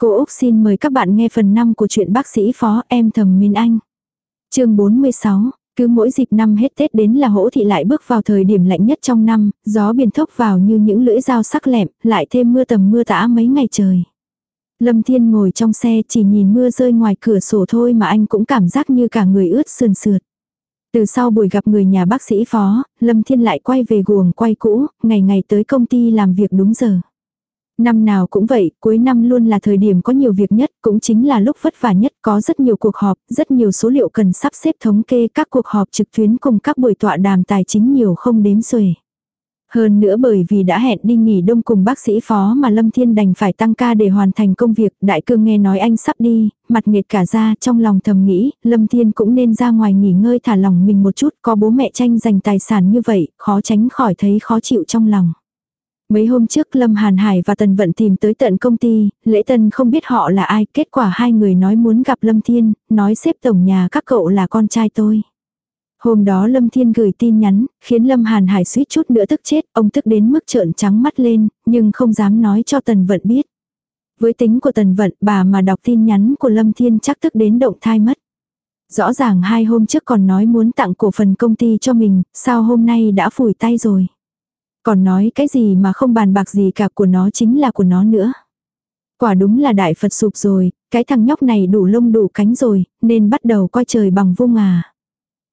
Cô Úc xin mời các bạn nghe phần 5 của truyện bác sĩ phó em thầm Minh anh. chương 46, cứ mỗi dịp năm hết Tết đến là hỗ thị lại bước vào thời điểm lạnh nhất trong năm, gió biển thốc vào như những lưỡi dao sắc lẹm, lại thêm mưa tầm mưa tã mấy ngày trời. Lâm Thiên ngồi trong xe chỉ nhìn mưa rơi ngoài cửa sổ thôi mà anh cũng cảm giác như cả người ướt sườn sượt. Từ sau buổi gặp người nhà bác sĩ phó, Lâm Thiên lại quay về guồng quay cũ, ngày ngày tới công ty làm việc đúng giờ. Năm nào cũng vậy, cuối năm luôn là thời điểm có nhiều việc nhất, cũng chính là lúc vất vả nhất, có rất nhiều cuộc họp, rất nhiều số liệu cần sắp xếp thống kê các cuộc họp trực tuyến cùng các buổi tọa đàm tài chính nhiều không đếm xuể. Hơn nữa bởi vì đã hẹn đi nghỉ đông cùng bác sĩ phó mà Lâm Thiên đành phải tăng ca để hoàn thành công việc, đại cương nghe nói anh sắp đi, mặt nghệt cả ra trong lòng thầm nghĩ, Lâm Thiên cũng nên ra ngoài nghỉ ngơi thả lòng mình một chút, có bố mẹ tranh giành tài sản như vậy, khó tránh khỏi thấy khó chịu trong lòng. Mấy hôm trước Lâm Hàn Hải và Tần Vận tìm tới tận công ty, Lễ Tân không biết họ là ai, kết quả hai người nói muốn gặp Lâm Thiên, nói xếp tổng nhà các cậu là con trai tôi. Hôm đó Lâm Thiên gửi tin nhắn, khiến Lâm Hàn Hải suýt chút nữa tức chết, ông tức đến mức trợn trắng mắt lên, nhưng không dám nói cho Tần Vận biết. Với tính của Tần Vận, bà mà đọc tin nhắn của Lâm Thiên chắc tức đến động thai mất. Rõ ràng hai hôm trước còn nói muốn tặng cổ phần công ty cho mình, sao hôm nay đã phủi tay rồi. Còn nói cái gì mà không bàn bạc gì cả của nó chính là của nó nữa. Quả đúng là đại Phật sụp rồi, cái thằng nhóc này đủ lông đủ cánh rồi, nên bắt đầu coi trời bằng vung à.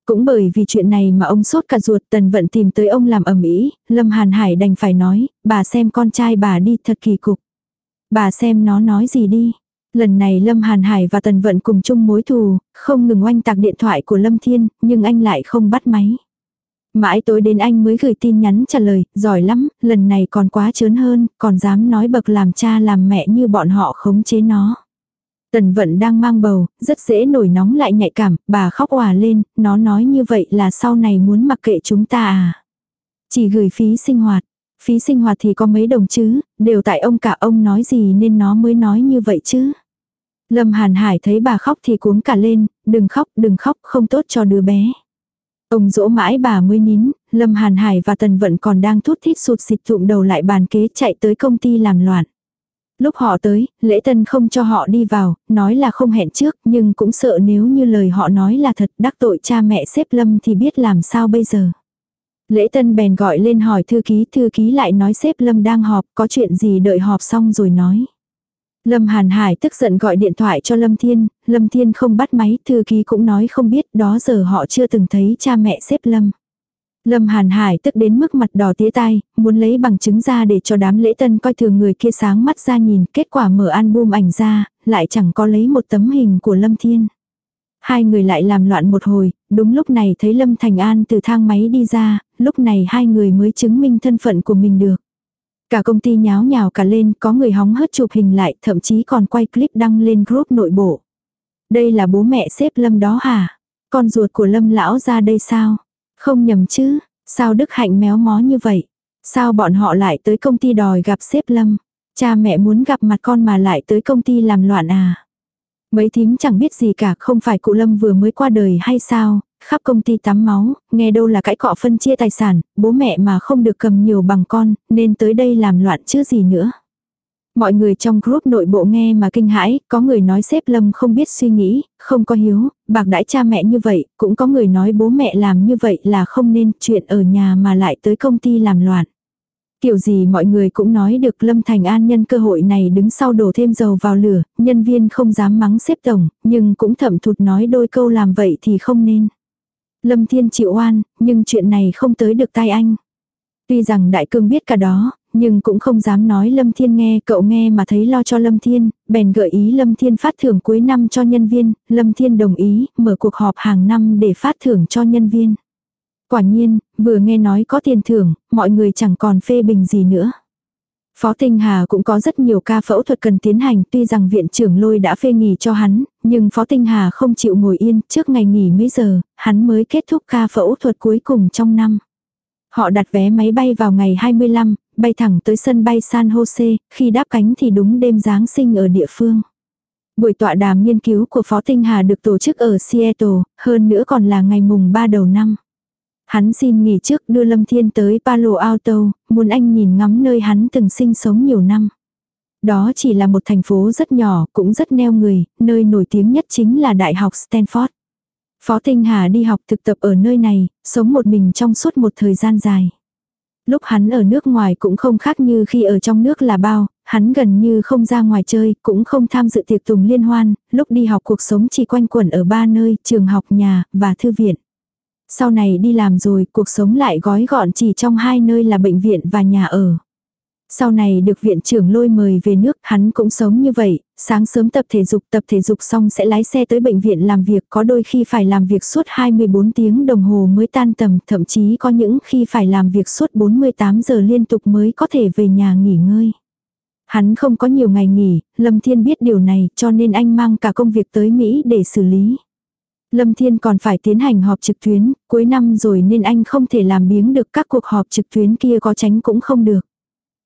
Cũng bởi vì chuyện này mà ông sốt cả ruột tần vận tìm tới ông làm ẩm ý, Lâm Hàn Hải đành phải nói, bà xem con trai bà đi thật kỳ cục. Bà xem nó nói gì đi. Lần này Lâm Hàn Hải và Tần Vận cùng chung mối thù, không ngừng oanh tạc điện thoại của Lâm Thiên, nhưng anh lại không bắt máy. Mãi tối đến anh mới gửi tin nhắn trả lời, giỏi lắm, lần này còn quá chớn hơn, còn dám nói bậc làm cha làm mẹ như bọn họ khống chế nó. Tần vận đang mang bầu, rất dễ nổi nóng lại nhạy cảm, bà khóc hòa lên, nó nói như vậy là sau này muốn mặc kệ chúng ta à. Chỉ gửi phí sinh hoạt, phí sinh hoạt thì có mấy đồng chứ, đều tại ông cả ông nói gì nên nó mới nói như vậy chứ. Lâm Hàn Hải thấy bà khóc thì cuống cả lên, đừng khóc, đừng khóc, không tốt cho đứa bé. Ông dỗ mãi bà mới nín, Lâm Hàn Hải và Tần Vận còn đang thút thít sụt xịt tụm đầu lại bàn kế chạy tới công ty làm loạn. Lúc họ tới, lễ tân không cho họ đi vào, nói là không hẹn trước, nhưng cũng sợ nếu như lời họ nói là thật đắc tội cha mẹ xếp lâm thì biết làm sao bây giờ. Lễ tân bèn gọi lên hỏi thư ký, thư ký lại nói xếp lâm đang họp, có chuyện gì đợi họp xong rồi nói. Lâm Hàn Hải tức giận gọi điện thoại cho Lâm Thiên, Lâm Thiên không bắt máy, thư ký cũng nói không biết, đó giờ họ chưa từng thấy cha mẹ xếp Lâm. Lâm Hàn Hải tức đến mức mặt đỏ tía tai, muốn lấy bằng chứng ra để cho đám lễ tân coi thường người kia sáng mắt ra nhìn, kết quả mở album ảnh ra, lại chẳng có lấy một tấm hình của Lâm Thiên. Hai người lại làm loạn một hồi, đúng lúc này thấy Lâm Thành An từ thang máy đi ra, lúc này hai người mới chứng minh thân phận của mình được. Cả công ty nháo nhào cả lên, có người hóng hớt chụp hình lại, thậm chí còn quay clip đăng lên group nội bộ. Đây là bố mẹ xếp Lâm đó hả? Con ruột của Lâm lão ra đây sao? Không nhầm chứ, sao Đức Hạnh méo mó như vậy? Sao bọn họ lại tới công ty đòi gặp xếp Lâm? Cha mẹ muốn gặp mặt con mà lại tới công ty làm loạn à? Mấy thím chẳng biết gì cả, không phải cụ Lâm vừa mới qua đời hay sao, khắp công ty tắm máu, nghe đâu là cãi cọ phân chia tài sản, bố mẹ mà không được cầm nhiều bằng con, nên tới đây làm loạn chứ gì nữa. Mọi người trong group nội bộ nghe mà kinh hãi, có người nói xếp Lâm không biết suy nghĩ, không có hiếu, bạc đãi cha mẹ như vậy, cũng có người nói bố mẹ làm như vậy là không nên, chuyện ở nhà mà lại tới công ty làm loạn. Kiểu gì mọi người cũng nói được Lâm Thành An nhân cơ hội này đứng sau đổ thêm dầu vào lửa, nhân viên không dám mắng xếp tổng, nhưng cũng thậm thụt nói đôi câu làm vậy thì không nên. Lâm Thiên chịu oan, nhưng chuyện này không tới được tai anh. Tuy rằng đại cương biết cả đó, nhưng cũng không dám nói Lâm Thiên nghe, cậu nghe mà thấy lo cho Lâm Thiên, bèn gợi ý Lâm Thiên phát thưởng cuối năm cho nhân viên, Lâm Thiên đồng ý, mở cuộc họp hàng năm để phát thưởng cho nhân viên. Quả nhiên, vừa nghe nói có tiền thưởng, mọi người chẳng còn phê bình gì nữa. Phó Tinh Hà cũng có rất nhiều ca phẫu thuật cần tiến hành, tuy rằng viện trưởng lôi đã phê nghỉ cho hắn, nhưng Phó Tinh Hà không chịu ngồi yên, trước ngày nghỉ mấy giờ, hắn mới kết thúc ca phẫu thuật cuối cùng trong năm. Họ đặt vé máy bay vào ngày 25, bay thẳng tới sân bay San Jose, khi đáp cánh thì đúng đêm Giáng sinh ở địa phương. Buổi tọa đàm nghiên cứu của Phó Tinh Hà được tổ chức ở Seattle, hơn nữa còn là ngày mùng 3 đầu năm. Hắn xin nghỉ trước đưa Lâm Thiên tới Palo Alto, muốn anh nhìn ngắm nơi hắn từng sinh sống nhiều năm. Đó chỉ là một thành phố rất nhỏ, cũng rất neo người, nơi nổi tiếng nhất chính là Đại học Stanford. Phó Tinh Hà đi học thực tập ở nơi này, sống một mình trong suốt một thời gian dài. Lúc hắn ở nước ngoài cũng không khác như khi ở trong nước là bao, hắn gần như không ra ngoài chơi, cũng không tham dự tiệc tùng liên hoan, lúc đi học cuộc sống chỉ quanh quẩn ở ba nơi, trường học, nhà, và thư viện. Sau này đi làm rồi, cuộc sống lại gói gọn chỉ trong hai nơi là bệnh viện và nhà ở. Sau này được viện trưởng lôi mời về nước, hắn cũng sống như vậy, sáng sớm tập thể dục, tập thể dục xong sẽ lái xe tới bệnh viện làm việc, có đôi khi phải làm việc suốt 24 tiếng đồng hồ mới tan tầm, thậm chí có những khi phải làm việc suốt 48 giờ liên tục mới có thể về nhà nghỉ ngơi. Hắn không có nhiều ngày nghỉ, Lâm Thiên biết điều này cho nên anh mang cả công việc tới Mỹ để xử lý. Lâm Thiên còn phải tiến hành họp trực tuyến, cuối năm rồi nên anh không thể làm biếng được các cuộc họp trực tuyến kia có tránh cũng không được.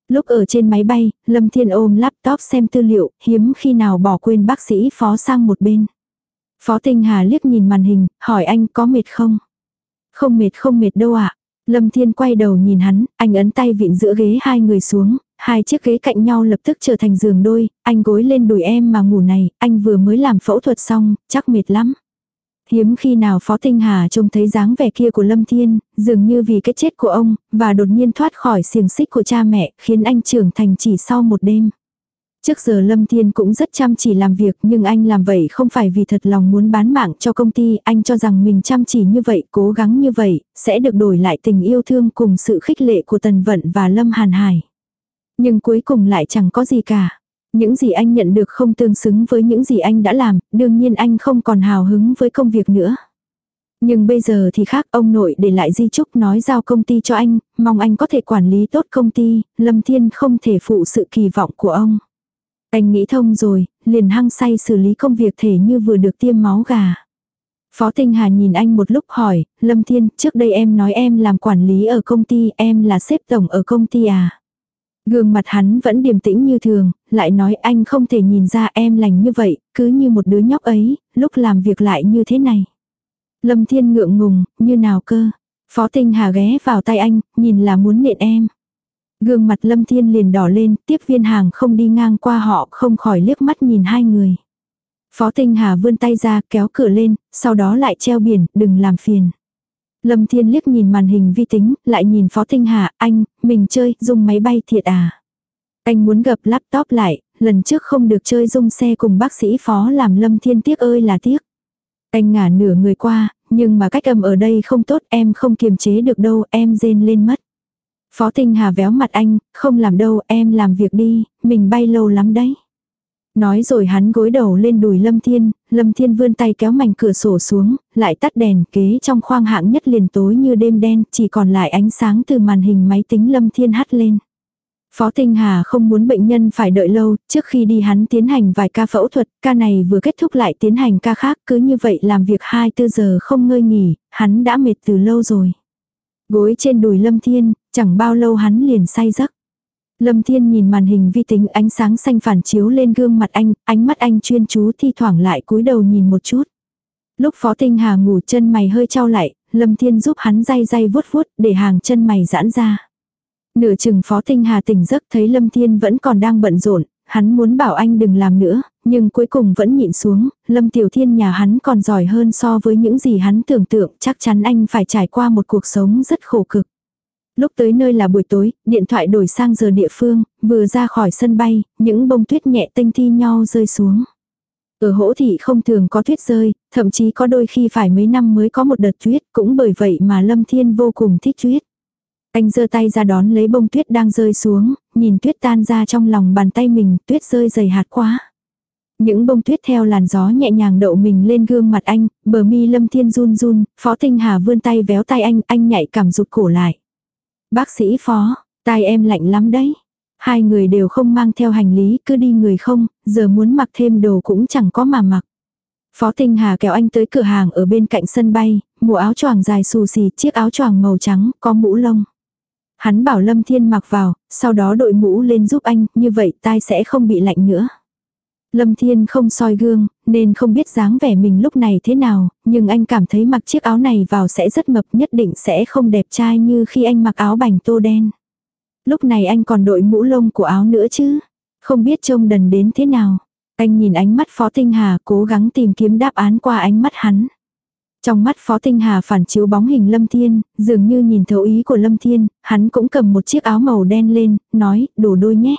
Lúc ở trên máy bay, Lâm Thiên ôm laptop xem tư liệu, hiếm khi nào bỏ quên bác sĩ phó sang một bên. Phó Tinh Hà liếc nhìn màn hình, hỏi anh có mệt không? Không mệt không mệt đâu ạ. Lâm Thiên quay đầu nhìn hắn, anh ấn tay vịn giữa ghế hai người xuống, hai chiếc ghế cạnh nhau lập tức trở thành giường đôi, anh gối lên đùi em mà ngủ này, anh vừa mới làm phẫu thuật xong, chắc mệt lắm. Hiếm khi nào Phó Tinh Hà trông thấy dáng vẻ kia của Lâm Thiên, dường như vì cái chết của ông, và đột nhiên thoát khỏi xiềng xích của cha mẹ, khiến anh trưởng thành chỉ sau một đêm. Trước giờ Lâm Thiên cũng rất chăm chỉ làm việc nhưng anh làm vậy không phải vì thật lòng muốn bán mạng cho công ty, anh cho rằng mình chăm chỉ như vậy, cố gắng như vậy, sẽ được đổi lại tình yêu thương cùng sự khích lệ của Tần Vận và Lâm Hàn Hải. Nhưng cuối cùng lại chẳng có gì cả. Những gì anh nhận được không tương xứng với những gì anh đã làm, đương nhiên anh không còn hào hứng với công việc nữa. Nhưng bây giờ thì khác, ông nội để lại di chúc nói giao công ty cho anh, mong anh có thể quản lý tốt công ty, Lâm Thiên không thể phụ sự kỳ vọng của ông. Anh nghĩ thông rồi, liền hăng say xử lý công việc thể như vừa được tiêm máu gà. Phó Tinh Hà nhìn anh một lúc hỏi, Lâm Thiên, trước đây em nói em làm quản lý ở công ty, em là sếp tổng ở công ty à? Gương mặt hắn vẫn điềm tĩnh như thường, lại nói anh không thể nhìn ra em lành như vậy, cứ như một đứa nhóc ấy, lúc làm việc lại như thế này. Lâm Thiên ngượng ngùng, như nào cơ. Phó Tinh Hà ghé vào tay anh, nhìn là muốn nện em. Gương mặt Lâm Thiên liền đỏ lên, tiếp viên hàng không đi ngang qua họ không khỏi liếc mắt nhìn hai người. Phó Tinh Hà vươn tay ra kéo cửa lên, sau đó lại treo biển, đừng làm phiền. Lâm Thiên liếc nhìn màn hình vi tính, lại nhìn Phó Tinh Hà, anh, mình chơi, dùng máy bay thiệt à. Anh muốn gập laptop lại, lần trước không được chơi dung xe cùng bác sĩ Phó làm Lâm Thiên tiếc ơi là tiếc. Anh ngả nửa người qua, nhưng mà cách âm ở đây không tốt, em không kiềm chế được đâu, em rên lên mất. Phó Tinh Hà véo mặt anh, không làm đâu, em làm việc đi, mình bay lâu lắm đấy. Nói rồi hắn gối đầu lên đùi Lâm Thiên, Lâm Thiên vươn tay kéo mảnh cửa sổ xuống, lại tắt đèn kế trong khoang hạng nhất liền tối như đêm đen, chỉ còn lại ánh sáng từ màn hình máy tính Lâm Thiên hắt lên. Phó Tinh Hà không muốn bệnh nhân phải đợi lâu, trước khi đi hắn tiến hành vài ca phẫu thuật, ca này vừa kết thúc lại tiến hành ca khác, cứ như vậy làm việc 24 giờ không ngơi nghỉ, hắn đã mệt từ lâu rồi. Gối trên đùi Lâm Thiên, chẳng bao lâu hắn liền say giấc. Lâm Thiên nhìn màn hình vi tính ánh sáng xanh phản chiếu lên gương mặt anh, ánh mắt anh chuyên chú thi thoảng lại cúi đầu nhìn một chút. Lúc Phó Tinh Hà ngủ chân mày hơi trao lại, Lâm Thiên giúp hắn day day vuốt vuốt để hàng chân mày giãn ra. Nửa chừng Phó Tinh Hà tỉnh giấc thấy Lâm Thiên vẫn còn đang bận rộn, hắn muốn bảo anh đừng làm nữa, nhưng cuối cùng vẫn nhịn xuống, Lâm Tiểu Thiên nhà hắn còn giỏi hơn so với những gì hắn tưởng tượng, chắc chắn anh phải trải qua một cuộc sống rất khổ cực. Lúc tới nơi là buổi tối, điện thoại đổi sang giờ địa phương, vừa ra khỏi sân bay, những bông tuyết nhẹ tinh thi nhau rơi xuống. Ở hỗ thị không thường có tuyết rơi, thậm chí có đôi khi phải mấy năm mới có một đợt tuyết, cũng bởi vậy mà Lâm Thiên vô cùng thích tuyết. Anh giơ tay ra đón lấy bông tuyết đang rơi xuống, nhìn tuyết tan ra trong lòng bàn tay mình, tuyết rơi dày hạt quá. Những bông tuyết theo làn gió nhẹ nhàng đậu mình lên gương mặt anh, bờ mi lâm thiên run run, phó tinh hà vươn tay véo tay anh, anh nhạy cảm rụt cổ lại. Bác sĩ phó, tai em lạnh lắm đấy. Hai người đều không mang theo hành lý, cứ đi người không, giờ muốn mặc thêm đồ cũng chẳng có mà mặc. Phó Tinh Hà kéo anh tới cửa hàng ở bên cạnh sân bay, mùa áo choàng dài xù xì, chiếc áo choàng màu trắng, có mũ lông. Hắn bảo Lâm Thiên mặc vào, sau đó đội mũ lên giúp anh, như vậy tai sẽ không bị lạnh nữa. Lâm Thiên không soi gương, nên không biết dáng vẻ mình lúc này thế nào, nhưng anh cảm thấy mặc chiếc áo này vào sẽ rất mập nhất định sẽ không đẹp trai như khi anh mặc áo bành tô đen. Lúc này anh còn đội mũ lông của áo nữa chứ. Không biết trông đần đến thế nào. Anh nhìn ánh mắt Phó Tinh Hà cố gắng tìm kiếm đáp án qua ánh mắt hắn. Trong mắt Phó Tinh Hà phản chiếu bóng hình Lâm Thiên, dường như nhìn thấu ý của Lâm Thiên, hắn cũng cầm một chiếc áo màu đen lên, nói, đổ đôi nhé.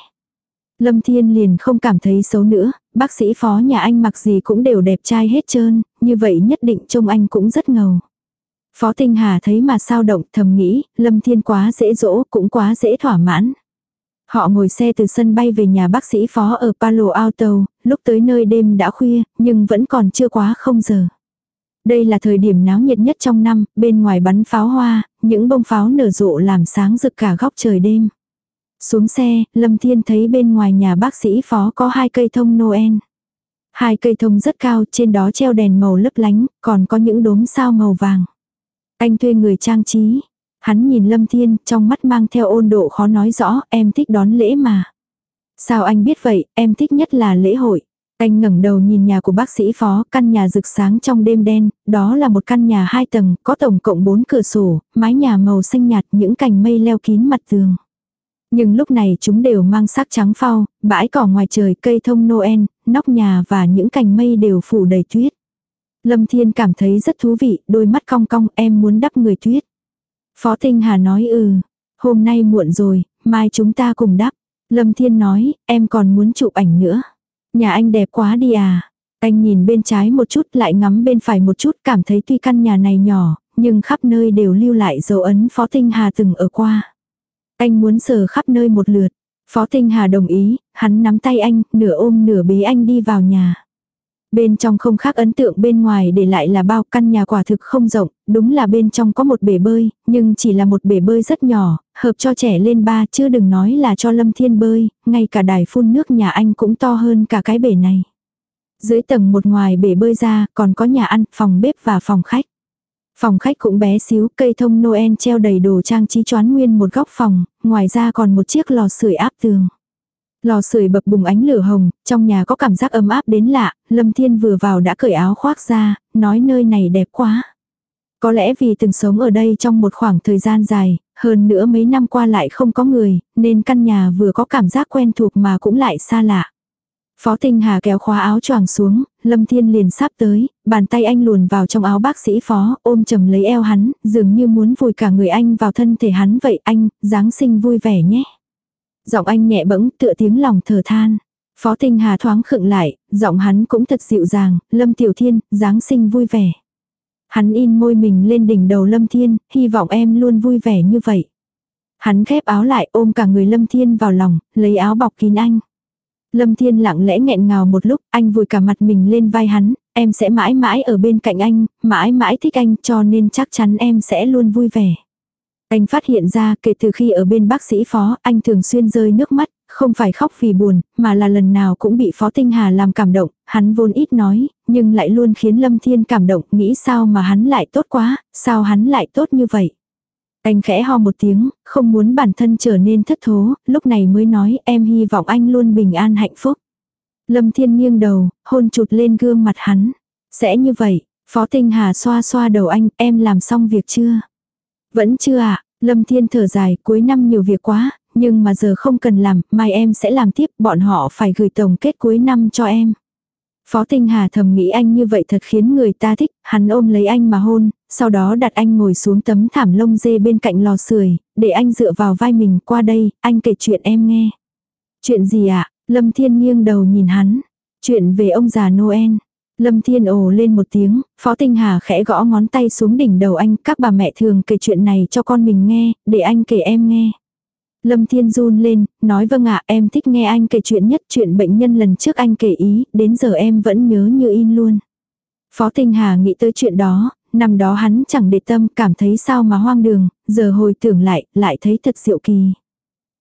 Lâm Thiên liền không cảm thấy xấu nữa, bác sĩ phó nhà anh mặc gì cũng đều đẹp trai hết trơn, như vậy nhất định trông anh cũng rất ngầu. Phó Tinh Hà thấy mà sao động thầm nghĩ, Lâm Thiên quá dễ dỗ cũng quá dễ thỏa mãn. Họ ngồi xe từ sân bay về nhà bác sĩ phó ở Palo Alto, lúc tới nơi đêm đã khuya, nhưng vẫn còn chưa quá không giờ. Đây là thời điểm náo nhiệt nhất trong năm, bên ngoài bắn pháo hoa, những bông pháo nở rộ làm sáng rực cả góc trời đêm. Xuống xe, Lâm Thiên thấy bên ngoài nhà bác sĩ phó có hai cây thông Noel. Hai cây thông rất cao, trên đó treo đèn màu lấp lánh, còn có những đốm sao màu vàng. Anh thuê người trang trí. Hắn nhìn Lâm Thiên, trong mắt mang theo ôn độ khó nói rõ, em thích đón lễ mà. Sao anh biết vậy, em thích nhất là lễ hội. Anh ngẩng đầu nhìn nhà của bác sĩ phó, căn nhà rực sáng trong đêm đen, đó là một căn nhà hai tầng, có tổng cộng bốn cửa sổ, mái nhà màu xanh nhạt, những cành mây leo kín mặt tường. Nhưng lúc này chúng đều mang sắc trắng phau, bãi cỏ ngoài trời, cây thông Noel, nóc nhà và những cành mây đều phủ đầy tuyết. Lâm Thiên cảm thấy rất thú vị, đôi mắt cong cong, em muốn đắp người tuyết. Phó Tinh Hà nói ừ, hôm nay muộn rồi, mai chúng ta cùng đắp. Lâm Thiên nói, em còn muốn chụp ảnh nữa. Nhà anh đẹp quá đi à. Anh nhìn bên trái một chút lại ngắm bên phải một chút cảm thấy tuy căn nhà này nhỏ, nhưng khắp nơi đều lưu lại dấu ấn Phó Tinh Hà từng ở qua. Anh muốn sờ khắp nơi một lượt. Phó Tinh Hà đồng ý, hắn nắm tay anh, nửa ôm nửa bế anh đi vào nhà. Bên trong không khác ấn tượng bên ngoài để lại là bao căn nhà quả thực không rộng, đúng là bên trong có một bể bơi, nhưng chỉ là một bể bơi rất nhỏ, hợp cho trẻ lên ba chứ đừng nói là cho Lâm Thiên bơi, ngay cả đài phun nước nhà anh cũng to hơn cả cái bể này. Dưới tầng một ngoài bể bơi ra còn có nhà ăn, phòng bếp và phòng khách. Phòng khách cũng bé xíu, cây thông Noel treo đầy đồ trang trí choán nguyên một góc phòng, ngoài ra còn một chiếc lò sưởi áp tường. Lò sưởi bập bùng ánh lửa hồng, trong nhà có cảm giác ấm áp đến lạ, Lâm Thiên vừa vào đã cởi áo khoác ra, nói nơi này đẹp quá. Có lẽ vì từng sống ở đây trong một khoảng thời gian dài, hơn nữa mấy năm qua lại không có người, nên căn nhà vừa có cảm giác quen thuộc mà cũng lại xa lạ. Phó Tinh Hà kéo khóa áo choàng xuống, Lâm Thiên liền sắp tới, bàn tay anh luồn vào trong áo bác sĩ phó, ôm chầm lấy eo hắn, dường như muốn vùi cả người anh vào thân thể hắn vậy anh, Giáng sinh vui vẻ nhé. Giọng anh nhẹ bẫng tựa tiếng lòng thở than. Phó Tinh Hà thoáng khựng lại, giọng hắn cũng thật dịu dàng, Lâm Tiểu Thiên, Giáng sinh vui vẻ. Hắn in môi mình lên đỉnh đầu Lâm Thiên, hy vọng em luôn vui vẻ như vậy. Hắn khép áo lại ôm cả người Lâm Thiên vào lòng, lấy áo bọc kín anh. Lâm Thiên lặng lẽ nghẹn ngào một lúc, anh vùi cả mặt mình lên vai hắn, em sẽ mãi mãi ở bên cạnh anh, mãi mãi thích anh cho nên chắc chắn em sẽ luôn vui vẻ. Anh phát hiện ra kể từ khi ở bên bác sĩ phó, anh thường xuyên rơi nước mắt, không phải khóc vì buồn, mà là lần nào cũng bị Phó Tinh Hà làm cảm động, hắn vốn ít nói, nhưng lại luôn khiến Lâm Thiên cảm động, nghĩ sao mà hắn lại tốt quá, sao hắn lại tốt như vậy. Anh khẽ ho một tiếng, không muốn bản thân trở nên thất thố, lúc này mới nói em hy vọng anh luôn bình an hạnh phúc. Lâm Thiên nghiêng đầu, hôn chụt lên gương mặt hắn. Sẽ như vậy, Phó Tinh Hà xoa xoa đầu anh, em làm xong việc chưa? Vẫn chưa ạ, à? Lâm Thiên thở dài, cuối năm nhiều việc quá, nhưng mà giờ không cần làm, mai em sẽ làm tiếp, bọn họ phải gửi tổng kết cuối năm cho em. Phó Tinh Hà thầm nghĩ anh như vậy thật khiến người ta thích, hắn ôm lấy anh mà hôn, sau đó đặt anh ngồi xuống tấm thảm lông dê bên cạnh lò sưởi, để anh dựa vào vai mình qua đây, anh kể chuyện em nghe. Chuyện gì ạ? À? Lâm Thiên nghiêng đầu nhìn hắn. Chuyện về ông già Noel. Lâm Thiên ồ lên một tiếng, Phó Tinh Hà khẽ gõ ngón tay xuống đỉnh đầu anh, các bà mẹ thường kể chuyện này cho con mình nghe, để anh kể em nghe. Lâm Thiên run lên, nói vâng ạ em thích nghe anh kể chuyện nhất chuyện bệnh nhân lần trước anh kể ý, đến giờ em vẫn nhớ như in luôn. Phó Tinh Hà nghĩ tới chuyện đó, năm đó hắn chẳng để tâm cảm thấy sao mà hoang đường, giờ hồi tưởng lại, lại thấy thật diệu kỳ.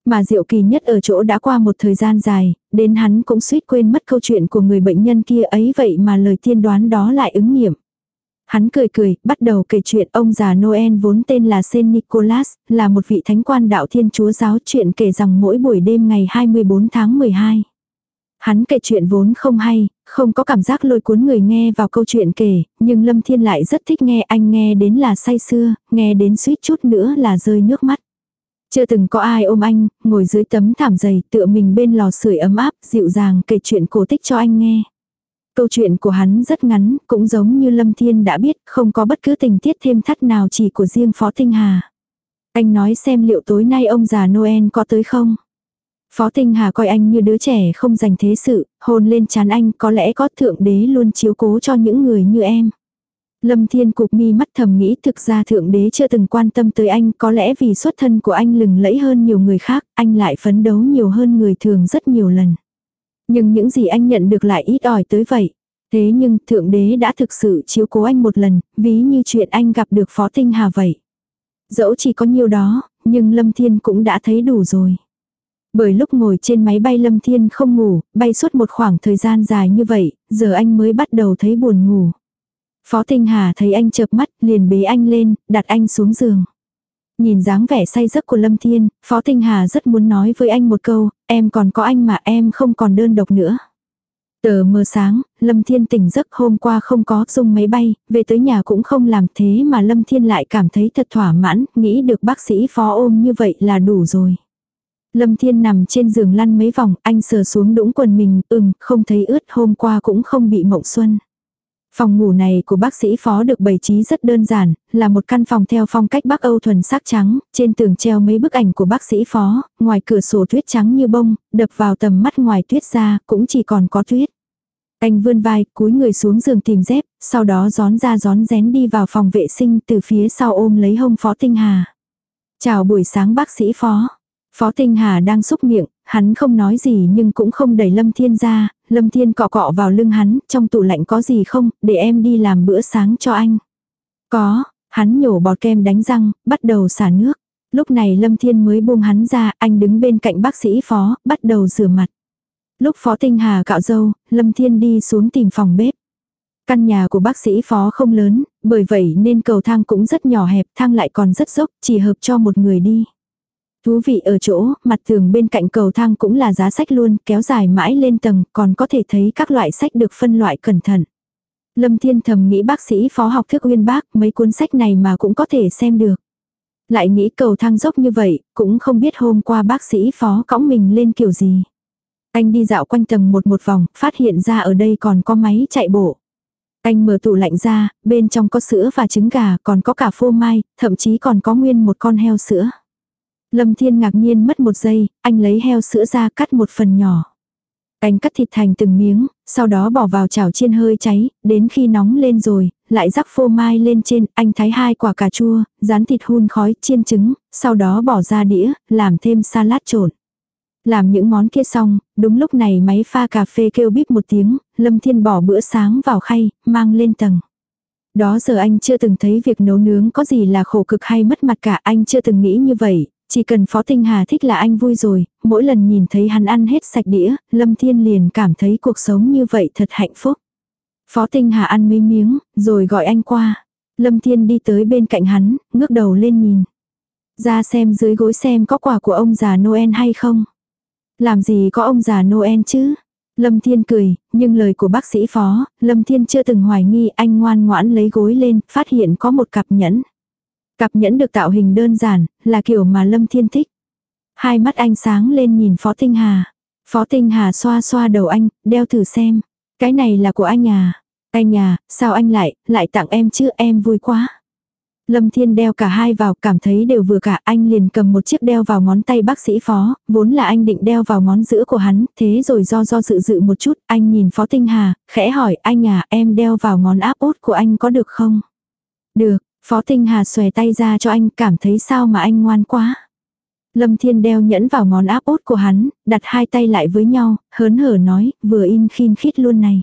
Mà diệu kỳ nhất ở chỗ đã qua một thời gian dài, đến hắn cũng suýt quên mất câu chuyện của người bệnh nhân kia ấy vậy mà lời tiên đoán đó lại ứng nghiệm. Hắn cười cười, bắt đầu kể chuyện ông già Noel vốn tên là Saint Nicholas, là một vị thánh quan đạo thiên chúa giáo chuyện kể rằng mỗi buổi đêm ngày 24 tháng 12. Hắn kể chuyện vốn không hay, không có cảm giác lôi cuốn người nghe vào câu chuyện kể, nhưng Lâm Thiên lại rất thích nghe anh nghe đến là say xưa, nghe đến suýt chút nữa là rơi nước mắt. Chưa từng có ai ôm anh, ngồi dưới tấm thảm dày tựa mình bên lò sưởi ấm áp, dịu dàng kể chuyện cổ tích cho anh nghe. Câu chuyện của hắn rất ngắn, cũng giống như Lâm Thiên đã biết, không có bất cứ tình tiết thêm thắt nào chỉ của riêng Phó Tinh Hà. Anh nói xem liệu tối nay ông già Noel có tới không? Phó Tinh Hà coi anh như đứa trẻ không dành thế sự, hôn lên chán anh có lẽ có thượng đế luôn chiếu cố cho những người như em. Lâm Thiên cục mi mắt thầm nghĩ thực ra thượng đế chưa từng quan tâm tới anh có lẽ vì xuất thân của anh lừng lẫy hơn nhiều người khác, anh lại phấn đấu nhiều hơn người thường rất nhiều lần. Nhưng những gì anh nhận được lại ít ỏi tới vậy. Thế nhưng thượng đế đã thực sự chiếu cố anh một lần, ví như chuyện anh gặp được Phó Tinh Hà vậy. Dẫu chỉ có nhiêu đó, nhưng Lâm Thiên cũng đã thấy đủ rồi. Bởi lúc ngồi trên máy bay Lâm Thiên không ngủ, bay suốt một khoảng thời gian dài như vậy, giờ anh mới bắt đầu thấy buồn ngủ. Phó Tinh Hà thấy anh chợp mắt, liền bế anh lên, đặt anh xuống giường. Nhìn dáng vẻ say giấc của Lâm Thiên, Phó Tinh Hà rất muốn nói với anh một câu, em còn có anh mà em không còn đơn độc nữa. Tờ mờ sáng, Lâm Thiên tỉnh giấc hôm qua không có dùng máy bay, về tới nhà cũng không làm thế mà Lâm Thiên lại cảm thấy thật thỏa mãn, nghĩ được bác sĩ phó ôm như vậy là đủ rồi. Lâm Thiên nằm trên giường lăn mấy vòng, anh sờ xuống đũng quần mình, ừm, không thấy ướt hôm qua cũng không bị mộng xuân. Phòng ngủ này của bác sĩ phó được bày trí rất đơn giản, là một căn phòng theo phong cách Bắc Âu thuần sắc trắng, trên tường treo mấy bức ảnh của bác sĩ phó, ngoài cửa sổ tuyết trắng như bông, đập vào tầm mắt ngoài tuyết ra, cũng chỉ còn có tuyết. Anh vươn vai, cúi người xuống giường tìm dép, sau đó gión ra gión rén đi vào phòng vệ sinh từ phía sau ôm lấy hông phó tinh hà. Chào buổi sáng bác sĩ phó. Phó Tinh Hà đang xúc miệng, hắn không nói gì nhưng cũng không đẩy Lâm Thiên ra, Lâm Thiên cọ cọ vào lưng hắn, trong tủ lạnh có gì không, để em đi làm bữa sáng cho anh. Có, hắn nhổ bọt kem đánh răng, bắt đầu xả nước. Lúc này Lâm Thiên mới buông hắn ra, anh đứng bên cạnh bác sĩ phó, bắt đầu rửa mặt. Lúc phó tinh hà cạo râu, Lâm Thiên đi xuống tìm phòng bếp. Căn nhà của bác sĩ phó không lớn, bởi vậy nên cầu thang cũng rất nhỏ hẹp, thang lại còn rất dốc, chỉ hợp cho một người đi. Thú vị ở chỗ, mặt tường bên cạnh cầu thang cũng là giá sách luôn, kéo dài mãi lên tầng, còn có thể thấy các loại sách được phân loại cẩn thận. Lâm Thiên thầm nghĩ bác sĩ phó học thức uyên bác, mấy cuốn sách này mà cũng có thể xem được. Lại nghĩ cầu thang dốc như vậy, cũng không biết hôm qua bác sĩ phó cõng mình lên kiểu gì. Anh đi dạo quanh tầng một một vòng, phát hiện ra ở đây còn có máy chạy bộ. Anh mở tủ lạnh ra, bên trong có sữa và trứng gà, còn có cả phô mai, thậm chí còn có nguyên một con heo sữa. Lâm Thiên ngạc nhiên mất một giây, anh lấy heo sữa ra cắt một phần nhỏ. Anh cắt thịt thành từng miếng, sau đó bỏ vào chảo chiên hơi cháy, đến khi nóng lên rồi, lại rắc phô mai lên trên, anh thái hai quả cà chua, rán thịt hun khói, chiên trứng, sau đó bỏ ra đĩa, làm thêm salad trộn. Làm những món kia xong, đúng lúc này máy pha cà phê kêu bíp một tiếng, Lâm Thiên bỏ bữa sáng vào khay, mang lên tầng. Đó giờ anh chưa từng thấy việc nấu nướng có gì là khổ cực hay mất mặt cả, anh chưa từng nghĩ như vậy, chỉ cần Phó Tinh Hà thích là anh vui rồi, mỗi lần nhìn thấy hắn ăn hết sạch đĩa, Lâm Thiên liền cảm thấy cuộc sống như vậy thật hạnh phúc. Phó Tinh Hà ăn mấy miếng, rồi gọi anh qua. Lâm Thiên đi tới bên cạnh hắn, ngước đầu lên nhìn. Ra xem dưới gối xem có quà của ông già Noel hay không. Làm gì có ông già Noel chứ? Lâm Thiên cười, nhưng lời của bác sĩ phó, Lâm Thiên chưa từng hoài nghi anh ngoan ngoãn lấy gối lên, phát hiện có một cặp nhẫn. Cặp nhẫn được tạo hình đơn giản, là kiểu mà Lâm Thiên thích. Hai mắt anh sáng lên nhìn Phó Tinh Hà. Phó Tinh Hà xoa xoa đầu anh, đeo thử xem. Cái này là của anh à? Anh à, sao anh lại, lại tặng em chứ em vui quá. Lâm Thiên đeo cả hai vào, cảm thấy đều vừa cả, anh liền cầm một chiếc đeo vào ngón tay bác sĩ phó, vốn là anh định đeo vào ngón giữa của hắn, thế rồi do do dự dự một chút, anh nhìn Phó Tinh Hà, khẽ hỏi, anh à, em đeo vào ngón áp út của anh có được không? Được, Phó Tinh Hà xòe tay ra cho anh, cảm thấy sao mà anh ngoan quá. Lâm Thiên đeo nhẫn vào ngón áp út của hắn, đặt hai tay lại với nhau, hớn hở nói, vừa in khiên khít luôn này.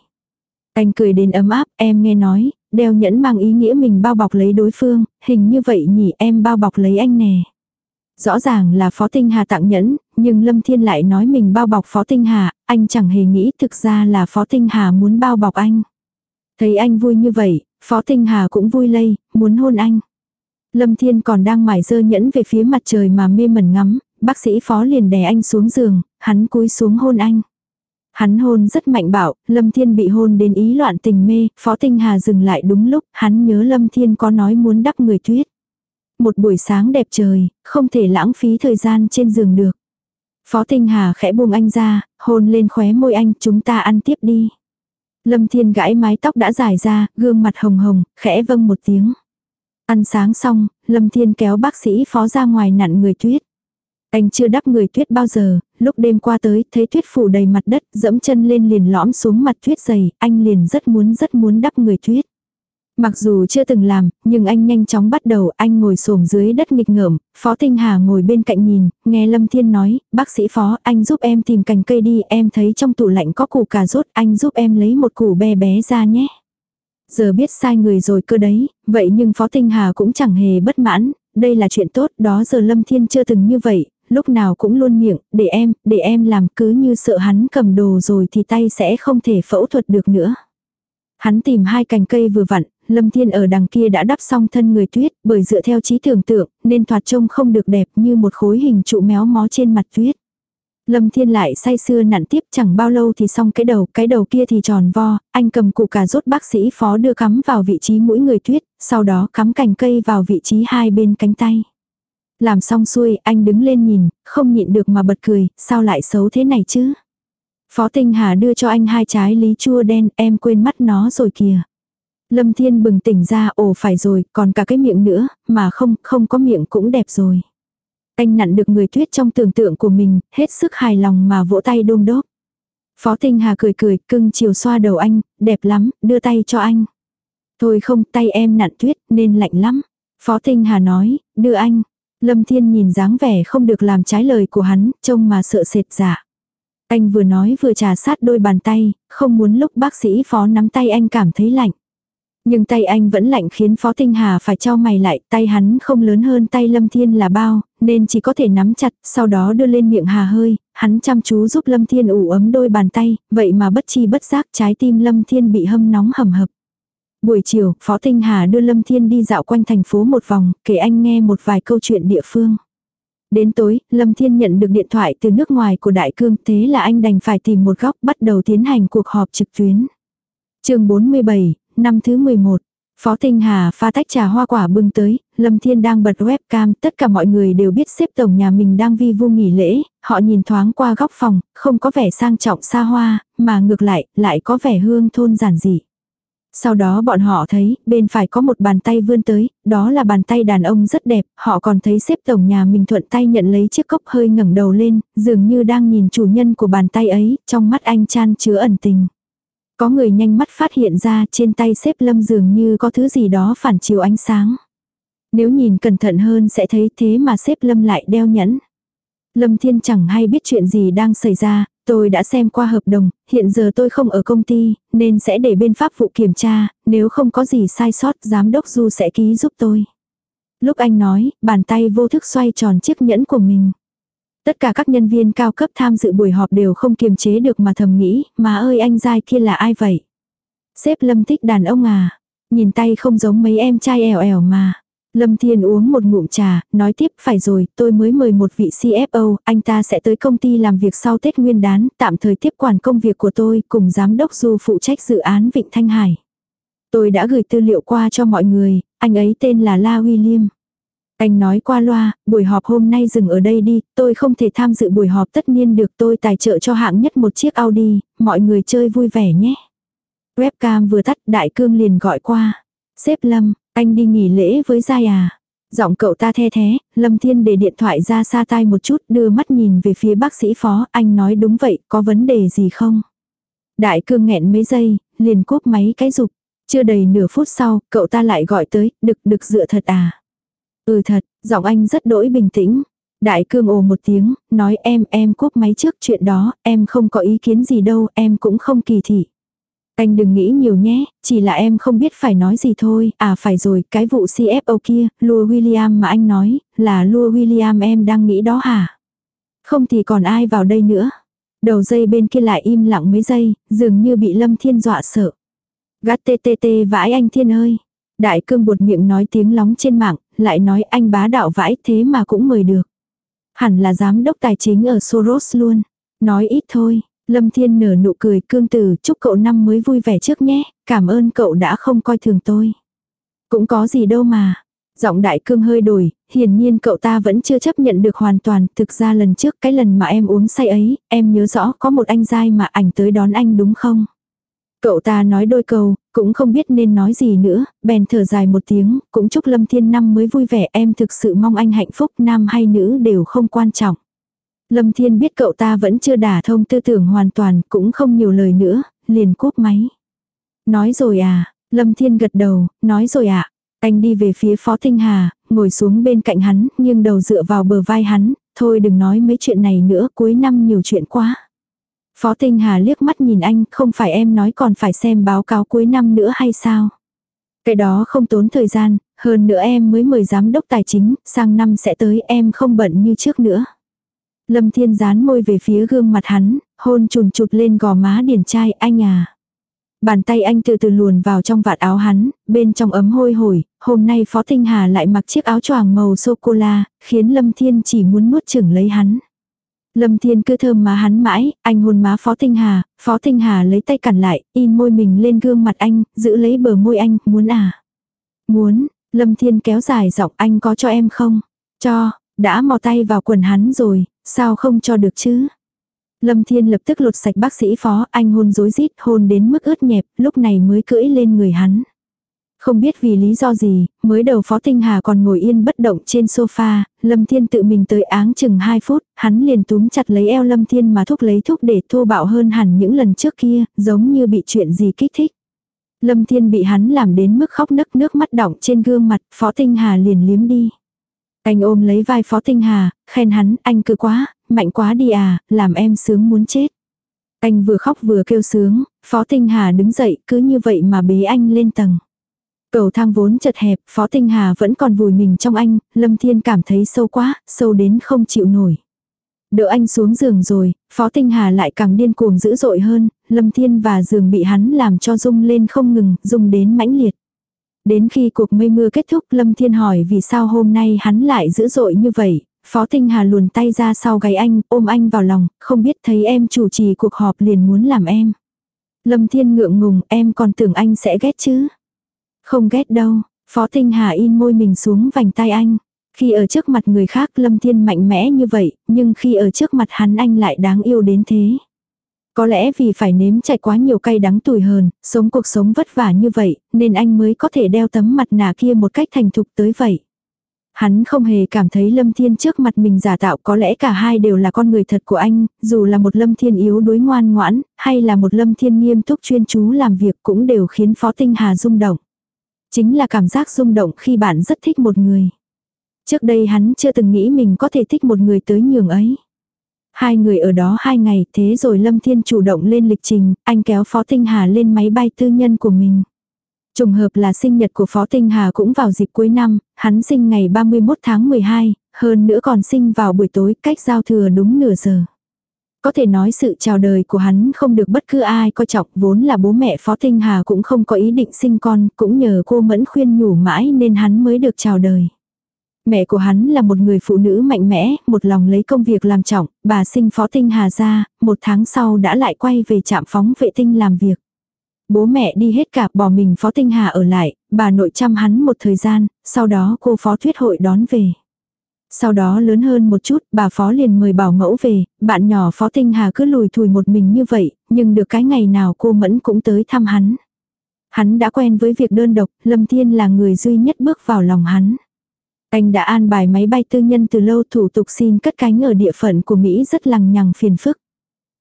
Anh cười đến ấm áp, em nghe nói, đeo nhẫn mang ý nghĩa mình bao bọc lấy đối phương, hình như vậy nhỉ em bao bọc lấy anh nè. Rõ ràng là Phó Tinh Hà tặng nhẫn, nhưng Lâm Thiên lại nói mình bao bọc Phó Tinh Hà, anh chẳng hề nghĩ thực ra là Phó Tinh Hà muốn bao bọc anh. Thấy anh vui như vậy, Phó Tinh Hà cũng vui lây, muốn hôn anh. Lâm Thiên còn đang mải dơ nhẫn về phía mặt trời mà mê mẩn ngắm, bác sĩ Phó liền đè anh xuống giường, hắn cúi xuống hôn anh. Hắn hôn rất mạnh bạo, Lâm Thiên bị hôn đến ý loạn tình mê, Phó Tinh Hà dừng lại đúng lúc, hắn nhớ Lâm Thiên có nói muốn đắp người tuyết. một buổi sáng đẹp trời, không thể lãng phí thời gian trên giường được. Phó Tinh Hà khẽ buông anh ra, hôn lên khóe môi anh, chúng ta ăn tiếp đi. Lâm Thiên gãi mái tóc đã dài ra, gương mặt hồng hồng, khẽ vâng một tiếng. Ăn sáng xong, Lâm Thiên kéo bác sĩ phó ra ngoài nặn người tuyết. Anh chưa đắp người tuyết bao giờ, lúc đêm qua tới, thấy tuyết phủ đầy mặt đất, dẫm chân lên liền lõm xuống mặt tuyết dày, anh liền rất muốn rất muốn đắp người tuyết. Mặc dù chưa từng làm, nhưng anh nhanh chóng bắt đầu, anh ngồi xổm dưới đất nghịch ngợm, Phó Tinh Hà ngồi bên cạnh nhìn, nghe Lâm Thiên nói, bác sĩ Phó, anh giúp em tìm cành cây đi, em thấy trong tủ lạnh có củ cà rốt, anh giúp em lấy một củ bé bé ra nhé. Giờ biết sai người rồi cơ đấy, vậy nhưng Phó Tinh Hà cũng chẳng hề bất mãn, đây là chuyện tốt, đó giờ Lâm Thiên chưa từng như vậy, lúc nào cũng luôn miệng, để em, để em làm cứ như sợ hắn cầm đồ rồi thì tay sẽ không thể phẫu thuật được nữa. Hắn tìm hai cành cây vừa vặn, Lâm Thiên ở đằng kia đã đắp xong thân người tuyết, bởi dựa theo trí tưởng tượng, nên thoạt trông không được đẹp như một khối hình trụ méo mó trên mặt tuyết. Lâm Thiên lại say sưa nặn tiếp chẳng bao lâu thì xong cái đầu, cái đầu kia thì tròn vo, anh cầm cụ cà rốt bác sĩ phó đưa cắm vào vị trí mũi người tuyết, sau đó cắm cành cây vào vị trí hai bên cánh tay. Làm xong xuôi, anh đứng lên nhìn, không nhịn được mà bật cười, sao lại xấu thế này chứ? Phó Tinh Hà đưa cho anh hai trái lý chua đen, em quên mắt nó rồi kìa. Lâm Thiên bừng tỉnh ra, ồ phải rồi, còn cả cái miệng nữa, mà không, không có miệng cũng đẹp rồi. Anh nặn được người tuyết trong tưởng tượng của mình, hết sức hài lòng mà vỗ tay đôm đốp. Phó Tinh Hà cười cười, cưng chiều xoa đầu anh, đẹp lắm, đưa tay cho anh. Thôi không, tay em nặn tuyết, nên lạnh lắm. Phó Tinh Hà nói, đưa anh. Lâm Thiên nhìn dáng vẻ không được làm trái lời của hắn, trông mà sợ sệt dạ. Anh vừa nói vừa trà sát đôi bàn tay, không muốn lúc bác sĩ phó nắm tay anh cảm thấy lạnh. Nhưng tay anh vẫn lạnh khiến Phó Tinh Hà phải trao mày lại, tay hắn không lớn hơn tay Lâm Thiên là bao, nên chỉ có thể nắm chặt, sau đó đưa lên miệng hà hơi, hắn chăm chú giúp Lâm Thiên ủ ấm đôi bàn tay, vậy mà bất chi bất giác trái tim Lâm Thiên bị hâm nóng hầm hập. Buổi chiều, Phó Tinh Hà đưa Lâm Thiên đi dạo quanh thành phố một vòng, kể anh nghe một vài câu chuyện địa phương. Đến tối, Lâm Thiên nhận được điện thoại từ nước ngoài của Đại Cương, thế là anh đành phải tìm một góc bắt đầu tiến hành cuộc họp trực tuyến. chương 47, năm thứ 11. Phó Tinh Hà pha tách trà hoa quả bưng tới, Lâm Thiên đang bật webcam, tất cả mọi người đều biết xếp tổng nhà mình đang vi vu nghỉ lễ, họ nhìn thoáng qua góc phòng, không có vẻ sang trọng xa hoa, mà ngược lại, lại có vẻ hương thôn giản dị. Sau đó bọn họ thấy, bên phải có một bàn tay vươn tới, đó là bàn tay đàn ông rất đẹp, họ còn thấy xếp tổng nhà mình thuận tay nhận lấy chiếc cốc hơi ngẩng đầu lên, dường như đang nhìn chủ nhân của bàn tay ấy, trong mắt anh chan chứa ẩn tình. Có người nhanh mắt phát hiện ra trên tay xếp lâm dường như có thứ gì đó phản chiếu ánh sáng. Nếu nhìn cẩn thận hơn sẽ thấy thế mà xếp lâm lại đeo nhẫn. Lâm Thiên chẳng hay biết chuyện gì đang xảy ra, tôi đã xem qua hợp đồng, hiện giờ tôi không ở công ty, nên sẽ để bên pháp vụ kiểm tra, nếu không có gì sai sót giám đốc Du sẽ ký giúp tôi. Lúc anh nói, bàn tay vô thức xoay tròn chiếc nhẫn của mình. Tất cả các nhân viên cao cấp tham dự buổi họp đều không kiềm chế được mà thầm nghĩ, mà ơi anh dai kia là ai vậy? Sếp Lâm thích đàn ông à? Nhìn tay không giống mấy em trai ẻo ẻo mà. Lâm Thiên uống một ngụm trà, nói tiếp phải rồi, tôi mới mời một vị CFO, anh ta sẽ tới công ty làm việc sau Tết Nguyên đán, tạm thời tiếp quản công việc của tôi, cùng giám đốc Du phụ trách dự án Vịnh Thanh Hải. Tôi đã gửi tư liệu qua cho mọi người, anh ấy tên là La William. Anh nói qua loa, buổi họp hôm nay dừng ở đây đi, tôi không thể tham dự buổi họp tất nhiên được tôi tài trợ cho hạng nhất một chiếc Audi, mọi người chơi vui vẻ nhé. Webcam vừa tắt đại cương liền gọi qua. xếp Lâm, anh đi nghỉ lễ với Giai à? Giọng cậu ta the thế, Lâm Thiên để điện thoại ra xa tai một chút đưa mắt nhìn về phía bác sĩ phó, anh nói đúng vậy, có vấn đề gì không? Đại cương nghẹn mấy giây, liền cúp máy cái dục. Chưa đầy nửa phút sau, cậu ta lại gọi tới, đực đực dựa thật à? Ừ thật, giọng anh rất đỗi bình tĩnh. Đại cương ồ một tiếng, nói em em cúp máy trước chuyện đó, em không có ý kiến gì đâu, em cũng không kỳ thị. Anh đừng nghĩ nhiều nhé, chỉ là em không biết phải nói gì thôi, à phải rồi, cái vụ CFO kia, Lua William mà anh nói, là Lua William em đang nghĩ đó hả? Không thì còn ai vào đây nữa. Đầu dây bên kia lại im lặng mấy giây, dường như bị Lâm Thiên dọa sợ. Gắt tê tê tê vãi anh Thiên ơi. Đại cương buột miệng nói tiếng lóng trên mạng, lại nói anh bá đạo vãi thế mà cũng mời được. Hẳn là giám đốc tài chính ở Soros luôn. Nói ít thôi, Lâm Thiên nở nụ cười cương từ chúc cậu năm mới vui vẻ trước nhé, cảm ơn cậu đã không coi thường tôi. Cũng có gì đâu mà. Giọng đại cương hơi đổi, hiển nhiên cậu ta vẫn chưa chấp nhận được hoàn toàn, thực ra lần trước cái lần mà em uống say ấy, em nhớ rõ có một anh dai mà ảnh tới đón anh đúng không? Cậu ta nói đôi câu, cũng không biết nên nói gì nữa, bèn thở dài một tiếng, cũng chúc Lâm Thiên Năm mới vui vẻ em thực sự mong anh hạnh phúc nam hay nữ đều không quan trọng. Lâm Thiên biết cậu ta vẫn chưa đả thông tư tưởng hoàn toàn, cũng không nhiều lời nữa, liền cúp máy. Nói rồi à, Lâm Thiên gật đầu, nói rồi ạ. À. Anh đi về phía Phó Tinh Hà, ngồi xuống bên cạnh hắn, nghiêng đầu dựa vào bờ vai hắn, thôi đừng nói mấy chuyện này nữa, cuối năm nhiều chuyện quá. Phó Tinh Hà liếc mắt nhìn anh, không phải em nói còn phải xem báo cáo cuối năm nữa hay sao? Cái đó không tốn thời gian, hơn nữa em mới mời giám đốc tài chính, sang năm sẽ tới em không bận như trước nữa. Lâm Thiên dán môi về phía gương mặt hắn, hôn chùn chụt lên gò má điển trai anh à. Bàn tay anh từ từ luồn vào trong vạt áo hắn, bên trong ấm hôi hổi, hôm nay Phó Tinh Hà lại mặc chiếc áo choàng màu sô-cô-la, khiến Lâm Thiên chỉ muốn nuốt chửng lấy hắn. Lâm Thiên cứ thơm má hắn mãi, anh hôn má Phó Tinh Hà, Phó Tinh Hà lấy tay cản lại, in môi mình lên gương mặt anh, giữ lấy bờ môi anh, muốn à? Muốn, Lâm Thiên kéo dài giọng anh có cho em không? Cho, đã mò tay vào quần hắn rồi, sao không cho được chứ? Lâm Thiên lập tức lột sạch bác sĩ phó, anh hôn dối rít hôn đến mức ướt nhẹp, lúc này mới cưỡi lên người hắn. Không biết vì lý do gì, mới đầu Phó Tinh Hà còn ngồi yên bất động trên sofa, Lâm Thiên tự mình tới áng chừng 2 phút, hắn liền túm chặt lấy eo Lâm Thiên mà thúc lấy thúc để thô bạo hơn hẳn những lần trước kia, giống như bị chuyện gì kích thích. Lâm Thiên bị hắn làm đến mức khóc nức nước mắt đọng trên gương mặt, Phó Tinh Hà liền liếm đi. Anh ôm lấy vai Phó Tinh Hà, khen hắn, anh cứ quá, mạnh quá đi à, làm em sướng muốn chết. Anh vừa khóc vừa kêu sướng, Phó Tinh Hà đứng dậy cứ như vậy mà bế anh lên tầng. Cầu thang vốn chật hẹp, Phó Tinh Hà vẫn còn vùi mình trong anh, Lâm Thiên cảm thấy sâu quá, sâu đến không chịu nổi. Đỡ anh xuống giường rồi, Phó Tinh Hà lại càng điên cuồng dữ dội hơn, Lâm Thiên và giường bị hắn làm cho rung lên không ngừng, rung đến mãnh liệt. Đến khi cuộc mây mưa kết thúc Lâm Thiên hỏi vì sao hôm nay hắn lại dữ dội như vậy, Phó Tinh Hà luồn tay ra sau gáy anh, ôm anh vào lòng, không biết thấy em chủ trì cuộc họp liền muốn làm em. Lâm Thiên ngượng ngùng, em còn tưởng anh sẽ ghét chứ. Không ghét đâu, Phó Tinh Hà in môi mình xuống vành tay anh. Khi ở trước mặt người khác Lâm Thiên mạnh mẽ như vậy, nhưng khi ở trước mặt hắn anh lại đáng yêu đến thế. Có lẽ vì phải nếm trải quá nhiều cay đắng tủi hờn, sống cuộc sống vất vả như vậy, nên anh mới có thể đeo tấm mặt nạ kia một cách thành thục tới vậy. Hắn không hề cảm thấy Lâm Thiên trước mặt mình giả tạo có lẽ cả hai đều là con người thật của anh, dù là một Lâm Thiên yếu đuối ngoan ngoãn, hay là một Lâm Thiên nghiêm túc chuyên chú làm việc cũng đều khiến Phó Tinh Hà rung động. Chính là cảm giác rung động khi bạn rất thích một người. Trước đây hắn chưa từng nghĩ mình có thể thích một người tới nhường ấy. Hai người ở đó hai ngày, thế rồi Lâm Thiên chủ động lên lịch trình, anh kéo Phó Tinh Hà lên máy bay tư nhân của mình. Trùng hợp là sinh nhật của Phó Tinh Hà cũng vào dịp cuối năm, hắn sinh ngày 31 tháng 12, hơn nữa còn sinh vào buổi tối cách giao thừa đúng nửa giờ. Có thể nói sự chào đời của hắn không được bất cứ ai coi trọng vốn là bố mẹ Phó Tinh Hà cũng không có ý định sinh con, cũng nhờ cô Mẫn khuyên nhủ mãi nên hắn mới được chào đời. Mẹ của hắn là một người phụ nữ mạnh mẽ, một lòng lấy công việc làm trọng, bà sinh Phó Tinh Hà ra, một tháng sau đã lại quay về trạm phóng vệ tinh làm việc. Bố mẹ đi hết cả bỏ mình Phó Tinh Hà ở lại, bà nội chăm hắn một thời gian, sau đó cô Phó Thuyết Hội đón về. Sau đó lớn hơn một chút, bà Phó liền mời bảo mẫu về, bạn nhỏ Phó Tinh Hà cứ lùi thùi một mình như vậy, nhưng được cái ngày nào cô Mẫn cũng tới thăm hắn. Hắn đã quen với việc đơn độc, Lâm Thiên là người duy nhất bước vào lòng hắn. Anh đã an bài máy bay tư nhân từ lâu thủ tục xin cất cánh ở địa phận của Mỹ rất lằng nhằng phiền phức.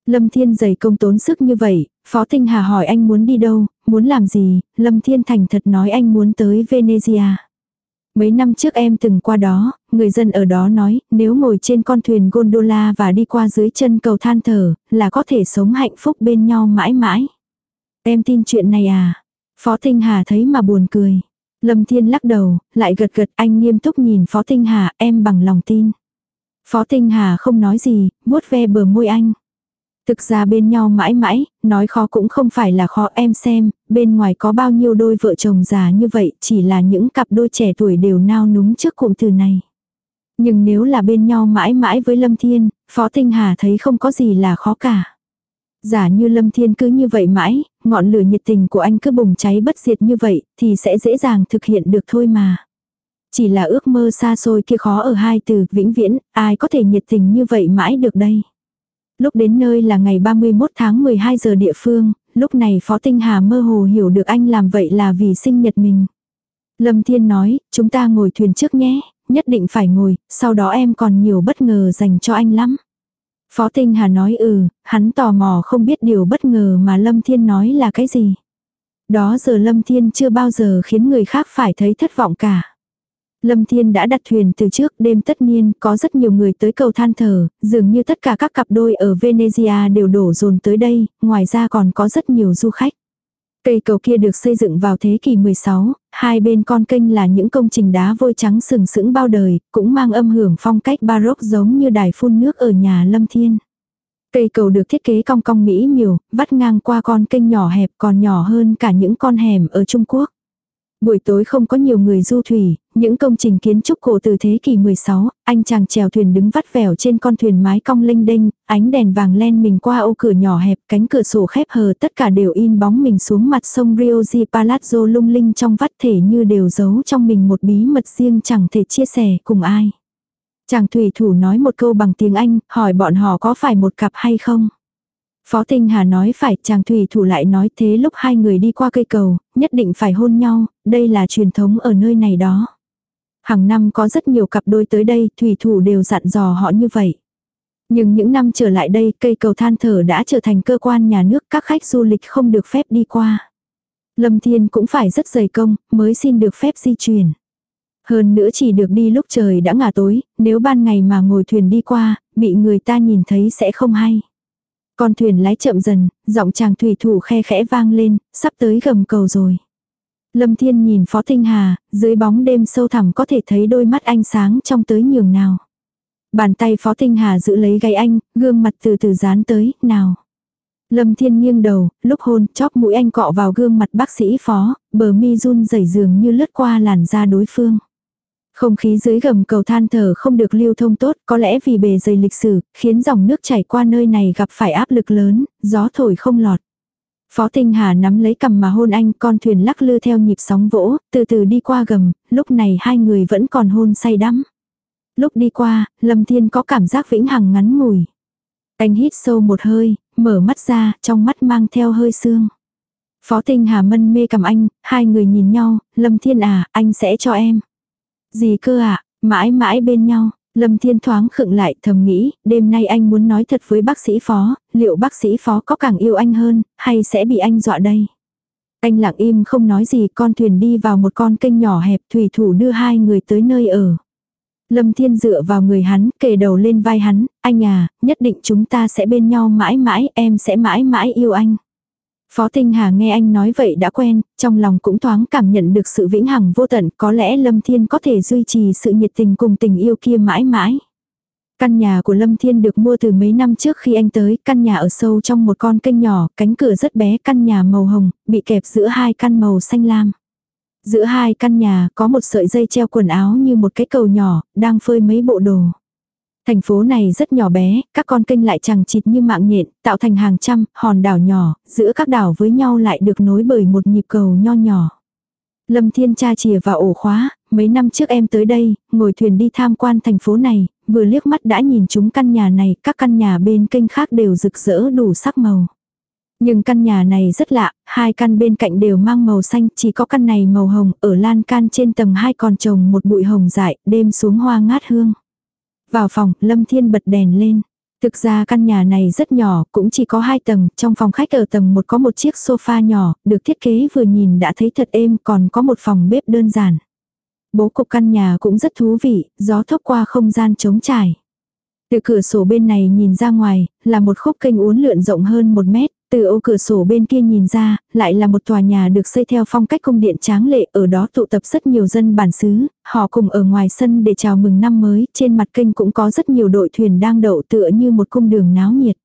Lâm Thiên dày công tốn sức như vậy, Phó Tinh Hà hỏi anh muốn đi đâu, muốn làm gì, Lâm Thiên thành thật nói anh muốn tới Venezia. Mấy năm trước em từng qua đó, người dân ở đó nói, nếu ngồi trên con thuyền gondola và đi qua dưới chân cầu than thở, là có thể sống hạnh phúc bên nhau mãi mãi. Em tin chuyện này à? Phó Tinh Hà thấy mà buồn cười. Lâm Thiên lắc đầu, lại gật gật anh nghiêm túc nhìn Phó Tinh Hà, em bằng lòng tin. Phó Tinh Hà không nói gì, vuốt ve bờ môi anh. Thực ra bên nhau mãi mãi, nói khó cũng không phải là khó em xem, bên ngoài có bao nhiêu đôi vợ chồng già như vậy, chỉ là những cặp đôi trẻ tuổi đều nao núng trước cụm từ này. Nhưng nếu là bên nhau mãi mãi với Lâm Thiên, Phó Tinh Hà thấy không có gì là khó cả. Giả như Lâm Thiên cứ như vậy mãi, ngọn lửa nhiệt tình của anh cứ bùng cháy bất diệt như vậy, thì sẽ dễ dàng thực hiện được thôi mà. Chỉ là ước mơ xa xôi kia khó ở hai từ vĩnh viễn, ai có thể nhiệt tình như vậy mãi được đây. Lúc đến nơi là ngày 31 tháng 12 giờ địa phương, lúc này Phó Tinh Hà mơ hồ hiểu được anh làm vậy là vì sinh nhật mình. Lâm Thiên nói, chúng ta ngồi thuyền trước nhé, nhất định phải ngồi, sau đó em còn nhiều bất ngờ dành cho anh lắm. Phó Tinh Hà nói ừ, hắn tò mò không biết điều bất ngờ mà Lâm Thiên nói là cái gì. Đó giờ Lâm Thiên chưa bao giờ khiến người khác phải thấy thất vọng cả. Lâm Thiên đã đặt thuyền từ trước đêm tất niên, có rất nhiều người tới cầu than thở, dường như tất cả các cặp đôi ở Venezia đều đổ dồn tới đây, ngoài ra còn có rất nhiều du khách. Cây cầu kia được xây dựng vào thế kỷ 16, hai bên con kênh là những công trình đá vôi trắng sừng sững bao đời, cũng mang âm hưởng phong cách baroque giống như đài phun nước ở nhà Lâm Thiên. Cây cầu được thiết kế cong cong mỹ miều, vắt ngang qua con kênh nhỏ hẹp còn nhỏ hơn cả những con hẻm ở Trung Quốc. Buổi tối không có nhiều người du thủy, những công trình kiến trúc cổ từ thế kỷ 16, anh chàng chèo thuyền đứng vắt vẻo trên con thuyền mái cong lênh đênh, ánh đèn vàng len mình qua ô cửa nhỏ hẹp, cánh cửa sổ khép hờ tất cả đều in bóng mình xuống mặt sông Rio di Palazzo lung linh trong vắt thể như đều giấu trong mình một bí mật riêng chẳng thể chia sẻ cùng ai. Chàng thủy thủ nói một câu bằng tiếng Anh, hỏi bọn họ có phải một cặp hay không. Phó Tinh Hà nói phải, chàng thủy thủ lại nói thế lúc hai người đi qua cây cầu, nhất định phải hôn nhau, đây là truyền thống ở nơi này đó. Hàng năm có rất nhiều cặp đôi tới đây, thủy thủ đều dặn dò họ như vậy. Nhưng những năm trở lại đây, cây cầu than thở đã trở thành cơ quan nhà nước, các khách du lịch không được phép đi qua. Lâm Thiên cũng phải rất dày công, mới xin được phép di chuyển. Hơn nữa chỉ được đi lúc trời đã ngả tối, nếu ban ngày mà ngồi thuyền đi qua, bị người ta nhìn thấy sẽ không hay. Con thuyền lái chậm dần, giọng chàng thủy thủ khe khẽ vang lên, sắp tới gầm cầu rồi. Lâm Thiên nhìn Phó Tinh Hà, dưới bóng đêm sâu thẳm có thể thấy đôi mắt anh sáng trong tới nhường nào. Bàn tay Phó Tinh Hà giữ lấy gáy anh, gương mặt từ từ dán tới, nào. Lâm Thiên nghiêng đầu, lúc hôn, chóp mũi anh cọ vào gương mặt bác sĩ Phó, bờ mi run rẩy dường như lướt qua làn da đối phương. Không khí dưới gầm cầu than thở không được lưu thông tốt, có lẽ vì bề dày lịch sử, khiến dòng nước chảy qua nơi này gặp phải áp lực lớn, gió thổi không lọt. Phó Tinh Hà nắm lấy cầm mà hôn anh, con thuyền lắc lư theo nhịp sóng vỗ, từ từ đi qua gầm, lúc này hai người vẫn còn hôn say đắm. Lúc đi qua, Lâm Thiên có cảm giác vĩnh hằng ngắn ngủi. Anh hít sâu một hơi, mở mắt ra, trong mắt mang theo hơi sương. Phó Tinh Hà mân mê cầm anh, hai người nhìn nhau, Lâm Thiên à, anh sẽ cho em. Gì cơ ạ, à? mãi mãi bên nhau. Lâm Thiên thoáng khựng lại thầm nghĩ, đêm nay anh muốn nói thật với bác sĩ phó, liệu bác sĩ phó có càng yêu anh hơn, hay sẽ bị anh dọa đây? Anh lặng im không nói gì, con thuyền đi vào một con kênh nhỏ hẹp, thủy thủ đưa hai người tới nơi ở. Lâm Thiên dựa vào người hắn, kề đầu lên vai hắn, anh à, nhất định chúng ta sẽ bên nhau mãi mãi, em sẽ mãi mãi yêu anh. Phó Tinh Hà nghe anh nói vậy đã quen, trong lòng cũng thoáng cảm nhận được sự vĩnh hằng vô tận, có lẽ Lâm Thiên có thể duy trì sự nhiệt tình cùng tình yêu kia mãi mãi. Căn nhà của Lâm Thiên được mua từ mấy năm trước khi anh tới, căn nhà ở sâu trong một con kênh nhỏ, cánh cửa rất bé, căn nhà màu hồng, bị kẹp giữa hai căn màu xanh lam. Giữa hai căn nhà có một sợi dây treo quần áo như một cái cầu nhỏ, đang phơi mấy bộ đồ. Thành phố này rất nhỏ bé, các con kênh lại chẳng chịt như mạng nhện, tạo thành hàng trăm, hòn đảo nhỏ, giữa các đảo với nhau lại được nối bởi một nhịp cầu nho nhỏ. Lâm Thiên cha chìa vào ổ khóa, mấy năm trước em tới đây, ngồi thuyền đi tham quan thành phố này, vừa liếc mắt đã nhìn chúng căn nhà này, các căn nhà bên kênh khác đều rực rỡ đủ sắc màu. Nhưng căn nhà này rất lạ, hai căn bên cạnh đều mang màu xanh, chỉ có căn này màu hồng, ở lan can trên tầng hai còn trồng một bụi hồng dại, đêm xuống hoa ngát hương. Vào phòng, Lâm Thiên bật đèn lên. Thực ra căn nhà này rất nhỏ, cũng chỉ có hai tầng, trong phòng khách ở tầng một có một chiếc sofa nhỏ, được thiết kế vừa nhìn đã thấy thật êm, còn có một phòng bếp đơn giản. Bố cục căn nhà cũng rất thú vị, gió thốc qua không gian trống trải. Từ cửa sổ bên này nhìn ra ngoài, là một khúc kênh uốn lượn rộng hơn một mét, từ ô cửa sổ bên kia nhìn ra, lại là một tòa nhà được xây theo phong cách cung điện tráng lệ, ở đó tụ tập rất nhiều dân bản xứ, họ cùng ở ngoài sân để chào mừng năm mới, trên mặt kênh cũng có rất nhiều đội thuyền đang đậu tựa như một cung đường náo nhiệt.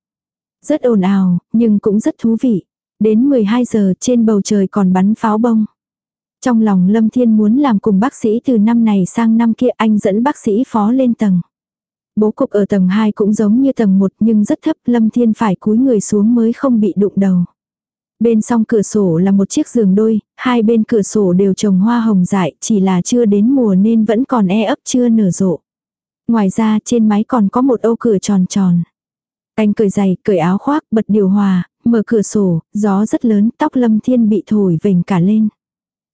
Rất ồn ào, nhưng cũng rất thú vị. Đến 12 giờ trên bầu trời còn bắn pháo bông. Trong lòng Lâm Thiên muốn làm cùng bác sĩ từ năm này sang năm kia anh dẫn bác sĩ phó lên tầng. Bố cục ở tầng 2 cũng giống như tầng 1 nhưng rất thấp, Lâm Thiên phải cúi người xuống mới không bị đụng đầu. Bên song cửa sổ là một chiếc giường đôi, hai bên cửa sổ đều trồng hoa hồng dại, chỉ là chưa đến mùa nên vẫn còn e ấp chưa nở rộ. Ngoài ra trên mái còn có một ô cửa tròn tròn. Anh cởi giày, cởi áo khoác, bật điều hòa, mở cửa sổ, gió rất lớn, tóc lâm thiên bị thổi vềnh cả lên.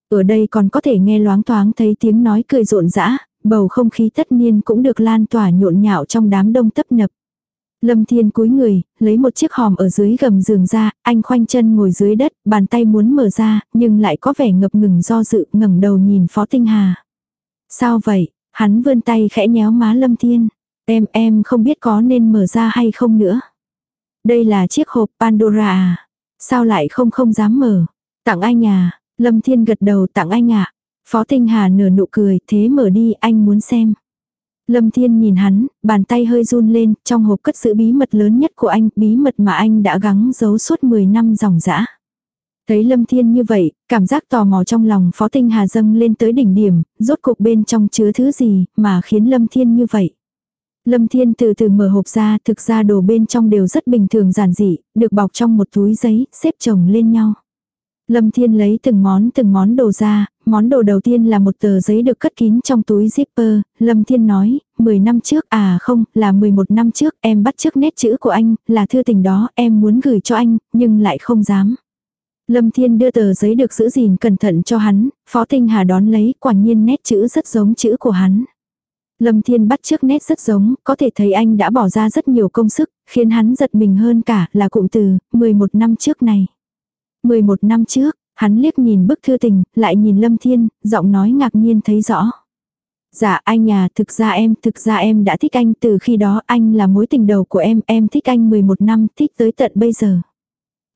Ở đây còn có thể nghe loáng thoáng thấy tiếng nói cười rộn rã, bầu không khí tất nhiên cũng được lan tỏa nhộn nhạo trong đám đông tấp nập. Lâm Thiên cúi người, lấy một chiếc hòm ở dưới gầm giường ra, anh khoanh chân ngồi dưới đất, bàn tay muốn mở ra, nhưng lại có vẻ ngập ngừng do dự, ngẩng đầu nhìn Phó Tinh Hà. Sao vậy? Hắn vươn tay khẽ nhéo má Lâm Thiên. Em, em không biết có nên mở ra hay không nữa. Đây là chiếc hộp Pandora à? Sao lại không không dám mở? Tặng anh à? Lâm Thiên gật đầu tặng anh ạ. À? Phó Tinh Hà nở nụ cười, thế mở đi, anh muốn xem. Lâm Thiên nhìn hắn, bàn tay hơi run lên, trong hộp cất giữ bí mật lớn nhất của anh, bí mật mà anh đã gắng giấu suốt 10 năm dòng dã. Thấy Lâm Thiên như vậy, cảm giác tò mò trong lòng Phó Tinh Hà dâng lên tới đỉnh điểm, rốt cục bên trong chứa thứ gì mà khiến Lâm Thiên như vậy. Lâm Thiên từ từ mở hộp ra, thực ra đồ bên trong đều rất bình thường giản dị, được bọc trong một túi giấy, xếp chồng lên nhau. Lâm Thiên lấy từng món từng món đồ ra, món đồ đầu tiên là một tờ giấy được cất kín trong túi zipper, Lâm Thiên nói, 10 năm trước, à không, là 11 năm trước, em bắt trước nét chữ của anh, là thư tình đó, em muốn gửi cho anh, nhưng lại không dám. Lâm Thiên đưa tờ giấy được giữ gìn cẩn thận cho hắn, Phó Tinh Hà đón lấy, quả nhiên nét chữ rất giống chữ của hắn. Lâm Thiên bắt trước nét rất giống, có thể thấy anh đã bỏ ra rất nhiều công sức, khiến hắn giật mình hơn cả là cụm từ, 11 năm trước này. 11 năm trước, hắn liếc nhìn bức thư tình, lại nhìn Lâm Thiên, giọng nói ngạc nhiên thấy rõ. Dạ anh nhà thực ra em, thực ra em đã thích anh từ khi đó anh là mối tình đầu của em, em thích anh 11 năm, thích tới tận bây giờ.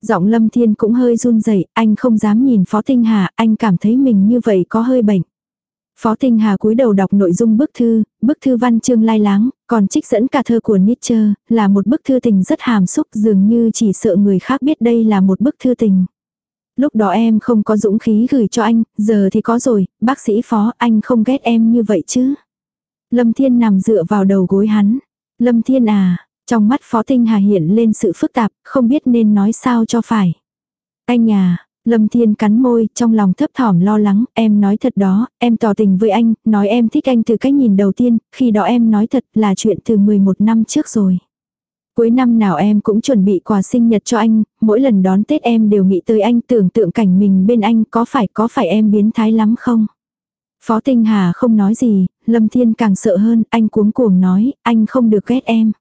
Giọng Lâm Thiên cũng hơi run rẩy, anh không dám nhìn Phó Tinh Hà, anh cảm thấy mình như vậy có hơi bệnh. Phó Tinh Hà cúi đầu đọc nội dung bức thư, bức thư văn chương lai láng, còn trích dẫn cả thơ của Nietzsche, là một bức thư tình rất hàm xúc dường như chỉ sợ người khác biết đây là một bức thư tình. Lúc đó em không có dũng khí gửi cho anh, giờ thì có rồi, bác sĩ Phó anh không ghét em như vậy chứ. Lâm Thiên nằm dựa vào đầu gối hắn. Lâm Thiên à, trong mắt Phó Tinh Hà hiện lên sự phức tạp, không biết nên nói sao cho phải. Anh à, Lâm Thiên cắn môi, trong lòng thấp thỏm lo lắng, em nói thật đó, em tỏ tình với anh, nói em thích anh từ cách nhìn đầu tiên, khi đó em nói thật là chuyện từ 11 năm trước rồi. Cuối năm nào em cũng chuẩn bị quà sinh nhật cho anh, mỗi lần đón Tết em đều nghĩ tới anh tưởng tượng cảnh mình bên anh có phải có phải em biến thái lắm không? Phó Tinh Hà không nói gì, Lâm Thiên càng sợ hơn, anh cuống cuồng nói, anh không được ghét em.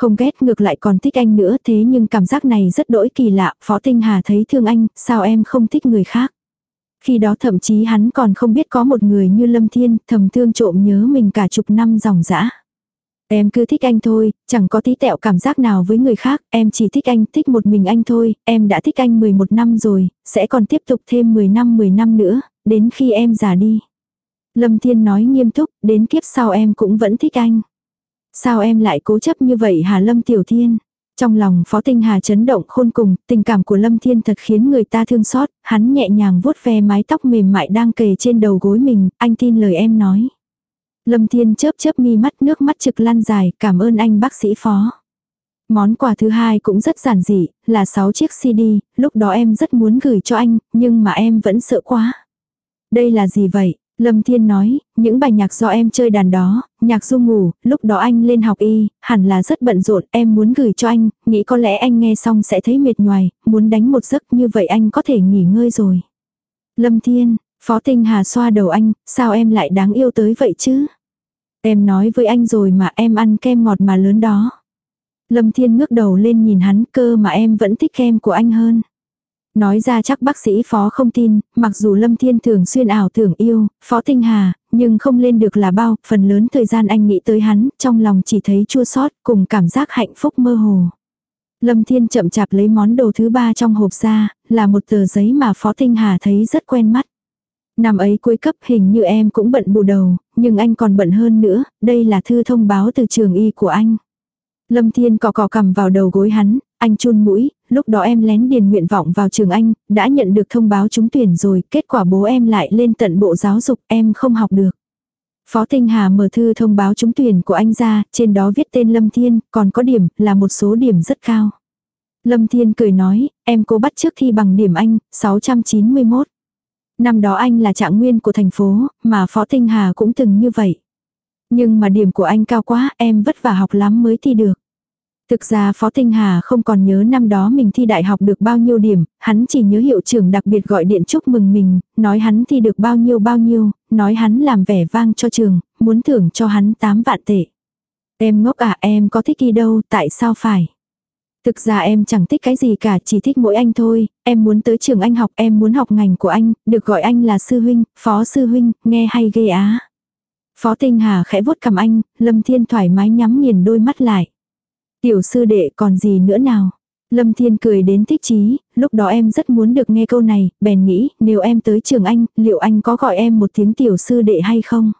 Không ghét ngược lại còn thích anh nữa thế nhưng cảm giác này rất đỗi kỳ lạ, Phó Tinh Hà thấy thương anh, sao em không thích người khác. Khi đó thậm chí hắn còn không biết có một người như Lâm Thiên thầm thương trộm nhớ mình cả chục năm dòng dã. Em cứ thích anh thôi, chẳng có tí tẹo cảm giác nào với người khác, em chỉ thích anh, thích một mình anh thôi, em đã thích anh 11 năm rồi, sẽ còn tiếp tục thêm 10 năm 10 năm nữa, đến khi em già đi. Lâm Thiên nói nghiêm túc, đến kiếp sau em cũng vẫn thích anh. Sao em lại cố chấp như vậy hả Lâm Tiểu Thiên? Trong lòng Phó Tinh Hà chấn động khôn cùng, tình cảm của Lâm Thiên thật khiến người ta thương xót, hắn nhẹ nhàng vuốt ve mái tóc mềm mại đang kề trên đầu gối mình, anh tin lời em nói. Lâm Thiên chớp chớp mi mắt nước mắt trực lăn dài, cảm ơn anh bác sĩ Phó. Món quà thứ hai cũng rất giản dị, là 6 chiếc CD, lúc đó em rất muốn gửi cho anh, nhưng mà em vẫn sợ quá. Đây là gì vậy? Lâm Thiên nói, những bài nhạc do em chơi đàn đó, nhạc du ngủ, lúc đó anh lên học y, hẳn là rất bận rộn, em muốn gửi cho anh, nghĩ có lẽ anh nghe xong sẽ thấy mệt nhoài, muốn đánh một giấc như vậy anh có thể nghỉ ngơi rồi. Lâm Thiên, Phó Tinh Hà xoa đầu anh, sao em lại đáng yêu tới vậy chứ? Em nói với anh rồi mà em ăn kem ngọt mà lớn đó. Lâm Thiên ngước đầu lên nhìn hắn cơ mà em vẫn thích kem của anh hơn. Nói ra chắc bác sĩ phó không tin, mặc dù Lâm Thiên thường xuyên ảo tưởng yêu, phó tinh hà, nhưng không lên được là bao, phần lớn thời gian anh nghĩ tới hắn, trong lòng chỉ thấy chua xót cùng cảm giác hạnh phúc mơ hồ. Lâm Thiên chậm chạp lấy món đồ thứ ba trong hộp ra, là một tờ giấy mà Phó Tinh Hà thấy rất quen mắt. Năm ấy cuối cấp hình như em cũng bận bù đầu, nhưng anh còn bận hơn nữa, đây là thư thông báo từ trường y của anh. Lâm Thiên cò cò cầm vào đầu gối hắn, anh chun mũi, lúc đó em lén điền nguyện vọng vào trường anh, đã nhận được thông báo trúng tuyển rồi, kết quả bố em lại lên tận bộ giáo dục, em không học được. Phó Tinh Hà mở thư thông báo trúng tuyển của anh ra, trên đó viết tên Lâm Thiên, còn có điểm, là một số điểm rất cao. Lâm Thiên cười nói, em cố bắt trước thi bằng điểm anh, 691. Năm đó anh là trạng nguyên của thành phố, mà Phó Tinh Hà cũng từng như vậy. Nhưng mà điểm của anh cao quá, em vất vả học lắm mới thi được. Thực ra Phó Tinh Hà không còn nhớ năm đó mình thi đại học được bao nhiêu điểm, hắn chỉ nhớ hiệu trưởng đặc biệt gọi điện chúc mừng mình, nói hắn thi được bao nhiêu bao nhiêu, nói hắn làm vẻ vang cho trường, muốn thưởng cho hắn 8 vạn tệ. Em ngốc à em có thích đi đâu, tại sao phải? Thực ra em chẳng thích cái gì cả, chỉ thích mỗi anh thôi, em muốn tới trường anh học, em muốn học ngành của anh, được gọi anh là sư huynh, phó sư huynh, nghe hay ghê á. Phó Tinh Hà khẽ vuốt cầm anh, Lâm Thiên thoải mái nhắm nghiền đôi mắt lại. Tiểu sư đệ còn gì nữa nào? Lâm Thiên cười đến thích chí, lúc đó em rất muốn được nghe câu này, bèn nghĩ, nếu em tới trường anh, liệu anh có gọi em một tiếng tiểu sư đệ hay không?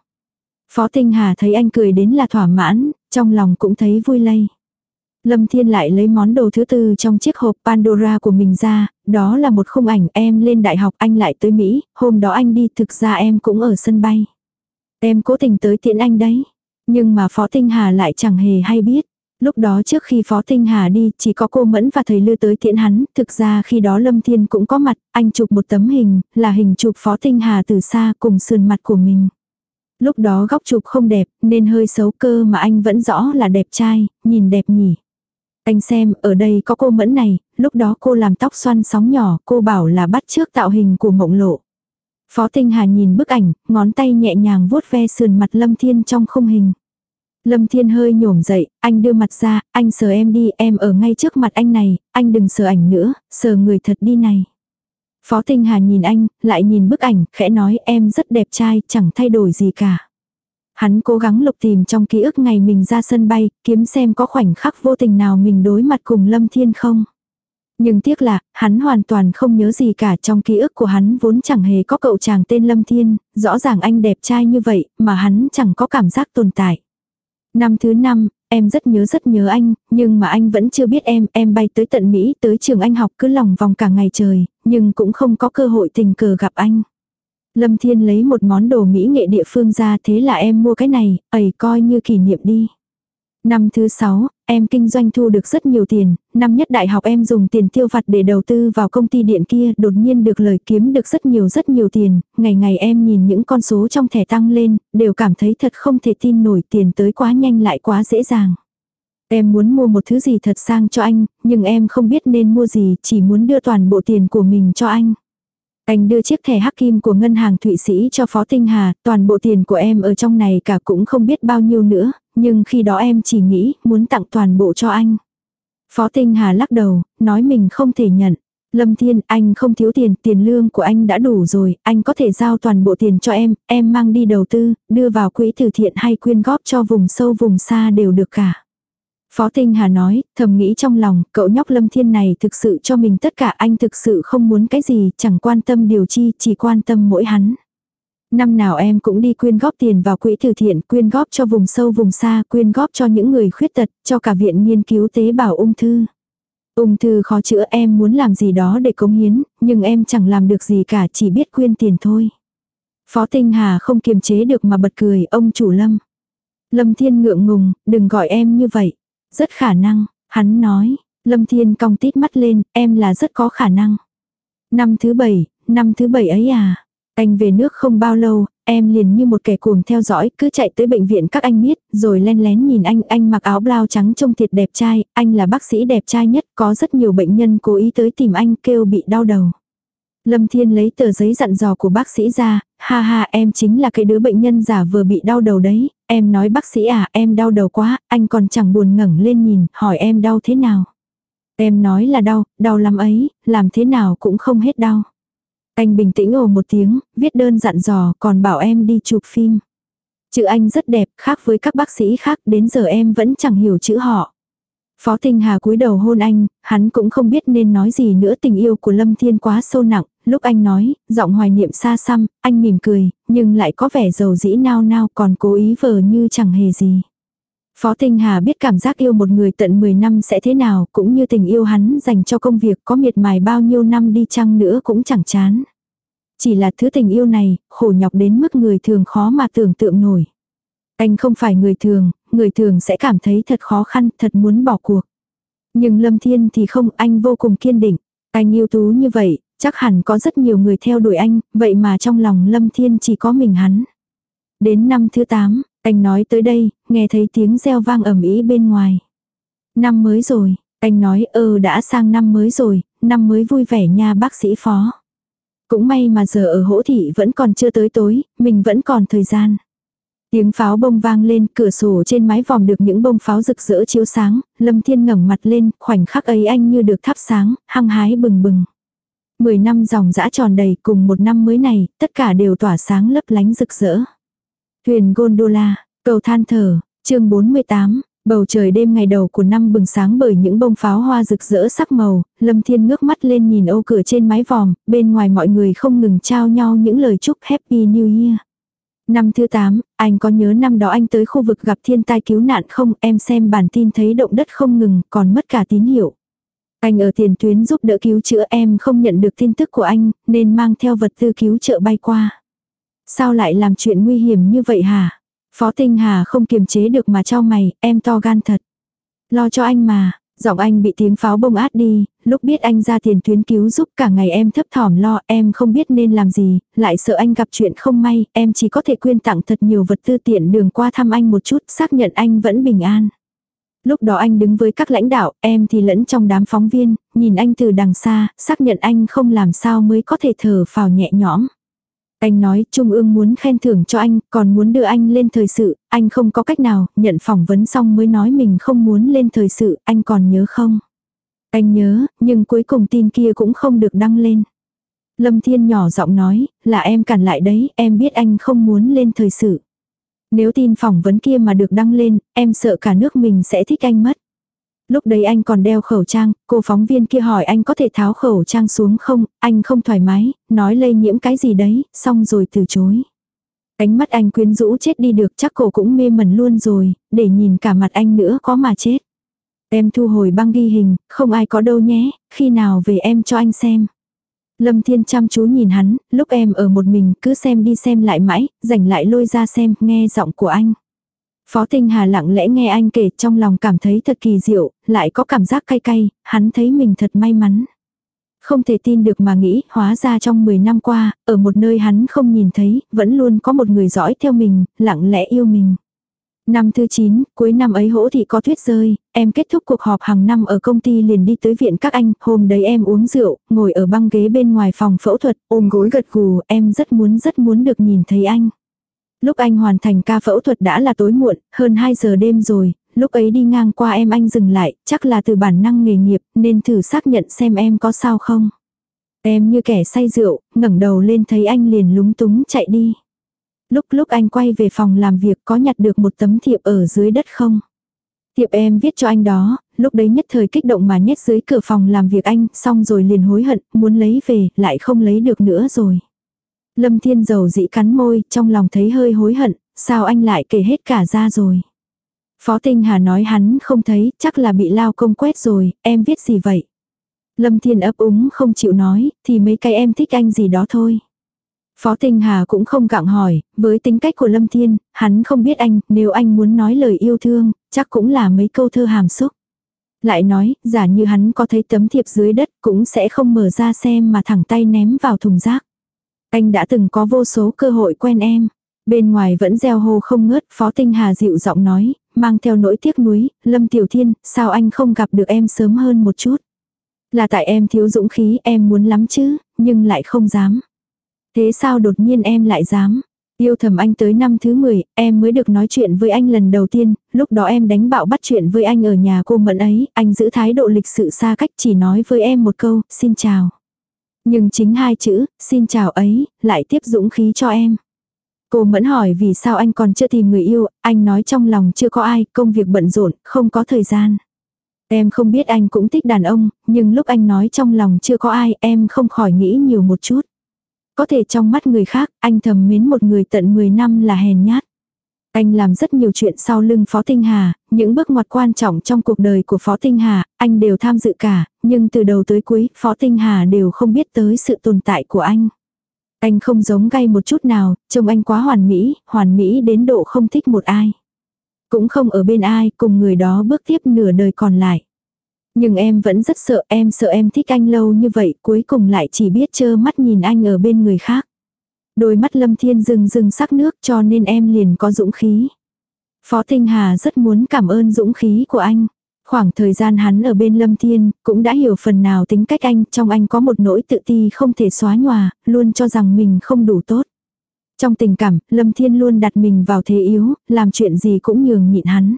Phó Tinh Hà thấy anh cười đến là thỏa mãn, trong lòng cũng thấy vui lây. Lâm Thiên lại lấy món đồ thứ tư trong chiếc hộp Pandora của mình ra, đó là một khung ảnh em lên đại học anh lại tới Mỹ, hôm đó anh đi thực ra em cũng ở sân bay. Em cố tình tới tiện anh đấy, nhưng mà Phó Tinh Hà lại chẳng hề hay biết. Lúc đó trước khi Phó Tinh Hà đi, chỉ có cô Mẫn và thầy Lư tới tiễn hắn, thực ra khi đó Lâm Thiên cũng có mặt, anh chụp một tấm hình, là hình chụp Phó Tinh Hà từ xa cùng sườn mặt của mình. Lúc đó góc chụp không đẹp, nên hơi xấu cơ mà anh vẫn rõ là đẹp trai, nhìn đẹp nhỉ. Anh xem, ở đây có cô Mẫn này, lúc đó cô làm tóc xoăn sóng nhỏ, cô bảo là bắt trước tạo hình của mộng lộ. Phó Tinh Hà nhìn bức ảnh, ngón tay nhẹ nhàng vuốt ve sườn mặt Lâm Thiên trong khung hình. Lâm Thiên hơi nhổm dậy, anh đưa mặt ra, anh sờ em đi, em ở ngay trước mặt anh này, anh đừng sờ ảnh nữa, sờ người thật đi này. Phó Tinh Hà nhìn anh, lại nhìn bức ảnh, khẽ nói em rất đẹp trai, chẳng thay đổi gì cả. Hắn cố gắng lục tìm trong ký ức ngày mình ra sân bay, kiếm xem có khoảnh khắc vô tình nào mình đối mặt cùng Lâm Thiên không. Nhưng tiếc là, hắn hoàn toàn không nhớ gì cả trong ký ức của hắn vốn chẳng hề có cậu chàng tên Lâm Thiên, rõ ràng anh đẹp trai như vậy, mà hắn chẳng có cảm giác tồn tại. Năm thứ năm, em rất nhớ rất nhớ anh, nhưng mà anh vẫn chưa biết em, em bay tới tận Mỹ, tới trường anh học cứ lòng vòng cả ngày trời, nhưng cũng không có cơ hội tình cờ gặp anh. Lâm Thiên lấy một món đồ mỹ nghệ địa phương ra thế là em mua cái này, ẩy coi như kỷ niệm đi. Năm thứ sáu, em kinh doanh thu được rất nhiều tiền, năm nhất đại học em dùng tiền tiêu vặt để đầu tư vào công ty điện kia, đột nhiên được lời kiếm được rất nhiều rất nhiều tiền, ngày ngày em nhìn những con số trong thẻ tăng lên, đều cảm thấy thật không thể tin nổi tiền tới quá nhanh lại quá dễ dàng. Em muốn mua một thứ gì thật sang cho anh, nhưng em không biết nên mua gì, chỉ muốn đưa toàn bộ tiền của mình cho anh. Anh đưa chiếc thẻ hắc kim của ngân hàng Thụy Sĩ cho Phó Tinh Hà, toàn bộ tiền của em ở trong này cả cũng không biết bao nhiêu nữa, nhưng khi đó em chỉ nghĩ muốn tặng toàn bộ cho anh. Phó Tinh Hà lắc đầu, nói mình không thể nhận. Lâm Thiên, anh không thiếu tiền, tiền lương của anh đã đủ rồi, anh có thể giao toàn bộ tiền cho em, em mang đi đầu tư, đưa vào quỹ từ thiện hay quyên góp cho vùng sâu vùng xa đều được cả. Phó Tinh Hà nói, thầm nghĩ trong lòng, cậu nhóc Lâm Thiên này thực sự cho mình tất cả anh thực sự không muốn cái gì, chẳng quan tâm điều chi, chỉ quan tâm mỗi hắn. Năm nào em cũng đi quyên góp tiền vào quỹ từ thiện, quyên góp cho vùng sâu vùng xa, quyên góp cho những người khuyết tật, cho cả viện nghiên cứu tế bào ung thư. Ung thư khó chữa em muốn làm gì đó để cống hiến, nhưng em chẳng làm được gì cả chỉ biết quyên tiền thôi. Phó Tinh Hà không kiềm chế được mà bật cười ông chủ Lâm. Lâm Thiên ngượng ngùng, đừng gọi em như vậy. Rất khả năng, hắn nói, Lâm Thiên cong tít mắt lên, em là rất có khả năng. Năm thứ bảy, năm thứ bảy ấy à. Anh về nước không bao lâu, em liền như một kẻ cuồng theo dõi, cứ chạy tới bệnh viện các anh biết, rồi len lén nhìn anh, anh mặc áo blau trắng trông thiệt đẹp trai, anh là bác sĩ đẹp trai nhất, có rất nhiều bệnh nhân cố ý tới tìm anh kêu bị đau đầu. Lâm Thiên lấy tờ giấy dặn dò của bác sĩ ra, ha ha em chính là cái đứa bệnh nhân giả vừa bị đau đầu đấy, em nói bác sĩ à em đau đầu quá, anh còn chẳng buồn ngẩng lên nhìn, hỏi em đau thế nào. Em nói là đau, đau lắm ấy, làm thế nào cũng không hết đau. Anh bình tĩnh ồ một tiếng, viết đơn dặn dò, còn bảo em đi chụp phim. Chữ anh rất đẹp, khác với các bác sĩ khác, đến giờ em vẫn chẳng hiểu chữ họ. Phó Tinh Hà cúi đầu hôn anh, hắn cũng không biết nên nói gì nữa tình yêu của Lâm Thiên quá sâu nặng, lúc anh nói, giọng hoài niệm xa xăm, anh mỉm cười, nhưng lại có vẻ giàu dĩ nao nao còn cố ý vờ như chẳng hề gì. Phó Tinh Hà biết cảm giác yêu một người tận 10 năm sẽ thế nào, cũng như tình yêu hắn dành cho công việc có miệt mài bao nhiêu năm đi chăng nữa cũng chẳng chán. Chỉ là thứ tình yêu này, khổ nhọc đến mức người thường khó mà tưởng tượng nổi. Anh không phải người thường, người thường sẽ cảm thấy thật khó khăn, thật muốn bỏ cuộc. Nhưng Lâm Thiên thì không, anh vô cùng kiên định. Anh yêu tú như vậy, chắc hẳn có rất nhiều người theo đuổi anh, vậy mà trong lòng Lâm Thiên chỉ có mình hắn. Đến năm thứ 8, anh nói tới đây, nghe thấy tiếng reo vang ầm ĩ bên ngoài. Năm mới rồi, anh nói ơ đã sang năm mới rồi, năm mới vui vẻ nha bác sĩ phó. Cũng may mà giờ ở hỗ thị vẫn còn chưa tới tối, mình vẫn còn thời gian. Tiếng pháo bông vang lên, cửa sổ trên mái vòm được những bông pháo rực rỡ chiếu sáng, Lâm Thiên ngẩng mặt lên, khoảnh khắc ấy anh như được thắp sáng, hăng hái bừng bừng. Mười năm dòng dã tròn đầy cùng một năm mới này, tất cả đều tỏa sáng lấp lánh rực rỡ. Thuyền gondola, cầu than thở, chương 48, Bầu trời đêm ngày đầu của năm bừng sáng bởi những bông pháo hoa rực rỡ sắc màu, Lâm Thiên ngước mắt lên nhìn ô cửa trên mái vòm, bên ngoài mọi người không ngừng trao nhau những lời chúc Happy New Year. Năm thứ 8, anh có nhớ năm đó anh tới khu vực gặp thiên tai cứu nạn không? Em xem bản tin thấy động đất không ngừng, còn mất cả tín hiệu. Anh ở tiền tuyến giúp đỡ cứu chữa em không nhận được tin tức của anh, nên mang theo vật tư cứu trợ bay qua. Sao lại làm chuyện nguy hiểm như vậy hả? Phó Tinh Hà không kiềm chế được mà cho mày, em to gan thật. Lo cho anh mà, giọng anh bị tiếng pháo bông át đi, lúc biết anh ra tiền tuyến cứu giúp cả ngày em thấp thỏm lo, em không biết nên làm gì, lại sợ anh gặp chuyện không may, em chỉ có thể quyên tặng thật nhiều vật tư tiện đường qua thăm anh một chút, xác nhận anh vẫn bình an. Lúc đó anh đứng với các lãnh đạo, em thì lẫn trong đám phóng viên, nhìn anh từ đằng xa, xác nhận anh không làm sao mới có thể thở phào nhẹ nhõm. Anh nói Trung ương muốn khen thưởng cho anh, còn muốn đưa anh lên thời sự, anh không có cách nào, nhận phỏng vấn xong mới nói mình không muốn lên thời sự, anh còn nhớ không? Anh nhớ, nhưng cuối cùng tin kia cũng không được đăng lên. Lâm Thiên nhỏ giọng nói, là em cản lại đấy, em biết anh không muốn lên thời sự. Nếu tin phỏng vấn kia mà được đăng lên, em sợ cả nước mình sẽ thích anh mất. Lúc đấy anh còn đeo khẩu trang, cô phóng viên kia hỏi anh có thể tháo khẩu trang xuống không, anh không thoải mái, nói lây nhiễm cái gì đấy, xong rồi từ chối. Ánh mắt anh quyến rũ chết đi được chắc cổ cũng mê mẩn luôn rồi, để nhìn cả mặt anh nữa có mà chết. Em thu hồi băng ghi hình, không ai có đâu nhé, khi nào về em cho anh xem. Lâm Thiên chăm chú nhìn hắn, lúc em ở một mình cứ xem đi xem lại mãi, rảnh lại lôi ra xem, nghe giọng của anh. Phó Tinh Hà lặng lẽ nghe anh kể trong lòng cảm thấy thật kỳ diệu, lại có cảm giác cay cay, hắn thấy mình thật may mắn. Không thể tin được mà nghĩ, hóa ra trong 10 năm qua, ở một nơi hắn không nhìn thấy, vẫn luôn có một người dõi theo mình, lặng lẽ yêu mình. Năm thứ 9, cuối năm ấy hỗ thị có tuyết rơi, em kết thúc cuộc họp hàng năm ở công ty liền đi tới viện các anh, hôm đấy em uống rượu, ngồi ở băng ghế bên ngoài phòng phẫu thuật, ôm gối gật gù, em rất muốn rất muốn được nhìn thấy anh. Lúc anh hoàn thành ca phẫu thuật đã là tối muộn, hơn 2 giờ đêm rồi, lúc ấy đi ngang qua em anh dừng lại, chắc là từ bản năng nghề nghiệp, nên thử xác nhận xem em có sao không. Em như kẻ say rượu, ngẩng đầu lên thấy anh liền lúng túng chạy đi. Lúc lúc anh quay về phòng làm việc có nhặt được một tấm thiệp ở dưới đất không? Thiệp em viết cho anh đó, lúc đấy nhất thời kích động mà nhét dưới cửa phòng làm việc anh, xong rồi liền hối hận, muốn lấy về, lại không lấy được nữa rồi. Lâm Thiên dầu dĩ cắn môi, trong lòng thấy hơi hối hận, sao anh lại kể hết cả ra rồi. Phó Tinh Hà nói hắn không thấy, chắc là bị lao công quét rồi, em viết gì vậy? Lâm Thiên ấp úng không chịu nói, thì mấy cái em thích anh gì đó thôi. Phó Tinh Hà cũng không gặng hỏi, với tính cách của Lâm Thiên, hắn không biết anh, nếu anh muốn nói lời yêu thương, chắc cũng là mấy câu thơ hàm xúc. Lại nói, giả như hắn có thấy tấm thiệp dưới đất cũng sẽ không mở ra xem mà thẳng tay ném vào thùng rác. Anh đã từng có vô số cơ hội quen em. Bên ngoài vẫn gieo hô không ngớt, Phó Tinh Hà dịu giọng nói, mang theo nỗi tiếc nuối, Lâm Tiểu Thiên, sao anh không gặp được em sớm hơn một chút. Là tại em thiếu dũng khí, em muốn lắm chứ, nhưng lại không dám. Thế sao đột nhiên em lại dám? Yêu thầm anh tới năm thứ 10, em mới được nói chuyện với anh lần đầu tiên, lúc đó em đánh bạo bắt chuyện với anh ở nhà cô Mẫn ấy, anh giữ thái độ lịch sự xa cách chỉ nói với em một câu, xin chào. Nhưng chính hai chữ, xin chào ấy, lại tiếp dũng khí cho em. Cô Mẫn hỏi vì sao anh còn chưa tìm người yêu, anh nói trong lòng chưa có ai, công việc bận rộn, không có thời gian. Em không biết anh cũng thích đàn ông, nhưng lúc anh nói trong lòng chưa có ai, em không khỏi nghĩ nhiều một chút. Có thể trong mắt người khác, anh thầm mến một người tận 10 năm là hèn nhát. Anh làm rất nhiều chuyện sau lưng Phó Tinh Hà, những bước ngoặt quan trọng trong cuộc đời của Phó Tinh Hà, anh đều tham dự cả, nhưng từ đầu tới cuối, Phó Tinh Hà đều không biết tới sự tồn tại của anh. Anh không giống gay một chút nào, trông anh quá hoàn mỹ, hoàn mỹ đến độ không thích một ai. Cũng không ở bên ai, cùng người đó bước tiếp nửa đời còn lại. Nhưng em vẫn rất sợ, em sợ em thích anh lâu như vậy, cuối cùng lại chỉ biết trơ mắt nhìn anh ở bên người khác. Đôi mắt Lâm Thiên rừng rừng sắc nước cho nên em liền có dũng khí. Phó Tinh Hà rất muốn cảm ơn dũng khí của anh. Khoảng thời gian hắn ở bên Lâm Thiên, cũng đã hiểu phần nào tính cách anh, trong anh có một nỗi tự ti không thể xóa nhòa, luôn cho rằng mình không đủ tốt. Trong tình cảm, Lâm Thiên luôn đặt mình vào thế yếu, làm chuyện gì cũng nhường nhịn hắn.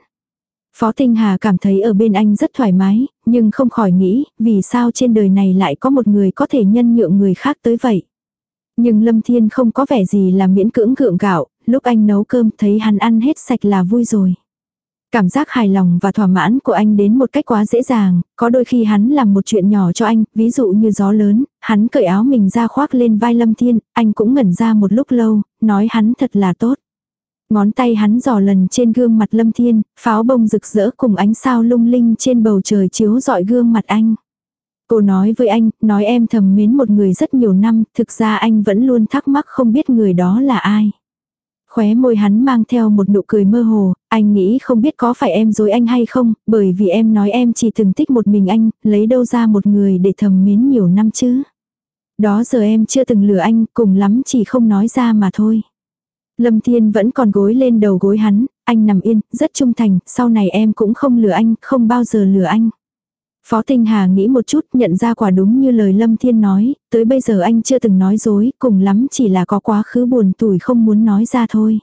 Phó Tinh Hà cảm thấy ở bên anh rất thoải mái, nhưng không khỏi nghĩ, vì sao trên đời này lại có một người có thể nhân nhượng người khác tới vậy. Nhưng Lâm Thiên không có vẻ gì là miễn cưỡng gượng gạo, lúc anh nấu cơm thấy hắn ăn hết sạch là vui rồi. Cảm giác hài lòng và thỏa mãn của anh đến một cách quá dễ dàng, có đôi khi hắn làm một chuyện nhỏ cho anh, ví dụ như gió lớn, hắn cởi áo mình ra khoác lên vai Lâm Thiên, anh cũng ngẩn ra một lúc lâu, nói hắn thật là tốt. Ngón tay hắn dò lần trên gương mặt Lâm Thiên, pháo bông rực rỡ cùng ánh sao lung linh trên bầu trời chiếu dọi gương mặt anh. Cô nói với anh, nói em thầm mến một người rất nhiều năm, thực ra anh vẫn luôn thắc mắc không biết người đó là ai. Khóe môi hắn mang theo một nụ cười mơ hồ, anh nghĩ không biết có phải em dối anh hay không, bởi vì em nói em chỉ từng thích một mình anh, lấy đâu ra một người để thầm mến nhiều năm chứ. Đó giờ em chưa từng lừa anh, cùng lắm chỉ không nói ra mà thôi. Lâm Thiên vẫn còn gối lên đầu gối hắn, anh nằm yên, rất trung thành, sau này em cũng không lừa anh, không bao giờ lừa anh. Phó Tinh Hà nghĩ một chút nhận ra quả đúng như lời Lâm Thiên nói, tới bây giờ anh chưa từng nói dối, cùng lắm chỉ là có quá khứ buồn tủi không muốn nói ra thôi.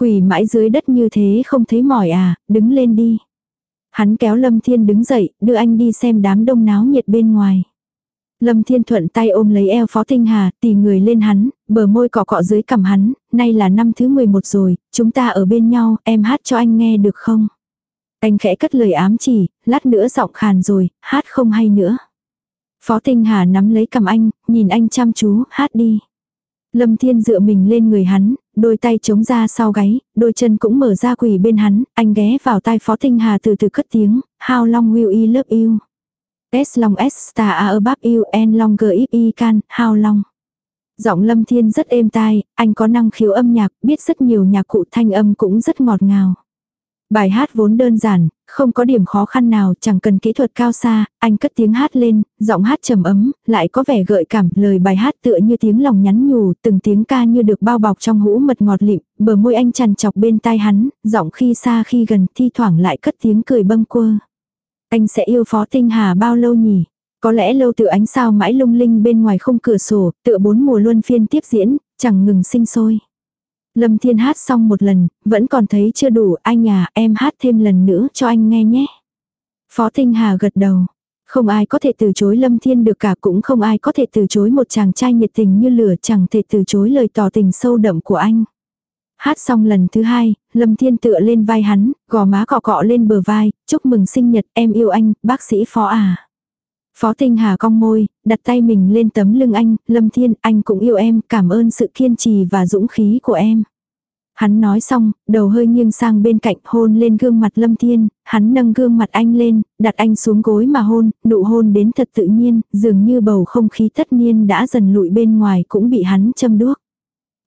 Quỳ mãi dưới đất như thế không thấy mỏi à, đứng lên đi. Hắn kéo Lâm Thiên đứng dậy, đưa anh đi xem đám đông náo nhiệt bên ngoài. Lâm Thiên thuận tay ôm lấy eo Phó Tinh Hà, tì người lên hắn, bờ môi cọ cọ dưới cằm hắn, nay là năm thứ 11 rồi, chúng ta ở bên nhau, em hát cho anh nghe được không? Anh khẽ cất lời ám chỉ, lát nữa giọng khàn rồi, hát không hay nữa. Phó Tinh Hà nắm lấy cầm anh, nhìn anh chăm chú, hát đi. Lâm Thiên dựa mình lên người hắn, đôi tay chống ra sau gáy, đôi chân cũng mở ra quỳ bên hắn, anh ghé vào tai Phó Tinh Hà từ từ cất tiếng, How long will you love you? S long s star a above you and longer if you can, how long? Giọng Lâm Thiên rất êm tai, anh có năng khiếu âm nhạc, biết rất nhiều nhạc cụ thanh âm cũng rất ngọt ngào. Bài hát vốn đơn giản, không có điểm khó khăn nào, chẳng cần kỹ thuật cao xa, anh cất tiếng hát lên, giọng hát trầm ấm, lại có vẻ gợi cảm, lời bài hát tựa như tiếng lòng nhắn nhủ, từng tiếng ca như được bao bọc trong hũ mật ngọt lịm, bờ môi anh chằn chọc bên tai hắn, giọng khi xa khi gần, thi thoảng lại cất tiếng cười bâng quơ. Anh sẽ yêu Phó Tinh Hà bao lâu nhỉ? Có lẽ lâu tự ánh sao mãi lung linh bên ngoài không cửa sổ, tựa bốn mùa luân phiên tiếp diễn, chẳng ngừng sinh sôi. Lâm Thiên hát xong một lần, vẫn còn thấy chưa đủ, anh à, em hát thêm lần nữa cho anh nghe nhé. Phó Tinh Hà gật đầu. Không ai có thể từ chối Lâm Thiên được cả cũng không ai có thể từ chối một chàng trai nhiệt tình như lửa chẳng thể từ chối lời tỏ tình sâu đậm của anh. Hát xong lần thứ hai, Lâm Thiên tựa lên vai hắn, gò má cọ cọ lên bờ vai, chúc mừng sinh nhật em yêu anh, bác sĩ phó à. Phó Tinh Hà cong môi, đặt tay mình lên tấm lưng anh, Lâm Thiên, anh cũng yêu em, cảm ơn sự kiên trì và dũng khí của em. Hắn nói xong, đầu hơi nghiêng sang bên cạnh hôn lên gương mặt Lâm Thiên, hắn nâng gương mặt anh lên, đặt anh xuống gối mà hôn, nụ hôn đến thật tự nhiên, dường như bầu không khí tất nhiên đã dần lụi bên ngoài cũng bị hắn châm đuốc.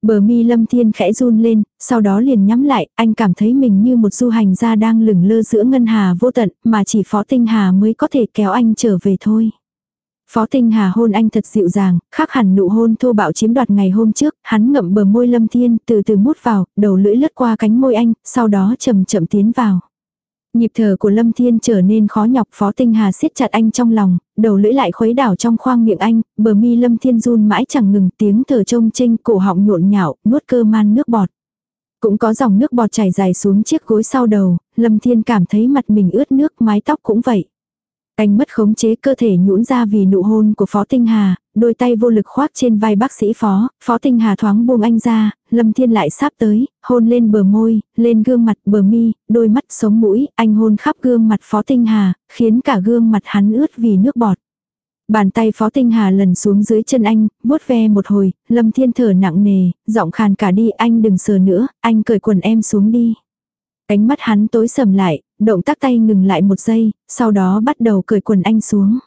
Bờ mi Lâm Thiên khẽ run lên, sau đó liền nhắm lại, anh cảm thấy mình như một du hành gia đang lửng lơ giữa ngân hà vô tận, mà chỉ Phó Tinh Hà mới có thể kéo anh trở về thôi. Phó Tinh Hà hôn anh thật dịu dàng, khác hẳn nụ hôn thô bạo chiếm đoạt ngày hôm trước, hắn ngậm bờ môi Lâm Thiên, từ từ mút vào, đầu lưỡi lướt qua cánh môi anh, sau đó chậm chậm tiến vào. Nhịp thở của Lâm Thiên trở nên khó nhọc Phó Tinh Hà siết chặt anh trong lòng, đầu lưỡi lại khuấy đảo trong khoang miệng anh, bờ mi Lâm Thiên run mãi chẳng ngừng tiếng thở trông trinh cổ họng nhộn nhạo, nuốt cơ man nước bọt. Cũng có dòng nước bọt chảy dài xuống chiếc gối sau đầu, Lâm Thiên cảm thấy mặt mình ướt nước mái tóc cũng vậy. Anh mất khống chế cơ thể nhũn ra vì nụ hôn của Phó Tinh Hà, đôi tay vô lực khoác trên vai bác sĩ Phó, Phó Tinh Hà thoáng buông anh ra, Lâm Thiên lại sắp tới, hôn lên bờ môi, lên gương mặt bờ mi, đôi mắt sống mũi, anh hôn khắp gương mặt Phó Tinh Hà, khiến cả gương mặt hắn ướt vì nước bọt. Bàn tay Phó Tinh Hà lần xuống dưới chân anh, vuốt ve một hồi, Lâm Thiên thở nặng nề, giọng khàn cả đi anh đừng sờ nữa, anh cởi quần em xuống đi. Cánh mắt hắn tối sầm lại, động tác tay ngừng lại một giây, sau đó bắt đầu cởi quần anh xuống.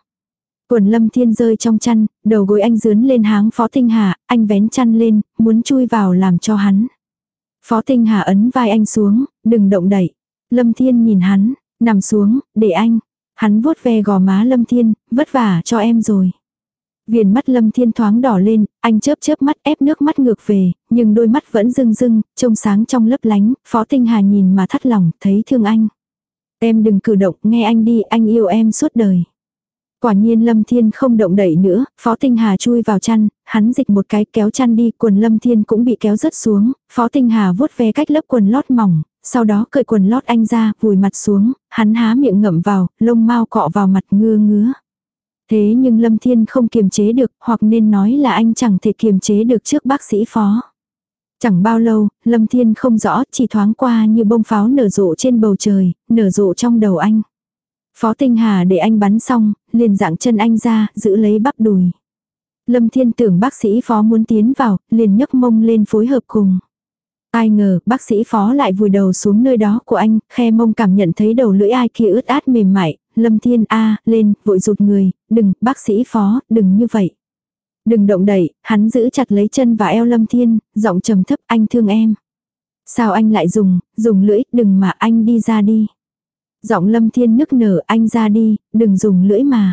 Quần lâm thiên rơi trong chăn, đầu gối anh dướn lên háng phó tinh hà, anh vén chăn lên, muốn chui vào làm cho hắn. Phó tinh hà ấn vai anh xuống, đừng động đậy. Lâm thiên nhìn hắn, nằm xuống, để anh. Hắn vuốt ve gò má Lâm Thiên, vất vả cho em rồi. Viền mắt Lâm Thiên thoáng đỏ lên, anh chớp chớp mắt ép nước mắt ngược về, nhưng đôi mắt vẫn rưng rưng, trông sáng trong lấp lánh, Phó Tinh Hà nhìn mà thắt lòng, thấy thương anh. Em đừng cử động, nghe anh đi, anh yêu em suốt đời. Quả nhiên Lâm Thiên không động đẩy nữa, Phó Tinh Hà chui vào chăn, hắn dịch một cái kéo chăn đi, quần Lâm Thiên cũng bị kéo rớt xuống, Phó Tinh Hà vuốt ve cách lớp quần lót mỏng, sau đó cởi quần lót anh ra, vùi mặt xuống, hắn há miệng ngậm vào, lông mau cọ vào mặt ngưa ngứa. Thế nhưng Lâm Thiên không kiềm chế được, hoặc nên nói là anh chẳng thể kiềm chế được trước bác sĩ phó. Chẳng bao lâu, Lâm Thiên không rõ, chỉ thoáng qua như bông pháo nở rộ trên bầu trời, nở rộ trong đầu anh. Phó Tinh Hà để anh bắn xong, liền dạng chân anh ra, giữ lấy bắp đùi. Lâm Thiên tưởng bác sĩ phó muốn tiến vào, liền nhấc mông lên phối hợp cùng. Ai ngờ, bác sĩ phó lại vùi đầu xuống nơi đó của anh, khe mông cảm nhận thấy đầu lưỡi ai kia ướt át mềm mại, Lâm Thiên A, lên, vội rụt người, đừng, bác sĩ phó, đừng như vậy. Đừng động đẩy, hắn giữ chặt lấy chân và eo Lâm Thiên, giọng trầm thấp anh thương em. Sao anh lại dùng, dùng lưỡi, đừng mà anh đi ra đi. Giọng Lâm Thiên nức nở anh ra đi, đừng dùng lưỡi mà.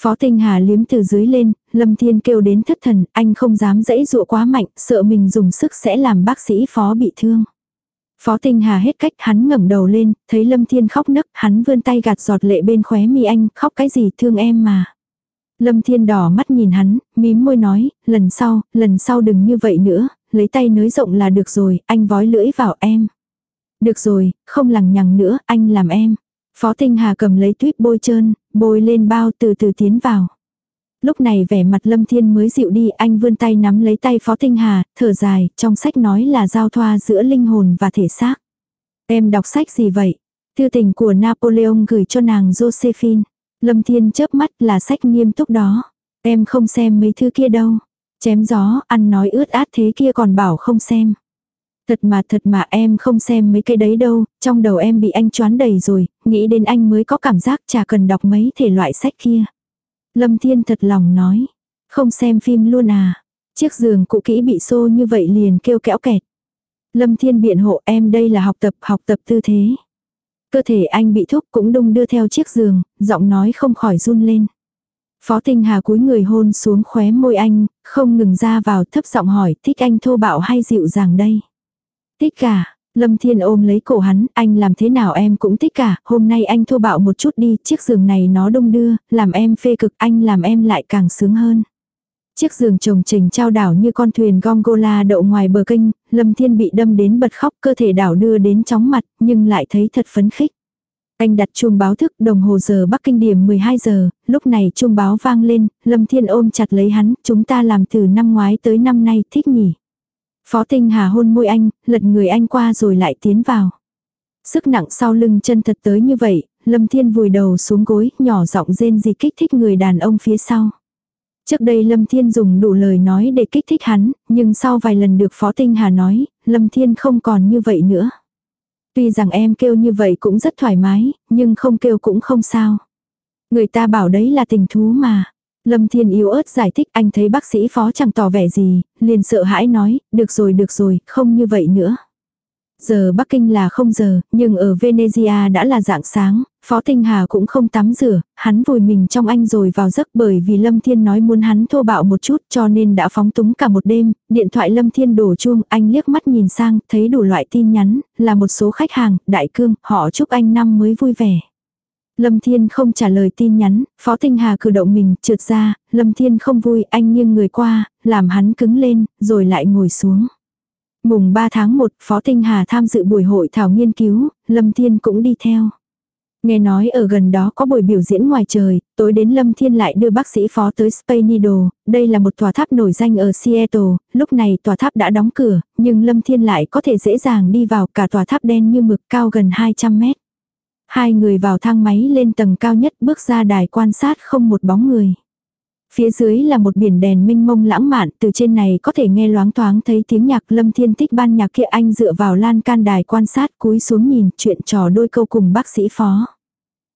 Phó Tinh Hà liếm từ dưới lên, Lâm Thiên kêu đến thất thần, anh không dám dãy dụa quá mạnh, sợ mình dùng sức sẽ làm bác sĩ phó bị thương. Phó Tinh Hà hết cách, hắn ngẩng đầu lên, thấy Lâm Thiên khóc nức, hắn vươn tay gạt giọt lệ bên khóe mi anh, khóc cái gì thương em mà. Lâm Thiên đỏ mắt nhìn hắn, mím môi nói, lần sau, lần sau đừng như vậy nữa, lấy tay nới rộng là được rồi, anh vói lưỡi vào em. Được rồi, không lằng nhằng nữa, anh làm em. Phó Tinh Hà cầm lấy tuyết bôi trơn, bôi lên bao từ từ tiến vào. Lúc này vẻ mặt Lâm Thiên mới dịu đi, anh vươn tay nắm lấy tay Phó Tinh Hà, thở dài, trong sách nói là giao thoa giữa linh hồn và thể xác. Em đọc sách gì vậy? Thư tình của Napoleon gửi cho nàng Josephine. Lâm Thiên chớp mắt là sách nghiêm túc đó. Em không xem mấy thứ kia đâu. Chém gió, ăn nói ướt át thế kia còn bảo không xem. Thật mà thật mà em không xem mấy cái đấy đâu, trong đầu em bị anh choán đầy rồi, nghĩ đến anh mới có cảm giác chả cần đọc mấy thể loại sách kia. Lâm Thiên thật lòng nói, không xem phim luôn à, chiếc giường cũ kỹ bị xô như vậy liền kêu kẽo kẹt. Lâm Thiên biện hộ em đây là học tập, học tập tư thế. Cơ thể anh bị thúc cũng đung đưa theo chiếc giường, giọng nói không khỏi run lên. Phó Tinh Hà cúi người hôn xuống khóe môi anh, không ngừng ra vào thấp giọng hỏi thích anh thô bạo hay dịu dàng đây. Thích cả, Lâm Thiên ôm lấy cổ hắn, anh làm thế nào em cũng thích cả, hôm nay anh thua bạo một chút đi, chiếc giường này nó đông đưa, làm em phê cực, anh làm em lại càng sướng hơn. Chiếc giường trồng trình trao đảo như con thuyền gongola đậu ngoài bờ kênh, Lâm Thiên bị đâm đến bật khóc cơ thể đảo đưa đến chóng mặt, nhưng lại thấy thật phấn khích. Anh đặt chuông báo thức đồng hồ giờ Bắc Kinh điểm 12 giờ, lúc này chuông báo vang lên, Lâm Thiên ôm chặt lấy hắn, chúng ta làm từ năm ngoái tới năm nay, thích nhỉ. Phó Tinh Hà hôn môi anh, lật người anh qua rồi lại tiến vào. Sức nặng sau lưng chân thật tới như vậy, Lâm Thiên vùi đầu xuống gối, nhỏ giọng rên gì kích thích người đàn ông phía sau. Trước đây Lâm Thiên dùng đủ lời nói để kích thích hắn, nhưng sau vài lần được Phó Tinh Hà nói, Lâm Thiên không còn như vậy nữa. Tuy rằng em kêu như vậy cũng rất thoải mái, nhưng không kêu cũng không sao. Người ta bảo đấy là tình thú mà. Lâm Thiên yếu ớt giải thích anh thấy bác sĩ phó chẳng tỏ vẻ gì, liền sợ hãi nói, được rồi được rồi, không như vậy nữa. Giờ Bắc Kinh là không giờ, nhưng ở Venezia đã là dạng sáng, Phó Tinh Hà cũng không tắm rửa, hắn vùi mình trong anh rồi vào giấc bởi vì Lâm Thiên nói muốn hắn thô bạo một chút cho nên đã phóng túng cả một đêm, điện thoại Lâm Thiên đổ chuông, anh liếc mắt nhìn sang, thấy đủ loại tin nhắn, là một số khách hàng, đại cương, họ chúc anh năm mới vui vẻ. Lâm Thiên không trả lời tin nhắn, Phó Tinh Hà cử động mình, trượt ra, Lâm Thiên không vui, anh nghiêng người qua, làm hắn cứng lên, rồi lại ngồi xuống. Mùng 3 tháng 1, Phó Tinh Hà tham dự buổi hội thảo nghiên cứu, Lâm Thiên cũng đi theo. Nghe nói ở gần đó có buổi biểu diễn ngoài trời, tối đến Lâm Thiên lại đưa bác sĩ phó tới Spainido, đây là một tòa tháp nổi danh ở Seattle, lúc này tòa tháp đã đóng cửa, nhưng Lâm Thiên lại có thể dễ dàng đi vào cả tòa tháp đen như mực cao gần 200 mét. Hai người vào thang máy lên tầng cao nhất bước ra đài quan sát không một bóng người. Phía dưới là một biển đèn minh mông lãng mạn, từ trên này có thể nghe loáng thoáng thấy tiếng nhạc lâm thiên tích ban nhạc kia anh dựa vào lan can đài quan sát cúi xuống nhìn chuyện trò đôi câu cùng bác sĩ phó.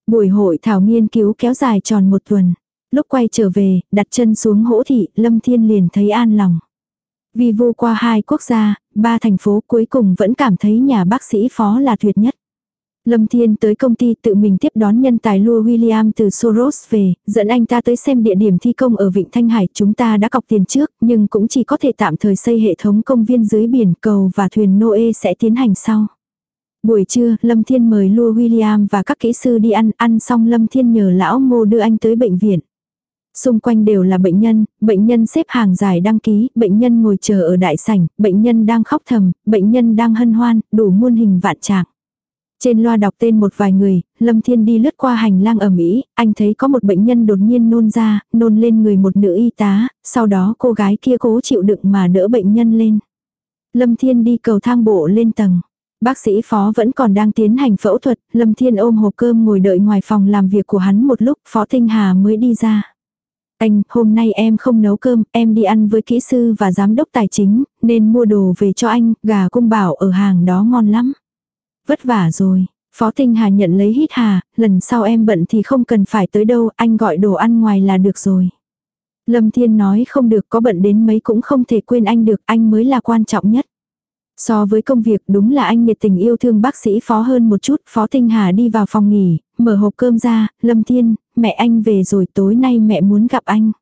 Buổi hội thảo nghiên cứu kéo dài tròn một tuần. Lúc quay trở về, đặt chân xuống hỗ thị, lâm thiên liền thấy an lòng. Vì vô qua hai quốc gia, ba thành phố cuối cùng vẫn cảm thấy nhà bác sĩ phó là tuyệt nhất. Lâm Thiên tới công ty tự mình tiếp đón nhân tài Lua William từ Soros về, dẫn anh ta tới xem địa điểm thi công ở Vịnh Thanh Hải. Chúng ta đã cọc tiền trước, nhưng cũng chỉ có thể tạm thời xây hệ thống công viên dưới biển cầu và thuyền Noe sẽ tiến hành sau. Buổi trưa, Lâm Thiên mời Lua William và các kỹ sư đi ăn, ăn xong Lâm Thiên nhờ lão ngô đưa anh tới bệnh viện. Xung quanh đều là bệnh nhân, bệnh nhân xếp hàng dài đăng ký, bệnh nhân ngồi chờ ở đại sảnh, bệnh nhân đang khóc thầm, bệnh nhân đang hân hoan, đủ muôn hình vạn trạng. Trên loa đọc tên một vài người, Lâm Thiên đi lướt qua hành lang ở Mỹ, anh thấy có một bệnh nhân đột nhiên nôn ra, nôn lên người một nữ y tá, sau đó cô gái kia cố chịu đựng mà đỡ bệnh nhân lên. Lâm Thiên đi cầu thang bộ lên tầng. Bác sĩ phó vẫn còn đang tiến hành phẫu thuật, Lâm Thiên ôm hộp cơm ngồi đợi ngoài phòng làm việc của hắn một lúc, phó thanh Hà mới đi ra. Anh, hôm nay em không nấu cơm, em đi ăn với kỹ sư và giám đốc tài chính, nên mua đồ về cho anh, gà cung bảo ở hàng đó ngon lắm. Vất vả rồi. Phó Tinh Hà nhận lấy hít hà, lần sau em bận thì không cần phải tới đâu, anh gọi đồ ăn ngoài là được rồi. Lâm Thiên nói không được có bận đến mấy cũng không thể quên anh được, anh mới là quan trọng nhất. So với công việc đúng là anh nhiệt tình yêu thương bác sĩ phó hơn một chút, phó Tinh Hà đi vào phòng nghỉ, mở hộp cơm ra, Lâm Thiên, mẹ anh về rồi tối nay mẹ muốn gặp anh.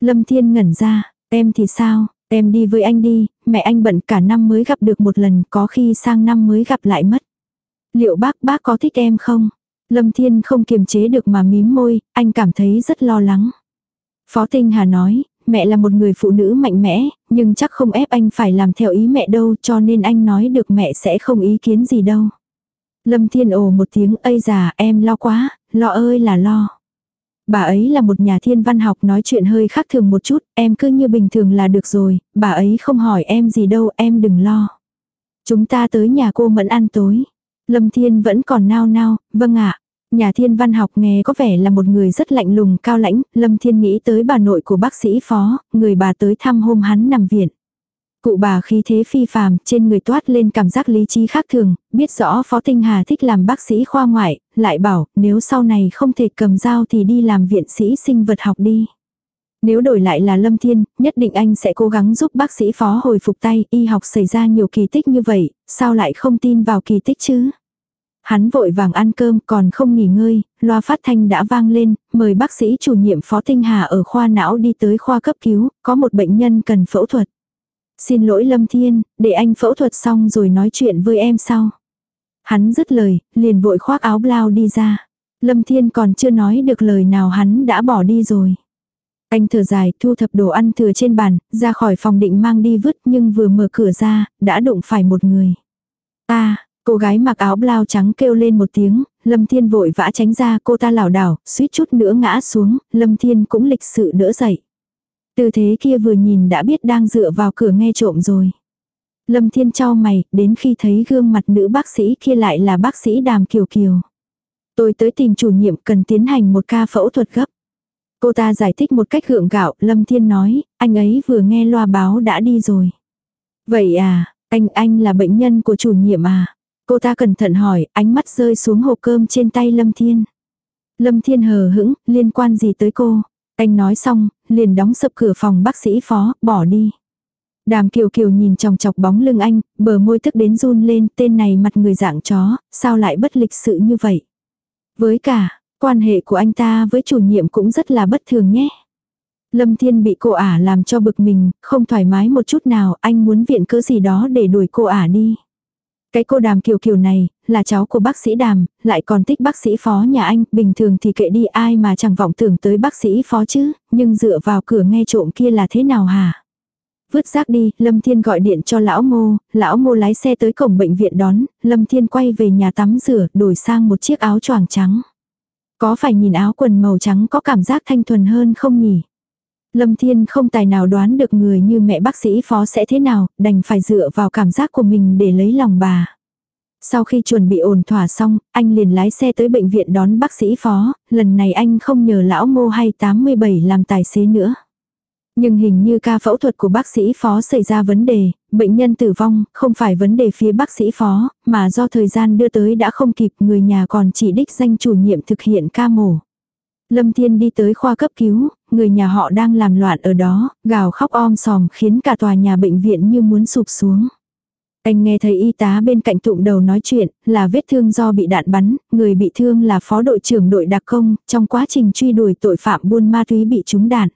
Lâm Thiên ngẩn ra, em thì sao, em đi với anh đi, mẹ anh bận cả năm mới gặp được một lần, có khi sang năm mới gặp lại mất. Liệu bác bác có thích em không? Lâm Thiên không kiềm chế được mà mím môi, anh cảm thấy rất lo lắng. Phó Tinh Hà nói, mẹ là một người phụ nữ mạnh mẽ, nhưng chắc không ép anh phải làm theo ý mẹ đâu cho nên anh nói được mẹ sẽ không ý kiến gì đâu. Lâm Thiên ồ một tiếng ây già em lo quá, lo ơi là lo. Bà ấy là một nhà thiên văn học nói chuyện hơi khác thường một chút, em cứ như bình thường là được rồi, bà ấy không hỏi em gì đâu, em đừng lo. Chúng ta tới nhà cô Mẫn ăn tối. Lâm Thiên vẫn còn nao nao, vâng ạ. Nhà thiên văn học nghe có vẻ là một người rất lạnh lùng cao lãnh, Lâm Thiên nghĩ tới bà nội của bác sĩ phó, người bà tới thăm hôm hắn nằm viện. Cụ bà khí thế phi phàm, trên người toát lên cảm giác lý trí khác thường, biết rõ Phó Tinh Hà thích làm bác sĩ khoa ngoại, lại bảo nếu sau này không thể cầm dao thì đi làm viện sĩ sinh vật học đi. Nếu đổi lại là Lâm Thiên, nhất định anh sẽ cố gắng giúp bác sĩ phó hồi phục tay, y học xảy ra nhiều kỳ tích như vậy, sao lại không tin vào kỳ tích chứ? Hắn vội vàng ăn cơm còn không nghỉ ngơi, loa phát thanh đã vang lên, mời bác sĩ chủ nhiệm Phó Tinh Hà ở khoa não đi tới khoa cấp cứu, có một bệnh nhân cần phẫu thuật. Xin lỗi Lâm Thiên, để anh phẫu thuật xong rồi nói chuyện với em sau. Hắn dứt lời, liền vội khoác áo blau đi ra. Lâm Thiên còn chưa nói được lời nào hắn đã bỏ đi rồi. Anh thở dài, thu thập đồ ăn thừa trên bàn, ra khỏi phòng định mang đi vứt nhưng vừa mở cửa ra, đã đụng phải một người. a cô gái mặc áo blau trắng kêu lên một tiếng, Lâm Thiên vội vã tránh ra cô ta lảo đảo, suýt chút nữa ngã xuống, Lâm Thiên cũng lịch sự đỡ dậy. Tư thế kia vừa nhìn đã biết đang dựa vào cửa nghe trộm rồi. Lâm Thiên trao mày, đến khi thấy gương mặt nữ bác sĩ kia lại là bác sĩ Đàm Kiều Kiều. Tôi tới tìm chủ nhiệm cần tiến hành một ca phẫu thuật gấp. Cô ta giải thích một cách gượng gạo, Lâm Thiên nói, anh ấy vừa nghe loa báo đã đi rồi. Vậy à, anh anh là bệnh nhân của chủ nhiệm à? Cô ta cẩn thận hỏi, ánh mắt rơi xuống hộp cơm trên tay Lâm Thiên. Lâm Thiên hờ hững, liên quan gì tới cô? Anh nói xong, liền đóng sập cửa phòng bác sĩ phó, bỏ đi. Đàm kiều kiều nhìn chòng chọc bóng lưng anh, bờ môi thức đến run lên, tên này mặt người dạng chó, sao lại bất lịch sự như vậy? Với cả, quan hệ của anh ta với chủ nhiệm cũng rất là bất thường nhé. Lâm Thiên bị cô ả làm cho bực mình, không thoải mái một chút nào, anh muốn viện cớ gì đó để đuổi cô ả đi. Cái cô đàm kiều kiều này, là cháu của bác sĩ đàm, lại còn thích bác sĩ phó nhà anh, bình thường thì kệ đi ai mà chẳng vọng tưởng tới bác sĩ phó chứ, nhưng dựa vào cửa nghe trộm kia là thế nào hả? Vứt rác đi, Lâm Thiên gọi điện cho lão ngô, lão ngô lái xe tới cổng bệnh viện đón, Lâm Thiên quay về nhà tắm rửa, đổi sang một chiếc áo choàng trắng. Có phải nhìn áo quần màu trắng có cảm giác thanh thuần hơn không nhỉ? Lâm Thiên không tài nào đoán được người như mẹ bác sĩ phó sẽ thế nào, đành phải dựa vào cảm giác của mình để lấy lòng bà. Sau khi chuẩn bị ổn thỏa xong, anh liền lái xe tới bệnh viện đón bác sĩ phó, lần này anh không nhờ lão ngô hay 87 làm tài xế nữa. Nhưng hình như ca phẫu thuật của bác sĩ phó xảy ra vấn đề, bệnh nhân tử vong, không phải vấn đề phía bác sĩ phó, mà do thời gian đưa tới đã không kịp người nhà còn chỉ đích danh chủ nhiệm thực hiện ca mổ. Lâm Thiên đi tới khoa cấp cứu, người nhà họ đang làm loạn ở đó, gào khóc om sòm khiến cả tòa nhà bệnh viện như muốn sụp xuống. Anh nghe thấy y tá bên cạnh tụng đầu nói chuyện, là vết thương do bị đạn bắn, người bị thương là phó đội trưởng đội đặc công, trong quá trình truy đuổi tội phạm buôn ma túy bị trúng đạn.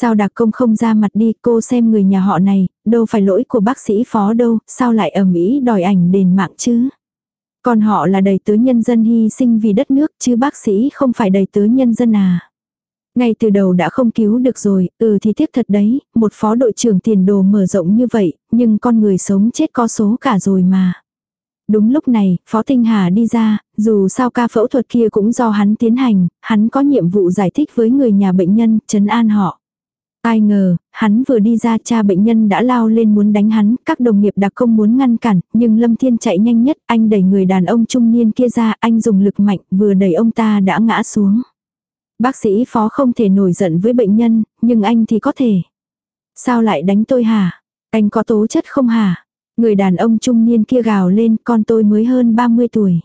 Sao đặc công không ra mặt đi cô xem người nhà họ này, đâu phải lỗi của bác sĩ phó đâu, sao lại ở Mỹ đòi ảnh đền mạng chứ. Còn họ là đầy tớ nhân dân hy sinh vì đất nước chứ bác sĩ không phải đầy tớ nhân dân à. Ngay từ đầu đã không cứu được rồi, ừ thì tiếc thật đấy, một phó đội trưởng tiền đồ mở rộng như vậy, nhưng con người sống chết có số cả rồi mà. Đúng lúc này, Phó Tinh Hà đi ra, dù sao ca phẫu thuật kia cũng do hắn tiến hành, hắn có nhiệm vụ giải thích với người nhà bệnh nhân, trấn an họ. Ai ngờ, hắn vừa đi ra cha bệnh nhân đã lao lên muốn đánh hắn, các đồng nghiệp đặc công muốn ngăn cản, nhưng Lâm Thiên chạy nhanh nhất, anh đẩy người đàn ông trung niên kia ra, anh dùng lực mạnh, vừa đẩy ông ta đã ngã xuống. Bác sĩ phó không thể nổi giận với bệnh nhân, nhưng anh thì có thể. Sao lại đánh tôi hả? Anh có tố chất không hả? Người đàn ông trung niên kia gào lên, con tôi mới hơn 30 tuổi.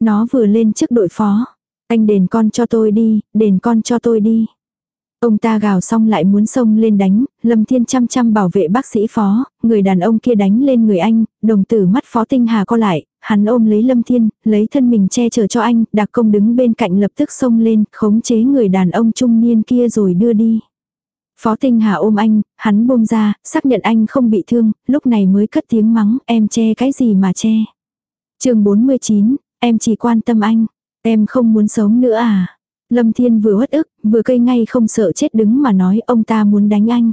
Nó vừa lên trước đội phó. Anh đền con cho tôi đi, đền con cho tôi đi. Ông ta gào xong lại muốn xông lên đánh, Lâm Thiên chăm chăm bảo vệ bác sĩ phó, người đàn ông kia đánh lên người anh, đồng tử mắt phó tinh hà co lại, hắn ôm lấy Lâm Thiên, lấy thân mình che chở cho anh, đặc công đứng bên cạnh lập tức xông lên, khống chế người đàn ông trung niên kia rồi đưa đi. Phó tinh hà ôm anh, hắn buông ra, xác nhận anh không bị thương, lúc này mới cất tiếng mắng, em che cái gì mà che. chương 49, em chỉ quan tâm anh, em không muốn sống nữa à. Lâm Thiên vừa hất ức, vừa cây ngay không sợ chết đứng mà nói ông ta muốn đánh anh.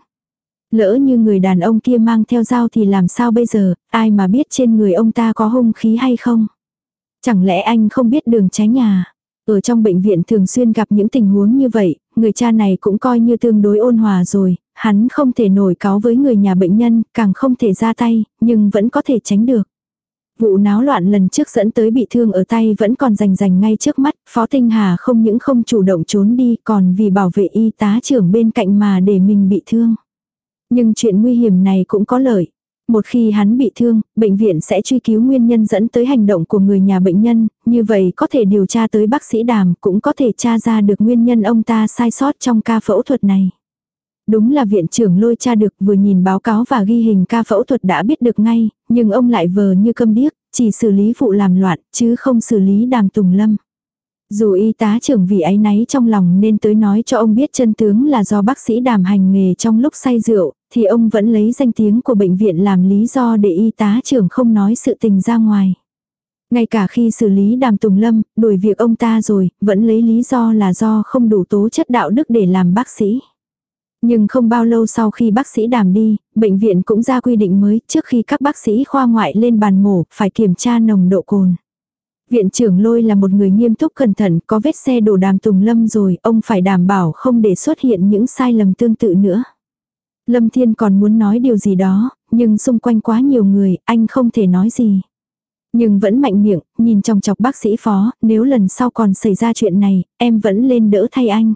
Lỡ như người đàn ông kia mang theo dao thì làm sao bây giờ, ai mà biết trên người ông ta có hung khí hay không? Chẳng lẽ anh không biết đường tránh nhà? Ở trong bệnh viện thường xuyên gặp những tình huống như vậy, người cha này cũng coi như tương đối ôn hòa rồi, hắn không thể nổi cáo với người nhà bệnh nhân, càng không thể ra tay, nhưng vẫn có thể tránh được. Vụ náo loạn lần trước dẫn tới bị thương ở tay vẫn còn rành rành ngay trước mắt, Phó Tinh Hà không những không chủ động trốn đi còn vì bảo vệ y tá trưởng bên cạnh mà để mình bị thương. Nhưng chuyện nguy hiểm này cũng có lợi. Một khi hắn bị thương, bệnh viện sẽ truy cứu nguyên nhân dẫn tới hành động của người nhà bệnh nhân, như vậy có thể điều tra tới bác sĩ đàm, cũng có thể tra ra được nguyên nhân ông ta sai sót trong ca phẫu thuật này. Đúng là viện trưởng lôi cha được vừa nhìn báo cáo và ghi hình ca phẫu thuật đã biết được ngay, nhưng ông lại vờ như câm điếc, chỉ xử lý vụ làm loạn, chứ không xử lý đàm tùng lâm. Dù y tá trưởng vì ấy náy trong lòng nên tới nói cho ông biết chân tướng là do bác sĩ đàm hành nghề trong lúc say rượu, thì ông vẫn lấy danh tiếng của bệnh viện làm lý do để y tá trưởng không nói sự tình ra ngoài. Ngay cả khi xử lý đàm tùng lâm, đuổi việc ông ta rồi, vẫn lấy lý do là do không đủ tố chất đạo đức để làm bác sĩ. Nhưng không bao lâu sau khi bác sĩ đàm đi, bệnh viện cũng ra quy định mới trước khi các bác sĩ khoa ngoại lên bàn mổ phải kiểm tra nồng độ cồn. Viện trưởng lôi là một người nghiêm túc cẩn thận có vết xe đổ đàm tùng lâm rồi, ông phải đảm bảo không để xuất hiện những sai lầm tương tự nữa. Lâm Thiên còn muốn nói điều gì đó, nhưng xung quanh quá nhiều người, anh không thể nói gì. Nhưng vẫn mạnh miệng, nhìn trong chọc bác sĩ phó, nếu lần sau còn xảy ra chuyện này, em vẫn lên đỡ thay anh.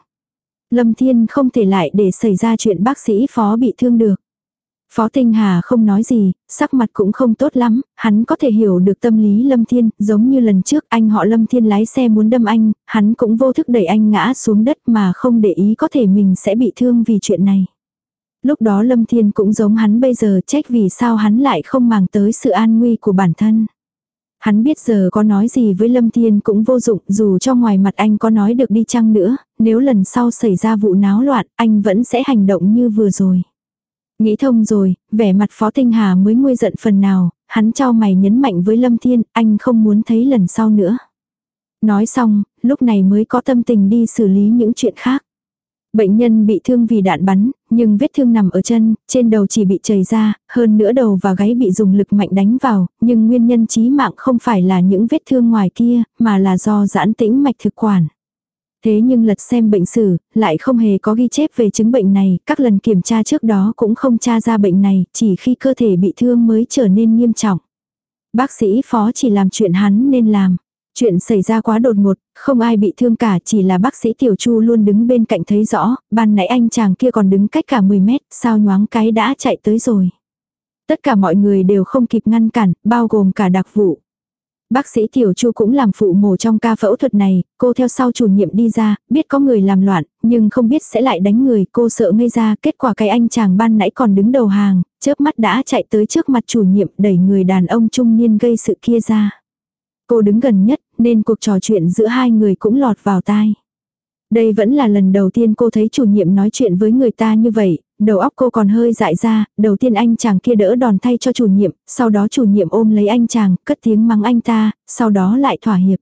Lâm Thiên không thể lại để xảy ra chuyện bác sĩ phó bị thương được. Phó Tinh Hà không nói gì, sắc mặt cũng không tốt lắm, hắn có thể hiểu được tâm lý Lâm Thiên, giống như lần trước anh họ Lâm Thiên lái xe muốn đâm anh, hắn cũng vô thức đẩy anh ngã xuống đất mà không để ý có thể mình sẽ bị thương vì chuyện này. Lúc đó Lâm Thiên cũng giống hắn bây giờ trách vì sao hắn lại không màng tới sự an nguy của bản thân. Hắn biết giờ có nói gì với Lâm Thiên cũng vô dụng dù cho ngoài mặt anh có nói được đi chăng nữa, nếu lần sau xảy ra vụ náo loạn anh vẫn sẽ hành động như vừa rồi. Nghĩ thông rồi, vẻ mặt Phó Tinh Hà mới nguôi giận phần nào, hắn cho mày nhấn mạnh với Lâm Thiên, anh không muốn thấy lần sau nữa. Nói xong, lúc này mới có tâm tình đi xử lý những chuyện khác. Bệnh nhân bị thương vì đạn bắn, nhưng vết thương nằm ở chân, trên đầu chỉ bị chảy ra, hơn nữa đầu và gáy bị dùng lực mạnh đánh vào, nhưng nguyên nhân chí mạng không phải là những vết thương ngoài kia, mà là do giãn tĩnh mạch thực quản. Thế nhưng lật xem bệnh sử, lại không hề có ghi chép về chứng bệnh này, các lần kiểm tra trước đó cũng không tra ra bệnh này, chỉ khi cơ thể bị thương mới trở nên nghiêm trọng. Bác sĩ phó chỉ làm chuyện hắn nên làm. Chuyện xảy ra quá đột ngột, không ai bị thương cả chỉ là bác sĩ Tiểu Chu luôn đứng bên cạnh thấy rõ, ban nãy anh chàng kia còn đứng cách cả 10 mét, sao nhoáng cái đã chạy tới rồi. Tất cả mọi người đều không kịp ngăn cản, bao gồm cả đặc vụ. Bác sĩ Tiểu Chu cũng làm phụ mổ trong ca phẫu thuật này, cô theo sau chủ nhiệm đi ra, biết có người làm loạn, nhưng không biết sẽ lại đánh người, cô sợ ngây ra, kết quả cái anh chàng ban nãy còn đứng đầu hàng, chớp mắt đã chạy tới trước mặt chủ nhiệm đẩy người đàn ông trung niên gây sự kia ra. Cô đứng gần nhất, nên cuộc trò chuyện giữa hai người cũng lọt vào tai. Đây vẫn là lần đầu tiên cô thấy chủ nhiệm nói chuyện với người ta như vậy, đầu óc cô còn hơi dại ra, đầu tiên anh chàng kia đỡ đòn thay cho chủ nhiệm, sau đó chủ nhiệm ôm lấy anh chàng, cất tiếng mắng anh ta, sau đó lại thỏa hiệp.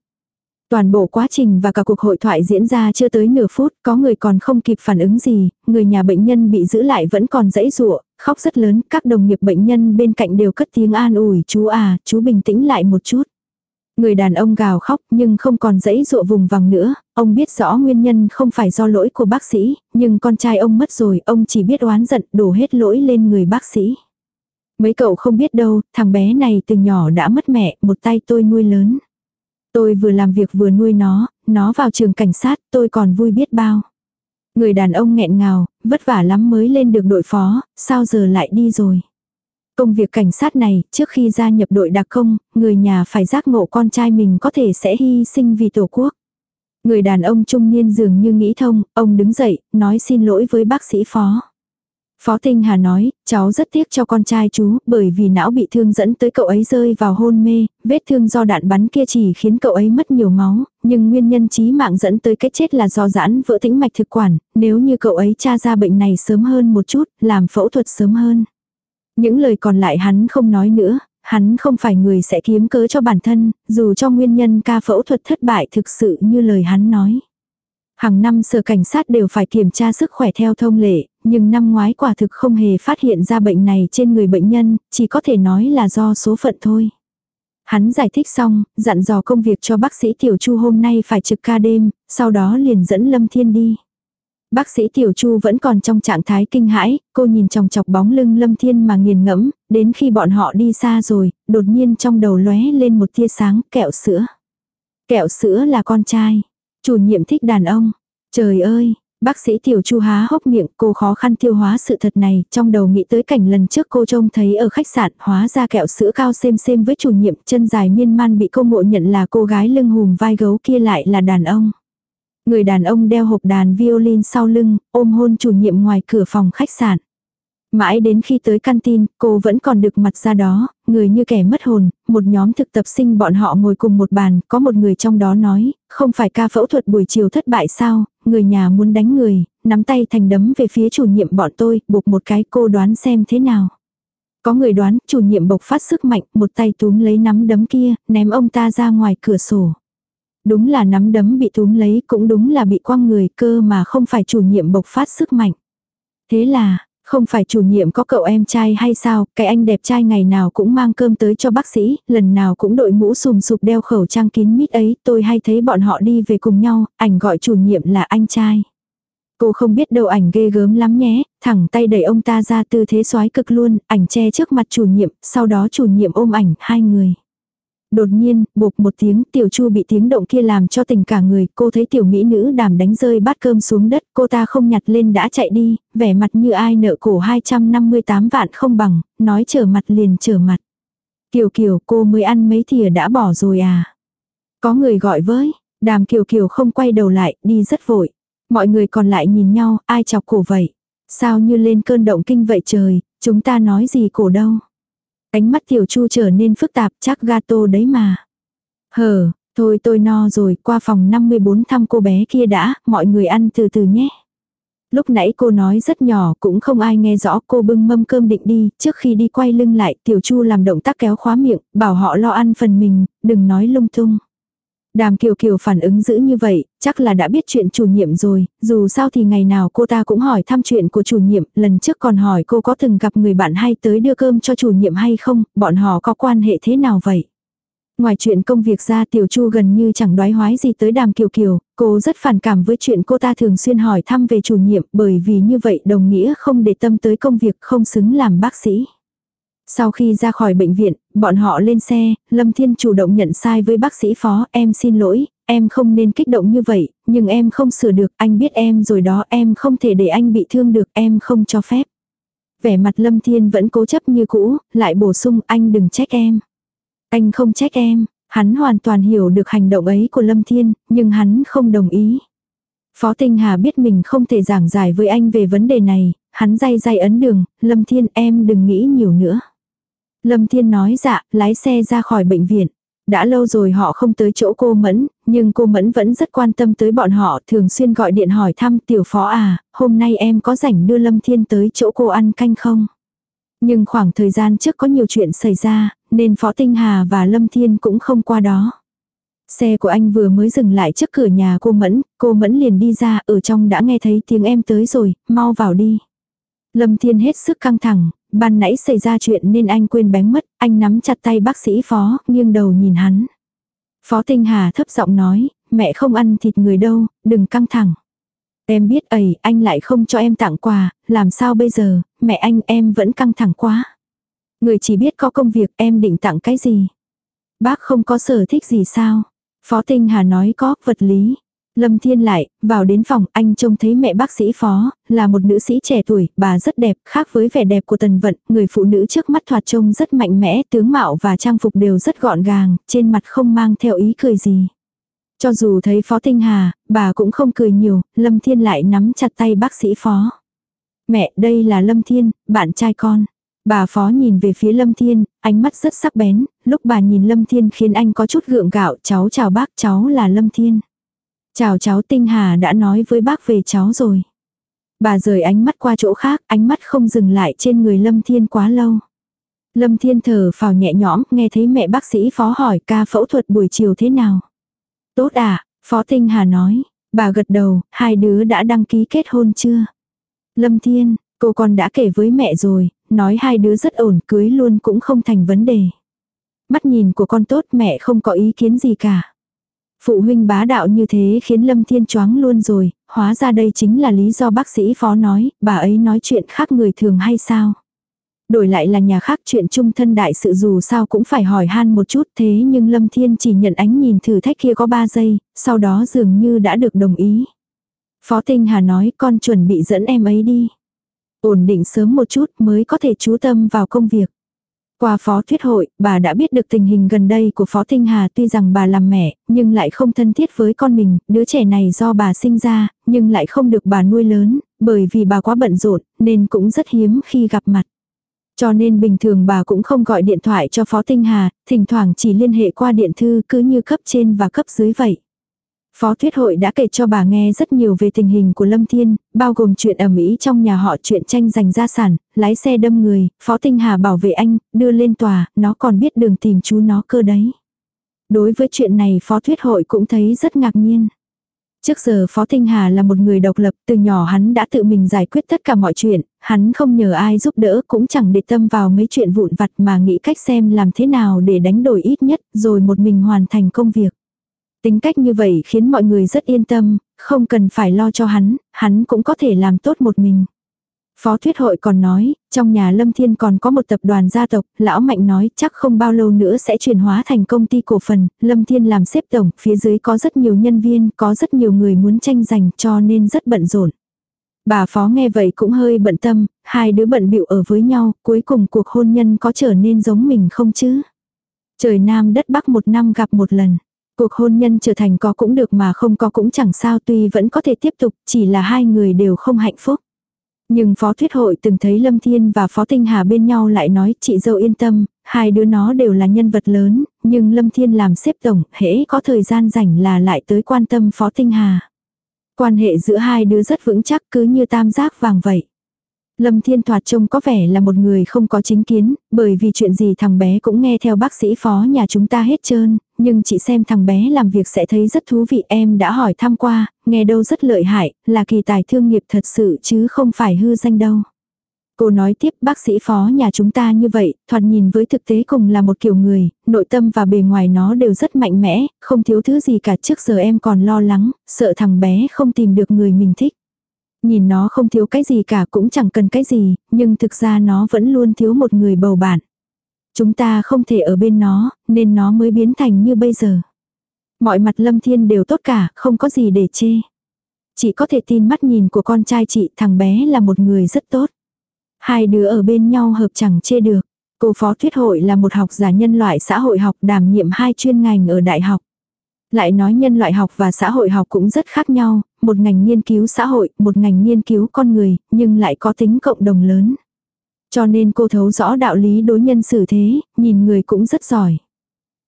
Toàn bộ quá trình và cả cuộc hội thoại diễn ra chưa tới nửa phút, có người còn không kịp phản ứng gì, người nhà bệnh nhân bị giữ lại vẫn còn dãy rụa, khóc rất lớn, các đồng nghiệp bệnh nhân bên cạnh đều cất tiếng an ủi, chú à, chú bình tĩnh lại một chút. Người đàn ông gào khóc nhưng không còn dãy dụa vùng vằng nữa, ông biết rõ nguyên nhân không phải do lỗi của bác sĩ, nhưng con trai ông mất rồi, ông chỉ biết oán giận đổ hết lỗi lên người bác sĩ. Mấy cậu không biết đâu, thằng bé này từ nhỏ đã mất mẹ, một tay tôi nuôi lớn. Tôi vừa làm việc vừa nuôi nó, nó vào trường cảnh sát, tôi còn vui biết bao. Người đàn ông nghẹn ngào, vất vả lắm mới lên được đội phó, sao giờ lại đi rồi. Công việc cảnh sát này, trước khi gia nhập đội đặc công, người nhà phải giác ngộ con trai mình có thể sẽ hy sinh vì tổ quốc. Người đàn ông trung niên dường như nghĩ thông, ông đứng dậy, nói xin lỗi với bác sĩ phó. Phó Tinh Hà nói, cháu rất tiếc cho con trai chú, bởi vì não bị thương dẫn tới cậu ấy rơi vào hôn mê, vết thương do đạn bắn kia chỉ khiến cậu ấy mất nhiều máu, nhưng nguyên nhân chí mạng dẫn tới cái chết là do giãn vỡ tĩnh mạch thực quản, nếu như cậu ấy tra ra bệnh này sớm hơn một chút, làm phẫu thuật sớm hơn. Những lời còn lại hắn không nói nữa, hắn không phải người sẽ kiếm cớ cho bản thân, dù cho nguyên nhân ca phẫu thuật thất bại thực sự như lời hắn nói. Hàng năm sở cảnh sát đều phải kiểm tra sức khỏe theo thông lệ, nhưng năm ngoái quả thực không hề phát hiện ra bệnh này trên người bệnh nhân, chỉ có thể nói là do số phận thôi. Hắn giải thích xong, dặn dò công việc cho bác sĩ Tiểu Chu hôm nay phải trực ca đêm, sau đó liền dẫn Lâm Thiên đi. Bác sĩ Tiểu Chu vẫn còn trong trạng thái kinh hãi, cô nhìn chòng chọc bóng lưng Lâm Thiên mà nghiền ngẫm, đến khi bọn họ đi xa rồi, đột nhiên trong đầu lóe lên một tia sáng, kẹo sữa. Kẹo sữa là con trai. Chủ nhiệm thích đàn ông. Trời ơi, bác sĩ Tiểu Chu há hốc miệng, cô khó khăn tiêu hóa sự thật này, trong đầu nghĩ tới cảnh lần trước cô trông thấy ở khách sạn, hóa ra kẹo sữa cao xem xem với chủ nhiệm, chân dài miên man bị cô ngộ nhận là cô gái lưng hùm vai gấu kia lại là đàn ông. Người đàn ông đeo hộp đàn violin sau lưng, ôm hôn chủ nhiệm ngoài cửa phòng khách sạn. Mãi đến khi tới canteen, cô vẫn còn được mặt ra đó, người như kẻ mất hồn, một nhóm thực tập sinh bọn họ ngồi cùng một bàn, có một người trong đó nói, không phải ca phẫu thuật buổi chiều thất bại sao, người nhà muốn đánh người, nắm tay thành đấm về phía chủ nhiệm bọn tôi, buộc một cái cô đoán xem thế nào. Có người đoán, chủ nhiệm bộc phát sức mạnh, một tay túm lấy nắm đấm kia, ném ông ta ra ngoài cửa sổ. Đúng là nắm đấm bị túm lấy cũng đúng là bị quăng người cơ mà không phải chủ nhiệm bộc phát sức mạnh. Thế là, không phải chủ nhiệm có cậu em trai hay sao, cái anh đẹp trai ngày nào cũng mang cơm tới cho bác sĩ, lần nào cũng đội mũ sùm sụp đeo khẩu trang kín mít ấy, tôi hay thấy bọn họ đi về cùng nhau, ảnh gọi chủ nhiệm là anh trai. Cô không biết đâu ảnh ghê gớm lắm nhé, thẳng tay đẩy ông ta ra tư thế soái cực luôn, ảnh che trước mặt chủ nhiệm, sau đó chủ nhiệm ôm ảnh, hai người. Đột nhiên, bụp một tiếng, tiểu chu bị tiếng động kia làm cho tình cả người, cô thấy tiểu mỹ nữ đàm đánh rơi bát cơm xuống đất, cô ta không nhặt lên đã chạy đi, vẻ mặt như ai nợ cổ 258 vạn không bằng, nói trở mặt liền trở mặt. Kiều Kiều cô mới ăn mấy thìa đã bỏ rồi à. Có người gọi với, đàm Kiều Kiều không quay đầu lại, đi rất vội. Mọi người còn lại nhìn nhau, ai chọc cổ vậy. Sao như lên cơn động kinh vậy trời, chúng ta nói gì cổ đâu. Ánh mắt tiểu chu trở nên phức tạp chắc gato đấy mà. Hờ, thôi tôi no rồi, qua phòng 54 thăm cô bé kia đã, mọi người ăn từ từ nhé. Lúc nãy cô nói rất nhỏ cũng không ai nghe rõ cô bưng mâm cơm định đi, trước khi đi quay lưng lại tiểu chu làm động tác kéo khóa miệng, bảo họ lo ăn phần mình, đừng nói lung tung. Đàm Kiều Kiều phản ứng dữ như vậy, chắc là đã biết chuyện chủ nhiệm rồi, dù sao thì ngày nào cô ta cũng hỏi thăm chuyện của chủ nhiệm, lần trước còn hỏi cô có từng gặp người bạn hay tới đưa cơm cho chủ nhiệm hay không, bọn họ có quan hệ thế nào vậy. Ngoài chuyện công việc ra Tiểu Chu gần như chẳng đoái hoái gì tới Đàm Kiều Kiều, cô rất phản cảm với chuyện cô ta thường xuyên hỏi thăm về chủ nhiệm bởi vì như vậy đồng nghĩa không để tâm tới công việc không xứng làm bác sĩ. Sau khi ra khỏi bệnh viện, bọn họ lên xe, Lâm Thiên chủ động nhận sai với bác sĩ phó, em xin lỗi, em không nên kích động như vậy, nhưng em không sửa được, anh biết em rồi đó, em không thể để anh bị thương được, em không cho phép. Vẻ mặt Lâm Thiên vẫn cố chấp như cũ, lại bổ sung anh đừng trách em. Anh không trách em, Hắn hoàn toàn hiểu được hành động ấy của Lâm Thiên, nhưng hắn không đồng ý. Phó Tinh Hà biết mình không thể giảng giải với anh về vấn đề này, hắn day day ấn đường, Lâm Thiên em đừng nghĩ nhiều nữa. Lâm Thiên nói dạ, lái xe ra khỏi bệnh viện. Đã lâu rồi họ không tới chỗ cô Mẫn, nhưng cô Mẫn vẫn rất quan tâm tới bọn họ, thường xuyên gọi điện hỏi thăm tiểu phó à, hôm nay em có rảnh đưa Lâm Thiên tới chỗ cô ăn canh không? Nhưng khoảng thời gian trước có nhiều chuyện xảy ra, nên Phó Tinh Hà và Lâm Thiên cũng không qua đó. Xe của anh vừa mới dừng lại trước cửa nhà cô Mẫn, cô Mẫn liền đi ra, ở trong đã nghe thấy tiếng em tới rồi, mau vào đi. Lâm Thiên hết sức căng thẳng, ban nãy xảy ra chuyện nên anh quên bánh mất, anh nắm chặt tay bác sĩ phó, nghiêng đầu nhìn hắn. Phó Tinh Hà thấp giọng nói, mẹ không ăn thịt người đâu, đừng căng thẳng. Em biết ấy anh lại không cho em tặng quà, làm sao bây giờ, mẹ anh em vẫn căng thẳng quá. Người chỉ biết có công việc em định tặng cái gì. Bác không có sở thích gì sao. Phó Tinh Hà nói có, vật lý. Lâm Thiên lại, vào đến phòng, anh trông thấy mẹ bác sĩ phó, là một nữ sĩ trẻ tuổi, bà rất đẹp, khác với vẻ đẹp của tần vận, người phụ nữ trước mắt thoạt trông rất mạnh mẽ, tướng mạo và trang phục đều rất gọn gàng, trên mặt không mang theo ý cười gì. Cho dù thấy phó tinh hà, bà cũng không cười nhiều, Lâm Thiên lại nắm chặt tay bác sĩ phó. Mẹ, đây là Lâm Thiên, bạn trai con. Bà phó nhìn về phía Lâm Thiên, ánh mắt rất sắc bén, lúc bà nhìn Lâm Thiên khiến anh có chút gượng gạo, cháu chào bác, cháu là Lâm Thiên. Chào cháu Tinh Hà đã nói với bác về cháu rồi. Bà rời ánh mắt qua chỗ khác, ánh mắt không dừng lại trên người Lâm Thiên quá lâu. Lâm Thiên thở phào nhẹ nhõm, nghe thấy mẹ bác sĩ phó hỏi ca phẫu thuật buổi chiều thế nào. Tốt à, Phó Tinh Hà nói, bà gật đầu, hai đứa đã đăng ký kết hôn chưa? Lâm Thiên, cô con đã kể với mẹ rồi, nói hai đứa rất ổn, cưới luôn cũng không thành vấn đề. Mắt nhìn của con tốt mẹ không có ý kiến gì cả. Phụ huynh bá đạo như thế khiến Lâm Thiên choáng luôn rồi, hóa ra đây chính là lý do bác sĩ phó nói, bà ấy nói chuyện khác người thường hay sao. Đổi lại là nhà khác chuyện chung thân đại sự dù sao cũng phải hỏi han một chút thế nhưng Lâm Thiên chỉ nhận ánh nhìn thử thách kia có 3 giây, sau đó dường như đã được đồng ý. Phó Tinh Hà nói con chuẩn bị dẫn em ấy đi. Ổn định sớm một chút mới có thể chú tâm vào công việc. Qua phó thuyết hội, bà đã biết được tình hình gần đây của Phó Tinh Hà tuy rằng bà làm mẹ, nhưng lại không thân thiết với con mình, đứa trẻ này do bà sinh ra, nhưng lại không được bà nuôi lớn, bởi vì bà quá bận rộn, nên cũng rất hiếm khi gặp mặt. Cho nên bình thường bà cũng không gọi điện thoại cho Phó Tinh Hà, thỉnh thoảng chỉ liên hệ qua điện thư cứ như cấp trên và cấp dưới vậy. Phó Thuyết Hội đã kể cho bà nghe rất nhiều về tình hình của Lâm Thiên, bao gồm chuyện ở Mỹ trong nhà họ chuyện tranh giành gia sản, lái xe đâm người, Phó Tinh Hà bảo vệ anh, đưa lên tòa, nó còn biết đường tìm chú nó cơ đấy. Đối với chuyện này Phó Thuyết Hội cũng thấy rất ngạc nhiên. Trước giờ Phó Tinh Hà là một người độc lập, từ nhỏ hắn đã tự mình giải quyết tất cả mọi chuyện, hắn không nhờ ai giúp đỡ cũng chẳng để tâm vào mấy chuyện vụn vặt mà nghĩ cách xem làm thế nào để đánh đổi ít nhất, rồi một mình hoàn thành công việc. Tính cách như vậy khiến mọi người rất yên tâm, không cần phải lo cho hắn, hắn cũng có thể làm tốt một mình. Phó thuyết hội còn nói, trong nhà Lâm Thiên còn có một tập đoàn gia tộc, lão mạnh nói chắc không bao lâu nữa sẽ chuyển hóa thành công ty cổ phần, Lâm Thiên làm xếp tổng, phía dưới có rất nhiều nhân viên, có rất nhiều người muốn tranh giành cho nên rất bận rộn. Bà Phó nghe vậy cũng hơi bận tâm, hai đứa bận bịu ở với nhau, cuối cùng cuộc hôn nhân có trở nên giống mình không chứ? Trời Nam đất Bắc một năm gặp một lần. Cuộc hôn nhân trở thành có cũng được mà không có cũng chẳng sao tuy vẫn có thể tiếp tục, chỉ là hai người đều không hạnh phúc. Nhưng Phó Thuyết Hội từng thấy Lâm Thiên và Phó Tinh Hà bên nhau lại nói chị dâu yên tâm, hai đứa nó đều là nhân vật lớn, nhưng Lâm Thiên làm xếp tổng, hễ có thời gian rảnh là lại tới quan tâm Phó Tinh Hà. Quan hệ giữa hai đứa rất vững chắc cứ như tam giác vàng vậy. Lâm Thiên Thoạt trông có vẻ là một người không có chính kiến, bởi vì chuyện gì thằng bé cũng nghe theo bác sĩ phó nhà chúng ta hết trơn, nhưng chị xem thằng bé làm việc sẽ thấy rất thú vị em đã hỏi thăm qua, nghe đâu rất lợi hại, là kỳ tài thương nghiệp thật sự chứ không phải hư danh đâu. Cô nói tiếp bác sĩ phó nhà chúng ta như vậy, thoạt nhìn với thực tế cùng là một kiểu người, nội tâm và bề ngoài nó đều rất mạnh mẽ, không thiếu thứ gì cả trước giờ em còn lo lắng, sợ thằng bé không tìm được người mình thích. Nhìn nó không thiếu cái gì cả cũng chẳng cần cái gì, nhưng thực ra nó vẫn luôn thiếu một người bầu bạn. Chúng ta không thể ở bên nó, nên nó mới biến thành như bây giờ. Mọi mặt Lâm Thiên đều tốt cả, không có gì để chê. Chị có thể tin mắt nhìn của con trai chị, thằng bé là một người rất tốt. Hai đứa ở bên nhau hợp chẳng chê được. Cô Phó Thuyết Hội là một học giả nhân loại xã hội học đảm nhiệm hai chuyên ngành ở đại học. Lại nói nhân loại học và xã hội học cũng rất khác nhau, một ngành nghiên cứu xã hội, một ngành nghiên cứu con người, nhưng lại có tính cộng đồng lớn. Cho nên cô thấu rõ đạo lý đối nhân xử thế, nhìn người cũng rất giỏi.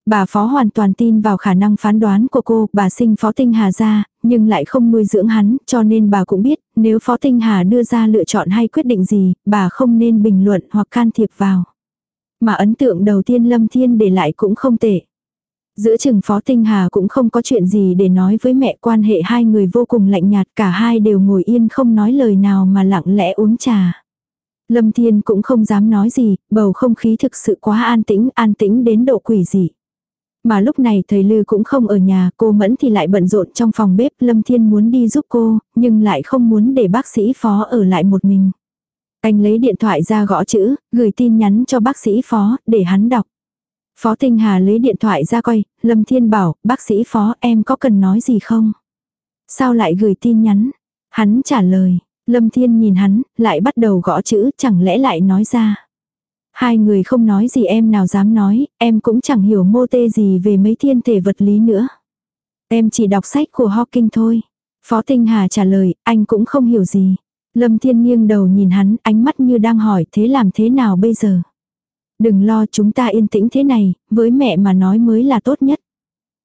Bà Phó hoàn toàn tin vào khả năng phán đoán của cô, bà sinh Phó Tinh Hà ra, nhưng lại không nuôi dưỡng hắn, cho nên bà cũng biết, nếu Phó Tinh Hà đưa ra lựa chọn hay quyết định gì, bà không nên bình luận hoặc can thiệp vào. Mà ấn tượng đầu tiên Lâm Thiên để lại cũng không tệ. Giữa chừng Phó Tinh Hà cũng không có chuyện gì để nói với mẹ quan hệ hai người vô cùng lạnh nhạt cả hai đều ngồi yên không nói lời nào mà lặng lẽ uống trà. Lâm Thiên cũng không dám nói gì, bầu không khí thực sự quá an tĩnh, an tĩnh đến độ quỷ dị. Mà lúc này thầy Lư cũng không ở nhà, cô Mẫn thì lại bận rộn trong phòng bếp, Lâm Thiên muốn đi giúp cô, nhưng lại không muốn để bác sĩ phó ở lại một mình. Anh lấy điện thoại ra gõ chữ, gửi tin nhắn cho bác sĩ phó, để hắn đọc. Phó Tinh Hà lấy điện thoại ra coi, Lâm Thiên bảo, bác sĩ phó em có cần nói gì không? Sao lại gửi tin nhắn? Hắn trả lời, Lâm Thiên nhìn hắn, lại bắt đầu gõ chữ, chẳng lẽ lại nói ra. Hai người không nói gì em nào dám nói, em cũng chẳng hiểu mô tê gì về mấy thiên thể vật lý nữa. Em chỉ đọc sách của Hawking thôi. Phó Tinh Hà trả lời, anh cũng không hiểu gì. Lâm Thiên nghiêng đầu nhìn hắn, ánh mắt như đang hỏi thế làm thế nào bây giờ. Đừng lo chúng ta yên tĩnh thế này, với mẹ mà nói mới là tốt nhất.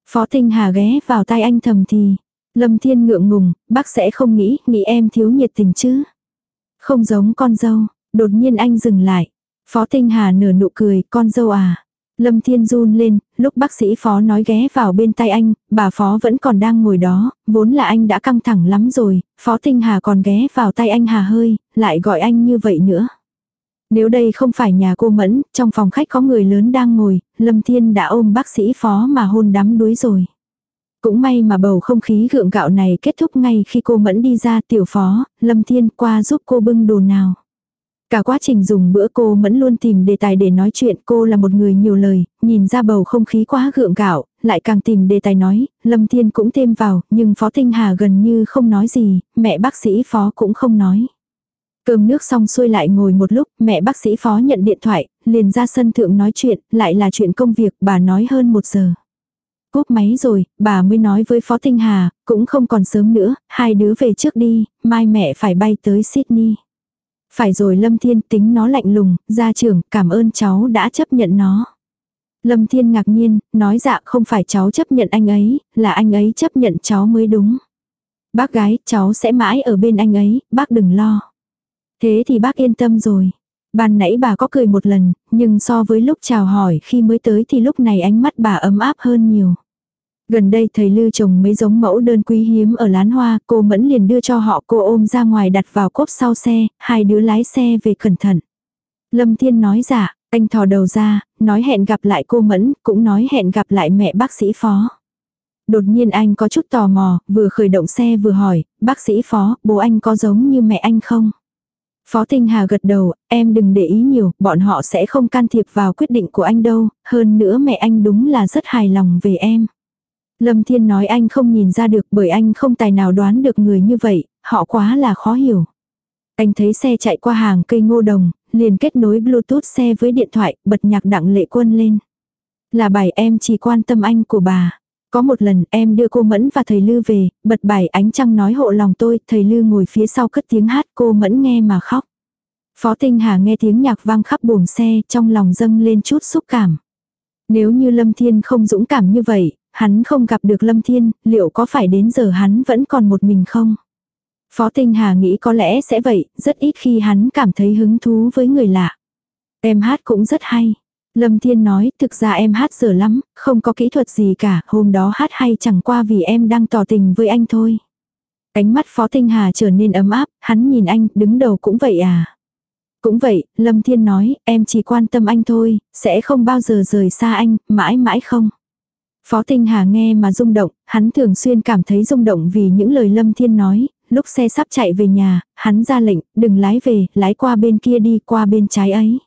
Phó Tinh Hà ghé vào tay anh thầm thì. Lâm Thiên ngượng ngùng, bác sẽ không nghĩ, nghĩ em thiếu nhiệt tình chứ. Không giống con dâu, đột nhiên anh dừng lại. Phó Tinh Hà nở nụ cười, con dâu à. Lâm Thiên run lên, lúc bác sĩ phó nói ghé vào bên tay anh, bà phó vẫn còn đang ngồi đó, vốn là anh đã căng thẳng lắm rồi, phó Tinh Hà còn ghé vào tay anh hà hơi, lại gọi anh như vậy nữa. Nếu đây không phải nhà cô Mẫn, trong phòng khách có người lớn đang ngồi, Lâm Thiên đã ôm bác sĩ phó mà hôn đắm đuối rồi. Cũng may mà bầu không khí gượng gạo này kết thúc ngay khi cô Mẫn đi ra tiểu phó, Lâm Thiên qua giúp cô bưng đồ nào. Cả quá trình dùng bữa cô Mẫn luôn tìm đề tài để nói chuyện cô là một người nhiều lời, nhìn ra bầu không khí quá gượng gạo, lại càng tìm đề tài nói, Lâm Thiên cũng thêm vào, nhưng Phó Tinh Hà gần như không nói gì, mẹ bác sĩ Phó cũng không nói. Cơm nước xong xuôi lại ngồi một lúc, mẹ bác sĩ phó nhận điện thoại, liền ra sân thượng nói chuyện, lại là chuyện công việc, bà nói hơn một giờ. Cúp máy rồi, bà mới nói với Phó Tinh Hà, cũng không còn sớm nữa, hai đứa về trước đi, mai mẹ phải bay tới Sydney. Phải rồi Lâm Thiên tính nó lạnh lùng, gia trưởng, cảm ơn cháu đã chấp nhận nó. Lâm Thiên ngạc nhiên, nói dạ không phải cháu chấp nhận anh ấy, là anh ấy chấp nhận cháu mới đúng. Bác gái, cháu sẽ mãi ở bên anh ấy, bác đừng lo. Thế thì bác yên tâm rồi. Ban nãy bà có cười một lần, nhưng so với lúc chào hỏi khi mới tới thì lúc này ánh mắt bà ấm áp hơn nhiều. Gần đây thầy Lư trồng mấy giống mẫu đơn quý hiếm ở lán hoa, cô Mẫn liền đưa cho họ cô ôm ra ngoài đặt vào cốp sau xe, hai đứa lái xe về cẩn thận. Lâm Thiên nói dạ, anh thò đầu ra, nói hẹn gặp lại cô Mẫn, cũng nói hẹn gặp lại mẹ bác sĩ phó. Đột nhiên anh có chút tò mò, vừa khởi động xe vừa hỏi, bác sĩ phó, bố anh có giống như mẹ anh không? Phó Tinh Hà gật đầu, em đừng để ý nhiều, bọn họ sẽ không can thiệp vào quyết định của anh đâu, hơn nữa mẹ anh đúng là rất hài lòng về em. Lâm Thiên nói anh không nhìn ra được bởi anh không tài nào đoán được người như vậy, họ quá là khó hiểu. Anh thấy xe chạy qua hàng cây ngô đồng, liền kết nối bluetooth xe với điện thoại, bật nhạc đặng lệ quân lên. Là bài em chỉ quan tâm anh của bà. Có một lần em đưa cô Mẫn và thầy Lư về, bật bài ánh trăng nói hộ lòng tôi, thầy Lư ngồi phía sau cất tiếng hát cô Mẫn nghe mà khóc. Phó Tinh Hà nghe tiếng nhạc vang khắp buồng xe, trong lòng dâng lên chút xúc cảm. Nếu như Lâm Thiên không dũng cảm như vậy, hắn không gặp được Lâm Thiên, liệu có phải đến giờ hắn vẫn còn một mình không? Phó Tinh Hà nghĩ có lẽ sẽ vậy, rất ít khi hắn cảm thấy hứng thú với người lạ. Em hát cũng rất hay. Lâm Thiên nói, thực ra em hát dở lắm, không có kỹ thuật gì cả, hôm đó hát hay chẳng qua vì em đang tỏ tình với anh thôi. Ánh mắt Phó Tinh Hà trở nên ấm áp, hắn nhìn anh, đứng đầu cũng vậy à. Cũng vậy, Lâm Thiên nói, em chỉ quan tâm anh thôi, sẽ không bao giờ rời xa anh, mãi mãi không. Phó Tinh Hà nghe mà rung động, hắn thường xuyên cảm thấy rung động vì những lời Lâm Thiên nói, lúc xe sắp chạy về nhà, hắn ra lệnh, đừng lái về, lái qua bên kia đi, qua bên trái ấy.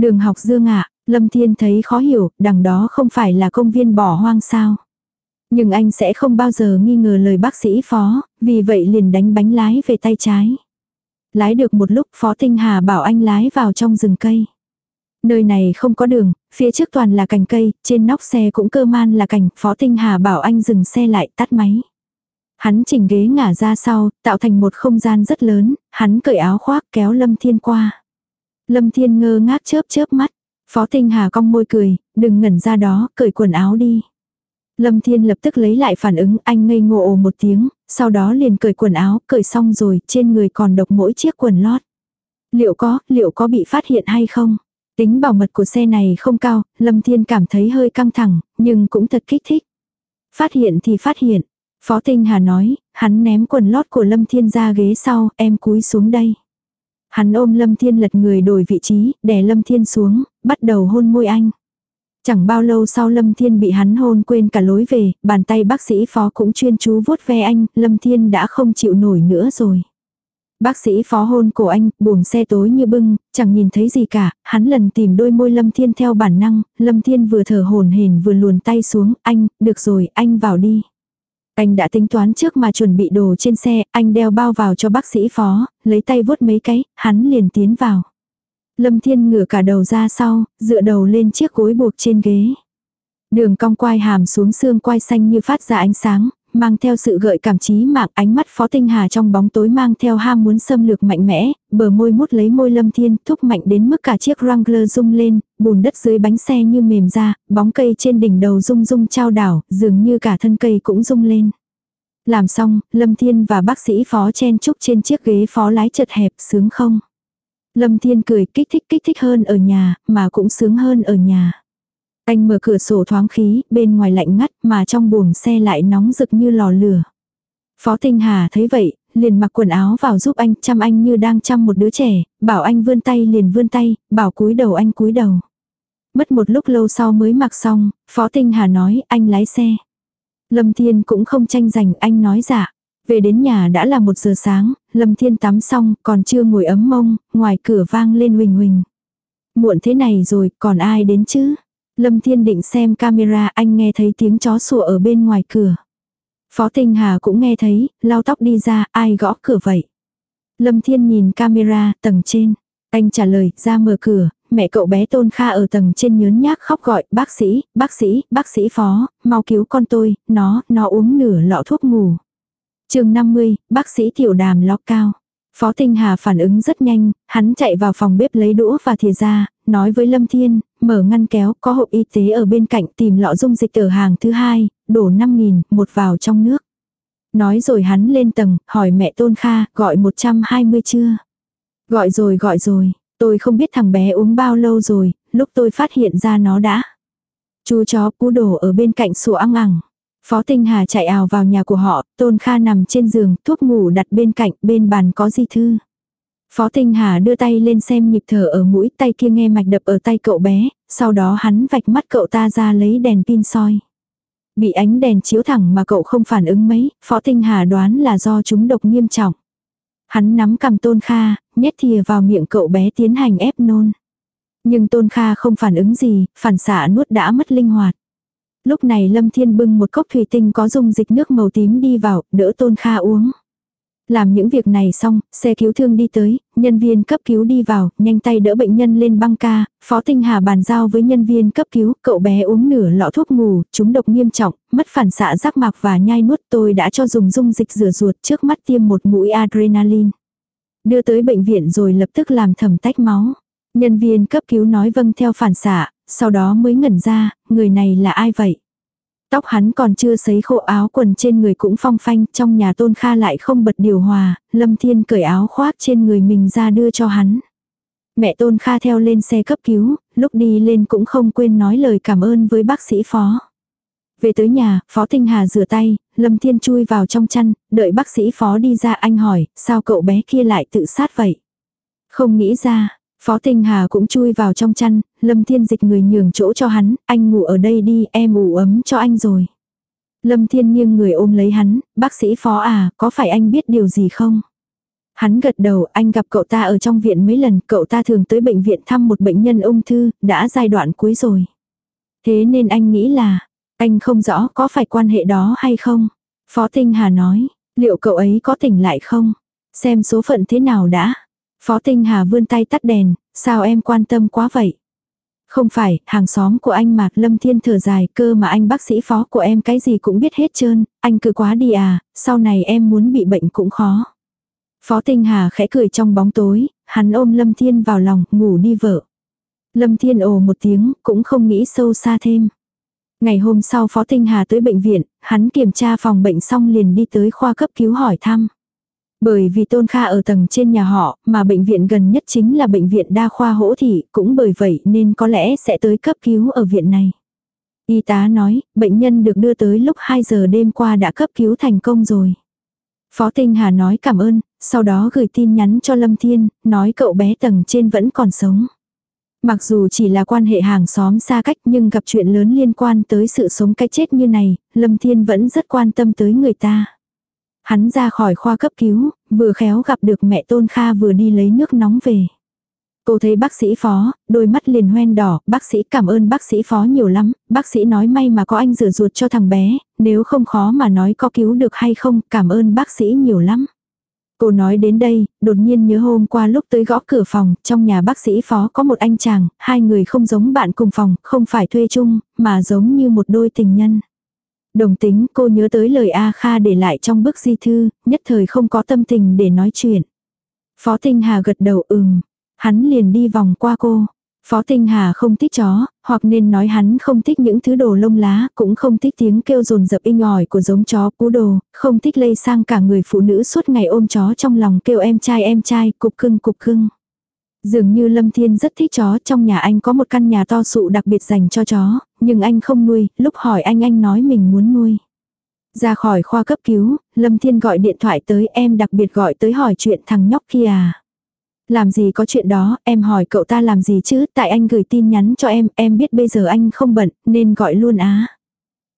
Đường học dương ạ, Lâm Thiên thấy khó hiểu, đằng đó không phải là công viên bỏ hoang sao. Nhưng anh sẽ không bao giờ nghi ngờ lời bác sĩ phó, vì vậy liền đánh bánh lái về tay trái. Lái được một lúc Phó Tinh Hà bảo anh lái vào trong rừng cây. Nơi này không có đường, phía trước toàn là cành cây, trên nóc xe cũng cơ man là cành, Phó Tinh Hà bảo anh dừng xe lại tắt máy. Hắn chỉnh ghế ngả ra sau, tạo thành một không gian rất lớn, hắn cởi áo khoác kéo Lâm Thiên qua. Lâm Thiên ngơ ngác chớp chớp mắt. Phó Tinh Hà cong môi cười, đừng ngẩn ra đó, cởi quần áo đi. Lâm Thiên lập tức lấy lại phản ứng, anh ngây ngô ồ một tiếng, sau đó liền cởi quần áo, cởi xong rồi, trên người còn độc mỗi chiếc quần lót. Liệu có, liệu có bị phát hiện hay không? Tính bảo mật của xe này không cao, Lâm Thiên cảm thấy hơi căng thẳng, nhưng cũng thật kích thích. Phát hiện thì phát hiện. Phó Tinh Hà nói, hắn ném quần lót của Lâm Thiên ra ghế sau, em cúi xuống đây. Hắn ôm Lâm Thiên lật người đổi vị trí, đè Lâm Thiên xuống, bắt đầu hôn môi anh. Chẳng bao lâu sau Lâm Thiên bị hắn hôn quên cả lối về, bàn tay bác sĩ phó cũng chuyên chú vuốt ve anh, Lâm Thiên đã không chịu nổi nữa rồi. Bác sĩ phó hôn cổ anh, buồng xe tối như bưng, chẳng nhìn thấy gì cả, hắn lần tìm đôi môi Lâm Thiên theo bản năng, Lâm Thiên vừa thở hồn hển vừa luồn tay xuống, anh, được rồi, anh vào đi. Anh đã tính toán trước mà chuẩn bị đồ trên xe, anh đeo bao vào cho bác sĩ phó, lấy tay vuốt mấy cái, hắn liền tiến vào. Lâm Thiên ngửa cả đầu ra sau, dựa đầu lên chiếc gối buộc trên ghế. Đường cong quai hàm xuống xương quai xanh như phát ra ánh sáng, mang theo sự gợi cảm trí mạng ánh mắt Phó Tinh Hà trong bóng tối mang theo ham muốn xâm lược mạnh mẽ, bờ môi mút lấy môi Lâm Thiên thúc mạnh đến mức cả chiếc Wrangler rung lên, bùn đất dưới bánh xe như mềm ra, bóng cây trên đỉnh đầu rung rung trao đảo, dường như cả thân cây cũng rung lên. Làm xong, Lâm Thiên và bác sĩ Phó chen chúc trên chiếc ghế phó lái chật hẹp sướng không? Lâm Thiên cười kích thích kích thích hơn ở nhà, mà cũng sướng hơn ở nhà. Anh mở cửa sổ thoáng khí, bên ngoài lạnh ngắt mà trong buồng xe lại nóng rực như lò lửa. Phó Tinh Hà thấy vậy, liền mặc quần áo vào giúp anh, chăm anh như đang chăm một đứa trẻ, bảo anh vươn tay liền vươn tay, bảo cúi đầu anh cúi đầu. Mất một lúc lâu sau mới mặc xong, Phó Tinh Hà nói anh lái xe. Lâm Thiên cũng không tranh giành anh nói dạ. Về đến nhà đã là một giờ sáng, Lâm Thiên tắm xong, còn chưa ngồi ấm mông, ngoài cửa vang lên huỳnh huỳnh. Muộn thế này rồi, còn ai đến chứ? Lâm Thiên định xem camera, anh nghe thấy tiếng chó sủa ở bên ngoài cửa. Phó Tinh Hà cũng nghe thấy, lau tóc đi ra, ai gõ cửa vậy? Lâm Thiên nhìn camera, tầng trên. Anh trả lời, ra mở cửa, mẹ cậu bé Tôn Kha ở tầng trên nhớn nhác khóc gọi, bác sĩ, bác sĩ, bác sĩ phó, mau cứu con tôi, nó, nó uống nửa lọ thuốc ngủ chương 50, bác sĩ tiểu đàm ló cao. Phó Tinh Hà phản ứng rất nhanh, hắn chạy vào phòng bếp lấy đũa và thìa ra, nói với Lâm Thiên, mở ngăn kéo, có hộp y tế ở bên cạnh tìm lọ dung dịch ở hàng thứ hai, đổ 5.000, một vào trong nước. Nói rồi hắn lên tầng, hỏi mẹ Tôn Kha, gọi 120 chưa? Gọi rồi gọi rồi, tôi không biết thằng bé uống bao lâu rồi, lúc tôi phát hiện ra nó đã. Chú chó cú đổ ở bên cạnh sủa ăng ẳng. Phó Tinh Hà chạy ào vào nhà của họ, Tôn Kha nằm trên giường, thuốc ngủ đặt bên cạnh, bên bàn có di thư. Phó Tinh Hà đưa tay lên xem nhịp thở ở mũi, tay kia nghe mạch đập ở tay cậu bé, sau đó hắn vạch mắt cậu ta ra lấy đèn pin soi. Bị ánh đèn chiếu thẳng mà cậu không phản ứng mấy, Phó Tinh Hà đoán là do chúng độc nghiêm trọng. Hắn nắm cầm Tôn Kha, nhét thìa vào miệng cậu bé tiến hành ép nôn. Nhưng Tôn Kha không phản ứng gì, phản xạ nuốt đã mất linh hoạt. Lúc này Lâm Thiên bưng một cốc thủy tinh có dung dịch nước màu tím đi vào, đỡ Tôn Kha uống. Làm những việc này xong, xe cứu thương đi tới, nhân viên cấp cứu đi vào, nhanh tay đỡ bệnh nhân lên băng ca, Phó Tinh Hà bàn giao với nhân viên cấp cứu, cậu bé uống nửa lọ thuốc ngủ, chúng độc nghiêm trọng, mất phản xạ giác mạc và nhai nuốt tôi đã cho dùng dung dịch rửa ruột trước mắt tiêm một mũi adrenaline. Đưa tới bệnh viện rồi lập tức làm thẩm tách máu. Nhân viên cấp cứu nói vâng theo phản xạ, sau đó mới ngẩn ra, người này là ai vậy? Tóc hắn còn chưa sấy khô áo quần trên người cũng phong phanh, trong nhà tôn kha lại không bật điều hòa, lâm thiên cởi áo khoác trên người mình ra đưa cho hắn. Mẹ tôn kha theo lên xe cấp cứu, lúc đi lên cũng không quên nói lời cảm ơn với bác sĩ phó. Về tới nhà, phó tinh hà rửa tay, lâm thiên chui vào trong chăn, đợi bác sĩ phó đi ra anh hỏi, sao cậu bé kia lại tự sát vậy? Không nghĩ ra, Phó Tinh Hà cũng chui vào trong chăn, Lâm Thiên dịch người nhường chỗ cho hắn, anh ngủ ở đây đi, em ủ ấm cho anh rồi. Lâm Thiên nghiêng người ôm lấy hắn, bác sĩ Phó à, có phải anh biết điều gì không? Hắn gật đầu, anh gặp cậu ta ở trong viện mấy lần, cậu ta thường tới bệnh viện thăm một bệnh nhân ung thư, đã giai đoạn cuối rồi. Thế nên anh nghĩ là, anh không rõ có phải quan hệ đó hay không? Phó Tinh Hà nói, liệu cậu ấy có tỉnh lại không? Xem số phận thế nào đã? Phó Tinh Hà vươn tay tắt đèn, sao em quan tâm quá vậy? Không phải, hàng xóm của anh Mạc Lâm Thiên thở dài cơ mà anh bác sĩ phó của em cái gì cũng biết hết trơn, anh cứ quá đi à, sau này em muốn bị bệnh cũng khó. Phó Tinh Hà khẽ cười trong bóng tối, hắn ôm Lâm Thiên vào lòng, ngủ đi vợ. Lâm Thiên ồ một tiếng, cũng không nghĩ sâu xa thêm. Ngày hôm sau Phó Tinh Hà tới bệnh viện, hắn kiểm tra phòng bệnh xong liền đi tới khoa cấp cứu hỏi thăm. Bởi vì Tôn Kha ở tầng trên nhà họ, mà bệnh viện gần nhất chính là bệnh viện đa khoa hỗ thị, cũng bởi vậy nên có lẽ sẽ tới cấp cứu ở viện này. Y tá nói, bệnh nhân được đưa tới lúc 2 giờ đêm qua đã cấp cứu thành công rồi. Phó Tinh Hà nói cảm ơn, sau đó gửi tin nhắn cho Lâm Thiên, nói cậu bé tầng trên vẫn còn sống. Mặc dù chỉ là quan hệ hàng xóm xa cách nhưng gặp chuyện lớn liên quan tới sự sống cái chết như này, Lâm Thiên vẫn rất quan tâm tới người ta. Hắn ra khỏi khoa cấp cứu, vừa khéo gặp được mẹ Tôn Kha vừa đi lấy nước nóng về. Cô thấy bác sĩ phó, đôi mắt liền hoen đỏ, bác sĩ cảm ơn bác sĩ phó nhiều lắm, bác sĩ nói may mà có anh rửa ruột cho thằng bé, nếu không khó mà nói có cứu được hay không, cảm ơn bác sĩ nhiều lắm. Cô nói đến đây, đột nhiên nhớ hôm qua lúc tới gõ cửa phòng, trong nhà bác sĩ phó có một anh chàng, hai người không giống bạn cùng phòng, không phải thuê chung, mà giống như một đôi tình nhân. Đồng tính cô nhớ tới lời A Kha để lại trong bức di thư, nhất thời không có tâm tình để nói chuyện. Phó Tinh Hà gật đầu ừm, hắn liền đi vòng qua cô. Phó Tinh Hà không thích chó, hoặc nên nói hắn không thích những thứ đồ lông lá, cũng không thích tiếng kêu rồn rập inh ỏi của giống chó cú đồ, không thích lây sang cả người phụ nữ suốt ngày ôm chó trong lòng kêu em trai em trai, cục cưng cục cưng. Dường như Lâm Thiên rất thích chó, trong nhà anh có một căn nhà to sụ đặc biệt dành cho chó, nhưng anh không nuôi, lúc hỏi anh anh nói mình muốn nuôi. Ra khỏi khoa cấp cứu, Lâm Thiên gọi điện thoại tới em đặc biệt gọi tới hỏi chuyện thằng nhóc kia à. Làm gì có chuyện đó, em hỏi cậu ta làm gì chứ, tại anh gửi tin nhắn cho em, em biết bây giờ anh không bận, nên gọi luôn á.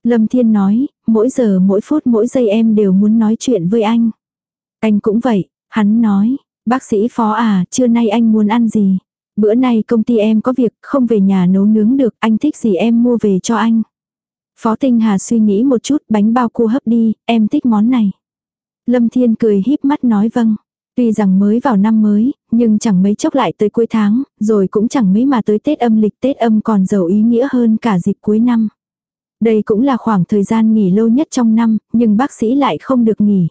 Lâm Thiên nói, mỗi giờ mỗi phút mỗi giây em đều muốn nói chuyện với anh. Anh cũng vậy, hắn nói, bác sĩ phó à, trưa nay anh muốn ăn gì? Bữa nay công ty em có việc, không về nhà nấu nướng được, anh thích gì em mua về cho anh. Phó Tinh Hà suy nghĩ một chút, bánh bao cua hấp đi, em thích món này. Lâm Thiên cười híp mắt nói vâng. Tuy rằng mới vào năm mới, nhưng chẳng mấy chốc lại tới cuối tháng, rồi cũng chẳng mấy mà tới Tết âm lịch Tết âm còn giàu ý nghĩa hơn cả dịp cuối năm. Đây cũng là khoảng thời gian nghỉ lâu nhất trong năm, nhưng bác sĩ lại không được nghỉ.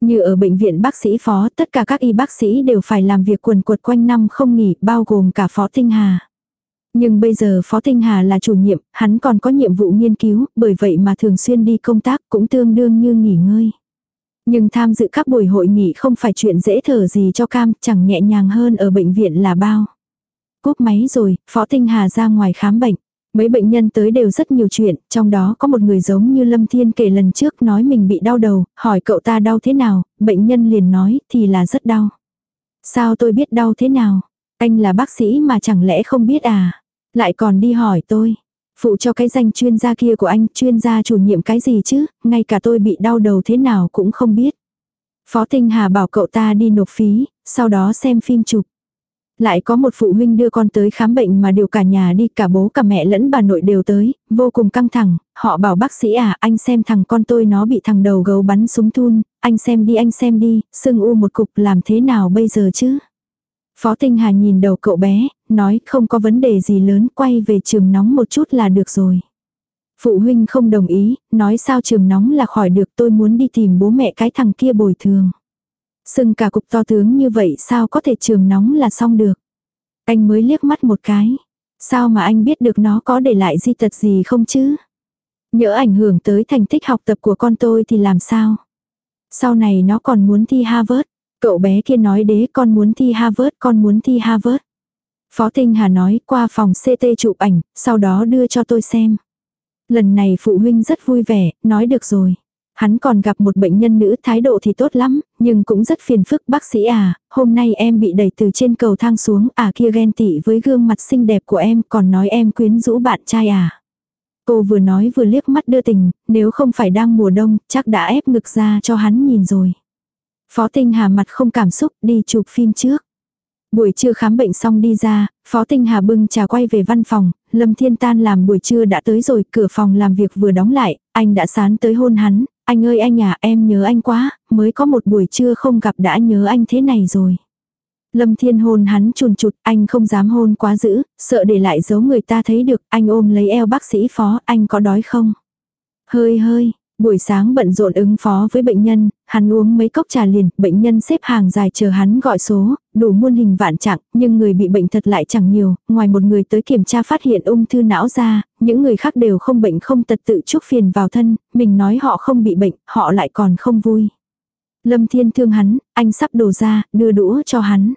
Như ở bệnh viện bác sĩ phó, tất cả các y bác sĩ đều phải làm việc quần quật quanh năm không nghỉ, bao gồm cả phó Tinh Hà. Nhưng bây giờ Phó Tinh Hà là chủ nhiệm, hắn còn có nhiệm vụ nghiên cứu, bởi vậy mà thường xuyên đi công tác cũng tương đương như nghỉ ngơi. Nhưng tham dự các buổi hội nghị không phải chuyện dễ thở gì cho cam, chẳng nhẹ nhàng hơn ở bệnh viện là bao. Cúp máy rồi, Phó Tinh Hà ra ngoài khám bệnh. Mấy bệnh nhân tới đều rất nhiều chuyện, trong đó có một người giống như Lâm Thiên kể lần trước nói mình bị đau đầu, hỏi cậu ta đau thế nào, bệnh nhân liền nói thì là rất đau. Sao tôi biết đau thế nào? Anh là bác sĩ mà chẳng lẽ không biết à? Lại còn đi hỏi tôi. Phụ cho cái danh chuyên gia kia của anh, chuyên gia chủ nhiệm cái gì chứ, ngay cả tôi bị đau đầu thế nào cũng không biết. Phó Tinh Hà bảo cậu ta đi nộp phí, sau đó xem phim chụp. Lại có một phụ huynh đưa con tới khám bệnh mà điều cả nhà đi, cả bố cả mẹ lẫn bà nội đều tới, vô cùng căng thẳng, họ bảo bác sĩ à, anh xem thằng con tôi nó bị thằng đầu gấu bắn súng thun, anh xem đi anh xem đi, sưng u một cục làm thế nào bây giờ chứ? Phó Tinh Hà nhìn đầu cậu bé, nói không có vấn đề gì lớn, quay về trường nóng một chút là được rồi. Phụ huynh không đồng ý, nói sao trường nóng là khỏi được tôi muốn đi tìm bố mẹ cái thằng kia bồi thường. Sưng cả cục to tướng như vậy sao có thể trường nóng là xong được. Anh mới liếc mắt một cái. Sao mà anh biết được nó có để lại di tật gì không chứ? Nhỡ ảnh hưởng tới thành tích học tập của con tôi thì làm sao? Sau này nó còn muốn thi Harvard. Cậu bé kia nói đế con muốn thi Harvard, con muốn thi Harvard. Phó Tinh Hà nói qua phòng CT chụp ảnh, sau đó đưa cho tôi xem. Lần này phụ huynh rất vui vẻ, nói được rồi. Hắn còn gặp một bệnh nhân nữ thái độ thì tốt lắm, nhưng cũng rất phiền phức bác sĩ à, hôm nay em bị đẩy từ trên cầu thang xuống, à kia ghen tị với gương mặt xinh đẹp của em còn nói em quyến rũ bạn trai à. Cô vừa nói vừa liếc mắt đưa tình, nếu không phải đang mùa đông, chắc đã ép ngực ra cho hắn nhìn rồi. Phó Tinh Hà mặt không cảm xúc đi chụp phim trước. Buổi trưa khám bệnh xong đi ra, Phó Tinh Hà bưng trà quay về văn phòng, Lâm Thiên Tan làm buổi trưa đã tới rồi, cửa phòng làm việc vừa đóng lại, anh đã sán tới hôn hắn, anh ơi anh à em nhớ anh quá, mới có một buổi trưa không gặp đã nhớ anh thế này rồi. Lâm Thiên hôn hắn chùn chụt, anh không dám hôn quá dữ, sợ để lại dấu người ta thấy được, anh ôm lấy eo bác sĩ phó, anh có đói không? Hơi hơi, buổi sáng bận rộn ứng phó với bệnh nhân, hắn uống mấy cốc trà liền, bệnh nhân xếp hàng dài chờ hắn gọi số, đủ muôn hình vạn trạng, nhưng người bị bệnh thật lại chẳng nhiều, ngoài một người tới kiểm tra phát hiện ung thư não ra, những người khác đều không bệnh không tật tự chúc phiền vào thân, mình nói họ không bị bệnh, họ lại còn không vui. Lâm Thiên thương hắn, anh sắp đổ ra, đưa đũa cho hắn.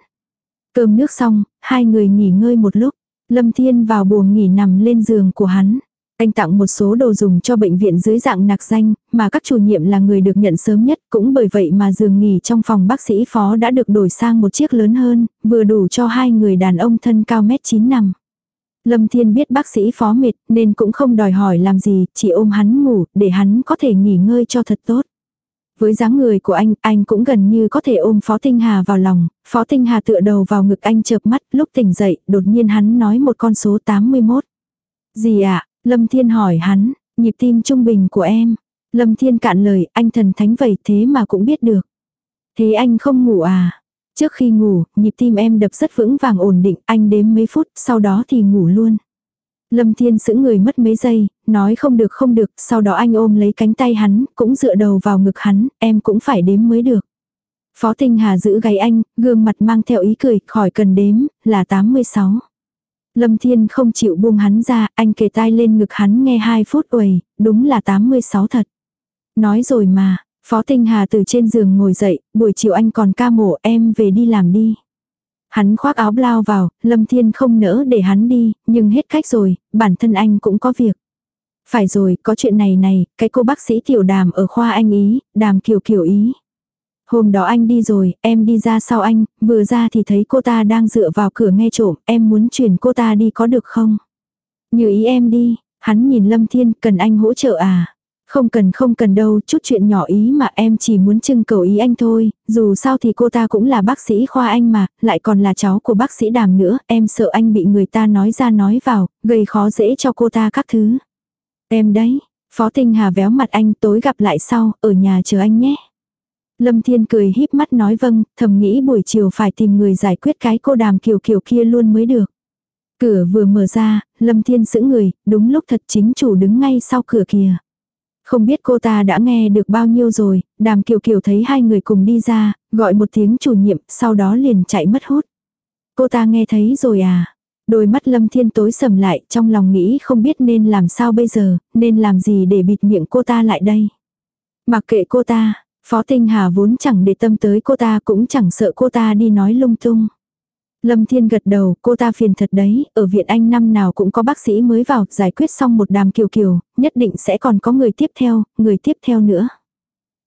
Cơm nước xong, hai người nghỉ ngơi một lúc. Lâm Thiên vào buồng nghỉ nằm lên giường của hắn. Anh tặng một số đồ dùng cho bệnh viện dưới dạng nạc danh, mà các chủ nhiệm là người được nhận sớm nhất, cũng bởi vậy mà giường nghỉ trong phòng bác sĩ phó đã được đổi sang một chiếc lớn hơn, vừa đủ cho hai người đàn ông thân cao mét 9 nằm. Lâm Thiên biết bác sĩ phó mệt nên cũng không đòi hỏi làm gì, chỉ ôm hắn ngủ để hắn có thể nghỉ ngơi cho thật tốt. Với dáng người của anh, anh cũng gần như có thể ôm Phó Tinh Hà vào lòng, Phó Tinh Hà tựa đầu vào ngực anh chợp mắt, lúc tỉnh dậy, đột nhiên hắn nói một con số 81. Gì ạ? À? Lâm Thiên hỏi hắn, nhịp tim trung bình của em. Lâm Thiên cạn lời, anh thần thánh vậy thế mà cũng biết được. Thế anh không ngủ à? Trước khi ngủ, nhịp tim em đập rất vững vàng ổn định, anh đếm mấy phút, sau đó thì ngủ luôn. Lâm Thiên giữ người mất mấy giây, nói không được không được, sau đó anh ôm lấy cánh tay hắn, cũng dựa đầu vào ngực hắn, em cũng phải đếm mới được. Phó Tinh Hà giữ gáy anh, gương mặt mang theo ý cười, khỏi cần đếm, là 86. Lâm Thiên không chịu buông hắn ra, anh kề tai lên ngực hắn nghe 2 phút uầy, đúng là 86 thật. Nói rồi mà, Phó Tinh Hà từ trên giường ngồi dậy, buổi chiều anh còn ca mổ em về đi làm đi. Hắn khoác áo blau vào, Lâm Thiên không nỡ để hắn đi, nhưng hết cách rồi, bản thân anh cũng có việc. Phải rồi, có chuyện này này, cái cô bác sĩ tiểu đàm ở khoa anh ý, đàm kiểu kiểu ý. Hôm đó anh đi rồi, em đi ra sau anh, vừa ra thì thấy cô ta đang dựa vào cửa nghe trộm, em muốn chuyển cô ta đi có được không? Như ý em đi, hắn nhìn Lâm Thiên, cần anh hỗ trợ à? Không cần không cần đâu, chút chuyện nhỏ ý mà em chỉ muốn trưng cầu ý anh thôi, dù sao thì cô ta cũng là bác sĩ khoa anh mà, lại còn là cháu của bác sĩ đàm nữa, em sợ anh bị người ta nói ra nói vào, gây khó dễ cho cô ta các thứ. Em đấy, Phó Tinh Hà véo mặt anh tối gặp lại sau, ở nhà chờ anh nhé. Lâm Thiên cười híp mắt nói vâng, thầm nghĩ buổi chiều phải tìm người giải quyết cái cô đàm kiều kiều kia luôn mới được. Cửa vừa mở ra, Lâm Thiên sững người, đúng lúc thật chính chủ đứng ngay sau cửa kìa. Không biết cô ta đã nghe được bao nhiêu rồi, đàm kiều kiều thấy hai người cùng đi ra, gọi một tiếng chủ nhiệm, sau đó liền chạy mất hút. Cô ta nghe thấy rồi à? Đôi mắt lâm thiên tối sầm lại, trong lòng nghĩ không biết nên làm sao bây giờ, nên làm gì để bịt miệng cô ta lại đây. Mặc kệ cô ta, Phó Tinh Hà vốn chẳng để tâm tới cô ta cũng chẳng sợ cô ta đi nói lung tung. Lâm Thiên gật đầu, cô ta phiền thật đấy, ở viện anh năm nào cũng có bác sĩ mới vào, giải quyết xong một đàm kiều kiều, nhất định sẽ còn có người tiếp theo, người tiếp theo nữa.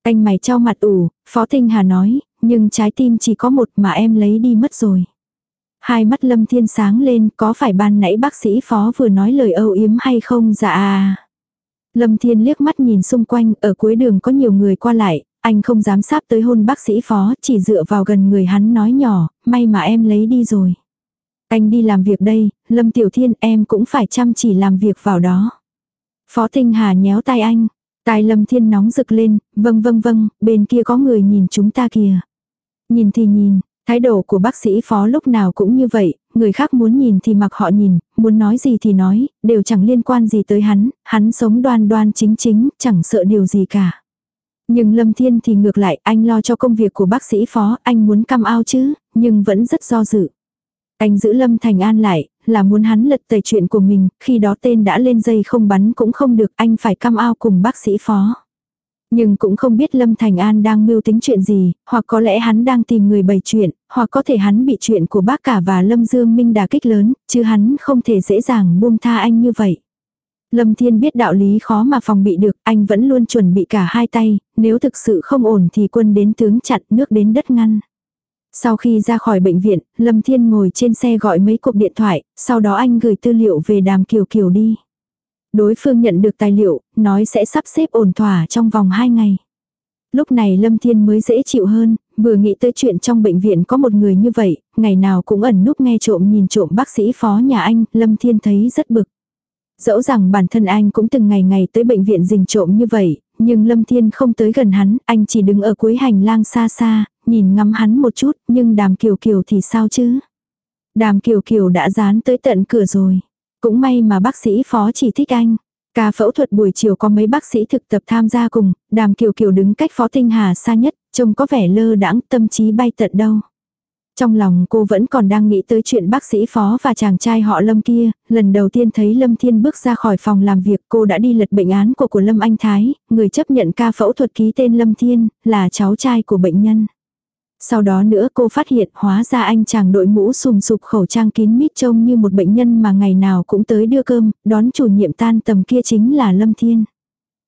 Anh mày trao mặt ủ, Phó Tinh Hà nói, nhưng trái tim chỉ có một mà em lấy đi mất rồi. Hai mắt Lâm Thiên sáng lên, có phải ban nãy bác sĩ Phó vừa nói lời âu yếm hay không dạ à. Lâm Thiên liếc mắt nhìn xung quanh, ở cuối đường có nhiều người qua lại, anh không dám sáp tới hôn bác sĩ phó, chỉ dựa vào gần người hắn nói nhỏ, may mà em lấy đi rồi. Anh đi làm việc đây, Lâm Tiểu Thiên em cũng phải chăm chỉ làm việc vào đó. Phó Tinh Hà nhéo tay anh, tai Lâm Thiên nóng rực lên, vâng vâng vâng, bên kia có người nhìn chúng ta kìa. Nhìn thì nhìn, thái độ của bác sĩ phó lúc nào cũng như vậy, người khác muốn nhìn thì mặc họ nhìn, muốn nói gì thì nói, đều chẳng liên quan gì tới hắn, hắn sống đoan đoan chính chính, chẳng sợ điều gì cả. Nhưng Lâm Thiên thì ngược lại, anh lo cho công việc của bác sĩ phó, anh muốn cam ao chứ, nhưng vẫn rất do dự. Anh giữ Lâm Thành An lại, là muốn hắn lật tẩy chuyện của mình, khi đó tên đã lên dây không bắn cũng không được, anh phải cam ao cùng bác sĩ phó. Nhưng cũng không biết Lâm Thành An đang mưu tính chuyện gì, hoặc có lẽ hắn đang tìm người bày chuyện, hoặc có thể hắn bị chuyện của bác cả và Lâm Dương Minh đả kích lớn, chứ hắn không thể dễ dàng buông tha anh như vậy. Lâm Thiên biết đạo lý khó mà phòng bị được, anh vẫn luôn chuẩn bị cả hai tay, nếu thực sự không ổn thì quân đến tướng chặn nước đến đất ngăn. Sau khi ra khỏi bệnh viện, Lâm Thiên ngồi trên xe gọi mấy cuộc điện thoại, sau đó anh gửi tư liệu về đàm kiều kiều đi. Đối phương nhận được tài liệu, nói sẽ sắp xếp ổn thỏa trong vòng 2 ngày. Lúc này Lâm Thiên mới dễ chịu hơn, vừa nghĩ tới chuyện trong bệnh viện có một người như vậy, ngày nào cũng ẩn núp nghe trộm nhìn trộm bác sĩ phó nhà anh, Lâm Thiên thấy rất bực. Dẫu rằng bản thân anh cũng từng ngày ngày tới bệnh viện rình trộm như vậy, nhưng Lâm Thiên không tới gần hắn, anh chỉ đứng ở cuối hành lang xa xa, nhìn ngắm hắn một chút, nhưng đàm kiều kiều thì sao chứ? Đàm kiều kiều đã dán tới tận cửa rồi. Cũng may mà bác sĩ phó chỉ thích anh. Ca phẫu thuật buổi chiều có mấy bác sĩ thực tập tham gia cùng, đàm kiều kiều đứng cách phó tinh hà xa nhất, trông có vẻ lơ đãng tâm trí bay tận đâu. Trong lòng cô vẫn còn đang nghĩ tới chuyện bác sĩ phó và chàng trai họ Lâm kia, lần đầu tiên thấy Lâm Thiên bước ra khỏi phòng làm việc cô đã đi lật bệnh án của của Lâm Anh Thái, người chấp nhận ca phẫu thuật ký tên Lâm Thiên, là cháu trai của bệnh nhân. Sau đó nữa cô phát hiện hóa ra anh chàng đội mũ sùm sụp khẩu trang kín mít trông như một bệnh nhân mà ngày nào cũng tới đưa cơm, đón chủ nhiệm tan tầm kia chính là Lâm Thiên.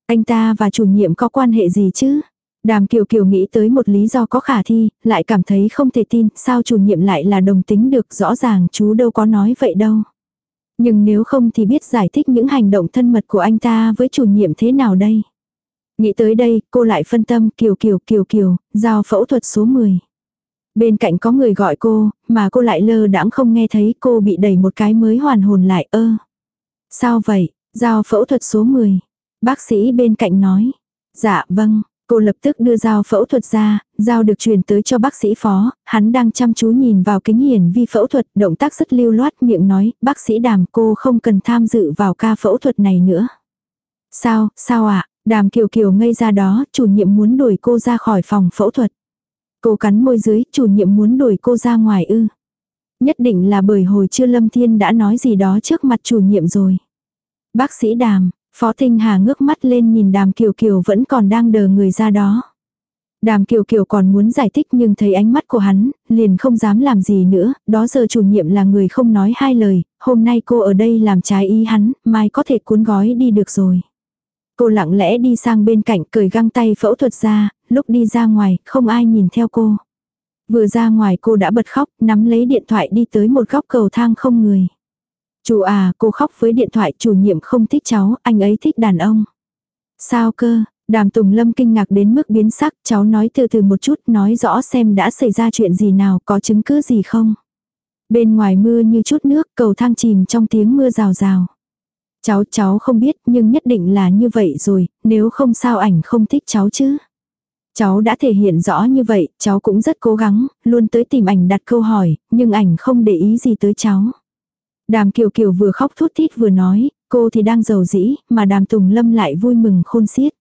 Anh ta và chủ nhiệm có quan hệ gì chứ? Đàm Kiều Kiều nghĩ tới một lý do có khả thi, lại cảm thấy không thể tin, sao chủ nhiệm lại là đồng tính được, rõ ràng chú đâu có nói vậy đâu. Nhưng nếu không thì biết giải thích những hành động thân mật của anh ta với chủ nhiệm thế nào đây. Nghĩ tới đây, cô lại phân tâm Kiều Kiều Kiều Kiều, giao phẫu thuật số 10. Bên cạnh có người gọi cô, mà cô lại lơ đãng không nghe thấy cô bị đẩy một cái mới hoàn hồn lại ơ. Sao vậy, giao phẫu thuật số 10. Bác sĩ bên cạnh nói. Dạ vâng, Cô lập tức đưa dao phẫu thuật ra, dao được truyền tới cho bác sĩ phó, hắn đang chăm chú nhìn vào kính hiển vi phẫu thuật, động tác rất lưu loát miệng nói, bác sĩ đàm cô không cần tham dự vào ca phẫu thuật này nữa. Sao, sao ạ, à? đàm kiều kiều ngây ra đó, chủ nhiệm muốn đuổi cô ra khỏi phòng phẫu thuật. Cô cắn môi dưới, chủ nhiệm muốn đuổi cô ra ngoài ư. Nhất định là bởi hồi chưa Lâm Thiên đã nói gì đó trước mặt chủ nhiệm rồi. Bác sĩ đàm, Phó Tinh Hà ngước mắt lên nhìn đàm kiều kiều vẫn còn đang đờ người ra đó. Đàm kiều kiều còn muốn giải thích nhưng thấy ánh mắt của hắn, liền không dám làm gì nữa, đó giờ chủ nhiệm là người không nói hai lời, hôm nay cô ở đây làm trái ý hắn, mai có thể cuốn gói đi được rồi. Cô lặng lẽ đi sang bên cạnh cởi găng tay phẫu thuật ra, lúc đi ra ngoài, không ai nhìn theo cô. Vừa ra ngoài cô đã bật khóc, nắm lấy điện thoại đi tới một góc cầu thang không người. Chủ à, cô khóc với điện thoại chủ nhiệm không thích cháu, anh ấy thích đàn ông. Sao cơ, đàm tùng lâm kinh ngạc đến mức biến sắc, cháu nói từ từ một chút, nói rõ xem đã xảy ra chuyện gì nào, có chứng cứ gì không. Bên ngoài mưa như chút nước, cầu thang chìm trong tiếng mưa rào rào. Cháu cháu không biết nhưng nhất định là như vậy rồi, nếu không sao ảnh không thích cháu chứ. Cháu đã thể hiện rõ như vậy, cháu cũng rất cố gắng, luôn tới tìm ảnh đặt câu hỏi, nhưng ảnh không để ý gì tới cháu. Đàm Kiều Kiều vừa khóc thút thít vừa nói, cô thì đang giàu dĩ, mà đàm Tùng Lâm lại vui mừng khôn xiết.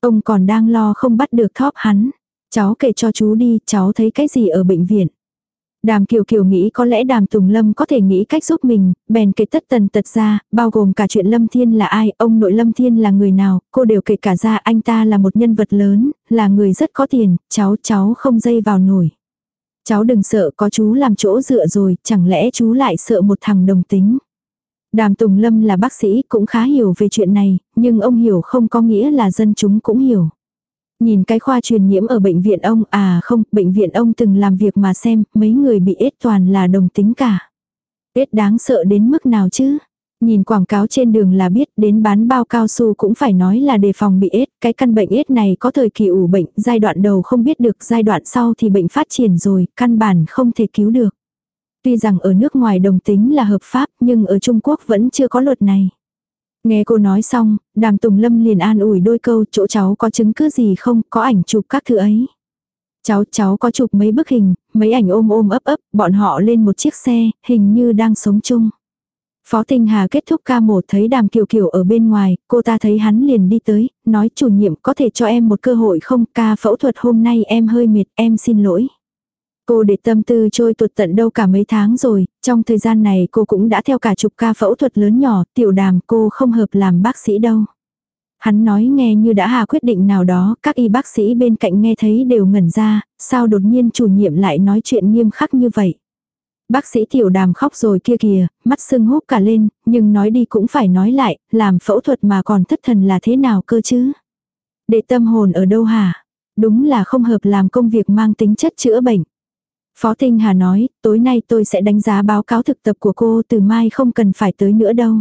Ông còn đang lo không bắt được thóp hắn. Cháu kể cho chú đi, cháu thấy cái gì ở bệnh viện. Đàm Kiều Kiều nghĩ có lẽ Đàm Tùng Lâm có thể nghĩ cách giúp mình, bèn kể tất tần tật ra, bao gồm cả chuyện Lâm Thiên là ai, ông nội Lâm Thiên là người nào, cô đều kể cả ra anh ta là một nhân vật lớn, là người rất có tiền, cháu cháu không dây vào nổi. Cháu đừng sợ có chú làm chỗ dựa rồi, chẳng lẽ chú lại sợ một thằng đồng tính. Đàm Tùng Lâm là bác sĩ cũng khá hiểu về chuyện này, nhưng ông hiểu không có nghĩa là dân chúng cũng hiểu. Nhìn cái khoa truyền nhiễm ở bệnh viện ông, à không, bệnh viện ông từng làm việc mà xem, mấy người bị ết toàn là đồng tính cả. Ết đáng sợ đến mức nào chứ? Nhìn quảng cáo trên đường là biết đến bán bao cao su cũng phải nói là đề phòng bị ết. Cái căn bệnh ết này có thời kỳ ủ bệnh, giai đoạn đầu không biết được, giai đoạn sau thì bệnh phát triển rồi, căn bản không thể cứu được. Tuy rằng ở nước ngoài đồng tính là hợp pháp nhưng ở Trung Quốc vẫn chưa có luật này. Nghe cô nói xong, đàm tùng lâm liền an ủi đôi câu chỗ cháu có chứng cứ gì không, có ảnh chụp các thứ ấy. Cháu cháu có chụp mấy bức hình, mấy ảnh ôm ôm ấp ấp, bọn họ lên một chiếc xe, hình như đang sống chung. Phó Tinh Hà kết thúc ca mổ thấy đàm kiều kiều ở bên ngoài, cô ta thấy hắn liền đi tới, nói chủ nhiệm có thể cho em một cơ hội không, ca phẫu thuật hôm nay em hơi mệt, em xin lỗi. Cô để tâm tư trôi tuột tận đâu cả mấy tháng rồi, trong thời gian này cô cũng đã theo cả chục ca phẫu thuật lớn nhỏ, tiểu đàm cô không hợp làm bác sĩ đâu. Hắn nói nghe như đã hà quyết định nào đó, các y bác sĩ bên cạnh nghe thấy đều ngẩn ra, sao đột nhiên chủ nhiệm lại nói chuyện nghiêm khắc như vậy. Bác sĩ tiểu đàm khóc rồi kia kìa, mắt sưng húp cả lên, nhưng nói đi cũng phải nói lại, làm phẫu thuật mà còn thất thần là thế nào cơ chứ? Để tâm hồn ở đâu hả? Đúng là không hợp làm công việc mang tính chất chữa bệnh. Phó Tinh Hà nói, tối nay tôi sẽ đánh giá báo cáo thực tập của cô từ mai không cần phải tới nữa đâu.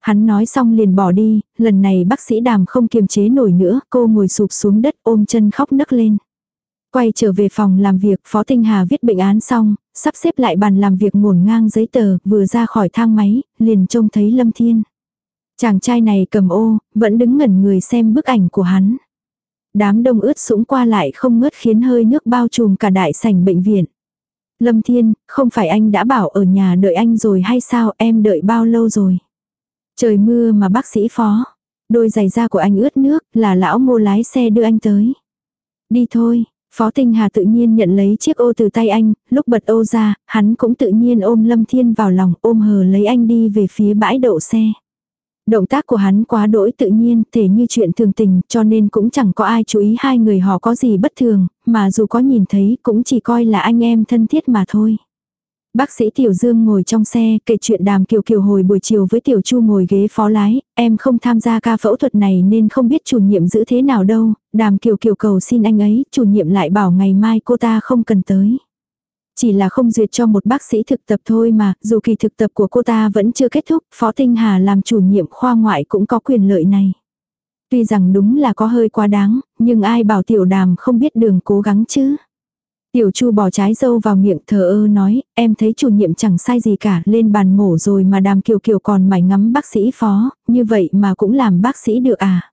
Hắn nói xong liền bỏ đi, lần này bác sĩ đàm không kiềm chế nổi nữa, cô ngồi sụp xuống đất ôm chân khóc nấc lên. Quay trở về phòng làm việc, Phó Tinh Hà viết bệnh án xong, sắp xếp lại bàn làm việc ngổn ngang giấy tờ, vừa ra khỏi thang máy, liền trông thấy Lâm Thiên. Chàng trai này cầm ô, vẫn đứng ngẩn người xem bức ảnh của hắn. Đám đông ướt sũng qua lại không ngớt khiến hơi nước bao trùm cả đại sảnh bệnh viện. Lâm Thiên, không phải anh đã bảo ở nhà đợi anh rồi hay sao em đợi bao lâu rồi? Trời mưa mà bác sĩ phó. Đôi giày da của anh ướt nước là lão ngô lái xe đưa anh tới. Đi thôi, Phó Tinh Hà tự nhiên nhận lấy chiếc ô từ tay anh, lúc bật ô ra, hắn cũng tự nhiên ôm Lâm Thiên vào lòng ôm hờ lấy anh đi về phía bãi đậu xe. Động tác của hắn quá đỗi tự nhiên, thể như chuyện thường tình, cho nên cũng chẳng có ai chú ý hai người họ có gì bất thường, mà dù có nhìn thấy cũng chỉ coi là anh em thân thiết mà thôi. Bác sĩ Tiểu Dương ngồi trong xe kể chuyện đàm kiều kiều hồi buổi chiều với Tiểu Chu ngồi ghế phó lái, em không tham gia ca phẫu thuật này nên không biết chủ nhiệm giữ thế nào đâu, đàm kiều kiều cầu xin anh ấy, chủ nhiệm lại bảo ngày mai cô ta không cần tới. Chỉ là không duyệt cho một bác sĩ thực tập thôi mà, dù kỳ thực tập của cô ta vẫn chưa kết thúc, Phó Tinh Hà làm chủ nhiệm khoa ngoại cũng có quyền lợi này. Tuy rằng đúng là có hơi quá đáng, nhưng ai bảo tiểu đàm không biết đường cố gắng chứ. Tiểu Chu bỏ trái dâu vào miệng thờ ơ nói, em thấy chủ nhiệm chẳng sai gì cả, lên bàn mổ rồi mà đàm kiều kiều còn mải ngắm bác sĩ phó, như vậy mà cũng làm bác sĩ được à.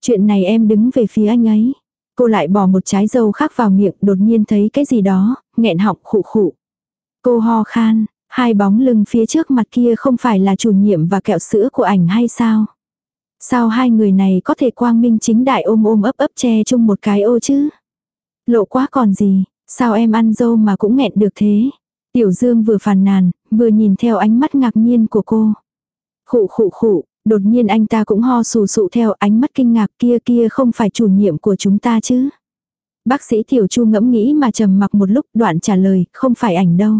Chuyện này em đứng về phía anh ấy. Cô lại bỏ một trái dâu khác vào miệng, đột nhiên thấy cái gì đó, nghẹn họng khụ khụ. Cô ho khan, hai bóng lưng phía trước mặt kia không phải là chủ nhiệm và kẹo sữa của ảnh hay sao? Sao hai người này có thể quang minh chính đại ôm ôm ấp ấp che chung một cái ô chứ? Lộ quá còn gì, sao em ăn dâu mà cũng nghẹn được thế? Tiểu Dương vừa phàn nàn, vừa nhìn theo ánh mắt ngạc nhiên của cô. Khụ khụ khụ, đột nhiên anh ta cũng ho sù sụ theo ánh mắt kinh ngạc kia kia không phải chủ nhiệm của chúng ta chứ. Bác sĩ Tiểu Chu ngẫm nghĩ mà trầm mặc một lúc đoạn trả lời, không phải ảnh đâu.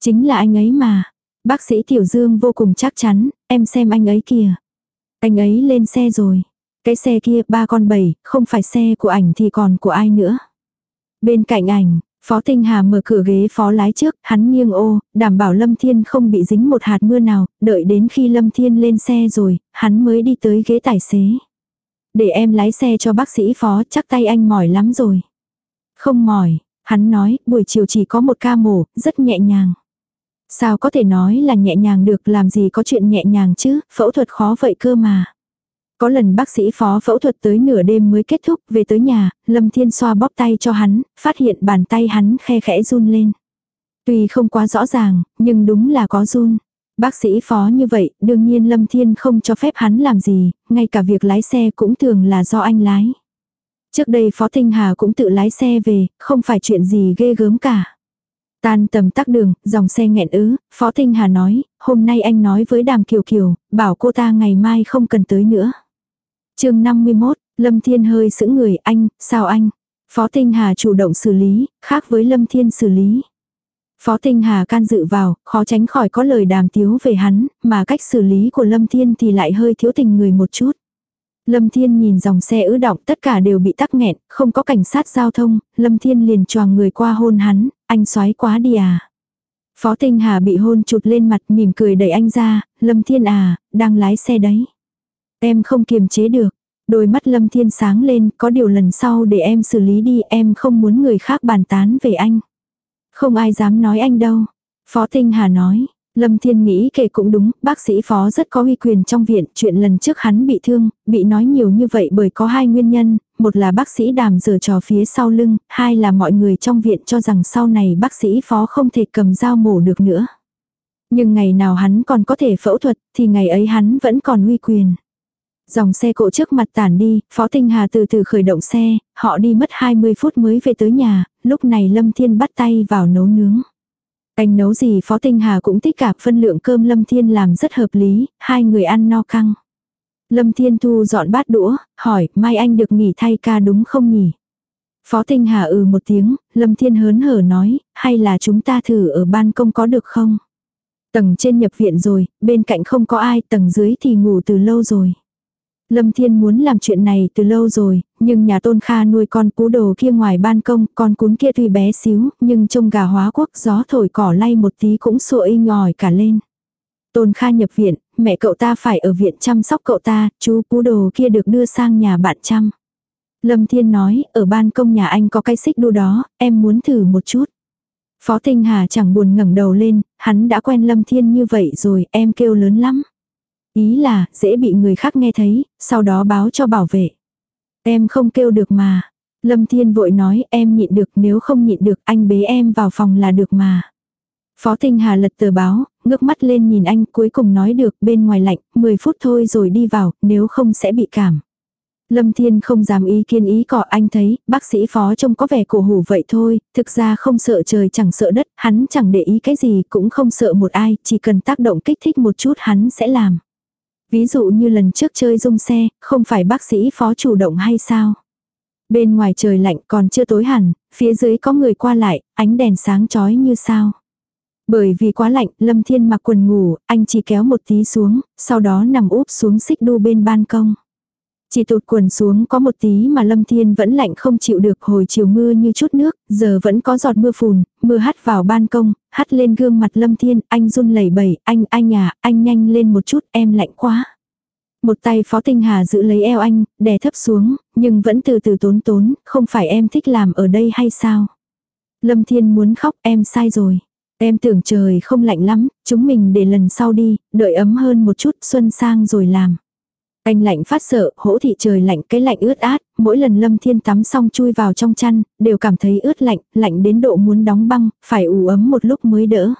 Chính là anh ấy mà. Bác sĩ Tiểu Dương vô cùng chắc chắn, em xem anh ấy kìa. Anh ấy lên xe rồi. Cái xe kia ba con bảy, không phải xe của ảnh thì còn của ai nữa. Bên cạnh ảnh, Phó Tinh Hà mở cửa ghế phó lái trước, hắn nghiêng ô, đảm bảo Lâm Thiên không bị dính một hạt mưa nào, đợi đến khi Lâm Thiên lên xe rồi, hắn mới đi tới ghế tài xế. Để em lái xe cho bác sĩ phó, chắc tay anh mỏi lắm rồi. Không mỏi, hắn nói, buổi chiều chỉ có một ca mổ, rất nhẹ nhàng. Sao có thể nói là nhẹ nhàng được làm gì có chuyện nhẹ nhàng chứ, phẫu thuật khó vậy cơ mà. Có lần bác sĩ phó phẫu thuật tới nửa đêm mới kết thúc, về tới nhà, Lâm Thiên xoa bóp tay cho hắn, phát hiện bàn tay hắn khe khẽ run lên. Tuy không quá rõ ràng, nhưng đúng là có run. Bác sĩ phó như vậy, đương nhiên Lâm Thiên không cho phép hắn làm gì, ngay cả việc lái xe cũng thường là do anh lái. Trước đây Phó Tinh Hà cũng tự lái xe về, không phải chuyện gì ghê gớm cả. Tan tầm tắc đường, dòng xe nghẹn ứ, Phó Tinh Hà nói, hôm nay anh nói với Đàm Kiều Kiều, bảo cô ta ngày mai không cần tới nữa chương 51, Lâm Thiên hơi sững người, anh, sao anh? Phó Tinh Hà chủ động xử lý, khác với Lâm Thiên xử lý. Phó Tinh Hà can dự vào, khó tránh khỏi có lời đàm tiếu về hắn, mà cách xử lý của Lâm Thiên thì lại hơi thiếu tình người một chút. Lâm Thiên nhìn dòng xe ứ động tất cả đều bị tắc nghẹn, không có cảnh sát giao thông, Lâm Thiên liền choàng người qua hôn hắn, anh xoái quá đi à. Phó Tinh Hà bị hôn chụt lên mặt mỉm cười đẩy anh ra, Lâm Thiên à, đang lái xe đấy. Em không kiềm chế được. Đôi mắt Lâm Thiên sáng lên, có điều lần sau để em xử lý đi, em không muốn người khác bàn tán về anh. Không ai dám nói anh đâu. Phó Tinh Hà nói, Lâm Thiên nghĩ kể cũng đúng, bác sĩ phó rất có uy quyền trong viện, chuyện lần trước hắn bị thương, bị nói nhiều như vậy bởi có hai nguyên nhân, một là bác sĩ đàm giở trò phía sau lưng, hai là mọi người trong viện cho rằng sau này bác sĩ phó không thể cầm dao mổ được nữa. Nhưng ngày nào hắn còn có thể phẫu thuật, thì ngày ấy hắn vẫn còn uy quyền. Dòng xe cộ trước mặt tản đi, Phó Tinh Hà từ từ khởi động xe, họ đi mất 20 phút mới về tới nhà, lúc này Lâm Thiên bắt tay vào nấu nướng. Anh nấu gì Phó Tinh Hà cũng thích cả phân lượng cơm Lâm Thiên làm rất hợp lý, hai người ăn no căng. Lâm Thiên Thu dọn bát đũa, hỏi, mai anh được nghỉ thay ca đúng không nhỉ? Phó Tinh Hà ừ một tiếng, Lâm Thiên hớn hở nói, hay là chúng ta thử ở ban công có được không? Tầng trên nhập viện rồi, bên cạnh không có ai, tầng dưới thì ngủ từ lâu rồi. Lâm Thiên muốn làm chuyện này từ lâu rồi, nhưng nhà Tôn Kha nuôi con cú đồ kia ngoài ban công, con cún kia tuy bé xíu, nhưng trông gà hóa quốc gió thổi cỏ lay một tí cũng sủa y ngòi cả lên. Tôn Kha nhập viện, mẹ cậu ta phải ở viện chăm sóc cậu ta, chú cú đồ kia được đưa sang nhà bạn chăm. Lâm Thiên nói, ở ban công nhà anh có cái xích đu đó, em muốn thử một chút. Phó Tinh Hà chẳng buồn ngẩng đầu lên, hắn đã quen Lâm Thiên như vậy rồi, em kêu lớn lắm. Ý là, dễ bị người khác nghe thấy, sau đó báo cho bảo vệ. Em không kêu được mà. Lâm Thiên vội nói em nhịn được nếu không nhịn được anh bế em vào phòng là được mà. Phó Tinh Hà lật tờ báo, ngước mắt lên nhìn anh cuối cùng nói được bên ngoài lạnh, 10 phút thôi rồi đi vào, nếu không sẽ bị cảm. Lâm Thiên không dám ý kiên ý cọ anh thấy, bác sĩ phó trông có vẻ cổ hủ vậy thôi, thực ra không sợ trời chẳng sợ đất, hắn chẳng để ý cái gì cũng không sợ một ai, chỉ cần tác động kích thích một chút hắn sẽ làm. Ví dụ như lần trước chơi dung xe, không phải bác sĩ phó chủ động hay sao? Bên ngoài trời lạnh còn chưa tối hẳn, phía dưới có người qua lại, ánh đèn sáng chói như sao. Bởi vì quá lạnh, Lâm Thiên mặc quần ngủ, anh chỉ kéo một tí xuống, sau đó nằm úp xuống xích đu bên ban công. Chỉ tụt quần xuống có một tí mà Lâm Thiên vẫn lạnh không chịu được hồi chiều mưa như chút nước, giờ vẫn có giọt mưa phùn, mưa hắt vào ban công, hắt lên gương mặt Lâm Thiên, anh run lẩy bẩy, anh, anh à, anh nhanh lên một chút, em lạnh quá. Một tay Phó Tinh Hà giữ lấy eo anh, đè thấp xuống, nhưng vẫn từ từ tốn tốn, không phải em thích làm ở đây hay sao? Lâm Thiên muốn khóc, em sai rồi. Em tưởng trời không lạnh lắm, chúng mình để lần sau đi, đợi ấm hơn một chút, xuân sang rồi làm. Anh lạnh phát sợ, hỗ thị trời lạnh cái lạnh ướt át, mỗi lần Lâm Thiên tắm xong chui vào trong chăn, đều cảm thấy ướt lạnh, lạnh đến độ muốn đóng băng, phải ủ ấm một lúc mới đỡ.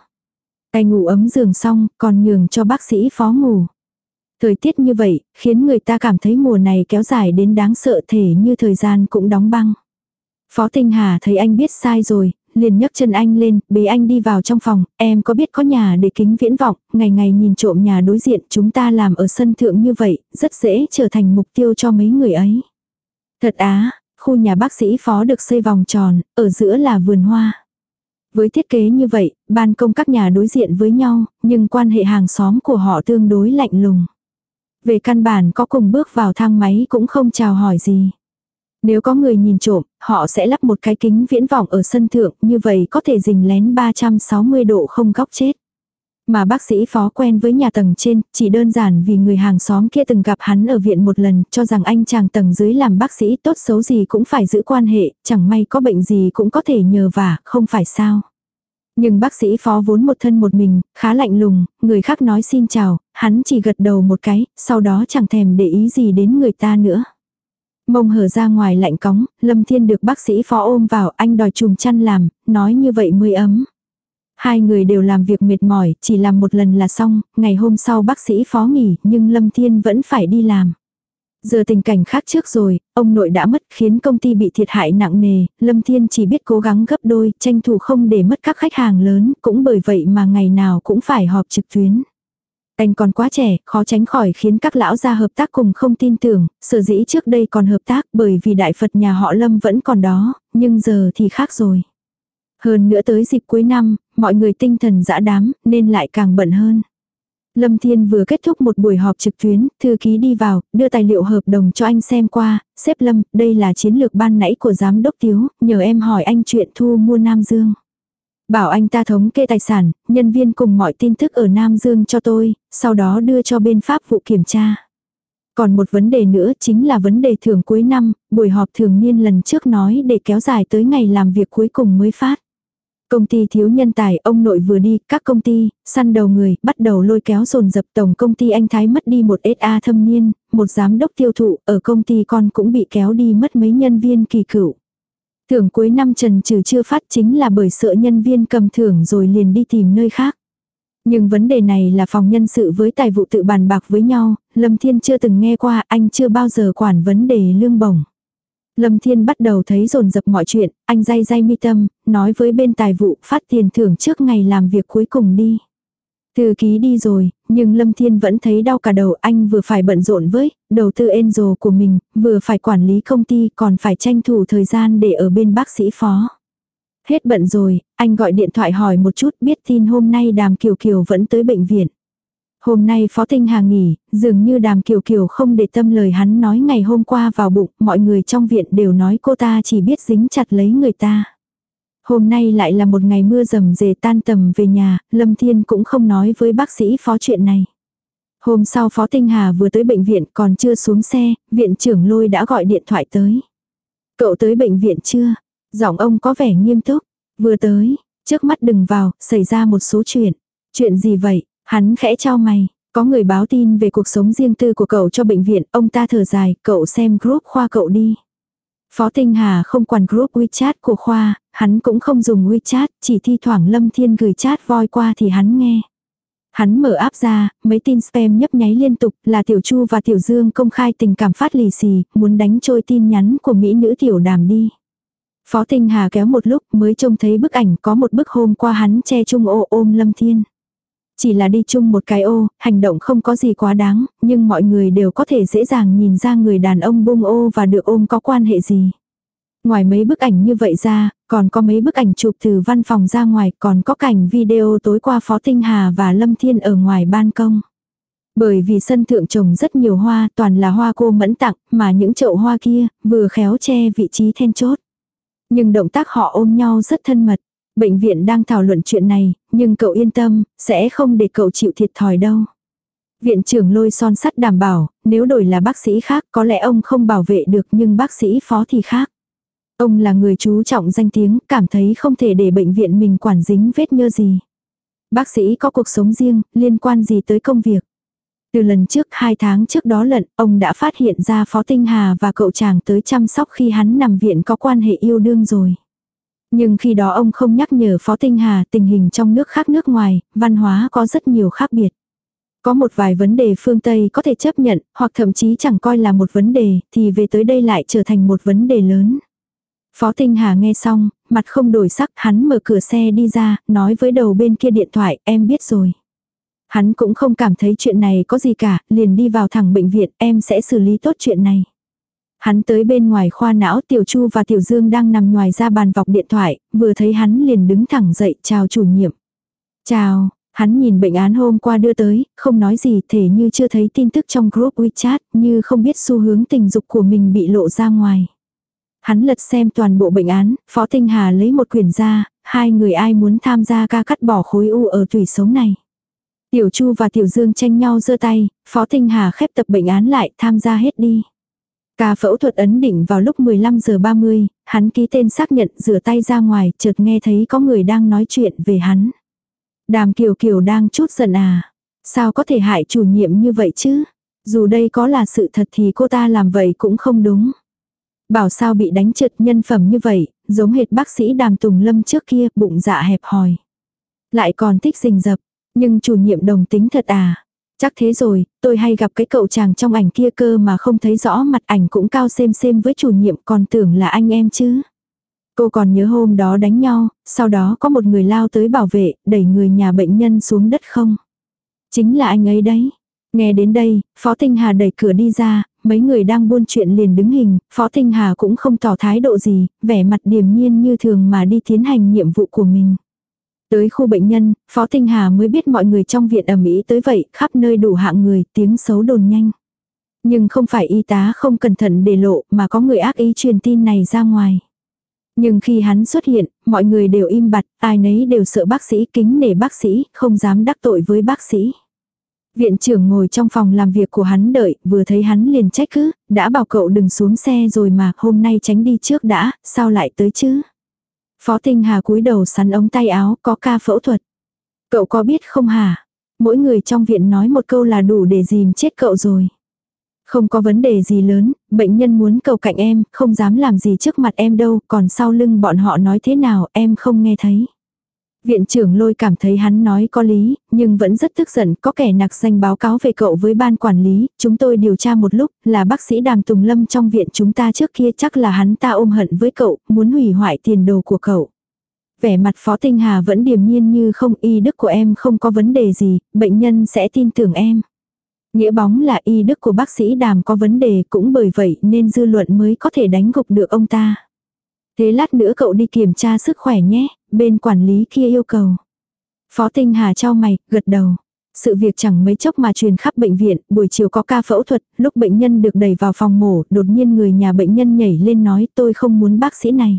Anh ngủ ấm giường xong, còn nhường cho bác sĩ phó ngủ. Thời tiết như vậy, khiến người ta cảm thấy mùa này kéo dài đến đáng sợ thể như thời gian cũng đóng băng. Phó Tinh Hà thấy anh biết sai rồi, liền nhấc chân anh lên, bế anh đi vào trong phòng, em có biết có nhà để kính viễn vọng, ngày ngày nhìn trộm nhà đối diện chúng ta làm ở sân thượng như vậy, rất dễ trở thành mục tiêu cho mấy người ấy. Thật á, khu nhà bác sĩ phó được xây vòng tròn, ở giữa là vườn hoa. Với thiết kế như vậy, ban công các nhà đối diện với nhau, nhưng quan hệ hàng xóm của họ tương đối lạnh lùng. Về căn bản có cùng bước vào thang máy cũng không chào hỏi gì. Nếu có người nhìn trộm, họ sẽ lắp một cái kính viễn vọng ở sân thượng, như vậy có thể dình lén 360 độ không góc chết. Mà bác sĩ phó quen với nhà tầng trên, chỉ đơn giản vì người hàng xóm kia từng gặp hắn ở viện một lần, cho rằng anh chàng tầng dưới làm bác sĩ tốt xấu gì cũng phải giữ quan hệ, chẳng may có bệnh gì cũng có thể nhờ vả, không phải sao. Nhưng bác sĩ phó vốn một thân một mình, khá lạnh lùng, người khác nói xin chào, hắn chỉ gật đầu một cái, sau đó chẳng thèm để ý gì đến người ta nữa. Mông hở ra ngoài lạnh cóng, Lâm Thiên được bác sĩ phó ôm vào, anh đòi chùm chăn làm, nói như vậy mới ấm. Hai người đều làm việc mệt mỏi, chỉ làm một lần là xong, ngày hôm sau bác sĩ phó nghỉ, nhưng Lâm Thiên vẫn phải đi làm. Giờ tình cảnh khác trước rồi, ông nội đã mất khiến công ty bị thiệt hại nặng nề, Lâm Thiên chỉ biết cố gắng gấp đôi, tranh thủ không để mất các khách hàng lớn, cũng bởi vậy mà ngày nào cũng phải họp trực tuyến. Anh còn quá trẻ, khó tránh khỏi khiến các lão gia hợp tác cùng không tin tưởng, sở dĩ trước đây còn hợp tác bởi vì đại Phật nhà họ Lâm vẫn còn đó, nhưng giờ thì khác rồi. Hơn nữa tới dịp cuối năm, mọi người tinh thần dã đám, nên lại càng bận hơn. Lâm Thiên vừa kết thúc một buổi họp trực tuyến, thư ký đi vào, đưa tài liệu hợp đồng cho anh xem qua, xếp Lâm, đây là chiến lược ban nãy của giám đốc Tiếu, nhờ em hỏi anh chuyện thu mua Nam Dương. Bảo anh ta thống kê tài sản, nhân viên cùng mọi tin tức ở Nam Dương cho tôi, sau đó đưa cho bên pháp vụ kiểm tra. Còn một vấn đề nữa chính là vấn đề thưởng cuối năm, buổi họp thường niên lần trước nói để kéo dài tới ngày làm việc cuối cùng mới phát. Công ty thiếu nhân tài, ông nội vừa đi, các công ty, săn đầu người, bắt đầu lôi kéo dồn dập tổng công ty anh Thái mất đi một SA thâm niên, một giám đốc tiêu thụ, ở công ty con cũng bị kéo đi mất mấy nhân viên kỳ cựu. Thưởng cuối năm trần trừ chưa phát chính là bởi sợ nhân viên cầm thưởng rồi liền đi tìm nơi khác. Nhưng vấn đề này là phòng nhân sự với tài vụ tự bàn bạc với nhau, Lâm Thiên chưa từng nghe qua, anh chưa bao giờ quản vấn đề lương bổng. Lâm Thiên bắt đầu thấy rồn rập mọi chuyện, anh day day mi tâm, nói với bên tài vụ phát tiền thưởng trước ngày làm việc cuối cùng đi. Thư ký đi rồi, nhưng Lâm Thiên vẫn thấy đau cả đầu anh vừa phải bận rộn với đầu tư Angel của mình, vừa phải quản lý công ty còn phải tranh thủ thời gian để ở bên bác sĩ phó. Hết bận rồi, anh gọi điện thoại hỏi một chút biết tin hôm nay đàm kiều kiều vẫn tới bệnh viện. Hôm nay Phó Tinh Hà nghỉ, dường như đàm kiều kiều không để tâm lời hắn nói ngày hôm qua vào bụng, mọi người trong viện đều nói cô ta chỉ biết dính chặt lấy người ta. Hôm nay lại là một ngày mưa rầm rề tan tầm về nhà, Lâm Thiên cũng không nói với bác sĩ phó chuyện này. Hôm sau Phó Tinh Hà vừa tới bệnh viện còn chưa xuống xe, viện trưởng lôi đã gọi điện thoại tới. Cậu tới bệnh viện chưa? Giọng ông có vẻ nghiêm túc. Vừa tới, trước mắt đừng vào, xảy ra một số chuyện. Chuyện gì vậy? Hắn khẽ trao mày. Có người báo tin về cuộc sống riêng tư của cậu cho bệnh viện, ông ta thở dài, cậu xem group khoa cậu đi. Phó Tinh Hà không quản group WeChat của khoa, hắn cũng không dùng WeChat, chỉ thi thoảng Lâm Thiên gửi chat voi qua thì hắn nghe. Hắn mở áp ra, mấy tin spam nhấp nháy liên tục là Tiểu Chu và Tiểu Dương công khai tình cảm phát lì xì, muốn đánh trôi tin nhắn của Mỹ nữ Tiểu Đàm đi. Phó Tinh Hà kéo một lúc mới trông thấy bức ảnh có một bức hôm qua hắn che chung ô ôm Lâm Thiên. Chỉ là đi chung một cái ô, hành động không có gì quá đáng, nhưng mọi người đều có thể dễ dàng nhìn ra người đàn ông bung ô và được ôm có quan hệ gì. Ngoài mấy bức ảnh như vậy ra, còn có mấy bức ảnh chụp từ văn phòng ra ngoài, còn có cảnh video tối qua Phó Tinh Hà và Lâm Thiên ở ngoài ban công. Bởi vì sân thượng trồng rất nhiều hoa, toàn là hoa cô mẫn tặng, mà những chậu hoa kia, vừa khéo che vị trí then chốt. Nhưng động tác họ ôm nhau rất thân mật. Bệnh viện đang thảo luận chuyện này, nhưng cậu yên tâm, sẽ không để cậu chịu thiệt thòi đâu. Viện trưởng lôi son sắt đảm bảo, nếu đổi là bác sĩ khác có lẽ ông không bảo vệ được nhưng bác sĩ phó thì khác. Ông là người chú trọng danh tiếng, cảm thấy không thể để bệnh viện mình quản dính vết nhơ gì. Bác sĩ có cuộc sống riêng, liên quan gì tới công việc. Từ lần trước hai tháng trước đó lận, ông đã phát hiện ra Phó Tinh Hà và cậu chàng tới chăm sóc khi hắn nằm viện có quan hệ yêu đương rồi. Nhưng khi đó ông không nhắc nhở Phó Tinh Hà tình hình trong nước khác nước ngoài, văn hóa có rất nhiều khác biệt. Có một vài vấn đề phương Tây có thể chấp nhận, hoặc thậm chí chẳng coi là một vấn đề, thì về tới đây lại trở thành một vấn đề lớn. Phó Tinh Hà nghe xong, mặt không đổi sắc, hắn mở cửa xe đi ra, nói với đầu bên kia điện thoại, em biết rồi. Hắn cũng không cảm thấy chuyện này có gì cả, liền đi vào thẳng bệnh viện, em sẽ xử lý tốt chuyện này. Hắn tới bên ngoài khoa não Tiểu Chu và Tiểu Dương đang nằm ngoài ra bàn vọc điện thoại, vừa thấy hắn liền đứng thẳng dậy chào chủ nhiệm. Chào, hắn nhìn bệnh án hôm qua đưa tới, không nói gì thể như chưa thấy tin tức trong group WeChat, như không biết xu hướng tình dục của mình bị lộ ra ngoài. Hắn lật xem toàn bộ bệnh án, Phó Tinh Hà lấy một quyển ra, hai người ai muốn tham gia ca cắt bỏ khối u ở tủy sống này. Tiểu Chu và Tiểu Dương tranh nhau giơ tay, Phó Tinh Hà khép tập bệnh án lại tham gia hết đi. Ca phẫu thuật ấn định vào lúc 15 giờ 30, hắn ký tên xác nhận rửa tay ra ngoài, chợt nghe thấy có người đang nói chuyện về hắn. Đàm Kiều Kiều đang chút giận à. Sao có thể hại chủ nhiệm như vậy chứ? Dù đây có là sự thật thì cô ta làm vậy cũng không đúng. Bảo sao bị đánh trượt nhân phẩm như vậy, giống hệt bác sĩ đàm tùng lâm trước kia, bụng dạ hẹp hòi. Lại còn thích rình rập, nhưng chủ nhiệm đồng tính thật à. Chắc thế rồi, tôi hay gặp cái cậu chàng trong ảnh kia cơ mà không thấy rõ mặt ảnh cũng cao xem xem với chủ nhiệm còn tưởng là anh em chứ. Cô còn nhớ hôm đó đánh nhau, sau đó có một người lao tới bảo vệ, đẩy người nhà bệnh nhân xuống đất không. Chính là anh ấy đấy. Nghe đến đây, Phó Tinh Hà đẩy cửa đi ra, mấy người đang buôn chuyện liền đứng hình, Phó Tinh Hà cũng không tỏ thái độ gì, vẻ mặt điềm nhiên như thường mà đi tiến hành nhiệm vụ của mình. Tới khu bệnh nhân, Phó Tinh Hà mới biết mọi người trong viện ẩm ý tới vậy, khắp nơi đủ hạng người, tiếng xấu đồn nhanh. Nhưng không phải y tá không cẩn thận để lộ mà có người ác ý truyền tin này ra ngoài. Nhưng khi hắn xuất hiện, mọi người đều im bặt, ai nấy đều sợ bác sĩ kính nể bác sĩ, không dám đắc tội với bác sĩ. Viện trưởng ngồi trong phòng làm việc của hắn đợi, vừa thấy hắn liền trách cứ, đã bảo cậu đừng xuống xe rồi mà, hôm nay tránh đi trước đã, sao lại tới chứ? Phó Tinh Hà cúi đầu sắn ống tay áo, có ca phẫu thuật. Cậu có biết không hả? Mỗi người trong viện nói một câu là đủ để dìm chết cậu rồi. Không có vấn đề gì lớn, bệnh nhân muốn cầu cạnh em, không dám làm gì trước mặt em đâu, còn sau lưng bọn họ nói thế nào em không nghe thấy. Viện trưởng lôi cảm thấy hắn nói có lý, nhưng vẫn rất tức giận, có kẻ nặc danh báo cáo về cậu với ban quản lý, chúng tôi điều tra một lúc, là bác sĩ Đàm Tùng Lâm trong viện chúng ta trước kia chắc là hắn ta ôm hận với cậu, muốn hủy hoại tiền đồ của cậu. Vẻ mặt Phó Tinh Hà vẫn điềm nhiên như không y đức của em không có vấn đề gì, bệnh nhân sẽ tin tưởng em. Nghĩa bóng là y đức của bác sĩ Đàm có vấn đề cũng bởi vậy nên dư luận mới có thể đánh gục được ông ta. Thế lát nữa cậu đi kiểm tra sức khỏe nhé, bên quản lý kia yêu cầu. Phó Tinh Hà trao mày, gật đầu. Sự việc chẳng mấy chốc mà truyền khắp bệnh viện, buổi chiều có ca phẫu thuật, lúc bệnh nhân được đẩy vào phòng mổ, đột nhiên người nhà bệnh nhân nhảy lên nói tôi không muốn bác sĩ này.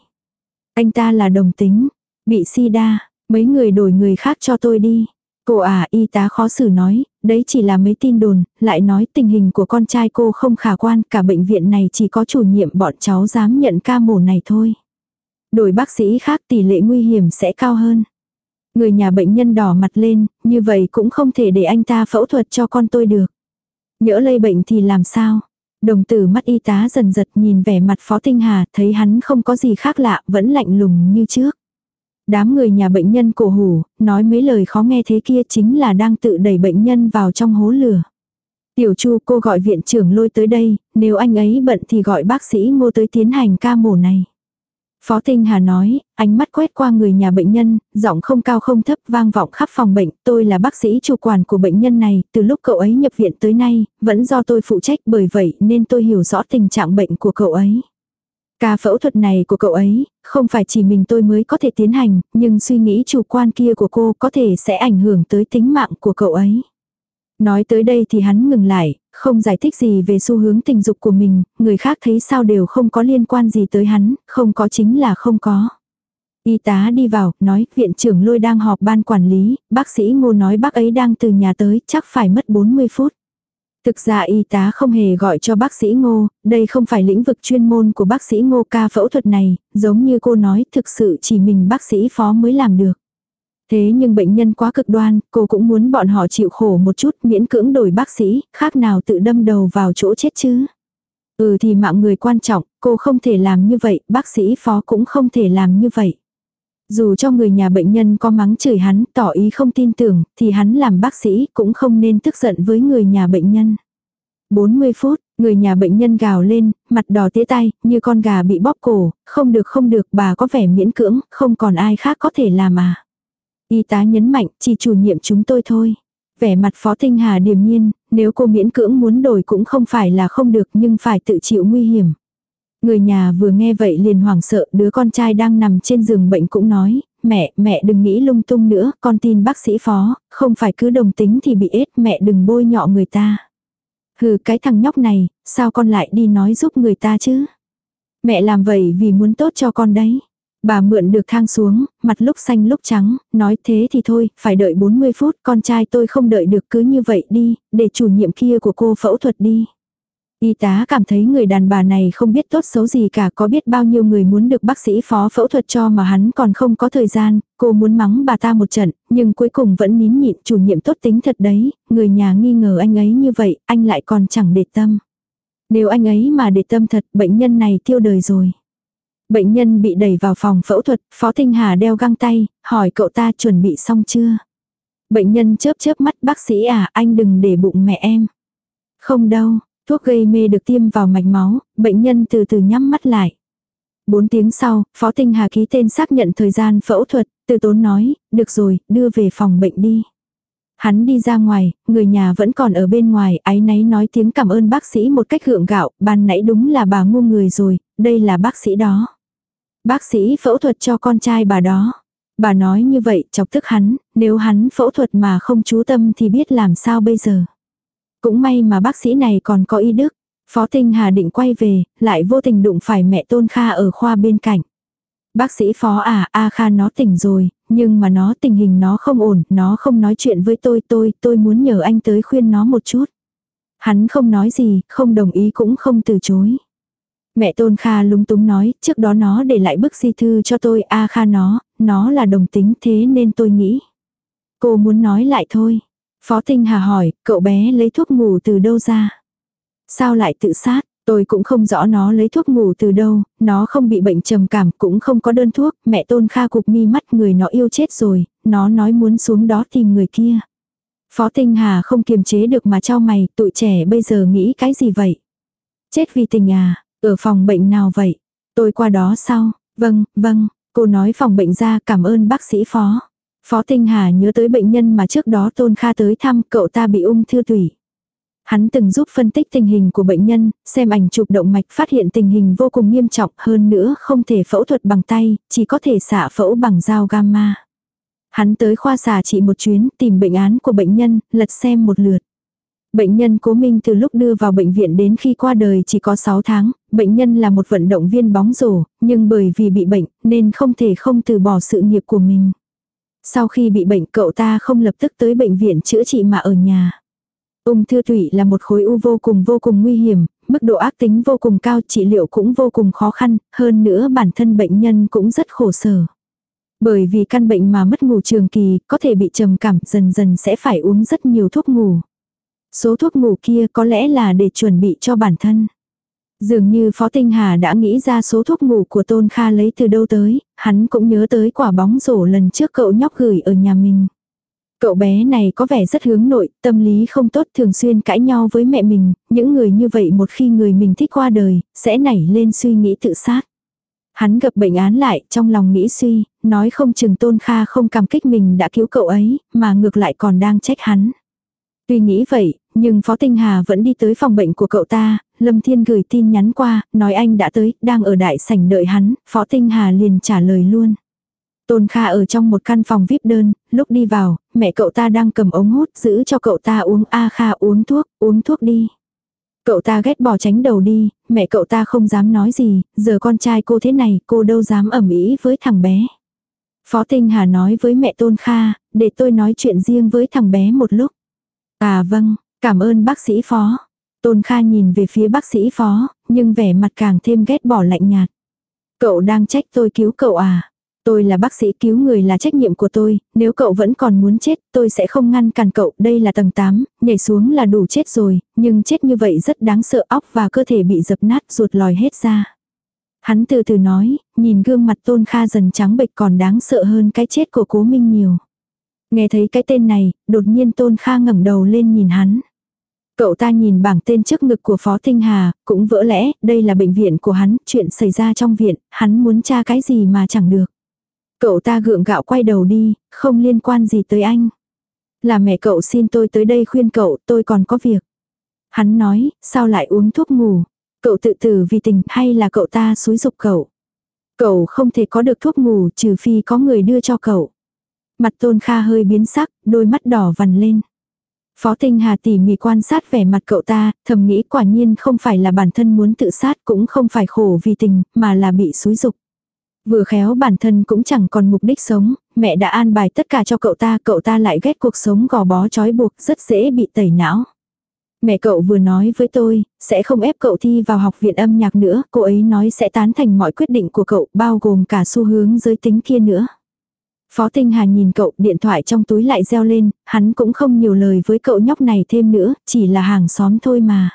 Anh ta là đồng tính, bị sida, mấy người đổi người khác cho tôi đi. Cô à y tá khó xử nói, đấy chỉ là mấy tin đồn, lại nói tình hình của con trai cô không khả quan, cả bệnh viện này chỉ có chủ nhiệm bọn cháu dám nhận ca mổ này thôi. Đổi bác sĩ khác tỷ lệ nguy hiểm sẽ cao hơn. Người nhà bệnh nhân đỏ mặt lên, như vậy cũng không thể để anh ta phẫu thuật cho con tôi được. Nhỡ lây bệnh thì làm sao? Đồng tử mắt y tá dần giật nhìn vẻ mặt Phó Tinh Hà, thấy hắn không có gì khác lạ, vẫn lạnh lùng như trước. Đám người nhà bệnh nhân cổ hủ, nói mấy lời khó nghe thế kia chính là đang tự đẩy bệnh nhân vào trong hố lửa. Tiểu Chu cô gọi viện trưởng lôi tới đây, nếu anh ấy bận thì gọi bác sĩ ngô tới tiến hành ca mổ này. Phó Tinh Hà nói, ánh mắt quét qua người nhà bệnh nhân, giọng không cao không thấp vang vọng khắp phòng bệnh, tôi là bác sĩ chủ quản của bệnh nhân này, từ lúc cậu ấy nhập viện tới nay, vẫn do tôi phụ trách bởi vậy nên tôi hiểu rõ tình trạng bệnh của cậu ấy. Ca phẫu thuật này của cậu ấy, không phải chỉ mình tôi mới có thể tiến hành, nhưng suy nghĩ chủ quan kia của cô có thể sẽ ảnh hưởng tới tính mạng của cậu ấy. Nói tới đây thì hắn ngừng lại, không giải thích gì về xu hướng tình dục của mình, người khác thấy sao đều không có liên quan gì tới hắn, không có chính là không có. Y tá đi vào, nói, viện trưởng lôi đang họp ban quản lý, bác sĩ ngô nói bác ấy đang từ nhà tới, chắc phải mất 40 phút. Thực ra y tá không hề gọi cho bác sĩ ngô, đây không phải lĩnh vực chuyên môn của bác sĩ ngô ca phẫu thuật này, giống như cô nói thực sự chỉ mình bác sĩ phó mới làm được. Thế nhưng bệnh nhân quá cực đoan, cô cũng muốn bọn họ chịu khổ một chút miễn cưỡng đổi bác sĩ, khác nào tự đâm đầu vào chỗ chết chứ. Ừ thì mạng người quan trọng, cô không thể làm như vậy, bác sĩ phó cũng không thể làm như vậy. Dù cho người nhà bệnh nhân có mắng chửi hắn, tỏ ý không tin tưởng, thì hắn làm bác sĩ cũng không nên tức giận với người nhà bệnh nhân. 40 phút, người nhà bệnh nhân gào lên, mặt đỏ tía tay, như con gà bị bóp cổ, không được không được bà có vẻ miễn cưỡng, không còn ai khác có thể làm à. Y tá nhấn mạnh, chỉ chủ nhiệm chúng tôi thôi. Vẻ mặt Phó Tinh Hà điềm nhiên, nếu cô miễn cưỡng muốn đổi cũng không phải là không được nhưng phải tự chịu nguy hiểm. Người nhà vừa nghe vậy liền hoảng sợ, đứa con trai đang nằm trên giường bệnh cũng nói, mẹ, mẹ đừng nghĩ lung tung nữa, con tin bác sĩ phó, không phải cứ đồng tính thì bị ết, mẹ đừng bôi nhọ người ta. Hừ cái thằng nhóc này, sao con lại đi nói giúp người ta chứ? Mẹ làm vậy vì muốn tốt cho con đấy. Bà mượn được thang xuống, mặt lúc xanh lúc trắng, nói thế thì thôi, phải đợi 40 phút, con trai tôi không đợi được cứ như vậy đi, để chủ nhiệm kia của cô phẫu thuật đi. Y tá cảm thấy người đàn bà này không biết tốt xấu gì cả có biết bao nhiêu người muốn được bác sĩ phó phẫu thuật cho mà hắn còn không có thời gian, cô muốn mắng bà ta một trận, nhưng cuối cùng vẫn nín nhịn chủ nhiệm tốt tính thật đấy, người nhà nghi ngờ anh ấy như vậy, anh lại còn chẳng để tâm. Nếu anh ấy mà để tâm thật, bệnh nhân này tiêu đời rồi. Bệnh nhân bị đẩy vào phòng phẫu thuật, Phó Tinh Hà đeo găng tay, hỏi cậu ta chuẩn bị xong chưa. Bệnh nhân chớp chớp mắt bác sĩ à, anh đừng để bụng mẹ em. Không đâu, thuốc gây mê được tiêm vào mạch máu, bệnh nhân từ từ nhắm mắt lại. Bốn tiếng sau, Phó Tinh Hà ký tên xác nhận thời gian phẫu thuật, từ tốn nói, được rồi, đưa về phòng bệnh đi. Hắn đi ra ngoài, người nhà vẫn còn ở bên ngoài, ái náy nói tiếng cảm ơn bác sĩ một cách gượng gạo, ban nãy đúng là bà ngu người rồi, đây là bác sĩ đó. Bác sĩ phẫu thuật cho con trai bà đó. Bà nói như vậy chọc tức hắn, nếu hắn phẫu thuật mà không chú tâm thì biết làm sao bây giờ. Cũng may mà bác sĩ này còn có y đức. Phó Tinh Hà định quay về, lại vô tình đụng phải mẹ Tôn Kha ở khoa bên cạnh. Bác sĩ phó à, A Kha nó tỉnh rồi, nhưng mà nó tình hình nó không ổn, nó không nói chuyện với tôi, tôi, tôi muốn nhờ anh tới khuyên nó một chút. Hắn không nói gì, không đồng ý cũng không từ chối. Mẹ Tôn Kha lúng túng nói, trước đó nó để lại bức di thư cho tôi, A Kha nó, nó là đồng tính thế nên tôi nghĩ. Cô muốn nói lại thôi. Phó Tinh Hà hỏi, cậu bé lấy thuốc ngủ từ đâu ra? Sao lại tự sát? Tôi cũng không rõ nó lấy thuốc ngủ từ đâu, nó không bị bệnh trầm cảm, cũng không có đơn thuốc, mẹ Tôn Kha cục mi mắt người nó yêu chết rồi, nó nói muốn xuống đó tìm người kia. Phó Tinh Hà không kiềm chế được mà cho mày, tụi trẻ bây giờ nghĩ cái gì vậy? Chết vì tình à, ở phòng bệnh nào vậy? Tôi qua đó sau. Vâng, vâng, cô nói phòng bệnh ra cảm ơn bác sĩ phó. Phó Tinh Hà nhớ tới bệnh nhân mà trước đó Tôn Kha tới thăm cậu ta bị ung thư tủy. Hắn từng giúp phân tích tình hình của bệnh nhân, xem ảnh chụp động mạch phát hiện tình hình vô cùng nghiêm trọng hơn nữa không thể phẫu thuật bằng tay, chỉ có thể xạ phẫu bằng dao gamma. Hắn tới khoa xà trị một chuyến tìm bệnh án của bệnh nhân, lật xem một lượt. Bệnh nhân Cố Minh từ lúc đưa vào bệnh viện đến khi qua đời chỉ có 6 tháng, bệnh nhân là một vận động viên bóng rổ, nhưng bởi vì bị bệnh nên không thể không từ bỏ sự nghiệp của mình. Sau khi bị bệnh cậu ta không lập tức tới bệnh viện chữa trị mà ở nhà. Ung thư tủy là một khối u vô cùng vô cùng nguy hiểm, mức độ ác tính vô cùng cao, trị liệu cũng vô cùng khó khăn, hơn nữa bản thân bệnh nhân cũng rất khổ sở. Bởi vì căn bệnh mà mất ngủ trường kỳ, có thể bị trầm cảm, dần dần sẽ phải uống rất nhiều thuốc ngủ. Số thuốc ngủ kia có lẽ là để chuẩn bị cho bản thân. Dường như Phó Tinh Hà đã nghĩ ra số thuốc ngủ của Tôn Kha lấy từ đâu tới, hắn cũng nhớ tới quả bóng rổ lần trước cậu nhóc gửi ở nhà mình. Cậu bé này có vẻ rất hướng nội, tâm lý không tốt thường xuyên cãi nhau với mẹ mình, những người như vậy một khi người mình thích qua đời, sẽ nảy lên suy nghĩ tự sát. Hắn gặp bệnh án lại, trong lòng nghĩ suy, nói không chừng Tôn Kha không cảm kích mình đã cứu cậu ấy, mà ngược lại còn đang trách hắn. Tuy nghĩ vậy, nhưng Phó Tinh Hà vẫn đi tới phòng bệnh của cậu ta, Lâm Thiên gửi tin nhắn qua, nói anh đã tới, đang ở đại sảnh đợi hắn, Phó Tinh Hà liền trả lời luôn. Tôn Kha ở trong một căn phòng VIP đơn, lúc đi vào, mẹ cậu ta đang cầm ống hút giữ cho cậu ta uống A Kha uống thuốc, uống thuốc đi. Cậu ta ghét bỏ tránh đầu đi, mẹ cậu ta không dám nói gì, giờ con trai cô thế này cô đâu dám ẩm ý với thằng bé. Phó Tinh Hà nói với mẹ Tôn Kha, để tôi nói chuyện riêng với thằng bé một lúc. À vâng, cảm ơn bác sĩ Phó. Tôn Kha nhìn về phía bác sĩ Phó, nhưng vẻ mặt càng thêm ghét bỏ lạnh nhạt. Cậu đang trách tôi cứu cậu à? Tôi là bác sĩ cứu người là trách nhiệm của tôi, nếu cậu vẫn còn muốn chết, tôi sẽ không ngăn cản cậu, đây là tầng 8, nhảy xuống là đủ chết rồi, nhưng chết như vậy rất đáng sợ óc và cơ thể bị dập nát ruột lòi hết ra. Hắn từ từ nói, nhìn gương mặt tôn kha dần trắng bệch còn đáng sợ hơn cái chết của cố minh nhiều. Nghe thấy cái tên này, đột nhiên tôn kha ngẩng đầu lên nhìn hắn. Cậu ta nhìn bảng tên trước ngực của Phó Tinh Hà, cũng vỡ lẽ, đây là bệnh viện của hắn, chuyện xảy ra trong viện, hắn muốn tra cái gì mà chẳng được. Cậu ta gượng gạo quay đầu đi, không liên quan gì tới anh. Là mẹ cậu xin tôi tới đây khuyên cậu, tôi còn có việc. Hắn nói, sao lại uống thuốc ngủ? Cậu tự tử vì tình hay là cậu ta xúi dục cậu? Cậu không thể có được thuốc ngủ trừ phi có người đưa cho cậu. Mặt tôn kha hơi biến sắc, đôi mắt đỏ vằn lên. Phó Tinh Hà tỉ mỉ quan sát vẻ mặt cậu ta, thầm nghĩ quả nhiên không phải là bản thân muốn tự sát cũng không phải khổ vì tình, mà là bị xúi dục. Vừa khéo bản thân cũng chẳng còn mục đích sống, mẹ đã an bài tất cả cho cậu ta, cậu ta lại ghét cuộc sống gò bó trói buộc, rất dễ bị tẩy não. Mẹ cậu vừa nói với tôi, sẽ không ép cậu thi vào học viện âm nhạc nữa, cô ấy nói sẽ tán thành mọi quyết định của cậu, bao gồm cả xu hướng giới tính kia nữa. Phó Tinh Hà nhìn cậu, điện thoại trong túi lại reo lên, hắn cũng không nhiều lời với cậu nhóc này thêm nữa, chỉ là hàng xóm thôi mà.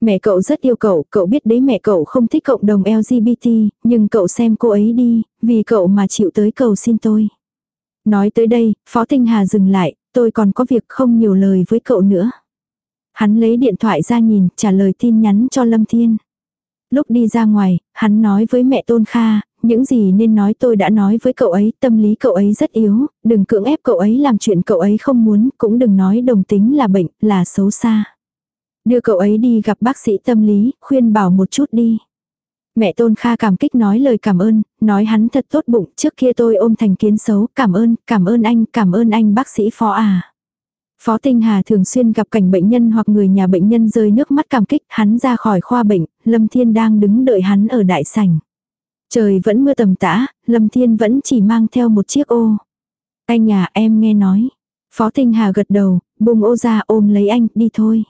Mẹ cậu rất yêu cậu, cậu biết đấy mẹ cậu không thích cộng đồng LGBT, nhưng cậu xem cô ấy đi, vì cậu mà chịu tới cầu xin tôi. Nói tới đây, Phó Tinh Hà dừng lại, tôi còn có việc không nhiều lời với cậu nữa. Hắn lấy điện thoại ra nhìn, trả lời tin nhắn cho Lâm Thiên. Lúc đi ra ngoài, hắn nói với mẹ Tôn Kha, những gì nên nói tôi đã nói với cậu ấy, tâm lý cậu ấy rất yếu, đừng cưỡng ép cậu ấy làm chuyện cậu ấy không muốn, cũng đừng nói đồng tính là bệnh, là xấu xa. Đưa cậu ấy đi gặp bác sĩ tâm lý, khuyên bảo một chút đi. Mẹ Tôn Kha cảm kích nói lời cảm ơn, nói hắn thật tốt bụng, trước kia tôi ôm thành kiến xấu, cảm ơn, cảm ơn anh, cảm ơn anh bác sĩ phó à. Phó Tinh Hà thường xuyên gặp cảnh bệnh nhân hoặc người nhà bệnh nhân rơi nước mắt cảm kích, hắn ra khỏi khoa bệnh, Lâm Thiên đang đứng đợi hắn ở đại sảnh. Trời vẫn mưa tầm tã, Lâm Thiên vẫn chỉ mang theo một chiếc ô. Anh nhà em nghe nói. Phó Tinh Hà gật đầu, bùng ô ra ôm lấy anh, đi thôi.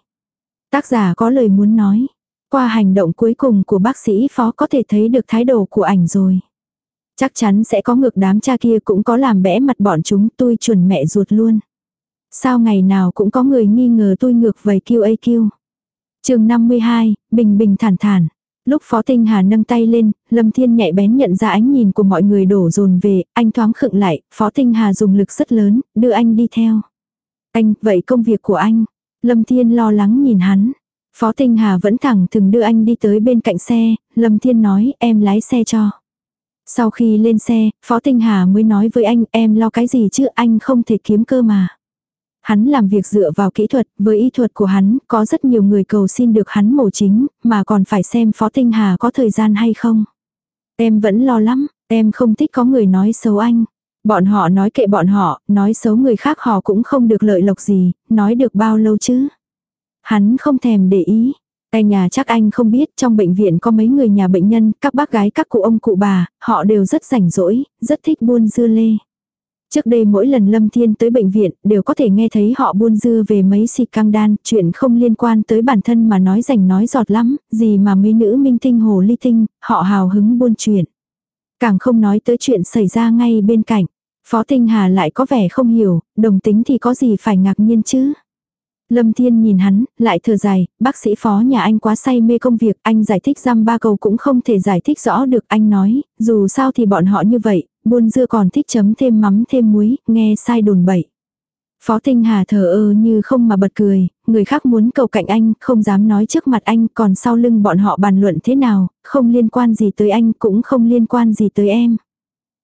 Tác giả có lời muốn nói. Qua hành động cuối cùng của bác sĩ phó có thể thấy được thái độ của ảnh rồi. Chắc chắn sẽ có ngược đám cha kia cũng có làm bẽ mặt bọn chúng tôi chuẩn mẹ ruột luôn. Sao ngày nào cũng có người nghi ngờ tôi ngược vầy QAQ. chương 52, bình bình thản thản. Lúc Phó Tinh Hà nâng tay lên, Lâm Thiên nhạy bén nhận ra ánh nhìn của mọi người đổ dồn về, anh thoáng khựng lại, Phó Tinh Hà dùng lực rất lớn, đưa anh đi theo. Anh, vậy công việc của anh, Lâm Thiên lo lắng nhìn hắn. Phó Tinh Hà vẫn thẳng thừng đưa anh đi tới bên cạnh xe, Lâm Thiên nói em lái xe cho. Sau khi lên xe, Phó Tinh Hà mới nói với anh em lo cái gì chứ anh không thể kiếm cơ mà. Hắn làm việc dựa vào kỹ thuật, với y thuật của hắn, có rất nhiều người cầu xin được hắn mổ chính, mà còn phải xem Phó Tinh Hà có thời gian hay không. Em vẫn lo lắm, em không thích có người nói xấu anh. Bọn họ nói kệ bọn họ, nói xấu người khác họ cũng không được lợi lộc gì, nói được bao lâu chứ. Hắn không thèm để ý. Anh nhà chắc anh không biết trong bệnh viện có mấy người nhà bệnh nhân, các bác gái các cụ ông cụ bà, họ đều rất rảnh rỗi, rất thích buôn dưa lê. Trước đây mỗi lần Lâm Thiên tới bệnh viện đều có thể nghe thấy họ buôn dưa về mấy xịt căng đan, chuyện không liên quan tới bản thân mà nói rảnh nói giọt lắm, gì mà mấy nữ minh tinh hồ ly tinh, họ hào hứng buôn chuyện. Càng không nói tới chuyện xảy ra ngay bên cạnh. Phó Tinh Hà lại có vẻ không hiểu, đồng tính thì có gì phải ngạc nhiên chứ. Lâm Thiên nhìn hắn, lại thở dài, bác sĩ phó nhà anh quá say mê công việc, anh giải thích giam ba câu cũng không thể giải thích rõ được. Anh nói, dù sao thì bọn họ như vậy, buôn dưa còn thích chấm thêm mắm thêm muối, nghe sai đồn bậy. Phó Tinh Hà thờ ơ như không mà bật cười, người khác muốn cầu cạnh anh, không dám nói trước mặt anh, còn sau lưng bọn họ bàn luận thế nào, không liên quan gì tới anh, cũng không liên quan gì tới em.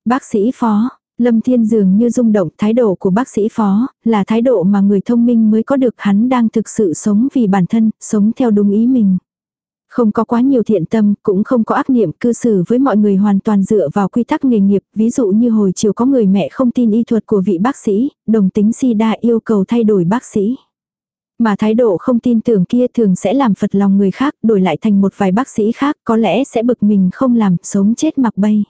Bác sĩ Phó, Lâm Thiên dường như rung động thái độ của bác sĩ phó, là thái độ mà người thông minh mới có được hắn đang thực sự sống vì bản thân, sống theo đúng ý mình. Không có quá nhiều thiện tâm, cũng không có ác niệm cư xử với mọi người hoàn toàn dựa vào quy tắc nghề nghiệp, ví dụ như hồi chiều có người mẹ không tin y thuật của vị bác sĩ, đồng tính si đa yêu cầu thay đổi bác sĩ. Mà thái độ không tin tưởng kia thường sẽ làm phật lòng người khác, đổi lại thành một vài bác sĩ khác, có lẽ sẽ bực mình không làm, sống chết mặc bay.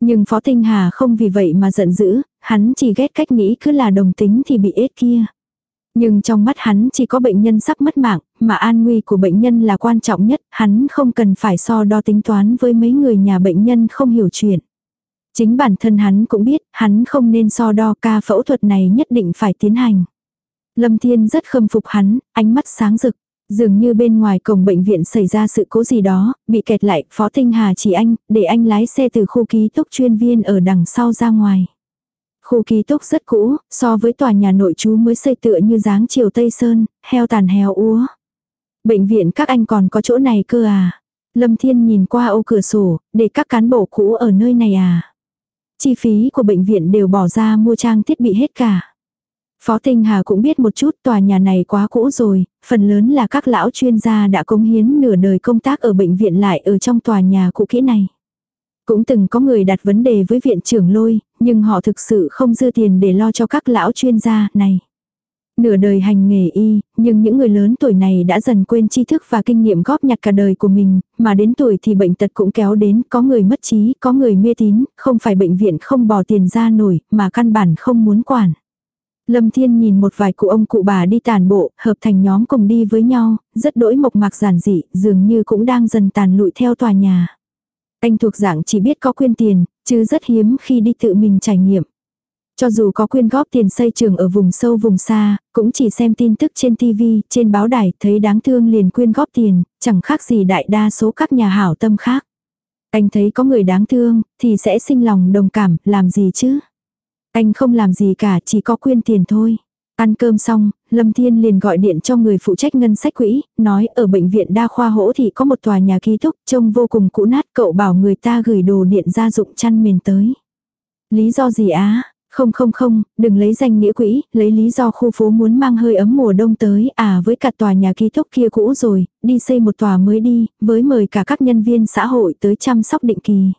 Nhưng Phó Tinh Hà không vì vậy mà giận dữ, hắn chỉ ghét cách nghĩ cứ là đồng tính thì bị ết kia. Nhưng trong mắt hắn chỉ có bệnh nhân sắp mất mạng, mà an nguy của bệnh nhân là quan trọng nhất, hắn không cần phải so đo tính toán với mấy người nhà bệnh nhân không hiểu chuyện. Chính bản thân hắn cũng biết, hắn không nên so đo ca phẫu thuật này nhất định phải tiến hành. Lâm Thiên rất khâm phục hắn, ánh mắt sáng rực. Dường như bên ngoài cổng bệnh viện xảy ra sự cố gì đó, bị kẹt lại, Phó Tinh Hà chỉ anh, để anh lái xe từ khu ký túc chuyên viên ở đằng sau ra ngoài. Khu ký túc rất cũ, so với tòa nhà nội trú mới xây tựa như dáng chiều Tây Sơn, heo tàn heo úa. Bệnh viện các anh còn có chỗ này cơ à? Lâm Thiên nhìn qua ô cửa sổ, để các cán bộ cũ ở nơi này à? Chi phí của bệnh viện đều bỏ ra mua trang thiết bị hết cả. Phó Tinh Hà cũng biết một chút tòa nhà này quá cũ rồi, phần lớn là các lão chuyên gia đã cống hiến nửa đời công tác ở bệnh viện lại ở trong tòa nhà cũ kỹ này. Cũng từng có người đặt vấn đề với viện trưởng lôi, nhưng họ thực sự không dư tiền để lo cho các lão chuyên gia này. Nửa đời hành nghề y, nhưng những người lớn tuổi này đã dần quên tri thức và kinh nghiệm góp nhặt cả đời của mình, mà đến tuổi thì bệnh tật cũng kéo đến, có người mất trí, có người mê tín, không phải bệnh viện không bỏ tiền ra nổi, mà căn bản không muốn quản. Lâm Thiên nhìn một vài cụ ông cụ bà đi tàn bộ, hợp thành nhóm cùng đi với nhau, rất đỗi mộc mạc giản dị, dường như cũng đang dần tàn lụi theo tòa nhà. Anh thuộc dạng chỉ biết có quyên tiền, chứ rất hiếm khi đi tự mình trải nghiệm. Cho dù có quyên góp tiền xây trường ở vùng sâu vùng xa, cũng chỉ xem tin tức trên TV, trên báo đài, thấy đáng thương liền quyên góp tiền, chẳng khác gì đại đa số các nhà hảo tâm khác. Anh thấy có người đáng thương, thì sẽ sinh lòng đồng cảm, làm gì chứ? Anh không làm gì cả, chỉ có quyên tiền thôi. Ăn cơm xong, Lâm Thiên liền gọi điện cho người phụ trách ngân sách quỹ, nói ở bệnh viện đa khoa hỗ thì có một tòa nhà ký túc trông vô cùng cũ nát cậu bảo người ta gửi đồ điện gia dụng chăn mền tới. Lý do gì á? Không không không, đừng lấy danh nghĩa quỹ, lấy lý do khu phố muốn mang hơi ấm mùa đông tới, à với cả tòa nhà ký túc kia cũ rồi, đi xây một tòa mới đi, với mời cả các nhân viên xã hội tới chăm sóc định kỳ.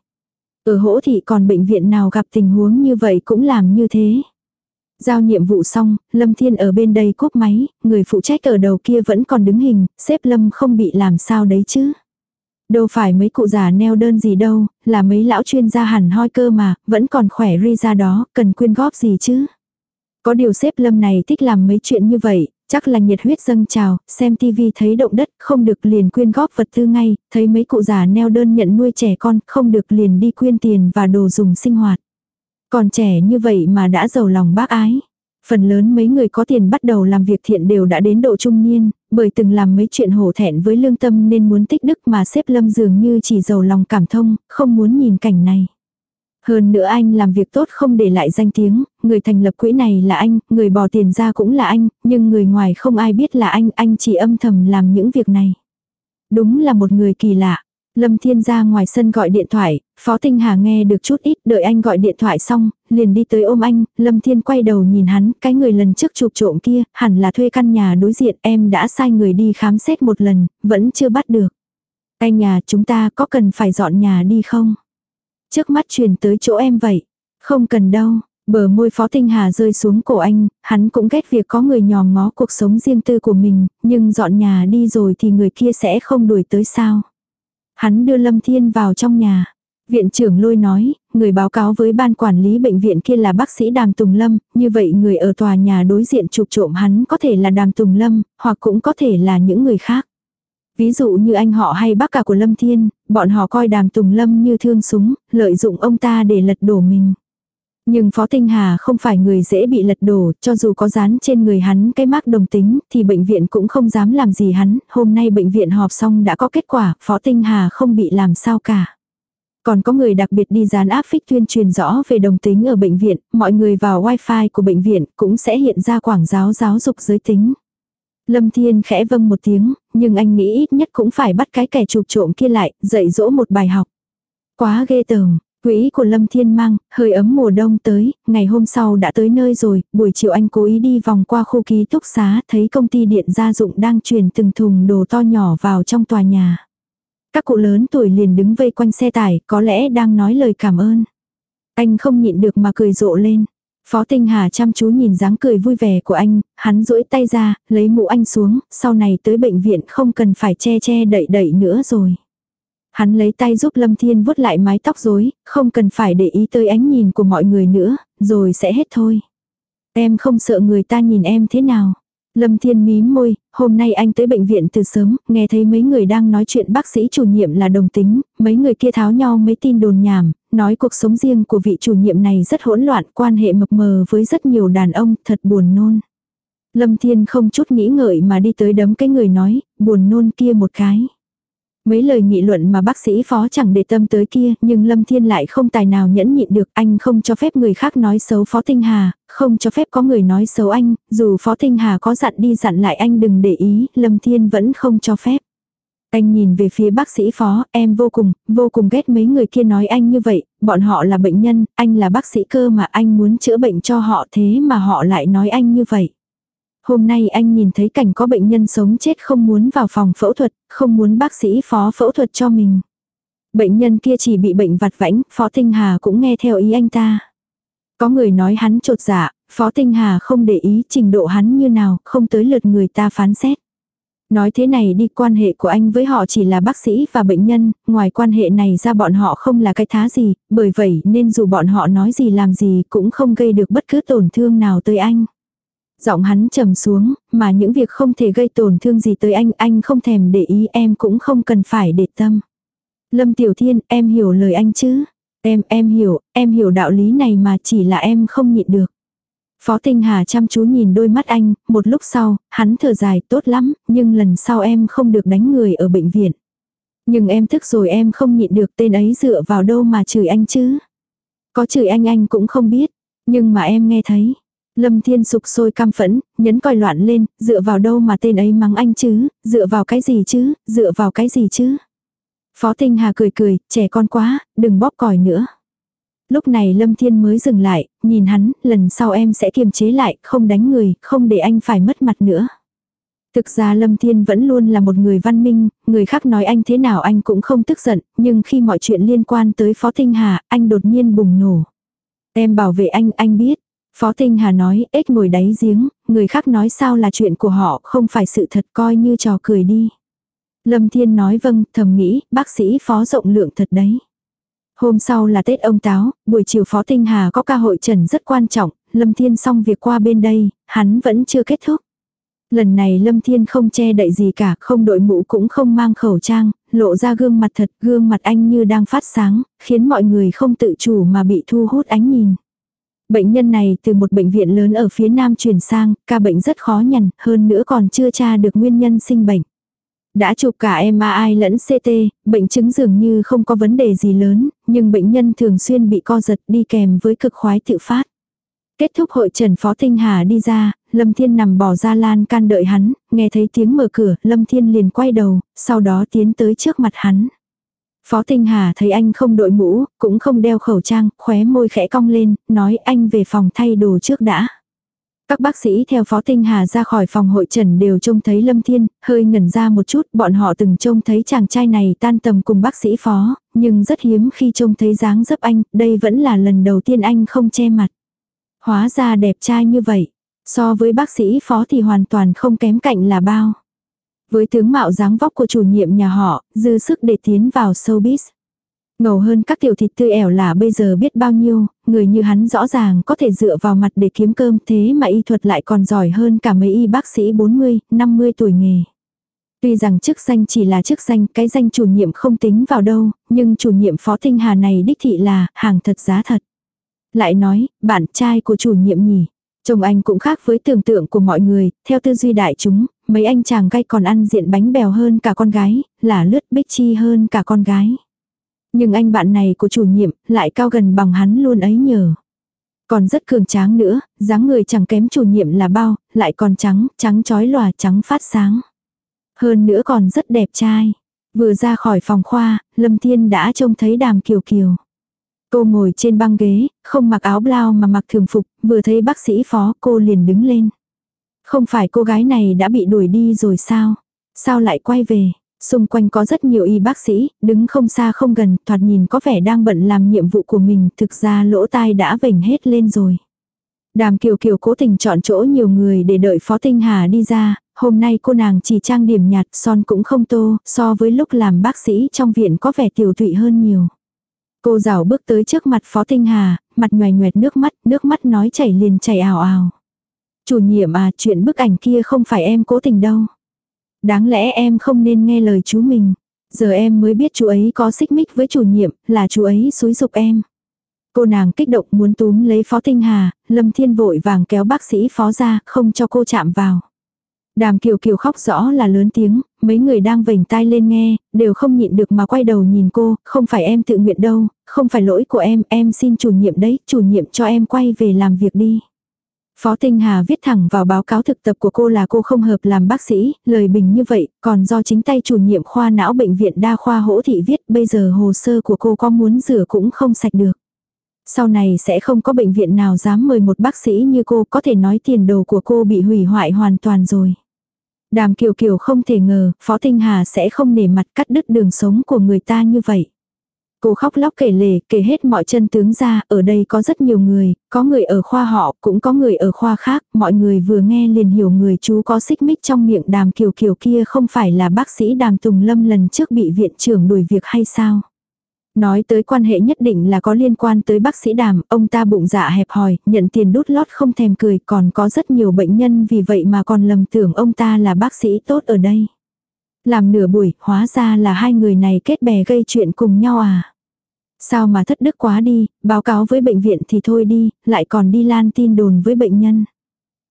Ở hỗ thị còn bệnh viện nào gặp tình huống như vậy cũng làm như thế. Giao nhiệm vụ xong, Lâm Thiên ở bên đây cúp máy, người phụ trách ở đầu kia vẫn còn đứng hình, xếp Lâm không bị làm sao đấy chứ. Đâu phải mấy cụ già neo đơn gì đâu, là mấy lão chuyên gia hẳn hoi cơ mà, vẫn còn khỏe ri ra đó, cần quyên góp gì chứ. Có điều xếp Lâm này thích làm mấy chuyện như vậy, Chắc là nhiệt huyết dâng trào, xem tivi thấy động đất, không được liền quyên góp vật tư ngay, thấy mấy cụ già neo đơn nhận nuôi trẻ con, không được liền đi quyên tiền và đồ dùng sinh hoạt. Còn trẻ như vậy mà đã giàu lòng bác ái. Phần lớn mấy người có tiền bắt đầu làm việc thiện đều đã đến độ trung niên, bởi từng làm mấy chuyện hổ thẹn với lương tâm nên muốn tích đức mà xếp lâm dường như chỉ giàu lòng cảm thông, không muốn nhìn cảnh này. Hơn nữa anh làm việc tốt không để lại danh tiếng, người thành lập quỹ này là anh, người bỏ tiền ra cũng là anh, nhưng người ngoài không ai biết là anh, anh chỉ âm thầm làm những việc này. Đúng là một người kỳ lạ. Lâm Thiên ra ngoài sân gọi điện thoại, Phó Tinh Hà nghe được chút ít, đợi anh gọi điện thoại xong, liền đi tới ôm anh, Lâm Thiên quay đầu nhìn hắn, cái người lần trước chụp trộm kia, hẳn là thuê căn nhà đối diện, em đã sai người đi khám xét một lần, vẫn chưa bắt được. Anh nhà chúng ta có cần phải dọn nhà đi không? Trước mắt truyền tới chỗ em vậy. Không cần đâu. Bờ môi Phó Tinh Hà rơi xuống cổ anh, hắn cũng ghét việc có người nhòm ngó cuộc sống riêng tư của mình, nhưng dọn nhà đi rồi thì người kia sẽ không đuổi tới sao. Hắn đưa Lâm Thiên vào trong nhà. Viện trưởng lôi nói, người báo cáo với ban quản lý bệnh viện kia là bác sĩ Đàm Tùng Lâm, như vậy người ở tòa nhà đối diện chụp trộm hắn có thể là Đàm Tùng Lâm, hoặc cũng có thể là những người khác. Ví dụ như anh họ hay bác cả của Lâm Thiên, bọn họ coi đàm Tùng Lâm như thương súng, lợi dụng ông ta để lật đổ mình. Nhưng Phó Tinh Hà không phải người dễ bị lật đổ, cho dù có dán trên người hắn cái mác đồng tính, thì bệnh viện cũng không dám làm gì hắn, hôm nay bệnh viện họp xong đã có kết quả, Phó Tinh Hà không bị làm sao cả. Còn có người đặc biệt đi dán áp phích tuyên truyền rõ về đồng tính ở bệnh viện, mọi người vào wifi của bệnh viện cũng sẽ hiện ra quảng giáo giáo dục giới tính. Lâm Thiên khẽ vâng một tiếng, nhưng anh nghĩ ít nhất cũng phải bắt cái kẻ chụp trộm kia lại, dạy dỗ một bài học. Quá ghê tởm, Quỹ của Lâm Thiên mang, hơi ấm mùa đông tới, ngày hôm sau đã tới nơi rồi, buổi chiều anh cố ý đi vòng qua khu ký túc xá, thấy công ty điện gia dụng đang chuyển từng thùng đồ to nhỏ vào trong tòa nhà. Các cụ lớn tuổi liền đứng vây quanh xe tải, có lẽ đang nói lời cảm ơn. Anh không nhịn được mà cười rộ lên. Phó Tinh Hà chăm chú nhìn dáng cười vui vẻ của anh, hắn duỗi tay ra, lấy mũ anh xuống, sau này tới bệnh viện không cần phải che che đậy đậy nữa rồi. Hắn lấy tay giúp Lâm Thiên vuốt lại mái tóc rối, không cần phải để ý tới ánh nhìn của mọi người nữa, rồi sẽ hết thôi. Em không sợ người ta nhìn em thế nào. Lâm Thiên mím môi, hôm nay anh tới bệnh viện từ sớm, nghe thấy mấy người đang nói chuyện bác sĩ chủ nhiệm là đồng tính, mấy người kia tháo nhau mấy tin đồn nhảm, nói cuộc sống riêng của vị chủ nhiệm này rất hỗn loạn, quan hệ mập mờ với rất nhiều đàn ông, thật buồn nôn. Lâm Thiên không chút nghĩ ngợi mà đi tới đấm cái người nói, buồn nôn kia một cái. Mấy lời nghị luận mà bác sĩ phó chẳng để tâm tới kia, nhưng Lâm Thiên lại không tài nào nhẫn nhịn được, anh không cho phép người khác nói xấu Phó Tinh Hà, không cho phép có người nói xấu anh, dù Phó Tinh Hà có dặn đi dặn lại anh đừng để ý, Lâm Thiên vẫn không cho phép. Anh nhìn về phía bác sĩ phó, em vô cùng, vô cùng ghét mấy người kia nói anh như vậy, bọn họ là bệnh nhân, anh là bác sĩ cơ mà anh muốn chữa bệnh cho họ thế mà họ lại nói anh như vậy. Hôm nay anh nhìn thấy cảnh có bệnh nhân sống chết không muốn vào phòng phẫu thuật, không muốn bác sĩ phó phẫu thuật cho mình. Bệnh nhân kia chỉ bị bệnh vặt vãnh, Phó Tinh Hà cũng nghe theo ý anh ta. Có người nói hắn trột dạ, Phó Tinh Hà không để ý trình độ hắn như nào, không tới lượt người ta phán xét. Nói thế này đi quan hệ của anh với họ chỉ là bác sĩ và bệnh nhân, ngoài quan hệ này ra bọn họ không là cái thá gì, bởi vậy nên dù bọn họ nói gì làm gì cũng không gây được bất cứ tổn thương nào tới anh. Giọng hắn trầm xuống, mà những việc không thể gây tổn thương gì tới anh, anh không thèm để ý em cũng không cần phải để tâm. Lâm Tiểu Thiên, em hiểu lời anh chứ? Em, em hiểu, em hiểu đạo lý này mà chỉ là em không nhịn được. Phó Tinh Hà chăm chú nhìn đôi mắt anh, một lúc sau, hắn thở dài tốt lắm, nhưng lần sau em không được đánh người ở bệnh viện. Nhưng em thức rồi em không nhịn được tên ấy dựa vào đâu mà chửi anh chứ. Có chửi anh anh cũng không biết, nhưng mà em nghe thấy. Lâm Thiên sục sôi cam phẫn, nhấn còi loạn lên, dựa vào đâu mà tên ấy mắng anh chứ, dựa vào cái gì chứ, dựa vào cái gì chứ. Phó Tinh Hà cười cười, trẻ con quá, đừng bóp còi nữa. Lúc này Lâm Thiên mới dừng lại, nhìn hắn, lần sau em sẽ kiềm chế lại, không đánh người, không để anh phải mất mặt nữa. Thực ra Lâm Thiên vẫn luôn là một người văn minh, người khác nói anh thế nào anh cũng không tức giận, nhưng khi mọi chuyện liên quan tới Phó Tinh Hà, anh đột nhiên bùng nổ. Em bảo vệ anh, anh biết. Phó Tinh Hà nói, ếch ngồi đáy giếng, người khác nói sao là chuyện của họ, không phải sự thật coi như trò cười đi. Lâm Thiên nói vâng, thầm nghĩ, bác sĩ phó rộng lượng thật đấy. Hôm sau là Tết ông Táo, buổi chiều Phó Tinh Hà có ca hội trần rất quan trọng, Lâm Thiên xong việc qua bên đây, hắn vẫn chưa kết thúc. Lần này Lâm Thiên không che đậy gì cả, không đội mũ cũng không mang khẩu trang, lộ ra gương mặt thật, gương mặt anh như đang phát sáng, khiến mọi người không tự chủ mà bị thu hút ánh nhìn. Bệnh nhân này từ một bệnh viện lớn ở phía nam chuyển sang, ca bệnh rất khó nhằn, hơn nữa còn chưa tra được nguyên nhân sinh bệnh. Đã chụp cả MRI lẫn CT, bệnh chứng dường như không có vấn đề gì lớn, nhưng bệnh nhân thường xuyên bị co giật đi kèm với cực khoái tự phát. Kết thúc hội trần Phó Tinh Hà đi ra, Lâm Thiên nằm bỏ ra lan can đợi hắn, nghe thấy tiếng mở cửa, Lâm Thiên liền quay đầu, sau đó tiến tới trước mặt hắn. Phó Tinh Hà thấy anh không đội mũ, cũng không đeo khẩu trang, khóe môi khẽ cong lên, nói anh về phòng thay đồ trước đã. Các bác sĩ theo Phó Tinh Hà ra khỏi phòng hội trần đều trông thấy Lâm Thiên, hơi ngẩn ra một chút, bọn họ từng trông thấy chàng trai này tan tầm cùng bác sĩ Phó, nhưng rất hiếm khi trông thấy dáng dấp anh, đây vẫn là lần đầu tiên anh không che mặt. Hóa ra đẹp trai như vậy, so với bác sĩ Phó thì hoàn toàn không kém cạnh là bao. Với tướng mạo dáng vóc của chủ nhiệm nhà họ, dư sức để tiến vào showbiz. Ngầu hơn các tiểu thịt tươi ẻo là bây giờ biết bao nhiêu, người như hắn rõ ràng có thể dựa vào mặt để kiếm cơm thế mà y thuật lại còn giỏi hơn cả mấy y bác sĩ 40, 50 tuổi nghề. Tuy rằng chức danh chỉ là chức danh, cái danh chủ nhiệm không tính vào đâu, nhưng chủ nhiệm phó tinh hà này đích thị là hàng thật giá thật. Lại nói, bạn trai của chủ nhiệm nhỉ. Chồng anh cũng khác với tưởng tượng của mọi người, theo tư duy đại chúng, mấy anh chàng gay còn ăn diện bánh bèo hơn cả con gái, là lướt bích chi hơn cả con gái. Nhưng anh bạn này của chủ nhiệm lại cao gần bằng hắn luôn ấy nhờ. Còn rất cường tráng nữa, dáng người chẳng kém chủ nhiệm là bao, lại còn trắng, trắng chói lòa trắng phát sáng. Hơn nữa còn rất đẹp trai. Vừa ra khỏi phòng khoa, Lâm Thiên đã trông thấy đàm kiều kiều. Cô ngồi trên băng ghế, không mặc áo blau mà mặc thường phục, vừa thấy bác sĩ phó cô liền đứng lên. Không phải cô gái này đã bị đuổi đi rồi sao? Sao lại quay về? Xung quanh có rất nhiều y bác sĩ, đứng không xa không gần, thoạt nhìn có vẻ đang bận làm nhiệm vụ của mình, thực ra lỗ tai đã vểnh hết lên rồi. Đàm Kiều Kiều cố tình chọn chỗ nhiều người để đợi Phó Tinh Hà đi ra, hôm nay cô nàng chỉ trang điểm nhạt son cũng không tô, so với lúc làm bác sĩ trong viện có vẻ tiểu thụy hơn nhiều. Cô rào bước tới trước mặt Phó Tinh Hà, mặt nhòe nhoẹt nước mắt, nước mắt nói chảy liền chảy ảo ảo. Chủ nhiệm à, chuyện bức ảnh kia không phải em cố tình đâu. Đáng lẽ em không nên nghe lời chú mình. Giờ em mới biết chú ấy có xích mích với chủ nhiệm, là chú ấy xúi dục em. Cô nàng kích động muốn túm lấy Phó Tinh Hà, Lâm Thiên vội vàng kéo bác sĩ Phó ra, không cho cô chạm vào. Đàm Kiều Kiều khóc rõ là lớn tiếng, mấy người đang vểnh tai lên nghe, đều không nhịn được mà quay đầu nhìn cô, không phải em tự nguyện đâu, không phải lỗi của em, em xin chủ nhiệm đấy, chủ nhiệm cho em quay về làm việc đi. Phó Tinh Hà viết thẳng vào báo cáo thực tập của cô là cô không hợp làm bác sĩ, lời bình như vậy, còn do chính tay chủ nhiệm khoa não bệnh viện đa khoa hỗ thị viết, bây giờ hồ sơ của cô có muốn rửa cũng không sạch được. Sau này sẽ không có bệnh viện nào dám mời một bác sĩ như cô có thể nói tiền đồ của cô bị hủy hoại hoàn toàn rồi. Đàm Kiều Kiều không thể ngờ, Phó Tinh Hà sẽ không nể mặt cắt đứt đường sống của người ta như vậy. Cô khóc lóc kể lể, kể hết mọi chân tướng ra, ở đây có rất nhiều người, có người ở khoa họ, cũng có người ở khoa khác, mọi người vừa nghe liền hiểu người chú có xích mích trong miệng đàm kiều kiều kia không phải là bác sĩ đàm Tùng Lâm lần trước bị viện trưởng đuổi việc hay sao. Nói tới quan hệ nhất định là có liên quan tới bác sĩ đàm, ông ta bụng dạ hẹp hòi, nhận tiền đút lót không thèm cười, còn có rất nhiều bệnh nhân vì vậy mà còn lầm tưởng ông ta là bác sĩ tốt ở đây. Làm nửa buổi, hóa ra là hai người này kết bè gây chuyện cùng nhau à. Sao mà thất đức quá đi, báo cáo với bệnh viện thì thôi đi, lại còn đi lan tin đồn với bệnh nhân.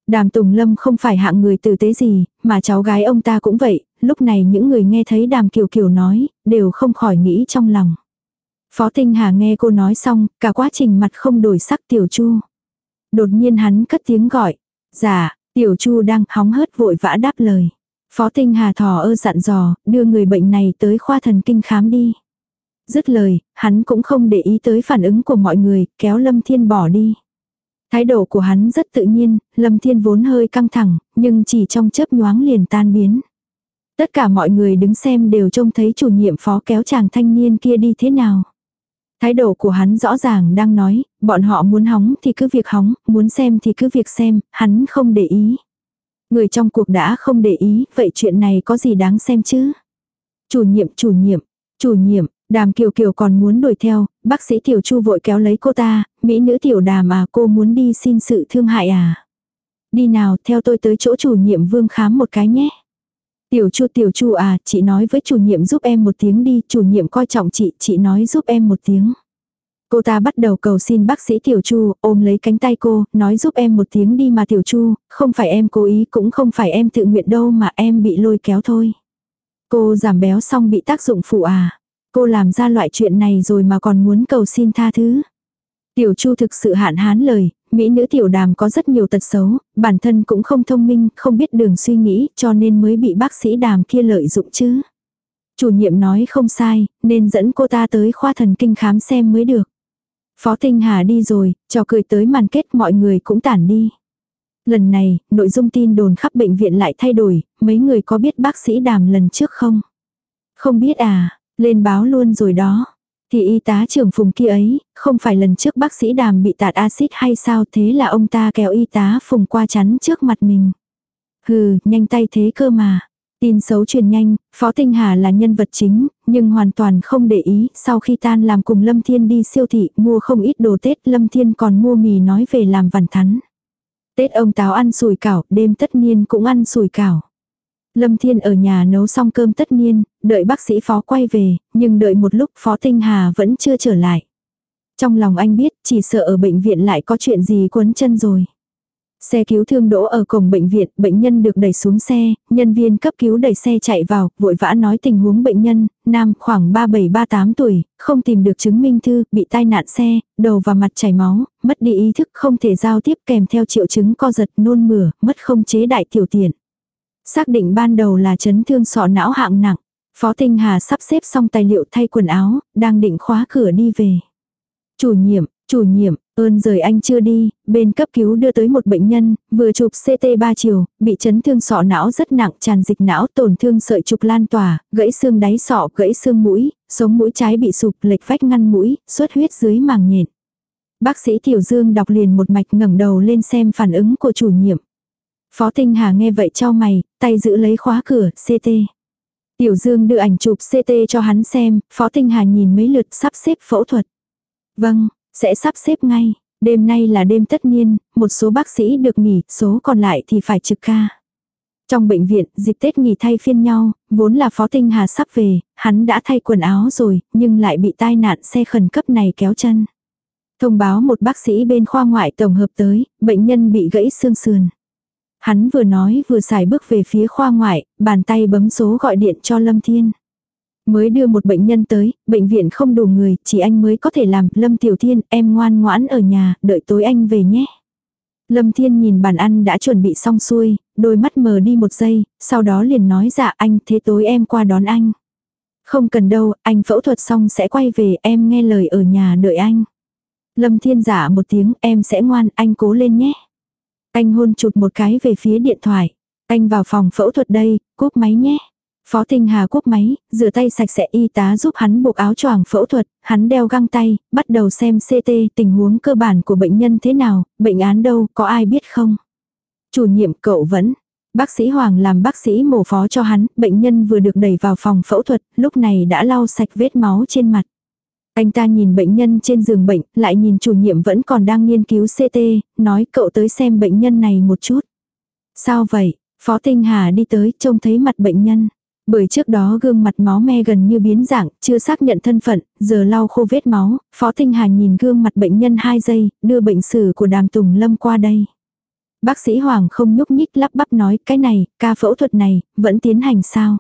Đàm Tùng Lâm không phải hạng người tử tế gì, mà cháu gái ông ta cũng vậy, lúc này những người nghe thấy đàm kiều kiều nói, đều không khỏi nghĩ trong lòng. Phó Tinh Hà nghe cô nói xong, cả quá trình mặt không đổi sắc Tiểu Chu. Đột nhiên hắn cất tiếng gọi. Dạ, Tiểu Chu đang hóng hớt vội vã đáp lời. Phó Tinh Hà thò ơ dặn dò, đưa người bệnh này tới khoa thần kinh khám đi. Dứt lời, hắn cũng không để ý tới phản ứng của mọi người, kéo Lâm Thiên bỏ đi. Thái độ của hắn rất tự nhiên, Lâm Thiên vốn hơi căng thẳng, nhưng chỉ trong chớp nhoáng liền tan biến. Tất cả mọi người đứng xem đều trông thấy chủ nhiệm phó kéo chàng thanh niên kia đi thế nào. Thái độ của hắn rõ ràng đang nói, bọn họ muốn hóng thì cứ việc hóng, muốn xem thì cứ việc xem, hắn không để ý. Người trong cuộc đã không để ý, vậy chuyện này có gì đáng xem chứ? Chủ nhiệm, chủ nhiệm, chủ nhiệm, đàm kiều kiều còn muốn đuổi theo, bác sĩ tiểu chu vội kéo lấy cô ta, mỹ nữ tiểu đàm à cô muốn đi xin sự thương hại à? Đi nào, theo tôi tới chỗ chủ nhiệm vương khám một cái nhé. Tiểu chu tiểu chu à, chị nói với chủ nhiệm giúp em một tiếng đi, chủ nhiệm coi trọng chị, chị nói giúp em một tiếng. Cô ta bắt đầu cầu xin bác sĩ Tiểu Chu, ôm lấy cánh tay cô, nói giúp em một tiếng đi mà Tiểu Chu, không phải em cố ý cũng không phải em tự nguyện đâu mà em bị lôi kéo thôi. Cô giảm béo xong bị tác dụng phụ à. Cô làm ra loại chuyện này rồi mà còn muốn cầu xin tha thứ. Tiểu Chu thực sự hạn hán lời, Mỹ nữ tiểu đàm có rất nhiều tật xấu, bản thân cũng không thông minh, không biết đường suy nghĩ, cho nên mới bị bác sĩ đàm kia lợi dụng chứ. Chủ nhiệm nói không sai, nên dẫn cô ta tới khoa thần kinh khám xem mới được. Phó Tinh Hà đi rồi, cho cười tới màn kết mọi người cũng tản đi. Lần này, nội dung tin đồn khắp bệnh viện lại thay đổi, mấy người có biết bác sĩ đàm lần trước không? Không biết à, lên báo luôn rồi đó. Thì y tá trưởng phùng kia ấy, không phải lần trước bác sĩ đàm bị tạt axit hay sao thế là ông ta kéo y tá phùng qua chắn trước mặt mình. Hừ, nhanh tay thế cơ mà. Tin xấu truyền nhanh, Phó Tinh Hà là nhân vật chính, nhưng hoàn toàn không để ý, sau khi tan làm cùng Lâm Thiên đi siêu thị, mua không ít đồ Tết, Lâm Thiên còn mua mì nói về làm vằn thắn. Tết ông táo ăn sủi cảo, đêm tất niên cũng ăn sủi cảo. Lâm Thiên ở nhà nấu xong cơm tất niên, đợi bác sĩ phó quay về, nhưng đợi một lúc phó Tinh Hà vẫn chưa trở lại. Trong lòng anh biết, chỉ sợ ở bệnh viện lại có chuyện gì quấn chân rồi. Xe cứu thương đỗ ở cổng bệnh viện, bệnh nhân được đẩy xuống xe, nhân viên cấp cứu đẩy xe chạy vào, vội vã nói tình huống bệnh nhân, nam khoảng 37-38 tuổi, không tìm được chứng minh thư, bị tai nạn xe, đầu và mặt chảy máu, mất đi ý thức không thể giao tiếp kèm theo triệu chứng co giật nôn mửa, mất không chế đại tiểu tiện. Xác định ban đầu là chấn thương sọ não hạng nặng. Phó Tinh Hà sắp xếp xong tài liệu thay quần áo, đang định khóa cửa đi về. Chủ nhiệm, chủ nhiệm, ơn rời anh chưa đi, bên cấp cứu đưa tới một bệnh nhân, vừa chụp CT 3 chiều, bị chấn thương sọ não rất nặng, tràn dịch não, tổn thương sợi trục lan tỏa, gãy xương đáy sọ, gãy xương mũi, sống mũi trái bị sụp, lệch vách ngăn mũi, xuất huyết dưới màng nhện. Bác sĩ Tiểu Dương đọc liền một mạch ngẩng đầu lên xem phản ứng của chủ nhiệm. Phó Tinh Hà nghe vậy cho mày, tay giữ lấy khóa cửa, CT. Tiểu Dương đưa ảnh chụp CT cho hắn xem, Phó Tinh Hà nhìn mấy lượt sắp xếp phẫu thuật. Vâng, sẽ sắp xếp ngay. Đêm nay là đêm tất niên, một số bác sĩ được nghỉ, số còn lại thì phải trực ca. Trong bệnh viện, dịp Tết nghỉ thay phiên nhau, vốn là Phó Tinh Hà sắp về, hắn đã thay quần áo rồi, nhưng lại bị tai nạn xe khẩn cấp này kéo chân. Thông báo một bác sĩ bên khoa ngoại tổng hợp tới, bệnh nhân bị gãy xương sườn. Hắn vừa nói vừa xài bước về phía khoa ngoại, bàn tay bấm số gọi điện cho Lâm Thiên. Mới đưa một bệnh nhân tới, bệnh viện không đủ người, chỉ anh mới có thể làm. Lâm Tiểu Thiên, em ngoan ngoãn ở nhà, đợi tối anh về nhé. Lâm Thiên nhìn bàn ăn đã chuẩn bị xong xuôi, đôi mắt mờ đi một giây, sau đó liền nói dạ anh thế tối em qua đón anh. Không cần đâu, anh phẫu thuật xong sẽ quay về em nghe lời ở nhà đợi anh. Lâm Thiên giả dạ một tiếng em sẽ ngoan anh cố lên nhé. Anh hôn chụt một cái về phía điện thoại. Anh vào phòng phẫu thuật đây, cúp máy nhé. Phó Tinh Hà cúp máy, rửa tay sạch sẽ y tá giúp hắn buộc áo choàng phẫu thuật, hắn đeo găng tay, bắt đầu xem CT tình huống cơ bản của bệnh nhân thế nào, bệnh án đâu, có ai biết không? Chủ nhiệm cậu vẫn. Bác sĩ Hoàng làm bác sĩ mổ phó cho hắn, bệnh nhân vừa được đẩy vào phòng phẫu thuật, lúc này đã lau sạch vết máu trên mặt. Anh ta nhìn bệnh nhân trên giường bệnh, lại nhìn chủ nhiệm vẫn còn đang nghiên cứu CT, nói cậu tới xem bệnh nhân này một chút. Sao vậy? Phó Tinh Hà đi tới, trông thấy mặt bệnh nhân. Bởi trước đó gương mặt máu me gần như biến dạng, chưa xác nhận thân phận, giờ lau khô vết máu, Phó Tinh Hà nhìn gương mặt bệnh nhân 2 giây, đưa bệnh sử của đàm Tùng Lâm qua đây. Bác sĩ Hoàng không nhúc nhích lắp bắp nói, cái này, ca phẫu thuật này, vẫn tiến hành sao?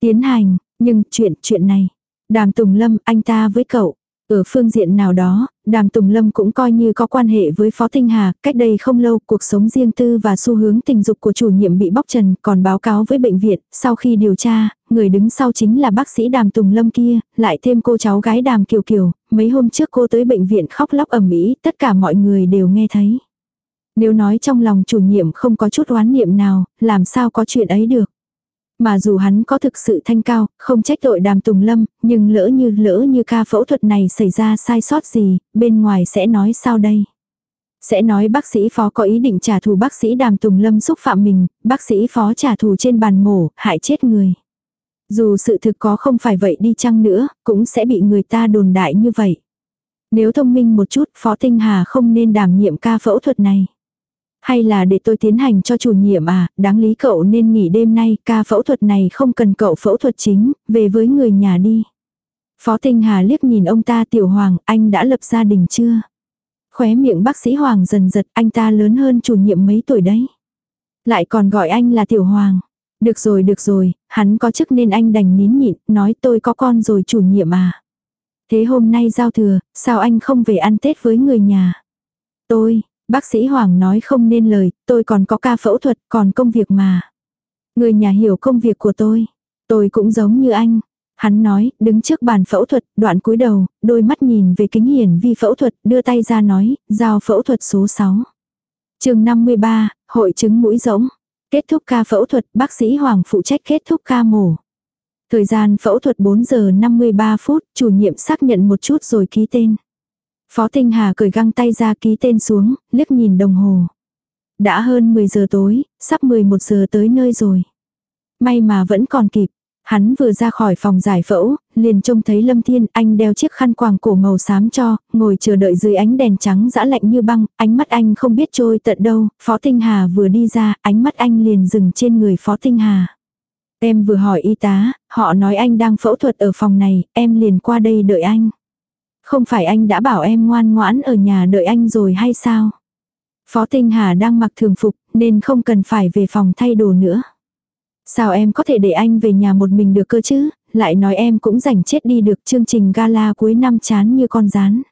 Tiến hành, nhưng chuyện, chuyện này, Đàm Tùng Lâm, anh ta với cậu. Ở phương diện nào đó, Đàm Tùng Lâm cũng coi như có quan hệ với Phó Tinh Hà, cách đây không lâu cuộc sống riêng tư và xu hướng tình dục của chủ nhiệm bị bóc trần, còn báo cáo với bệnh viện, sau khi điều tra, người đứng sau chính là bác sĩ Đàm Tùng Lâm kia, lại thêm cô cháu gái Đàm Kiều Kiều, mấy hôm trước cô tới bệnh viện khóc lóc ầm ĩ, tất cả mọi người đều nghe thấy. Nếu nói trong lòng chủ nhiệm không có chút oán niệm nào, làm sao có chuyện ấy được. Mà dù hắn có thực sự thanh cao, không trách tội đàm tùng lâm, nhưng lỡ như lỡ như ca phẫu thuật này xảy ra sai sót gì, bên ngoài sẽ nói sao đây? Sẽ nói bác sĩ phó có ý định trả thù bác sĩ đàm tùng lâm xúc phạm mình, bác sĩ phó trả thù trên bàn mổ, hại chết người. Dù sự thực có không phải vậy đi chăng nữa, cũng sẽ bị người ta đồn đại như vậy. Nếu thông minh một chút, Phó Tinh Hà không nên đảm nhiệm ca phẫu thuật này. Hay là để tôi tiến hành cho chủ nhiệm à, đáng lý cậu nên nghỉ đêm nay, ca phẫu thuật này không cần cậu phẫu thuật chính, về với người nhà đi. Phó Tinh Hà liếc nhìn ông ta tiểu hoàng, anh đã lập gia đình chưa? Khóe miệng bác sĩ Hoàng dần giật, anh ta lớn hơn chủ nhiệm mấy tuổi đấy. Lại còn gọi anh là tiểu hoàng. Được rồi được rồi, hắn có chức nên anh đành nín nhịn, nói tôi có con rồi chủ nhiệm à. Thế hôm nay giao thừa, sao anh không về ăn Tết với người nhà? Tôi, Bác sĩ Hoàng nói không nên lời, tôi còn có ca phẫu thuật, còn công việc mà. Người nhà hiểu công việc của tôi. Tôi cũng giống như anh. Hắn nói, đứng trước bàn phẫu thuật, đoạn cúi đầu, đôi mắt nhìn về kính hiển vi phẫu thuật, đưa tay ra nói, giao phẫu thuật số 6. chương 53, hội chứng mũi rỗng. Kết thúc ca phẫu thuật, bác sĩ Hoàng phụ trách kết thúc ca mổ. Thời gian phẫu thuật 4 giờ 53 phút, chủ nhiệm xác nhận một chút rồi ký tên. Phó Tinh Hà cởi găng tay ra ký tên xuống, liếc nhìn đồng hồ. Đã hơn 10 giờ tối, sắp 11 giờ tới nơi rồi. May mà vẫn còn kịp. Hắn vừa ra khỏi phòng giải phẫu, liền trông thấy Lâm Thiên Anh đeo chiếc khăn quàng cổ màu xám cho, ngồi chờ đợi dưới ánh đèn trắng dã lạnh như băng, ánh mắt anh không biết trôi tận đâu, Phó Tinh Hà vừa đi ra, ánh mắt anh liền dừng trên người Phó Tinh Hà. Em vừa hỏi y tá, họ nói anh đang phẫu thuật ở phòng này, em liền qua đây đợi anh. Không phải anh đã bảo em ngoan ngoãn ở nhà đợi anh rồi hay sao? Phó Tinh Hà đang mặc thường phục nên không cần phải về phòng thay đồ nữa. Sao em có thể để anh về nhà một mình được cơ chứ? Lại nói em cũng rảnh chết đi được chương trình gala cuối năm chán như con rán.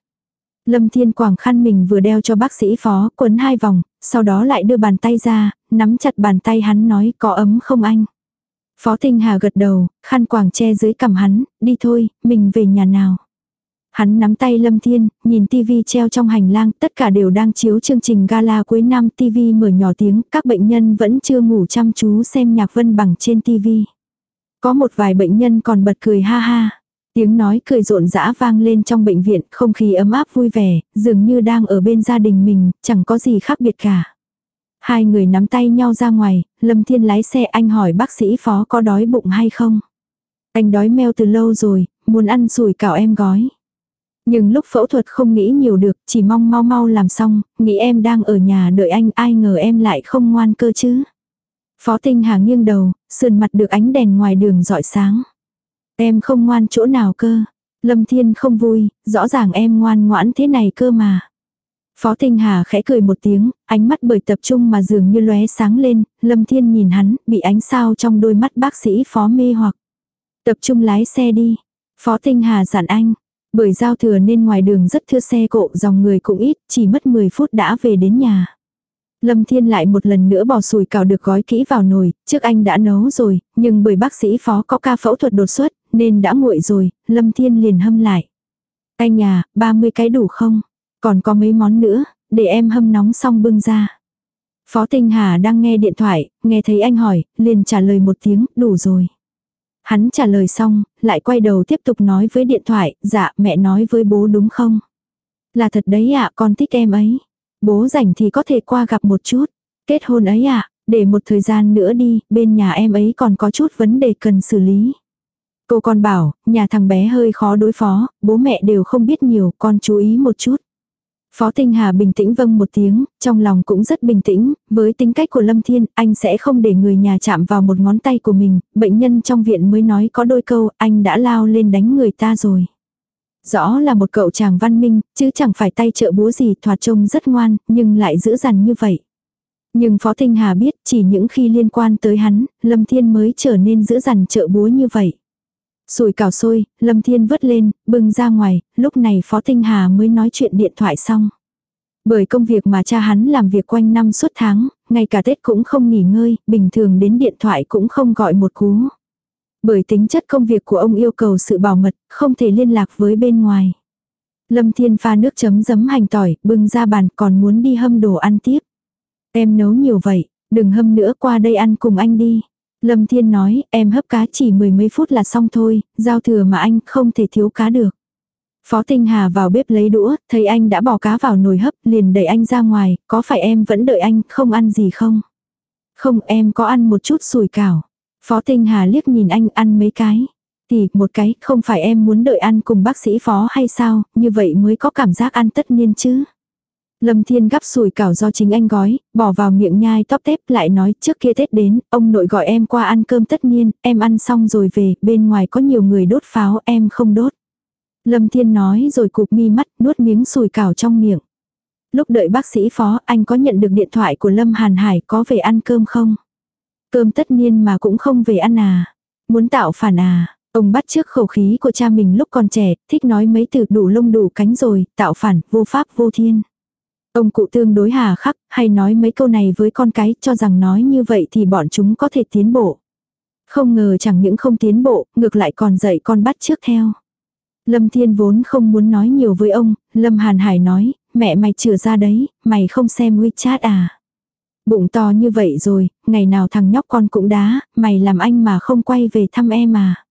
Lâm Thiên Quảng khăn mình vừa đeo cho bác sĩ phó quấn hai vòng, sau đó lại đưa bàn tay ra, nắm chặt bàn tay hắn nói có ấm không anh. Phó Tinh Hà gật đầu, khăn quàng che dưới cằm hắn, đi thôi, mình về nhà nào. Hắn nắm tay Lâm Thiên, nhìn tivi treo trong hành lang, tất cả đều đang chiếu chương trình gala cuối năm tivi mở nhỏ tiếng, các bệnh nhân vẫn chưa ngủ chăm chú xem nhạc vân bằng trên tivi. Có một vài bệnh nhân còn bật cười ha ha. Tiếng nói cười rộn rã vang lên trong bệnh viện, không khí ấm áp vui vẻ, dường như đang ở bên gia đình mình, chẳng có gì khác biệt cả. Hai người nắm tay nhau ra ngoài, Lâm Thiên lái xe anh hỏi bác sĩ phó có đói bụng hay không. Anh đói meo từ lâu rồi, muốn ăn sủi cảo em gói. Nhưng lúc phẫu thuật không nghĩ nhiều được, chỉ mong mau mau làm xong, nghĩ em đang ở nhà đợi anh, ai ngờ em lại không ngoan cơ chứ. Phó Tinh Hà nghiêng đầu, sườn mặt được ánh đèn ngoài đường dọi sáng. Em không ngoan chỗ nào cơ. Lâm Thiên không vui, rõ ràng em ngoan ngoãn thế này cơ mà. Phó Tinh Hà khẽ cười một tiếng, ánh mắt bởi tập trung mà dường như lóe sáng lên, Lâm Thiên nhìn hắn, bị ánh sao trong đôi mắt bác sĩ phó mê hoặc. Tập trung lái xe đi. Phó Tinh Hà dặn anh. Bởi giao thừa nên ngoài đường rất thưa xe cộ, dòng người cũng ít, chỉ mất 10 phút đã về đến nhà. Lâm Thiên lại một lần nữa bỏ sùi cào được gói kỹ vào nồi, trước anh đã nấu rồi, nhưng bởi bác sĩ phó có ca phẫu thuật đột xuất, nên đã nguội rồi, Lâm Thiên liền hâm lại. Anh nhà, 30 cái đủ không? Còn có mấy món nữa, để em hâm nóng xong bưng ra. Phó Tinh Hà đang nghe điện thoại, nghe thấy anh hỏi, liền trả lời một tiếng, đủ rồi. Hắn trả lời xong, lại quay đầu tiếp tục nói với điện thoại, dạ mẹ nói với bố đúng không? Là thật đấy ạ, con thích em ấy. Bố rảnh thì có thể qua gặp một chút. Kết hôn ấy ạ, để một thời gian nữa đi, bên nhà em ấy còn có chút vấn đề cần xử lý. Cô con bảo, nhà thằng bé hơi khó đối phó, bố mẹ đều không biết nhiều, con chú ý một chút. Phó Tinh Hà bình tĩnh vâng một tiếng, trong lòng cũng rất bình tĩnh, với tính cách của Lâm Thiên, anh sẽ không để người nhà chạm vào một ngón tay của mình, bệnh nhân trong viện mới nói có đôi câu, anh đã lao lên đánh người ta rồi. Rõ là một cậu chàng văn minh, chứ chẳng phải tay trợ búa gì thoạt trông rất ngoan, nhưng lại dữ dằn như vậy. Nhưng Phó Tinh Hà biết chỉ những khi liên quan tới hắn, Lâm Thiên mới trở nên dữ dằn trợ búa như vậy. Sùi cào sôi, Lâm Thiên vớt lên, bưng ra ngoài, lúc này Phó Tinh Hà mới nói chuyện điện thoại xong. Bởi công việc mà cha hắn làm việc quanh năm suốt tháng, ngay cả Tết cũng không nghỉ ngơi, bình thường đến điện thoại cũng không gọi một cú. Bởi tính chất công việc của ông yêu cầu sự bảo mật, không thể liên lạc với bên ngoài. Lâm Thiên pha nước chấm giấm hành tỏi, bưng ra bàn còn muốn đi hâm đồ ăn tiếp. Em nấu nhiều vậy, đừng hâm nữa qua đây ăn cùng anh đi. Lâm Thiên nói, em hấp cá chỉ mười mấy phút là xong thôi, giao thừa mà anh không thể thiếu cá được. Phó Tinh Hà vào bếp lấy đũa, thấy anh đã bỏ cá vào nồi hấp, liền đẩy anh ra ngoài, có phải em vẫn đợi anh, không ăn gì không? Không, em có ăn một chút sùi cảo. Phó Tinh Hà liếc nhìn anh ăn mấy cái. Thì một cái, không phải em muốn đợi ăn cùng bác sĩ phó hay sao, như vậy mới có cảm giác ăn tất nhiên chứ. Lâm Thiên gắp sùi cảo do chính anh gói, bỏ vào miệng nhai tóp tép lại nói trước kia Tết đến, ông nội gọi em qua ăn cơm tất nhiên, em ăn xong rồi về, bên ngoài có nhiều người đốt pháo em không đốt. Lâm Thiên nói rồi cụp mi mắt nuốt miếng sùi cảo trong miệng. Lúc đợi bác sĩ phó anh có nhận được điện thoại của Lâm Hàn Hải có về ăn cơm không? Cơm tất nhiên mà cũng không về ăn à. Muốn tạo phản à. Ông bắt trước khẩu khí của cha mình lúc còn trẻ, thích nói mấy từ đủ lông đủ cánh rồi, tạo phản, vô pháp vô thiên. Ông cụ tương đối hà khắc, hay nói mấy câu này với con cái cho rằng nói như vậy thì bọn chúng có thể tiến bộ. Không ngờ chẳng những không tiến bộ, ngược lại còn dạy con bắt trước theo. Lâm Thiên vốn không muốn nói nhiều với ông, Lâm Hàn Hải nói, mẹ mày chừa ra đấy, mày không xem WeChat à. Bụng to như vậy rồi, ngày nào thằng nhóc con cũng đá, mày làm anh mà không quay về thăm em à.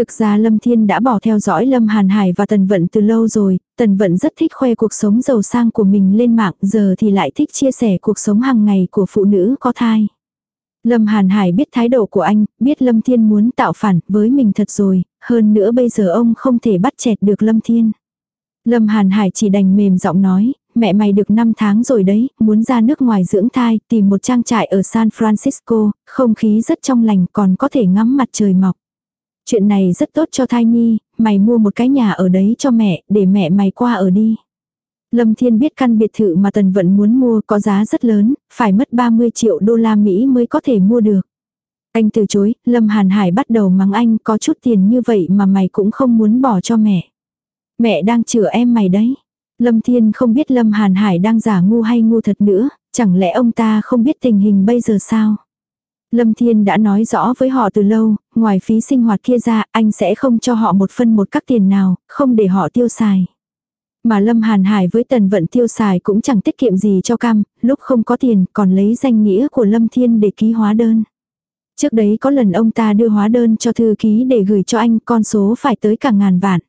Thực ra Lâm Thiên đã bỏ theo dõi Lâm Hàn Hải và Tần Vận từ lâu rồi, Tần Vận rất thích khoe cuộc sống giàu sang của mình lên mạng, giờ thì lại thích chia sẻ cuộc sống hàng ngày của phụ nữ có thai. Lâm Hàn Hải biết thái độ của anh, biết Lâm Thiên muốn tạo phản với mình thật rồi, hơn nữa bây giờ ông không thể bắt chẹt được Lâm Thiên. Lâm Hàn Hải chỉ đành mềm giọng nói, mẹ mày được 5 tháng rồi đấy, muốn ra nước ngoài dưỡng thai, tìm một trang trại ở San Francisco, không khí rất trong lành còn có thể ngắm mặt trời mọc. Chuyện này rất tốt cho thai nhi, mày mua một cái nhà ở đấy cho mẹ, để mẹ mày qua ở đi. Lâm Thiên biết căn biệt thự mà Tần Vận muốn mua có giá rất lớn, phải mất 30 triệu đô la Mỹ mới có thể mua được. Anh từ chối, Lâm Hàn Hải bắt đầu mắng anh có chút tiền như vậy mà mày cũng không muốn bỏ cho mẹ. Mẹ đang chữa em mày đấy. Lâm Thiên không biết Lâm Hàn Hải đang giả ngu hay ngu thật nữa, chẳng lẽ ông ta không biết tình hình bây giờ sao? Lâm Thiên đã nói rõ với họ từ lâu, ngoài phí sinh hoạt kia ra, anh sẽ không cho họ một phân một các tiền nào, không để họ tiêu xài. Mà Lâm Hàn Hải với tần vận tiêu xài cũng chẳng tiết kiệm gì cho cam, lúc không có tiền còn lấy danh nghĩa của Lâm Thiên để ký hóa đơn. Trước đấy có lần ông ta đưa hóa đơn cho thư ký để gửi cho anh con số phải tới cả ngàn vạn.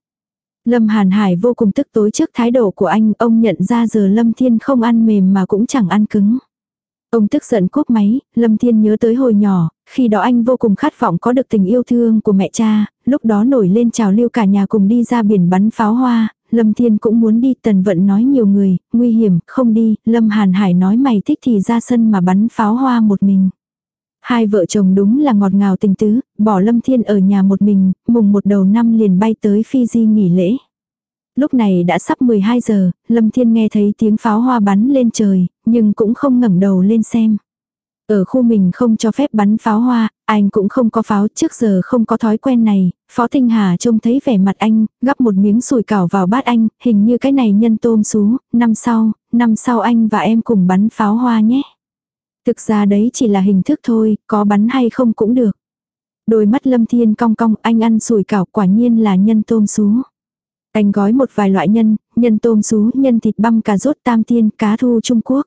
Lâm Hàn Hải vô cùng tức tối trước thái độ của anh, ông nhận ra giờ Lâm Thiên không ăn mềm mà cũng chẳng ăn cứng. Ông tức giận cúp máy, Lâm Thiên nhớ tới hồi nhỏ, khi đó anh vô cùng khát vọng có được tình yêu thương của mẹ cha, lúc đó nổi lên trào lưu cả nhà cùng đi ra biển bắn pháo hoa, Lâm Thiên cũng muốn đi, Tần Vận nói nhiều người, nguy hiểm, không đi, Lâm Hàn Hải nói mày thích thì ra sân mà bắn pháo hoa một mình. Hai vợ chồng đúng là ngọt ngào tình tứ, bỏ Lâm Thiên ở nhà một mình, mùng một đầu năm liền bay tới Fiji nghỉ lễ. Lúc này đã sắp 12 giờ, Lâm Thiên nghe thấy tiếng pháo hoa bắn lên trời, nhưng cũng không ngẩng đầu lên xem. Ở khu mình không cho phép bắn pháo hoa, anh cũng không có pháo trước giờ không có thói quen này. Phó Tinh Hà trông thấy vẻ mặt anh, gắp một miếng sùi cảo vào bát anh, hình như cái này nhân tôm sú, năm sau, năm sau anh và em cùng bắn pháo hoa nhé. Thực ra đấy chỉ là hình thức thôi, có bắn hay không cũng được. Đôi mắt Lâm Thiên cong cong, anh ăn sủi cảo quả nhiên là nhân tôm sú. Anh gói một vài loại nhân, nhân tôm sú, nhân thịt băm cà rốt tam tiên, cá thu Trung Quốc.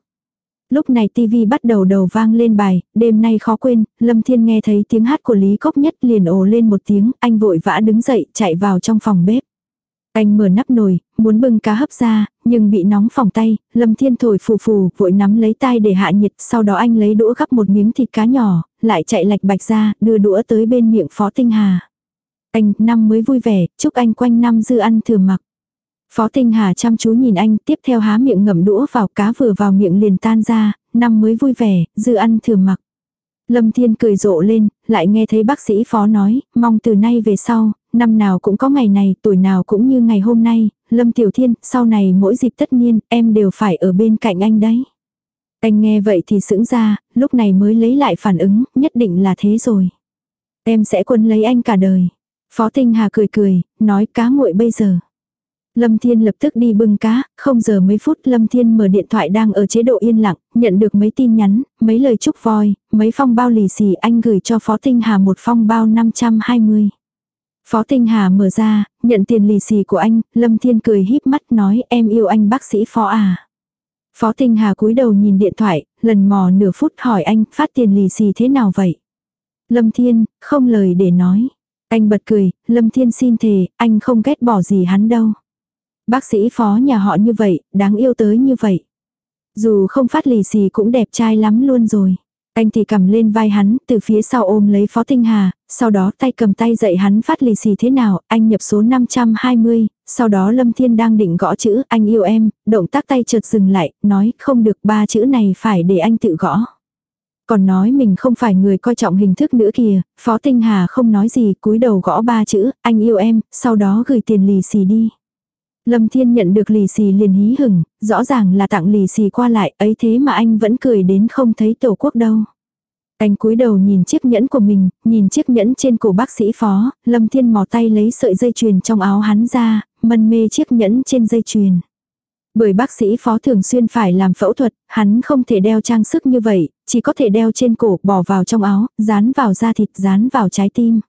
Lúc này TV bắt đầu đầu vang lên bài, đêm nay khó quên, Lâm Thiên nghe thấy tiếng hát của Lý Cốc Nhất liền ồ lên một tiếng, anh vội vã đứng dậy, chạy vào trong phòng bếp. Anh mở nắp nồi, muốn bưng cá hấp ra, nhưng bị nóng phòng tay, Lâm Thiên thổi phù phù, vội nắm lấy tay để hạ nhiệt, sau đó anh lấy đũa gắp một miếng thịt cá nhỏ, lại chạy lạch bạch ra, đưa đũa tới bên miệng Phó Tinh Hà. Anh, năm mới vui vẻ, chúc anh quanh năm dư ăn thừa mặc. Phó Tinh Hà chăm chú nhìn anh, tiếp theo há miệng ngậm đũa vào cá vừa vào miệng liền tan ra, năm mới vui vẻ, dư ăn thừa mặc. Lâm Thiên cười rộ lên, lại nghe thấy bác sĩ phó nói, mong từ nay về sau, năm nào cũng có ngày này, tuổi nào cũng như ngày hôm nay, Lâm Tiểu Thiên, sau này mỗi dịp tất niên, em đều phải ở bên cạnh anh đấy. Anh nghe vậy thì sững ra, lúc này mới lấy lại phản ứng, nhất định là thế rồi. Em sẽ quân lấy anh cả đời. Phó Tinh Hà cười cười, nói cá nguội bây giờ. Lâm Thiên lập tức đi bưng cá, không giờ mấy phút Lâm Thiên mở điện thoại đang ở chế độ yên lặng, nhận được mấy tin nhắn, mấy lời chúc voi, mấy phong bao lì xì anh gửi cho Phó Tinh Hà một phong bao 520. Phó Tinh Hà mở ra, nhận tiền lì xì của anh, Lâm Thiên cười híp mắt nói em yêu anh bác sĩ Phó à. Phó Tinh Hà cúi đầu nhìn điện thoại, lần mò nửa phút hỏi anh phát tiền lì xì thế nào vậy. Lâm Thiên, không lời để nói. Anh bật cười, Lâm Thiên xin thề, anh không ghét bỏ gì hắn đâu. Bác sĩ phó nhà họ như vậy, đáng yêu tới như vậy. Dù không phát lì xì cũng đẹp trai lắm luôn rồi. Anh thì cầm lên vai hắn, từ phía sau ôm lấy Phó Tinh Hà, sau đó tay cầm tay dạy hắn phát lì xì thế nào, anh nhập số 520, sau đó Lâm Thiên đang định gõ chữ anh yêu em, động tác tay chợt dừng lại, nói không được ba chữ này phải để anh tự gõ. Còn nói mình không phải người coi trọng hình thức nữa kìa, Phó Tinh Hà không nói gì, cúi đầu gõ ba chữ, anh yêu em, sau đó gửi tiền lì xì đi. Lâm Thiên nhận được lì xì liền hí hửng, rõ ràng là tặng lì xì qua lại, ấy thế mà anh vẫn cười đến không thấy tổ quốc đâu. Anh cúi đầu nhìn chiếc nhẫn của mình, nhìn chiếc nhẫn trên cổ bác sĩ phó, Lâm Thiên mò tay lấy sợi dây chuyền trong áo hắn ra, mân mê chiếc nhẫn trên dây chuyền. Bởi bác sĩ phó thường xuyên phải làm phẫu thuật, hắn không thể đeo trang sức như vậy, chỉ có thể đeo trên cổ, bỏ vào trong áo, dán vào da thịt, dán vào trái tim.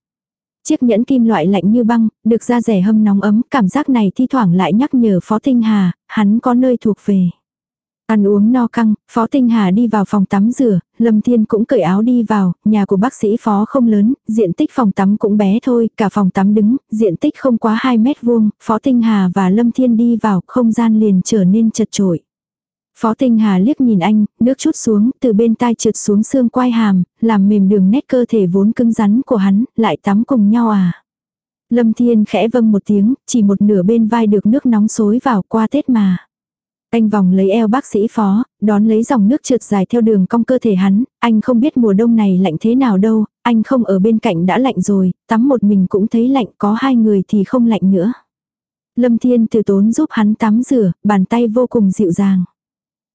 Chiếc nhẫn kim loại lạnh như băng, được da rẻ hâm nóng ấm, cảm giác này thi thoảng lại nhắc nhở Phó Tinh Hà, hắn có nơi thuộc về. Ăn uống no căng, Phó Tinh Hà đi vào phòng tắm rửa, Lâm Thiên cũng cởi áo đi vào, nhà của bác sĩ Phó không lớn, diện tích phòng tắm cũng bé thôi, cả phòng tắm đứng, diện tích không quá 2 mét vuông, Phó Tinh Hà và Lâm Thiên đi vào, không gian liền trở nên chật trội. Phó Tinh Hà liếc nhìn anh, nước chút xuống, từ bên tai trượt xuống xương quai hàm, làm mềm đường nét cơ thể vốn cứng rắn của hắn, lại tắm cùng nhau à. Lâm Thiên khẽ vâng một tiếng, chỉ một nửa bên vai được nước nóng xối vào qua Tết mà. Anh vòng lấy eo bác sĩ phó, đón lấy dòng nước trượt dài theo đường cong cơ thể hắn, anh không biết mùa đông này lạnh thế nào đâu, anh không ở bên cạnh đã lạnh rồi, tắm một mình cũng thấy lạnh, có hai người thì không lạnh nữa. Lâm Thiên từ tốn giúp hắn tắm rửa, bàn tay vô cùng dịu dàng.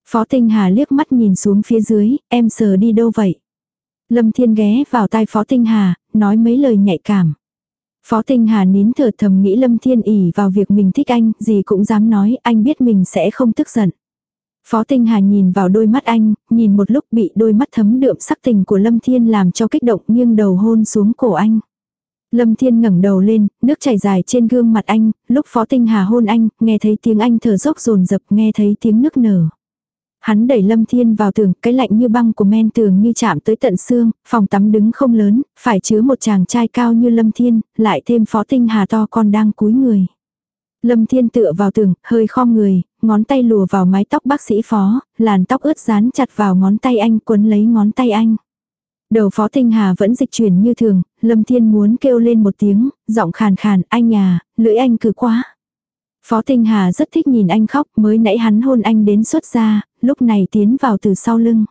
Phó Tinh Hà liếc mắt nhìn xuống phía dưới, em sờ đi đâu vậy? Lâm Thiên ghé vào tai Phó Tinh Hà, nói mấy lời nhạy cảm. Phó Tinh Hà nín thở thầm nghĩ Lâm Thiên ỉ vào việc mình thích anh, gì cũng dám nói, anh biết mình sẽ không tức giận. Phó Tinh Hà nhìn vào đôi mắt anh, nhìn một lúc bị đôi mắt thấm đượm sắc tình của Lâm Thiên làm cho kích động nghiêng đầu hôn xuống cổ anh. Lâm Thiên ngẩng đầu lên, nước chảy dài trên gương mặt anh, lúc Phó Tinh Hà hôn anh, nghe thấy tiếng anh thở dốc rồn rập, nghe thấy tiếng nước nở. Hắn đẩy Lâm Thiên vào tường, cái lạnh như băng của men tường như chạm tới tận xương, phòng tắm đứng không lớn, phải chứa một chàng trai cao như Lâm Thiên, lại thêm Phó Tinh Hà to con đang cúi người. Lâm Thiên tựa vào tường, hơi khom người, ngón tay lùa vào mái tóc bác sĩ phó, làn tóc ướt dán chặt vào ngón tay anh quấn lấy ngón tay anh. Đầu phó tinh hà vẫn dịch chuyển như thường, Lâm Thiên muốn kêu lên một tiếng, giọng khàn khàn, anh à, lưỡi anh cứ quá. Phó tinh hà rất thích nhìn anh khóc, mới nãy hắn hôn anh đến xuất ra, lúc này tiến vào từ sau lưng.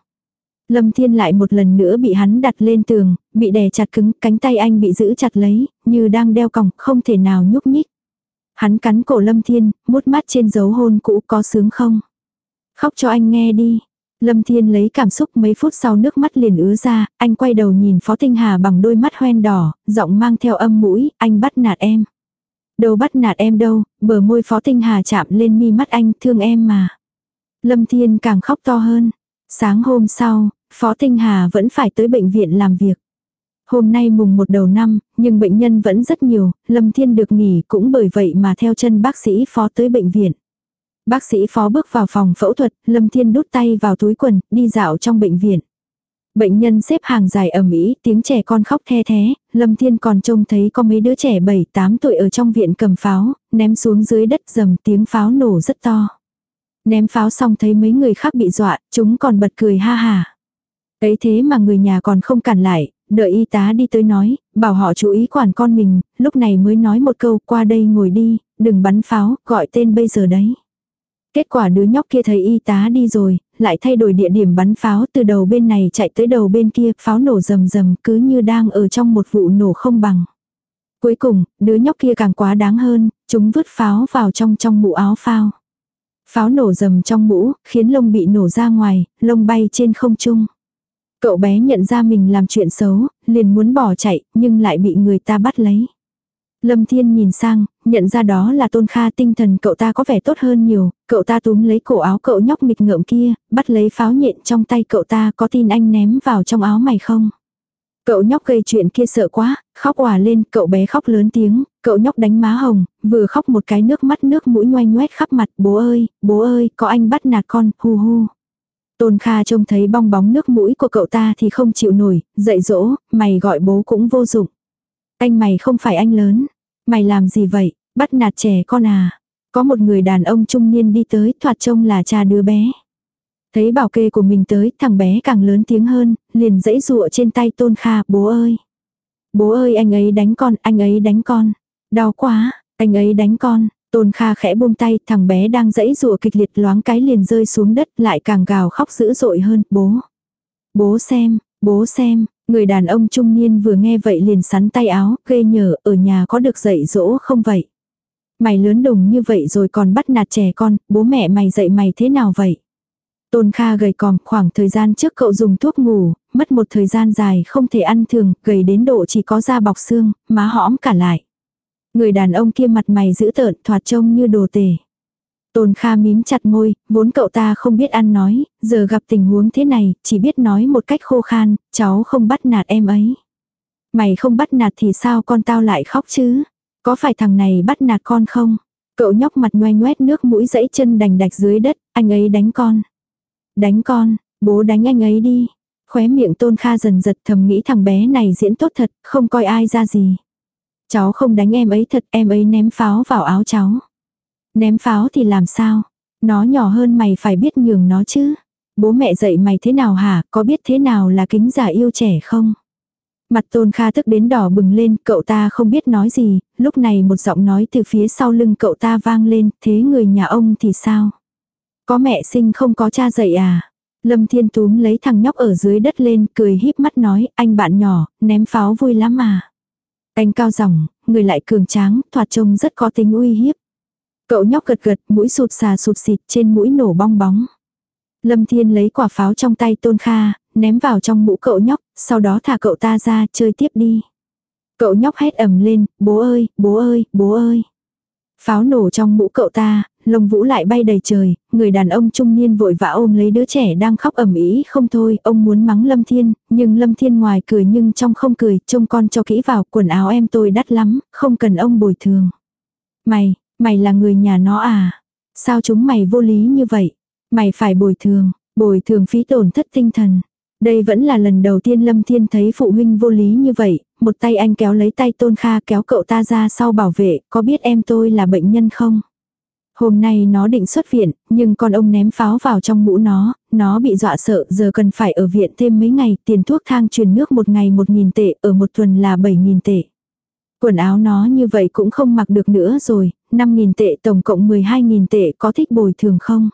Lâm Thiên lại một lần nữa bị hắn đặt lên tường, bị đè chặt cứng, cánh tay anh bị giữ chặt lấy, như đang đeo còng, không thể nào nhúc nhích. Hắn cắn cổ Lâm Thiên, mút mắt trên dấu hôn cũ có sướng không? Khóc cho anh nghe đi. Lâm Thiên lấy cảm xúc mấy phút sau nước mắt liền ứa ra, anh quay đầu nhìn Phó Tinh Hà bằng đôi mắt hoen đỏ, giọng mang theo âm mũi, anh bắt nạt em. Đâu bắt nạt em đâu, bờ môi Phó Tinh Hà chạm lên mi mắt anh, thương em mà. Lâm Thiên càng khóc to hơn. Sáng hôm sau, Phó Tinh Hà vẫn phải tới bệnh viện làm việc. Hôm nay mùng một đầu năm, nhưng bệnh nhân vẫn rất nhiều, Lâm Thiên được nghỉ cũng bởi vậy mà theo chân bác sĩ phó tới bệnh viện. Bác sĩ phó bước vào phòng phẫu thuật, Lâm Thiên đút tay vào túi quần, đi dạo trong bệnh viện. Bệnh nhân xếp hàng dài ở Mỹ, tiếng trẻ con khóc the thế, Lâm Thiên còn trông thấy có mấy đứa trẻ 7-8 tuổi ở trong viện cầm pháo, ném xuống dưới đất dầm tiếng pháo nổ rất to. Ném pháo xong thấy mấy người khác bị dọa, chúng còn bật cười ha hà. Ấy thế mà người nhà còn không cản lại, đợi y tá đi tới nói, bảo họ chú ý quản con mình, lúc này mới nói một câu qua đây ngồi đi, đừng bắn pháo, gọi tên bây giờ đấy. Kết quả đứa nhóc kia thấy y tá đi rồi, lại thay đổi địa điểm bắn pháo từ đầu bên này chạy tới đầu bên kia, pháo nổ rầm rầm cứ như đang ở trong một vụ nổ không bằng. Cuối cùng, đứa nhóc kia càng quá đáng hơn, chúng vứt pháo vào trong trong mũ áo phao. Pháo nổ rầm trong mũ, khiến lông bị nổ ra ngoài, lông bay trên không trung. Cậu bé nhận ra mình làm chuyện xấu, liền muốn bỏ chạy, nhưng lại bị người ta bắt lấy. Lâm Thiên nhìn sang, nhận ra đó là Tôn Kha tinh thần cậu ta có vẻ tốt hơn nhiều, cậu ta túm lấy cổ áo cậu nhóc nghịch ngợm kia, bắt lấy pháo nhện trong tay cậu ta có tin anh ném vào trong áo mày không? Cậu nhóc gây chuyện kia sợ quá, khóc òa lên, cậu bé khóc lớn tiếng, cậu nhóc đánh má hồng, vừa khóc một cái nước mắt nước mũi ngoanh ngoét khắp mặt, bố ơi, bố ơi, có anh bắt nạt con, hu hu. Tôn Kha trông thấy bong bóng nước mũi của cậu ta thì không chịu nổi, dạy dỗ, mày gọi bố cũng vô dụng. Anh mày không phải anh lớn. Mày làm gì vậy, bắt nạt trẻ con à. Có một người đàn ông trung niên đi tới thoạt trông là cha đứa bé. Thấy bảo kê của mình tới, thằng bé càng lớn tiếng hơn, liền dãy dụa trên tay Tôn Kha, bố ơi. Bố ơi anh ấy đánh con, anh ấy đánh con. Đau quá, anh ấy đánh con. Tôn Kha khẽ buông tay, thằng bé đang dãy rụa kịch liệt loáng cái liền rơi xuống đất, lại càng gào khóc dữ dội hơn, bố. Bố xem, bố xem, người đàn ông trung niên vừa nghe vậy liền sắn tay áo, ghê nhờ, ở nhà có được dạy dỗ không vậy? Mày lớn đùng như vậy rồi còn bắt nạt trẻ con, bố mẹ mày dạy mày thế nào vậy? Tôn Kha gầy còm, khoảng thời gian trước cậu dùng thuốc ngủ, mất một thời gian dài không thể ăn thường, gầy đến độ chỉ có da bọc xương, má hõm cả lại. Người đàn ông kia mặt mày dữ tợn thoạt trông như đồ tể. Tôn Kha mím chặt môi, vốn cậu ta không biết ăn nói, giờ gặp tình huống thế này, chỉ biết nói một cách khô khan, cháu không bắt nạt em ấy. Mày không bắt nạt thì sao con tao lại khóc chứ? Có phải thằng này bắt nạt con không? Cậu nhóc mặt nhoe nhoét nước mũi dẫy chân đành đạch dưới đất, anh ấy đánh con. Đánh con, bố đánh anh ấy đi. Khóe miệng Tôn Kha dần giật thầm nghĩ thằng bé này diễn tốt thật, không coi ai ra gì. Cháu không đánh em ấy thật, em ấy ném pháo vào áo cháu. Ném pháo thì làm sao? Nó nhỏ hơn mày phải biết nhường nó chứ. Bố mẹ dạy mày thế nào hả, có biết thế nào là kính giả yêu trẻ không? Mặt tôn kha tức đến đỏ bừng lên, cậu ta không biết nói gì, lúc này một giọng nói từ phía sau lưng cậu ta vang lên, thế người nhà ông thì sao? Có mẹ sinh không có cha dạy à? Lâm Thiên túm lấy thằng nhóc ở dưới đất lên, cười híp mắt nói, anh bạn nhỏ, ném pháo vui lắm mà. Anh cao giọng, người lại cường tráng, thoạt trông rất có tính uy hiếp. Cậu nhóc gật gật, mũi sụt xà sụt xịt trên mũi nổ bong bóng. Lâm Thiên lấy quả pháo trong tay Tôn Kha, ném vào trong mũ cậu nhóc, sau đó thả cậu ta ra chơi tiếp đi. Cậu nhóc hét ầm lên, bố ơi, bố ơi, bố ơi. Pháo nổ trong mũ cậu ta, lông vũ lại bay đầy trời, người đàn ông trung niên vội vã ôm lấy đứa trẻ đang khóc ầm ĩ không thôi, ông muốn mắng Lâm Thiên, nhưng Lâm Thiên ngoài cười nhưng trong không cười, trông con cho kỹ vào, quần áo em tôi đắt lắm, không cần ông bồi thường. Mày, mày là người nhà nó à? Sao chúng mày vô lý như vậy? Mày phải bồi thường, bồi thường phí tổn thất tinh thần. Đây vẫn là lần đầu tiên Lâm Thiên thấy phụ huynh vô lý như vậy, một tay anh kéo lấy tay Tôn Kha kéo cậu ta ra sau bảo vệ, có biết em tôi là bệnh nhân không? Hôm nay nó định xuất viện, nhưng con ông ném pháo vào trong mũ nó, nó bị dọa sợ, giờ cần phải ở viện thêm mấy ngày, tiền thuốc thang truyền nước một ngày một nghìn tệ, ở một tuần là bảy nghìn tệ. Quần áo nó như vậy cũng không mặc được nữa rồi, năm nghìn tệ tổng cộng mười hai nghìn tệ có thích bồi thường không?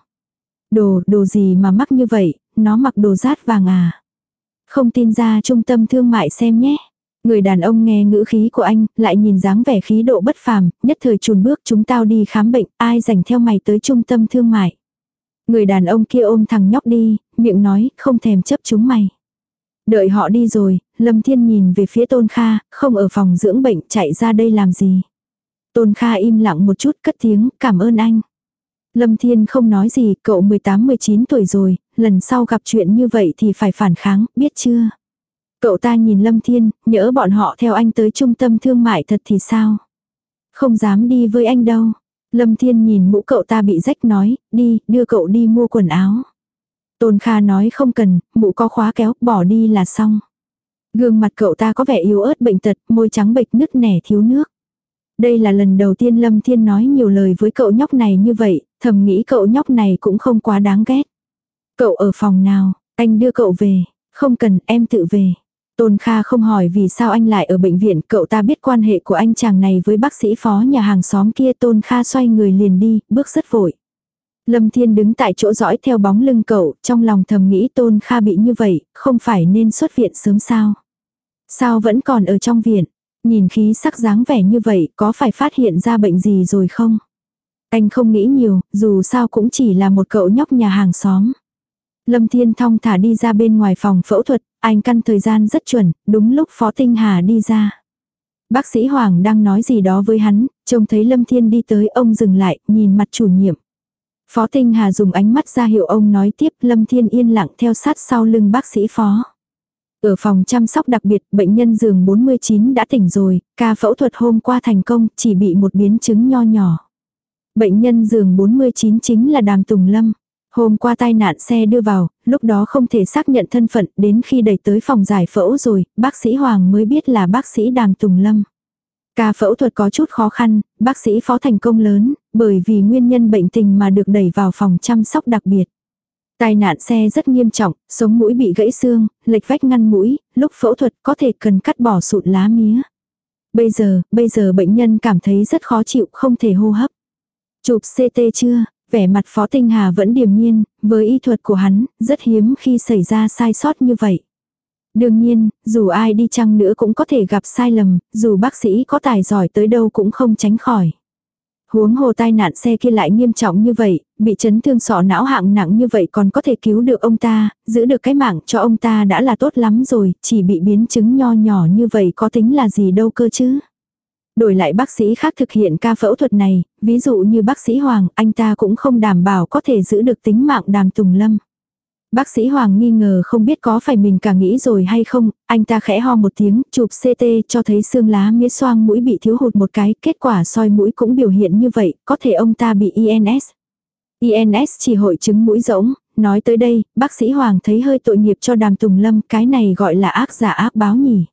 Đồ, đồ gì mà mắc như vậy, nó mặc đồ rát vàng à? Không tin ra trung tâm thương mại xem nhé. Người đàn ông nghe ngữ khí của anh, lại nhìn dáng vẻ khí độ bất phàm, nhất thời chùn bước chúng tao đi khám bệnh, ai dành theo mày tới trung tâm thương mại. Người đàn ông kia ôm thằng nhóc đi, miệng nói, không thèm chấp chúng mày. Đợi họ đi rồi, Lâm Thiên nhìn về phía Tôn Kha, không ở phòng dưỡng bệnh chạy ra đây làm gì. Tôn Kha im lặng một chút cất tiếng, cảm ơn anh. Lâm Thiên không nói gì, cậu 18-19 tuổi rồi, lần sau gặp chuyện như vậy thì phải phản kháng, biết chưa? Cậu ta nhìn Lâm Thiên, nhỡ bọn họ theo anh tới trung tâm thương mại thật thì sao? Không dám đi với anh đâu. Lâm Thiên nhìn mũ cậu ta bị rách nói, đi, đưa cậu đi mua quần áo. Tôn Kha nói không cần, mũ có khóa kéo, bỏ đi là xong. Gương mặt cậu ta có vẻ yếu ớt bệnh tật, môi trắng bệch nứt nẻ thiếu nước. Đây là lần đầu tiên Lâm Thiên nói nhiều lời với cậu nhóc này như vậy, thầm nghĩ cậu nhóc này cũng không quá đáng ghét. Cậu ở phòng nào, anh đưa cậu về, không cần em tự về. Tôn Kha không hỏi vì sao anh lại ở bệnh viện, cậu ta biết quan hệ của anh chàng này với bác sĩ phó nhà hàng xóm kia Tôn Kha xoay người liền đi, bước rất vội. Lâm Thiên đứng tại chỗ dõi theo bóng lưng cậu, trong lòng thầm nghĩ Tôn Kha bị như vậy, không phải nên xuất viện sớm sao. Sao vẫn còn ở trong viện, nhìn khí sắc dáng vẻ như vậy, có phải phát hiện ra bệnh gì rồi không? Anh không nghĩ nhiều, dù sao cũng chỉ là một cậu nhóc nhà hàng xóm. Lâm Thiên thong thả đi ra bên ngoài phòng phẫu thuật, anh căn thời gian rất chuẩn, đúng lúc Phó Tinh Hà đi ra. Bác sĩ Hoàng đang nói gì đó với hắn, trông thấy Lâm Thiên đi tới ông dừng lại, nhìn mặt chủ nhiệm. Phó Tinh Hà dùng ánh mắt ra hiệu ông nói tiếp Lâm Thiên yên lặng theo sát sau lưng bác sĩ Phó. Ở phòng chăm sóc đặc biệt, bệnh nhân giường 49 đã tỉnh rồi, ca phẫu thuật hôm qua thành công, chỉ bị một biến chứng nho nhỏ. Bệnh nhân giường 49 chính là Đàm Tùng Lâm. Hôm qua tai nạn xe đưa vào, lúc đó không thể xác nhận thân phận, đến khi đẩy tới phòng giải phẫu rồi, bác sĩ Hoàng mới biết là bác sĩ Đàm Tùng Lâm. Ca phẫu thuật có chút khó khăn, bác sĩ phó thành công lớn, bởi vì nguyên nhân bệnh tình mà được đẩy vào phòng chăm sóc đặc biệt. Tai nạn xe rất nghiêm trọng, sống mũi bị gãy xương, lệch vách ngăn mũi, lúc phẫu thuật có thể cần cắt bỏ sụn lá mía. Bây giờ, bây giờ bệnh nhân cảm thấy rất khó chịu, không thể hô hấp. Chụp CT chưa? Vẻ mặt Phó Tinh Hà vẫn điềm nhiên, với y thuật của hắn, rất hiếm khi xảy ra sai sót như vậy. Đương nhiên, dù ai đi chăng nữa cũng có thể gặp sai lầm, dù bác sĩ có tài giỏi tới đâu cũng không tránh khỏi. Huống hồ tai nạn xe kia lại nghiêm trọng như vậy, bị chấn thương sọ não hạng nặng như vậy còn có thể cứu được ông ta, giữ được cái mạng cho ông ta đã là tốt lắm rồi, chỉ bị biến chứng nho nhỏ như vậy có tính là gì đâu cơ chứ. Đổi lại bác sĩ khác thực hiện ca phẫu thuật này, ví dụ như bác sĩ Hoàng, anh ta cũng không đảm bảo có thể giữ được tính mạng đàm tùng lâm. Bác sĩ Hoàng nghi ngờ không biết có phải mình cả nghĩ rồi hay không, anh ta khẽ ho một tiếng, chụp CT cho thấy xương lá mía xoang mũi bị thiếu hụt một cái, kết quả soi mũi cũng biểu hiện như vậy, có thể ông ta bị INS. INS chỉ hội chứng mũi rỗng, nói tới đây, bác sĩ Hoàng thấy hơi tội nghiệp cho đàm tùng lâm, cái này gọi là ác giả ác báo nhỉ.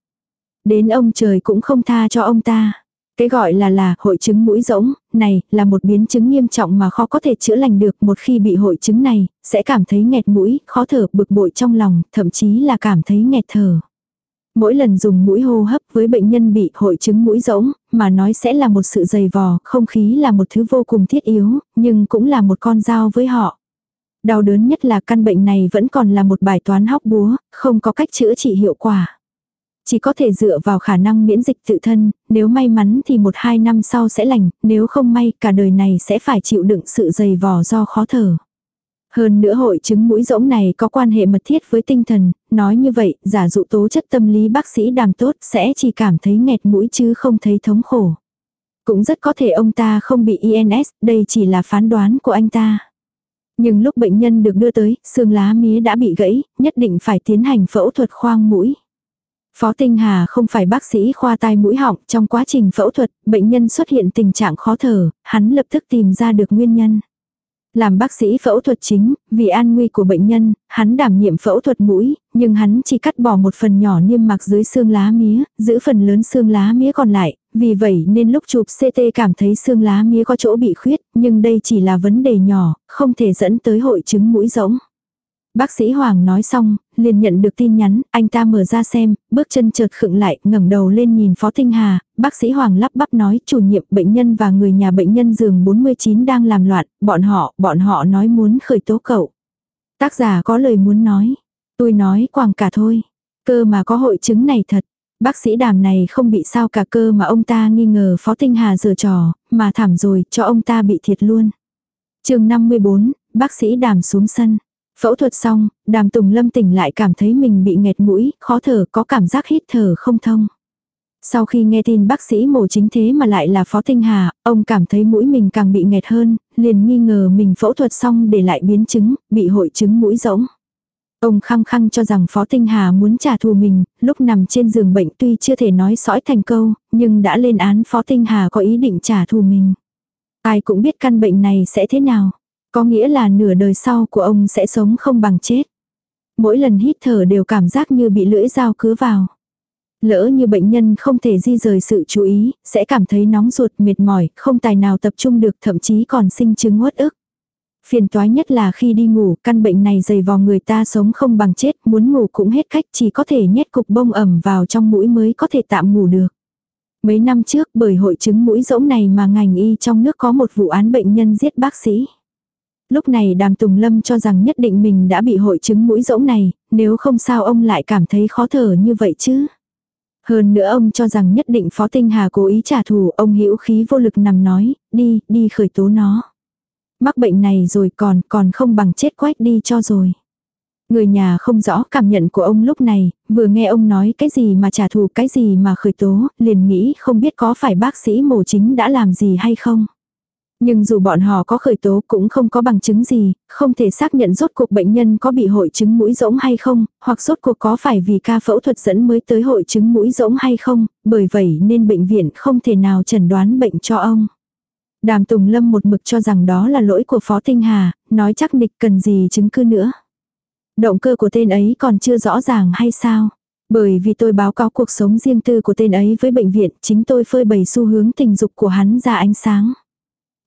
Đến ông trời cũng không tha cho ông ta. Cái gọi là là hội chứng mũi rỗng, này là một biến chứng nghiêm trọng mà khó có thể chữa lành được một khi bị hội chứng này, sẽ cảm thấy nghẹt mũi, khó thở, bực bội trong lòng, thậm chí là cảm thấy nghẹt thở. Mỗi lần dùng mũi hô hấp với bệnh nhân bị hội chứng mũi rỗng, mà nói sẽ là một sự dày vò, không khí là một thứ vô cùng thiết yếu, nhưng cũng là một con dao với họ. Đau đớn nhất là căn bệnh này vẫn còn là một bài toán hóc búa, không có cách chữa trị hiệu quả. Chỉ có thể dựa vào khả năng miễn dịch tự thân, nếu may mắn thì một hai năm sau sẽ lành, nếu không may cả đời này sẽ phải chịu đựng sự dày vò do khó thở. Hơn nữa hội chứng mũi rỗng này có quan hệ mật thiết với tinh thần, nói như vậy, giả dụ tố chất tâm lý bác sĩ đàm tốt sẽ chỉ cảm thấy nghẹt mũi chứ không thấy thống khổ. Cũng rất có thể ông ta không bị INS, đây chỉ là phán đoán của anh ta. Nhưng lúc bệnh nhân được đưa tới, xương lá mía đã bị gãy, nhất định phải tiến hành phẫu thuật khoang mũi. Phó Tinh Hà không phải bác sĩ khoa tai mũi họng, trong quá trình phẫu thuật, bệnh nhân xuất hiện tình trạng khó thở, hắn lập tức tìm ra được nguyên nhân. Làm bác sĩ phẫu thuật chính, vì an nguy của bệnh nhân, hắn đảm nhiệm phẫu thuật mũi, nhưng hắn chỉ cắt bỏ một phần nhỏ niêm mạc dưới xương lá mía, giữ phần lớn xương lá mía còn lại, vì vậy nên lúc chụp CT cảm thấy xương lá mía có chỗ bị khuyết, nhưng đây chỉ là vấn đề nhỏ, không thể dẫn tới hội chứng mũi rỗng. Bác sĩ Hoàng nói xong, liền nhận được tin nhắn, anh ta mở ra xem, bước chân chợt khựng lại, ngẩng đầu lên nhìn Phó Tinh Hà, bác sĩ Hoàng lắp bắp nói, chủ nhiệm bệnh nhân và người nhà bệnh nhân giường 49 đang làm loạn, bọn họ, bọn họ nói muốn khởi tố cậu. Tác giả có lời muốn nói, tôi nói quảng cả thôi, cơ mà có hội chứng này thật. Bác sĩ đàm này không bị sao cả cơ mà ông ta nghi ngờ Phó Tinh Hà giở trò, mà thảm rồi, cho ông ta bị thiệt luôn. chương 54, bác sĩ đàm xuống sân. Phẫu thuật xong, đàm tùng lâm tỉnh lại cảm thấy mình bị nghẹt mũi, khó thở, có cảm giác hít thở không thông. Sau khi nghe tin bác sĩ mổ chính thế mà lại là Phó Tinh Hà, ông cảm thấy mũi mình càng bị nghẹt hơn, liền nghi ngờ mình phẫu thuật xong để lại biến chứng, bị hội chứng mũi rỗng. Ông khăng khăng cho rằng Phó Tinh Hà muốn trả thù mình, lúc nằm trên giường bệnh tuy chưa thể nói sõi thành câu, nhưng đã lên án Phó Tinh Hà có ý định trả thù mình. Ai cũng biết căn bệnh này sẽ thế nào. Có nghĩa là nửa đời sau của ông sẽ sống không bằng chết. Mỗi lần hít thở đều cảm giác như bị lưỡi dao cứa vào. Lỡ như bệnh nhân không thể di rời sự chú ý, sẽ cảm thấy nóng ruột mệt mỏi, không tài nào tập trung được thậm chí còn sinh chứng uất ức. Phiền toái nhất là khi đi ngủ, căn bệnh này dày vò người ta sống không bằng chết, muốn ngủ cũng hết cách chỉ có thể nhét cục bông ẩm vào trong mũi mới có thể tạm ngủ được. Mấy năm trước bởi hội chứng mũi rỗng này mà ngành y trong nước có một vụ án bệnh nhân giết bác sĩ. Lúc này đàm tùng lâm cho rằng nhất định mình đã bị hội chứng mũi rỗng này, nếu không sao ông lại cảm thấy khó thở như vậy chứ. Hơn nữa ông cho rằng nhất định Phó Tinh Hà cố ý trả thù, ông hữu khí vô lực nằm nói, đi, đi khởi tố nó. Mắc bệnh này rồi còn, còn không bằng chết quách đi cho rồi. Người nhà không rõ cảm nhận của ông lúc này, vừa nghe ông nói cái gì mà trả thù cái gì mà khởi tố, liền nghĩ không biết có phải bác sĩ mổ chính đã làm gì hay không. Nhưng dù bọn họ có khởi tố cũng không có bằng chứng gì, không thể xác nhận rốt cuộc bệnh nhân có bị hội chứng mũi rỗng hay không, hoặc rốt cuộc có phải vì ca phẫu thuật dẫn mới tới hội chứng mũi rỗng hay không, bởi vậy nên bệnh viện không thể nào chẩn đoán bệnh cho ông. Đàm Tùng Lâm một mực cho rằng đó là lỗi của Phó Tinh Hà, nói chắc nịch cần gì chứng cứ nữa. Động cơ của tên ấy còn chưa rõ ràng hay sao? Bởi vì tôi báo cáo cuộc sống riêng tư của tên ấy với bệnh viện, chính tôi phơi bày xu hướng tình dục của hắn ra ánh sáng.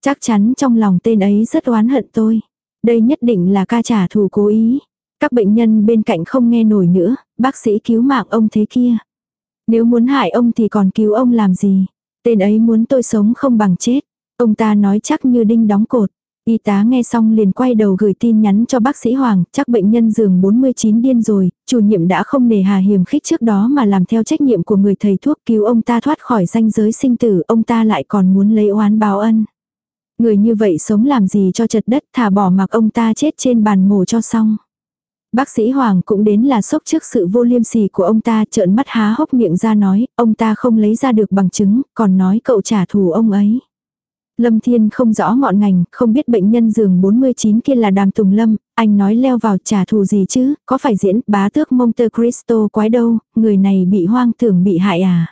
Chắc chắn trong lòng tên ấy rất oán hận tôi. Đây nhất định là ca trả thù cố ý. Các bệnh nhân bên cạnh không nghe nổi nữa, bác sĩ cứu mạng ông thế kia. Nếu muốn hại ông thì còn cứu ông làm gì? Tên ấy muốn tôi sống không bằng chết. Ông ta nói chắc như đinh đóng cột. Y tá nghe xong liền quay đầu gửi tin nhắn cho bác sĩ Hoàng, chắc bệnh nhân giường 49 điên rồi, chủ nhiệm đã không nề hà hiểm khích trước đó mà làm theo trách nhiệm của người thầy thuốc cứu ông ta thoát khỏi danh giới sinh tử, ông ta lại còn muốn lấy oán báo ân. Người như vậy sống làm gì cho chật đất thả bỏ mặc ông ta chết trên bàn mổ cho xong. Bác sĩ Hoàng cũng đến là sốc trước sự vô liêm sỉ của ông ta trợn mắt há hốc miệng ra nói, ông ta không lấy ra được bằng chứng, còn nói cậu trả thù ông ấy. Lâm Thiên không rõ ngọn ngành, không biết bệnh nhân giường 49 kia là đàm tùng lâm, anh nói leo vào trả thù gì chứ, có phải diễn bá tước Monte Cristo quái đâu, người này bị hoang tưởng bị hại à.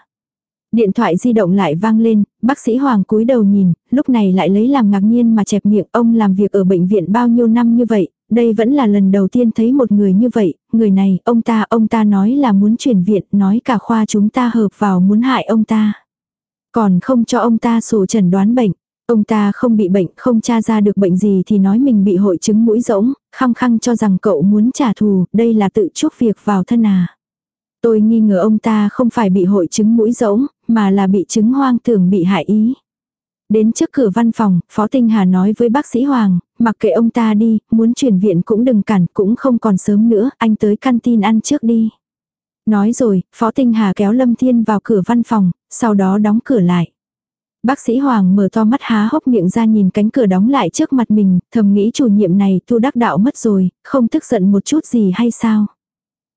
Điện thoại di động lại vang lên, bác sĩ Hoàng cúi đầu nhìn, lúc này lại lấy làm ngạc nhiên mà chẹp miệng ông làm việc ở bệnh viện bao nhiêu năm như vậy, đây vẫn là lần đầu tiên thấy một người như vậy, người này, ông ta, ông ta nói là muốn chuyển viện, nói cả khoa chúng ta hợp vào muốn hại ông ta. Còn không cho ông ta sổ trần đoán bệnh. Ông ta không bị bệnh, không tra ra được bệnh gì thì nói mình bị hội chứng mũi rỗng, khăng khăng cho rằng cậu muốn trả thù, đây là tự chuốc việc vào thân à. Tôi nghi ngờ ông ta không phải bị hội chứng mũi rỗng, mà là bị chứng hoang tưởng bị hại ý. Đến trước cửa văn phòng, Phó Tinh Hà nói với bác sĩ Hoàng, Mặc kệ ông ta đi, muốn chuyển viện cũng đừng cản, cũng không còn sớm nữa, anh tới canteen ăn trước đi. Nói rồi, Phó Tinh Hà kéo Lâm Thiên vào cửa văn phòng, sau đó đóng cửa lại. Bác sĩ Hoàng mở to mắt há hốc miệng ra nhìn cánh cửa đóng lại trước mặt mình, thầm nghĩ chủ nhiệm này tu đắc đạo mất rồi, không tức giận một chút gì hay sao.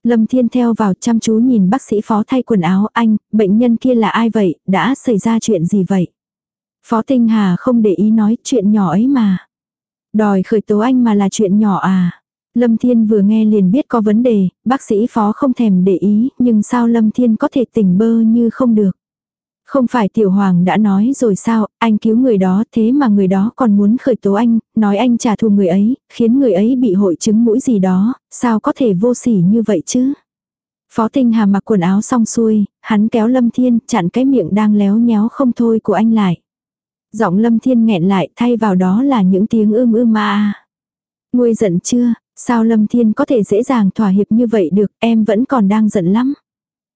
Lâm Thiên theo vào chăm chú nhìn bác sĩ phó thay quần áo anh, bệnh nhân kia là ai vậy, đã xảy ra chuyện gì vậy? Phó Tinh Hà không để ý nói chuyện nhỏ ấy mà. Đòi khởi tố anh mà là chuyện nhỏ à. Lâm Thiên vừa nghe liền biết có vấn đề, bác sĩ phó không thèm để ý, nhưng sao Lâm Thiên có thể tỉnh bơ như không được. Không phải tiểu hoàng đã nói rồi sao, anh cứu người đó thế mà người đó còn muốn khởi tố anh, nói anh trả thù người ấy, khiến người ấy bị hội chứng mũi gì đó, sao có thể vô sỉ như vậy chứ. Phó Tinh Hà mặc quần áo xong xuôi, hắn kéo Lâm Thiên chặn cái miệng đang léo nhéo không thôi của anh lại. Giọng Lâm Thiên nghẹn lại thay vào đó là những tiếng ưm ưm ma. Nguôi giận chưa, sao Lâm Thiên có thể dễ dàng thỏa hiệp như vậy được, em vẫn còn đang giận lắm.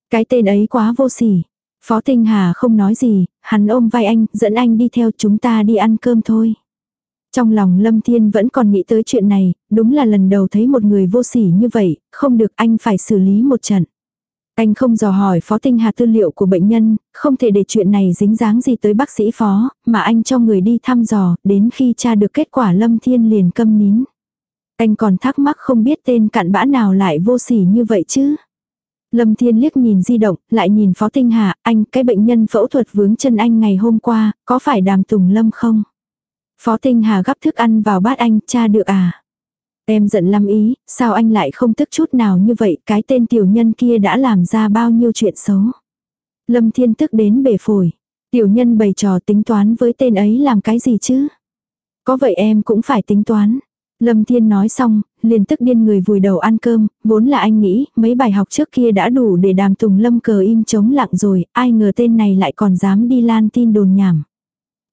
Cái tên ấy quá vô sỉ. Phó Tinh Hà không nói gì, hắn ôm vai anh, dẫn anh đi theo chúng ta đi ăn cơm thôi. Trong lòng Lâm Thiên vẫn còn nghĩ tới chuyện này, đúng là lần đầu thấy một người vô sỉ như vậy, không được anh phải xử lý một trận. Anh không dò hỏi Phó Tinh Hà tư liệu của bệnh nhân, không thể để chuyện này dính dáng gì tới bác sĩ Phó, mà anh cho người đi thăm dò, đến khi tra được kết quả Lâm Thiên liền câm nín. Anh còn thắc mắc không biết tên cặn bã nào lại vô sỉ như vậy chứ. Lâm Thiên liếc nhìn di động, lại nhìn Phó Tinh Hà, anh, cái bệnh nhân phẫu thuật vướng chân anh ngày hôm qua, có phải đàm tùng lâm không? Phó Tinh Hà gắp thức ăn vào bát anh, cha được à? Em giận lắm ý, sao anh lại không tức chút nào như vậy, cái tên tiểu nhân kia đã làm ra bao nhiêu chuyện xấu. Lâm Thiên tức đến bể phổi. Tiểu nhân bày trò tính toán với tên ấy làm cái gì chứ? Có vậy em cũng phải tính toán. Lâm Thiên nói xong, liền tức điên người vùi đầu ăn cơm, vốn là anh nghĩ mấy bài học trước kia đã đủ để đàm tùng lâm cờ im chống lặng rồi, ai ngờ tên này lại còn dám đi lan tin đồn nhảm.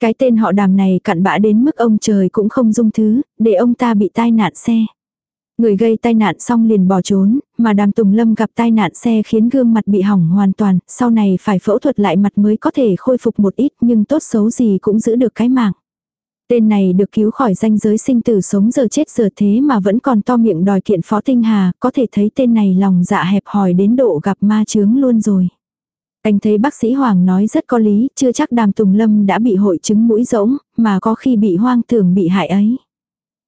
Cái tên họ đàm này cặn bã đến mức ông trời cũng không dung thứ, để ông ta bị tai nạn xe. Người gây tai nạn xong liền bỏ trốn, mà đàm tùng lâm gặp tai nạn xe khiến gương mặt bị hỏng hoàn toàn, sau này phải phẫu thuật lại mặt mới có thể khôi phục một ít nhưng tốt xấu gì cũng giữ được cái mạng. Tên này được cứu khỏi danh giới sinh tử sống giờ chết giờ thế mà vẫn còn to miệng đòi kiện Phó Tinh Hà, có thể thấy tên này lòng dạ hẹp hòi đến độ gặp ma chướng luôn rồi. Anh thấy bác sĩ Hoàng nói rất có lý, chưa chắc đàm Tùng Lâm đã bị hội chứng mũi rỗng, mà có khi bị hoang tưởng bị hại ấy.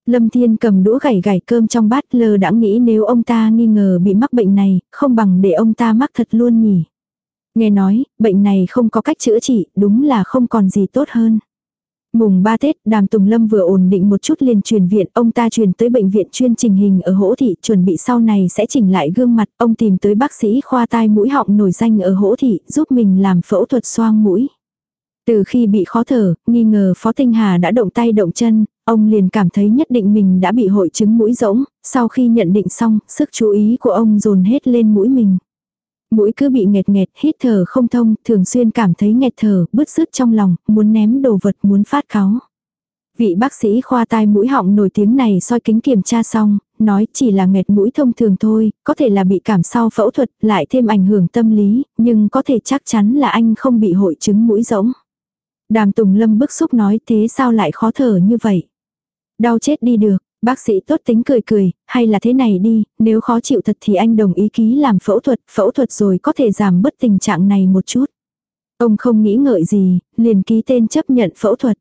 Lâm Thiên cầm đũa gảy gảy cơm trong bát lơ đã nghĩ nếu ông ta nghi ngờ bị mắc bệnh này, không bằng để ông ta mắc thật luôn nhỉ. Nghe nói, bệnh này không có cách chữa trị, đúng là không còn gì tốt hơn. Mùng 3 Tết, Đàm Tùng Lâm vừa ổn định một chút liền truyền viện, ông ta truyền tới bệnh viện chuyên trình hình ở Hỗ Thị, chuẩn bị sau này sẽ chỉnh lại gương mặt, ông tìm tới bác sĩ khoa tai mũi họng nổi danh ở Hỗ Thị, giúp mình làm phẫu thuật xoang mũi. Từ khi bị khó thở, nghi ngờ Phó Tinh Hà đã động tay động chân, ông liền cảm thấy nhất định mình đã bị hội chứng mũi rỗng, sau khi nhận định xong, sức chú ý của ông dồn hết lên mũi mình mũi cứ bị nghẹt nghẹt, hít thở không thông, thường xuyên cảm thấy nghẹt thở, bứt rứt trong lòng, muốn ném đồ vật, muốn phát cáu. Vị bác sĩ khoa tai mũi họng nổi tiếng này soi kính kiểm tra xong, nói chỉ là nghẹt mũi thông thường thôi, có thể là bị cảm sau phẫu thuật, lại thêm ảnh hưởng tâm lý, nhưng có thể chắc chắn là anh không bị hội chứng mũi rỗng. Đàm Tùng Lâm bức xúc nói thế sao lại khó thở như vậy. Đau chết đi được, Bác sĩ tốt tính cười cười, hay là thế này đi, nếu khó chịu thật thì anh đồng ý ký làm phẫu thuật, phẫu thuật rồi có thể giảm bớt tình trạng này một chút. Ông không nghĩ ngợi gì, liền ký tên chấp nhận phẫu thuật.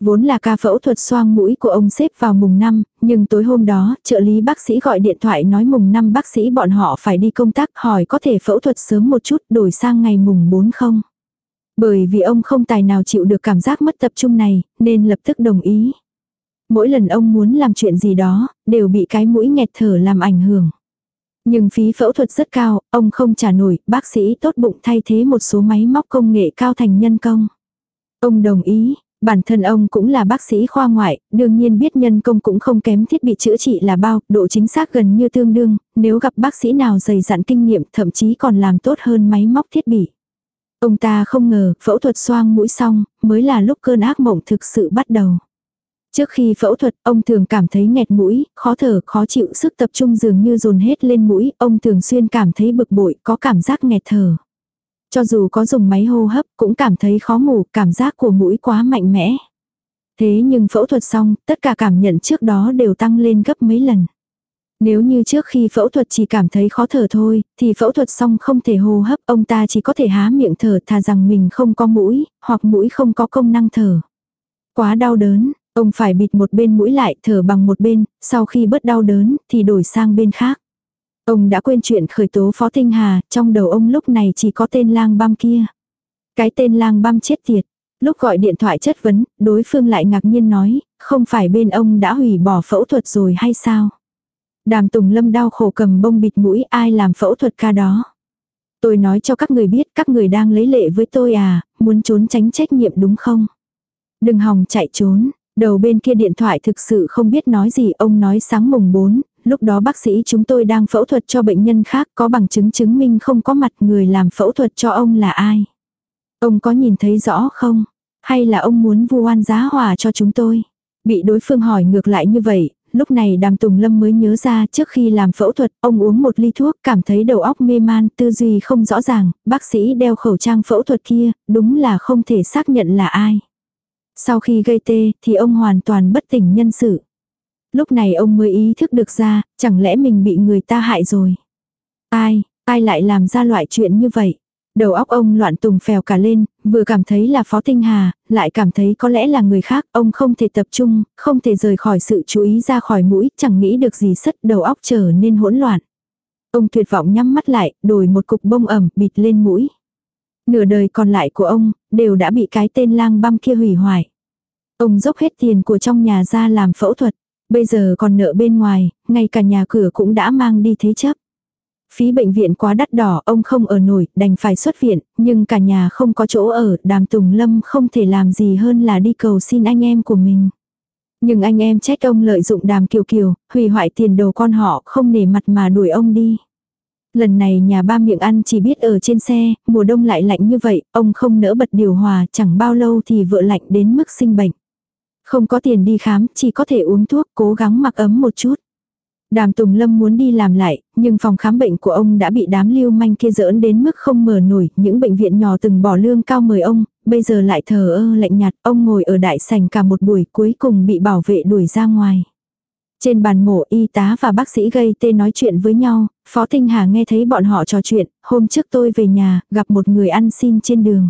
Vốn là ca phẫu thuật xoang mũi của ông xếp vào mùng 5, nhưng tối hôm đó, trợ lý bác sĩ gọi điện thoại nói mùng 5 bác sĩ bọn họ phải đi công tác hỏi có thể phẫu thuật sớm một chút đổi sang ngày mùng 4 không. Bởi vì ông không tài nào chịu được cảm giác mất tập trung này, nên lập tức đồng ý. Mỗi lần ông muốn làm chuyện gì đó, đều bị cái mũi nghẹt thở làm ảnh hưởng. Nhưng phí phẫu thuật rất cao, ông không trả nổi, bác sĩ tốt bụng thay thế một số máy móc công nghệ cao thành nhân công. Ông đồng ý, bản thân ông cũng là bác sĩ khoa ngoại, đương nhiên biết nhân công cũng không kém thiết bị chữa trị là bao, độ chính xác gần như tương đương, nếu gặp bác sĩ nào dày dặn kinh nghiệm thậm chí còn làm tốt hơn máy móc thiết bị. Ông ta không ngờ, phẫu thuật xoang mũi xong, mới là lúc cơn ác mộng thực sự bắt đầu. Trước khi phẫu thuật, ông thường cảm thấy nghẹt mũi, khó thở, khó chịu, sức tập trung dường như dồn hết lên mũi, ông thường xuyên cảm thấy bực bội, có cảm giác nghẹt thở. Cho dù có dùng máy hô hấp, cũng cảm thấy khó ngủ, cảm giác của mũi quá mạnh mẽ. Thế nhưng phẫu thuật xong, tất cả cảm nhận trước đó đều tăng lên gấp mấy lần. Nếu như trước khi phẫu thuật chỉ cảm thấy khó thở thôi, thì phẫu thuật xong không thể hô hấp, ông ta chỉ có thể há miệng thở thà rằng mình không có mũi, hoặc mũi không có công năng thở. Quá đau đớn, ông phải bịt một bên mũi lại thở bằng một bên, sau khi bớt đau đớn thì đổi sang bên khác. Ông đã quên chuyện khởi tố Phó Tinh Hà, trong đầu ông lúc này chỉ có tên lang băm kia. Cái tên lang băm chết tiệt. Lúc gọi điện thoại chất vấn, đối phương lại ngạc nhiên nói, không phải bên ông đã hủy bỏ phẫu thuật rồi hay sao? Đàm Tùng Lâm đau khổ cầm bông bịt mũi ai làm phẫu thuật ca đó. Tôi nói cho các người biết các người đang lấy lệ với tôi à, muốn trốn tránh trách nhiệm đúng không? Đừng hòng chạy trốn, đầu bên kia điện thoại thực sự không biết nói gì ông nói sáng mùng 4, lúc đó bác sĩ chúng tôi đang phẫu thuật cho bệnh nhân khác có bằng chứng chứng minh không có mặt người làm phẫu thuật cho ông là ai. Ông có nhìn thấy rõ không? Hay là ông muốn vu oan giá hòa cho chúng tôi? Bị đối phương hỏi ngược lại như vậy, lúc này đàm tùng lâm mới nhớ ra trước khi làm phẫu thuật, ông uống một ly thuốc cảm thấy đầu óc mê man, tư duy không rõ ràng, bác sĩ đeo khẩu trang phẫu thuật kia, đúng là không thể xác nhận là ai. Sau khi gây tê, thì ông hoàn toàn bất tỉnh nhân sự. Lúc này ông mới ý thức được ra, chẳng lẽ mình bị người ta hại rồi. Ai, ai lại làm ra loại chuyện như vậy? Đầu óc ông loạn tùng phèo cả lên, vừa cảm thấy là Phó Tinh Hà, lại cảm thấy có lẽ là người khác, ông không thể tập trung, không thể rời khỏi sự chú ý ra khỏi mũi, chẳng nghĩ được gì sất đầu óc trở nên hỗn loạn. Ông tuyệt vọng nhắm mắt lại, đổi một cục bông ẩm bịt lên mũi. Nửa đời còn lại của ông, đều đã bị cái tên lang băm kia hủy hoại. Ông dốc hết tiền của trong nhà ra làm phẫu thuật, bây giờ còn nợ bên ngoài, ngay cả nhà cửa cũng đã mang đi thế chấp. Phí bệnh viện quá đắt đỏ, ông không ở nổi, đành phải xuất viện, nhưng cả nhà không có chỗ ở, đàm tùng lâm không thể làm gì hơn là đi cầu xin anh em của mình. Nhưng anh em trách ông lợi dụng đàm kiều kiều, hủy hoại tiền đồ con họ, không nể mặt mà đuổi ông đi. Lần này nhà ba miệng ăn chỉ biết ở trên xe, mùa đông lại lạnh như vậy, ông không nỡ bật điều hòa, chẳng bao lâu thì vợ lạnh đến mức sinh bệnh. Không có tiền đi khám, chỉ có thể uống thuốc, cố gắng mặc ấm một chút. Đàm Tùng Lâm muốn đi làm lại, nhưng phòng khám bệnh của ông đã bị đám lưu manh kia dỡn đến mức không mở nổi, những bệnh viện nhỏ từng bỏ lương cao mời ông, bây giờ lại thờ ơ lạnh nhạt, ông ngồi ở đại sảnh cả một buổi cuối cùng bị bảo vệ đuổi ra ngoài. Trên bàn mổ y tá và bác sĩ gây tê nói chuyện với nhau, Phó Tinh Hà nghe thấy bọn họ trò chuyện, hôm trước tôi về nhà, gặp một người ăn xin trên đường.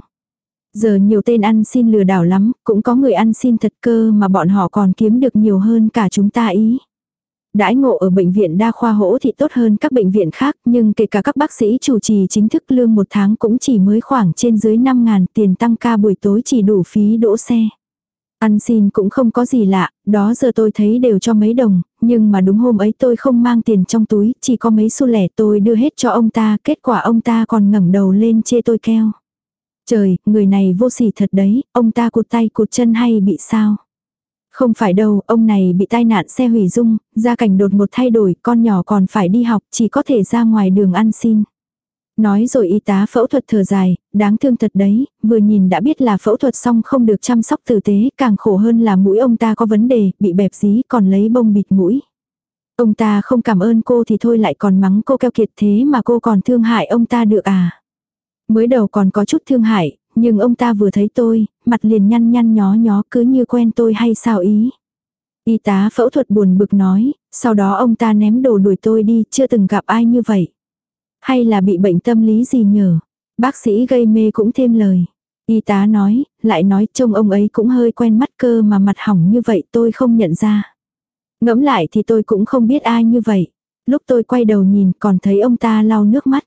Giờ nhiều tên ăn xin lừa đảo lắm, cũng có người ăn xin thật cơ mà bọn họ còn kiếm được nhiều hơn cả chúng ta ý. Đãi ngộ ở bệnh viện đa khoa hỗ thì tốt hơn các bệnh viện khác, nhưng kể cả các bác sĩ chủ trì chính thức lương một tháng cũng chỉ mới khoảng trên dưới 5 ngàn tiền tăng ca buổi tối chỉ đủ phí đỗ xe. Ăn xin cũng không có gì lạ, đó giờ tôi thấy đều cho mấy đồng, nhưng mà đúng hôm ấy tôi không mang tiền trong túi, chỉ có mấy xu lẻ tôi đưa hết cho ông ta, kết quả ông ta còn ngẩng đầu lên chê tôi keo. Trời, người này vô sỉ thật đấy, ông ta cụt tay cụt chân hay bị sao? Không phải đâu, ông này bị tai nạn xe hủy dung, gia cảnh đột một thay đổi, con nhỏ còn phải đi học, chỉ có thể ra ngoài đường ăn xin. Nói rồi y tá phẫu thuật thở dài, đáng thương thật đấy, vừa nhìn đã biết là phẫu thuật xong không được chăm sóc tử tế, càng khổ hơn là mũi ông ta có vấn đề, bị bẹp dí còn lấy bông bịt mũi. Ông ta không cảm ơn cô thì thôi lại còn mắng cô keo kiệt thế mà cô còn thương hại ông ta được à. Mới đầu còn có chút thương hại, nhưng ông ta vừa thấy tôi, mặt liền nhăn nhăn nhó nhó cứ như quen tôi hay sao ý. Y tá phẫu thuật buồn bực nói, sau đó ông ta ném đồ đuổi tôi đi, chưa từng gặp ai như vậy. Hay là bị bệnh tâm lý gì nhờ. Bác sĩ gây mê cũng thêm lời. Y tá nói, lại nói trông ông ấy cũng hơi quen mắt cơ mà mặt hỏng như vậy tôi không nhận ra. Ngẫm lại thì tôi cũng không biết ai như vậy. Lúc tôi quay đầu nhìn còn thấy ông ta lau nước mắt.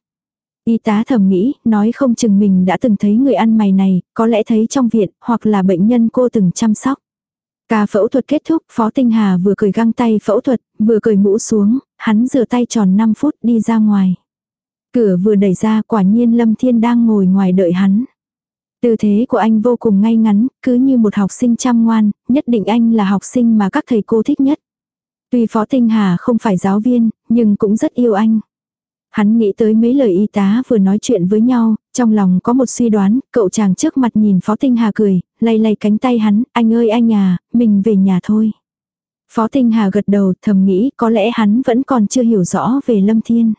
Y tá thầm nghĩ, nói không chừng mình đã từng thấy người ăn mày này, có lẽ thấy trong viện, hoặc là bệnh nhân cô từng chăm sóc. Ca phẫu thuật kết thúc, Phó Tinh Hà vừa cười găng tay phẫu thuật, vừa cười mũ xuống, hắn rửa tay tròn 5 phút đi ra ngoài. Cửa vừa đẩy ra quả nhiên Lâm Thiên đang ngồi ngoài đợi hắn. Tư thế của anh vô cùng ngay ngắn, cứ như một học sinh chăm ngoan, nhất định anh là học sinh mà các thầy cô thích nhất. Tuy Phó Tinh Hà không phải giáo viên, nhưng cũng rất yêu anh. Hắn nghĩ tới mấy lời y tá vừa nói chuyện với nhau, trong lòng có một suy đoán, cậu chàng trước mặt nhìn Phó Tinh Hà cười, lay lay cánh tay hắn, anh ơi anh à, mình về nhà thôi. Phó Tinh Hà gật đầu thầm nghĩ có lẽ hắn vẫn còn chưa hiểu rõ về Lâm Thiên.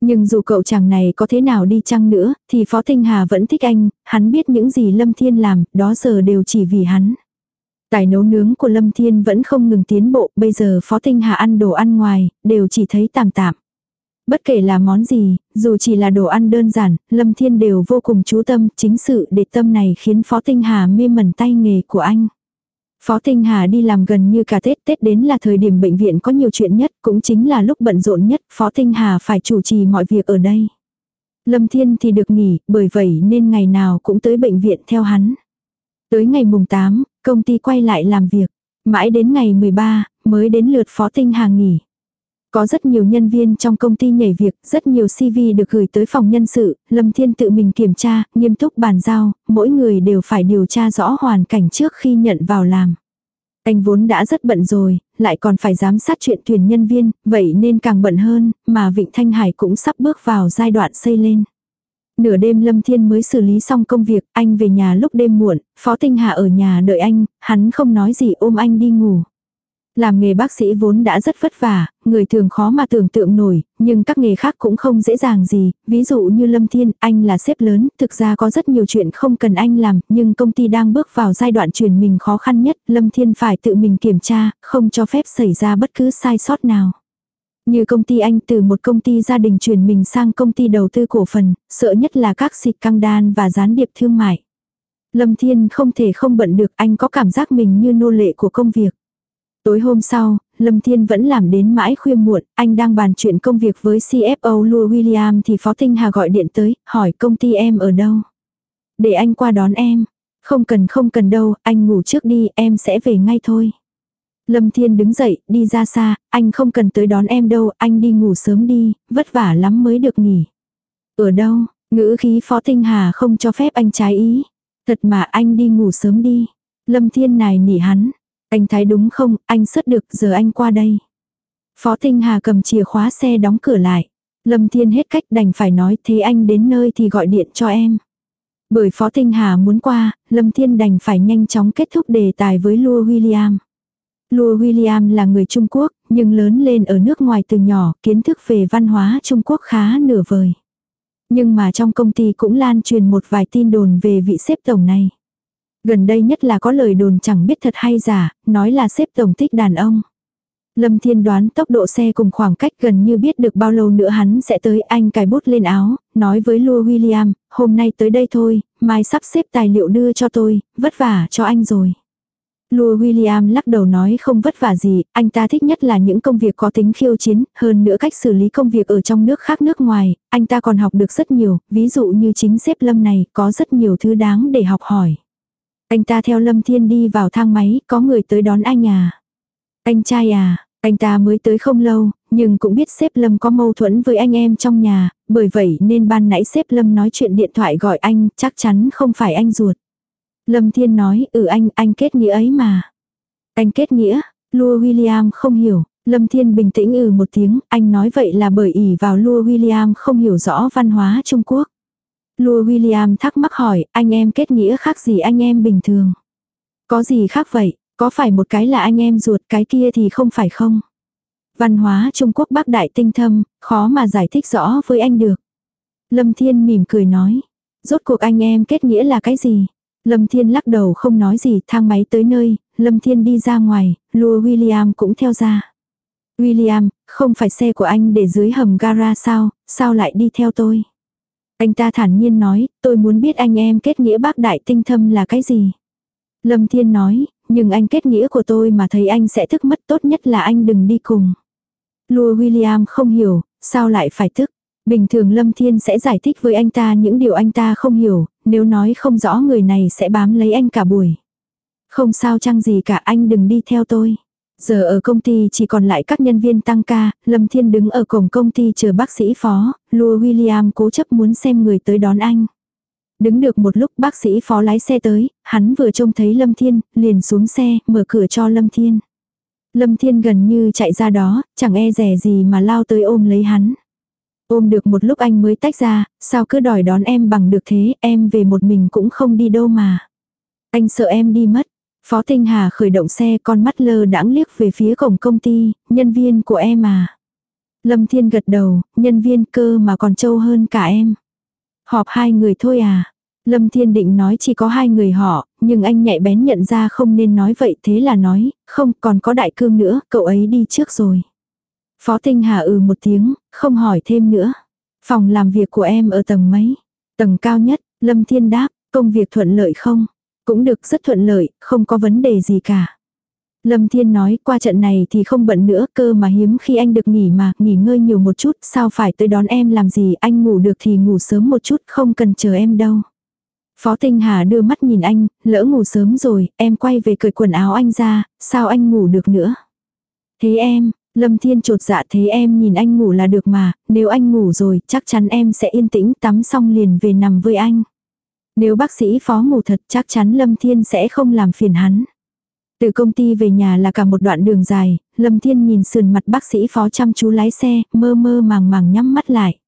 Nhưng dù cậu chàng này có thế nào đi chăng nữa, thì Phó Tinh Hà vẫn thích anh, hắn biết những gì Lâm Thiên làm, đó giờ đều chỉ vì hắn. Tài nấu nướng của Lâm Thiên vẫn không ngừng tiến bộ, bây giờ Phó Tinh Hà ăn đồ ăn ngoài, đều chỉ thấy tạm tạm. Bất kể là món gì, dù chỉ là đồ ăn đơn giản, Lâm Thiên đều vô cùng chú tâm, chính sự để tâm này khiến Phó Tinh Hà mê mẩn tay nghề của anh. Phó Tinh Hà đi làm gần như cả Tết, Tết đến là thời điểm bệnh viện có nhiều chuyện nhất, cũng chính là lúc bận rộn nhất, Phó Tinh Hà phải chủ trì mọi việc ở đây. Lâm Thiên thì được nghỉ, bởi vậy nên ngày nào cũng tới bệnh viện theo hắn. Tới ngày mùng 8, công ty quay lại làm việc. Mãi đến ngày 13, mới đến lượt Phó Tinh Hà nghỉ. Có rất nhiều nhân viên trong công ty nhảy việc, rất nhiều CV được gửi tới phòng nhân sự, Lâm Thiên tự mình kiểm tra, nghiêm túc bàn giao, mỗi người đều phải điều tra rõ hoàn cảnh trước khi nhận vào làm. Anh vốn đã rất bận rồi, lại còn phải giám sát chuyện tuyển nhân viên, vậy nên càng bận hơn, mà Vịnh Thanh Hải cũng sắp bước vào giai đoạn xây lên. Nửa đêm Lâm Thiên mới xử lý xong công việc, anh về nhà lúc đêm muộn, Phó Tinh Hà ở nhà đợi anh, hắn không nói gì ôm anh đi ngủ. Làm nghề bác sĩ vốn đã rất vất vả, người thường khó mà tưởng tượng nổi, nhưng các nghề khác cũng không dễ dàng gì, ví dụ như Lâm Thiên, anh là sếp lớn, thực ra có rất nhiều chuyện không cần anh làm, nhưng công ty đang bước vào giai đoạn chuyển mình khó khăn nhất, Lâm Thiên phải tự mình kiểm tra, không cho phép xảy ra bất cứ sai sót nào. Như công ty anh từ một công ty gia đình chuyển mình sang công ty đầu tư cổ phần, sợ nhất là các xịt căng đan và gián điệp thương mại. Lâm Thiên không thể không bận được anh có cảm giác mình như nô lệ của công việc. Tối hôm sau, Lâm Thiên vẫn làm đến mãi khuya muộn, anh đang bàn chuyện công việc với CFO Lua William thì Phó Tinh Hà gọi điện tới, hỏi công ty em ở đâu. Để anh qua đón em. Không cần không cần đâu, anh ngủ trước đi, em sẽ về ngay thôi. Lâm Thiên đứng dậy, đi ra xa, anh không cần tới đón em đâu, anh đi ngủ sớm đi, vất vả lắm mới được nghỉ. Ở đâu, ngữ khí Phó Tinh Hà không cho phép anh trái ý. Thật mà anh đi ngủ sớm đi. Lâm Thiên này nỉ hắn, anh thái đúng không, anh xuất được, giờ anh qua đây. Phó Tinh Hà cầm chìa khóa xe đóng cửa lại. Lâm Thiên hết cách đành phải nói thế anh đến nơi thì gọi điện cho em. Bởi Phó Tinh Hà muốn qua, Lâm Thiên đành phải nhanh chóng kết thúc đề tài với Lua William. Lua William là người Trung Quốc, nhưng lớn lên ở nước ngoài từ nhỏ, kiến thức về văn hóa Trung Quốc khá nửa vời. Nhưng mà trong công ty cũng lan truyền một vài tin đồn về vị xếp tổng này. Gần đây nhất là có lời đồn chẳng biết thật hay giả, nói là xếp tổng thích đàn ông. Lâm Thiên đoán tốc độ xe cùng khoảng cách gần như biết được bao lâu nữa hắn sẽ tới anh cài bút lên áo, nói với Lua William, hôm nay tới đây thôi, mai sắp xếp tài liệu đưa cho tôi, vất vả cho anh rồi. Lua William lắc đầu nói không vất vả gì, anh ta thích nhất là những công việc có tính khiêu chiến, hơn nữa cách xử lý công việc ở trong nước khác nước ngoài, anh ta còn học được rất nhiều, ví dụ như chính xếp lâm này, có rất nhiều thứ đáng để học hỏi. Anh ta theo Lâm Thiên đi vào thang máy, có người tới đón anh à. Anh trai à, anh ta mới tới không lâu, nhưng cũng biết sếp Lâm có mâu thuẫn với anh em trong nhà, bởi vậy nên ban nãy sếp Lâm nói chuyện điện thoại gọi anh, chắc chắn không phải anh ruột. Lâm Thiên nói, ừ anh, anh kết nghĩa ấy mà. Anh kết nghĩa, Lua William không hiểu, Lâm Thiên bình tĩnh ừ một tiếng, anh nói vậy là bởi ỉ vào Lua William không hiểu rõ văn hóa Trung Quốc. Lua William thắc mắc hỏi, anh em kết nghĩa khác gì anh em bình thường? Có gì khác vậy? Có phải một cái là anh em ruột cái kia thì không phải không? Văn hóa Trung Quốc bác đại tinh thâm, khó mà giải thích rõ với anh được. Lâm Thiên mỉm cười nói. Rốt cuộc anh em kết nghĩa là cái gì? Lâm Thiên lắc đầu không nói gì, thang máy tới nơi, Lâm Thiên đi ra ngoài, lua William cũng theo ra. William, không phải xe của anh để dưới hầm gara sao, sao lại đi theo tôi? Anh ta thản nhiên nói, tôi muốn biết anh em kết nghĩa bác đại tinh thâm là cái gì. Lâm Thiên nói, nhưng anh kết nghĩa của tôi mà thấy anh sẽ thức mất tốt nhất là anh đừng đi cùng. Lua William không hiểu, sao lại phải thức. Bình thường Lâm Thiên sẽ giải thích với anh ta những điều anh ta không hiểu, nếu nói không rõ người này sẽ bám lấy anh cả buổi. Không sao chăng gì cả anh đừng đi theo tôi. Giờ ở công ty chỉ còn lại các nhân viên tăng ca, Lâm Thiên đứng ở cổng công ty chờ bác sĩ phó, Lua William cố chấp muốn xem người tới đón anh. Đứng được một lúc bác sĩ phó lái xe tới, hắn vừa trông thấy Lâm Thiên, liền xuống xe, mở cửa cho Lâm Thiên. Lâm Thiên gần như chạy ra đó, chẳng e rẻ gì mà lao tới ôm lấy hắn. Ôm được một lúc anh mới tách ra, sao cứ đòi đón em bằng được thế, em về một mình cũng không đi đâu mà. Anh sợ em đi mất, Phó Tinh Hà khởi động xe con mắt lơ đãng liếc về phía cổng công ty, nhân viên của em à. Lâm Thiên gật đầu, nhân viên cơ mà còn trâu hơn cả em. Họp hai người thôi à. Lâm Thiên định nói chỉ có hai người họ, nhưng anh nhạy bén nhận ra không nên nói vậy thế là nói, không còn có đại cương nữa, cậu ấy đi trước rồi. Phó Tinh Hà ừ một tiếng, không hỏi thêm nữa. Phòng làm việc của em ở tầng mấy? Tầng cao nhất, Lâm Thiên đáp, công việc thuận lợi không? Cũng được rất thuận lợi, không có vấn đề gì cả. Lâm Thiên nói qua trận này thì không bận nữa cơ mà hiếm khi anh được nghỉ mà, nghỉ ngơi nhiều một chút, sao phải tới đón em làm gì, anh ngủ được thì ngủ sớm một chút, không cần chờ em đâu. Phó Tinh Hà đưa mắt nhìn anh, lỡ ngủ sớm rồi, em quay về cởi quần áo anh ra, sao anh ngủ được nữa. Thế em, Lâm Thiên trột dạ thế em nhìn anh ngủ là được mà, nếu anh ngủ rồi chắc chắn em sẽ yên tĩnh tắm xong liền về nằm với anh. Nếu bác sĩ phó ngủ thật chắc chắn Lâm Thiên sẽ không làm phiền hắn. Từ công ty về nhà là cả một đoạn đường dài, Lâm Thiên nhìn sườn mặt bác sĩ phó chăm chú lái xe, mơ mơ màng màng nhắm mắt lại.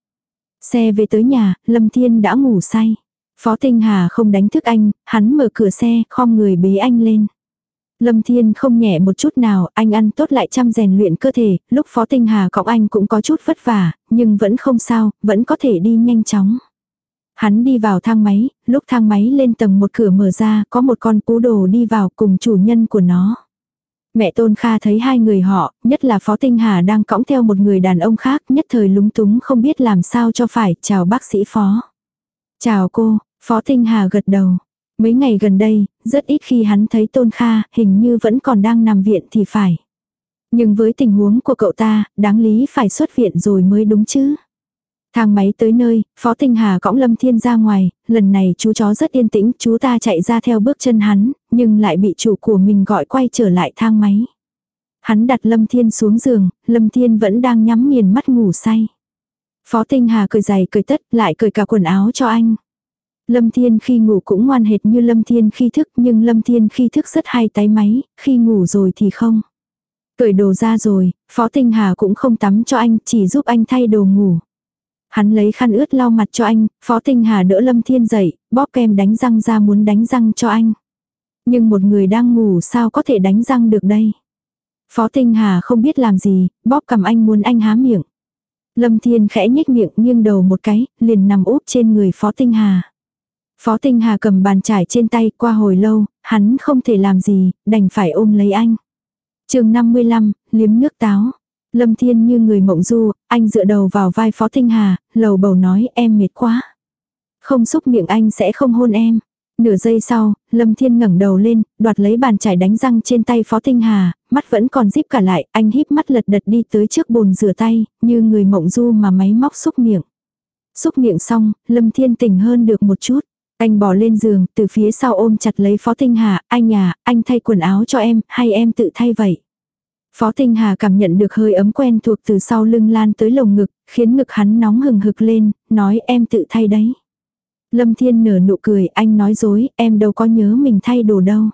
Xe về tới nhà, Lâm Thiên đã ngủ say. Phó Tinh Hà không đánh thức anh, hắn mở cửa xe, khom người bế anh lên. Lâm Thiên không nhẹ một chút nào, anh ăn tốt lại chăm rèn luyện cơ thể, lúc Phó Tinh Hà cõng anh cũng có chút vất vả, nhưng vẫn không sao, vẫn có thể đi nhanh chóng. Hắn đi vào thang máy, lúc thang máy lên tầng một cửa mở ra, có một con cú đồ đi vào cùng chủ nhân của nó. Mẹ Tôn Kha thấy hai người họ, nhất là Phó Tinh Hà đang cõng theo một người đàn ông khác, nhất thời lúng túng không biết làm sao cho phải, chào bác sĩ Phó. Chào cô, Phó Tinh Hà gật đầu. Mấy ngày gần đây, rất ít khi hắn thấy Tôn Kha, hình như vẫn còn đang nằm viện thì phải. Nhưng với tình huống của cậu ta, đáng lý phải xuất viện rồi mới đúng chứ. Thang máy tới nơi, Phó Tinh Hà cõng Lâm Thiên ra ngoài, lần này chú chó rất yên tĩnh, chú ta chạy ra theo bước chân hắn, nhưng lại bị chủ của mình gọi quay trở lại thang máy. Hắn đặt Lâm Thiên xuống giường, Lâm Thiên vẫn đang nhắm nghiền mắt ngủ say. Phó Tinh Hà cười giày cười tất, lại cười cả quần áo cho anh. Lâm Thiên khi ngủ cũng ngoan hệt như Lâm Thiên khi thức, nhưng Lâm Thiên khi thức rất hay tái máy, khi ngủ rồi thì không. Cởi đồ ra rồi, Phó Tinh Hà cũng không tắm cho anh, chỉ giúp anh thay đồ ngủ. Hắn lấy khăn ướt lau mặt cho anh, Phó Tinh Hà đỡ Lâm Thiên dậy, bóp kem đánh răng ra muốn đánh răng cho anh. Nhưng một người đang ngủ sao có thể đánh răng được đây. Phó Tinh Hà không biết làm gì, bóp cầm anh muốn anh há miệng. Lâm Thiên khẽ nhếch miệng nghiêng đầu một cái, liền nằm úp trên người Phó Tinh Hà. Phó Tinh Hà cầm bàn trải trên tay qua hồi lâu, hắn không thể làm gì, đành phải ôm lấy anh. chương 55, liếm nước táo. Lâm Thiên như người mộng du, anh dựa đầu vào vai Phó Tinh Hà, lầu bầu nói em mệt quá. Không xúc miệng anh sẽ không hôn em. Nửa giây sau, Lâm Thiên ngẩng đầu lên, đoạt lấy bàn chải đánh răng trên tay Phó Tinh Hà, mắt vẫn còn díp cả lại, anh híp mắt lật đật đi tới trước bồn rửa tay, như người mộng du mà máy móc xúc miệng. Xúc miệng xong, Lâm Thiên tỉnh hơn được một chút. Anh bỏ lên giường, từ phía sau ôm chặt lấy Phó Tinh Hà, anh à, anh thay quần áo cho em, hay em tự thay vậy? Phó Tinh Hà cảm nhận được hơi ấm quen thuộc từ sau lưng lan tới lồng ngực, khiến ngực hắn nóng hừng hực lên, nói em tự thay đấy. Lâm Thiên nở nụ cười, anh nói dối, em đâu có nhớ mình thay đồ đâu.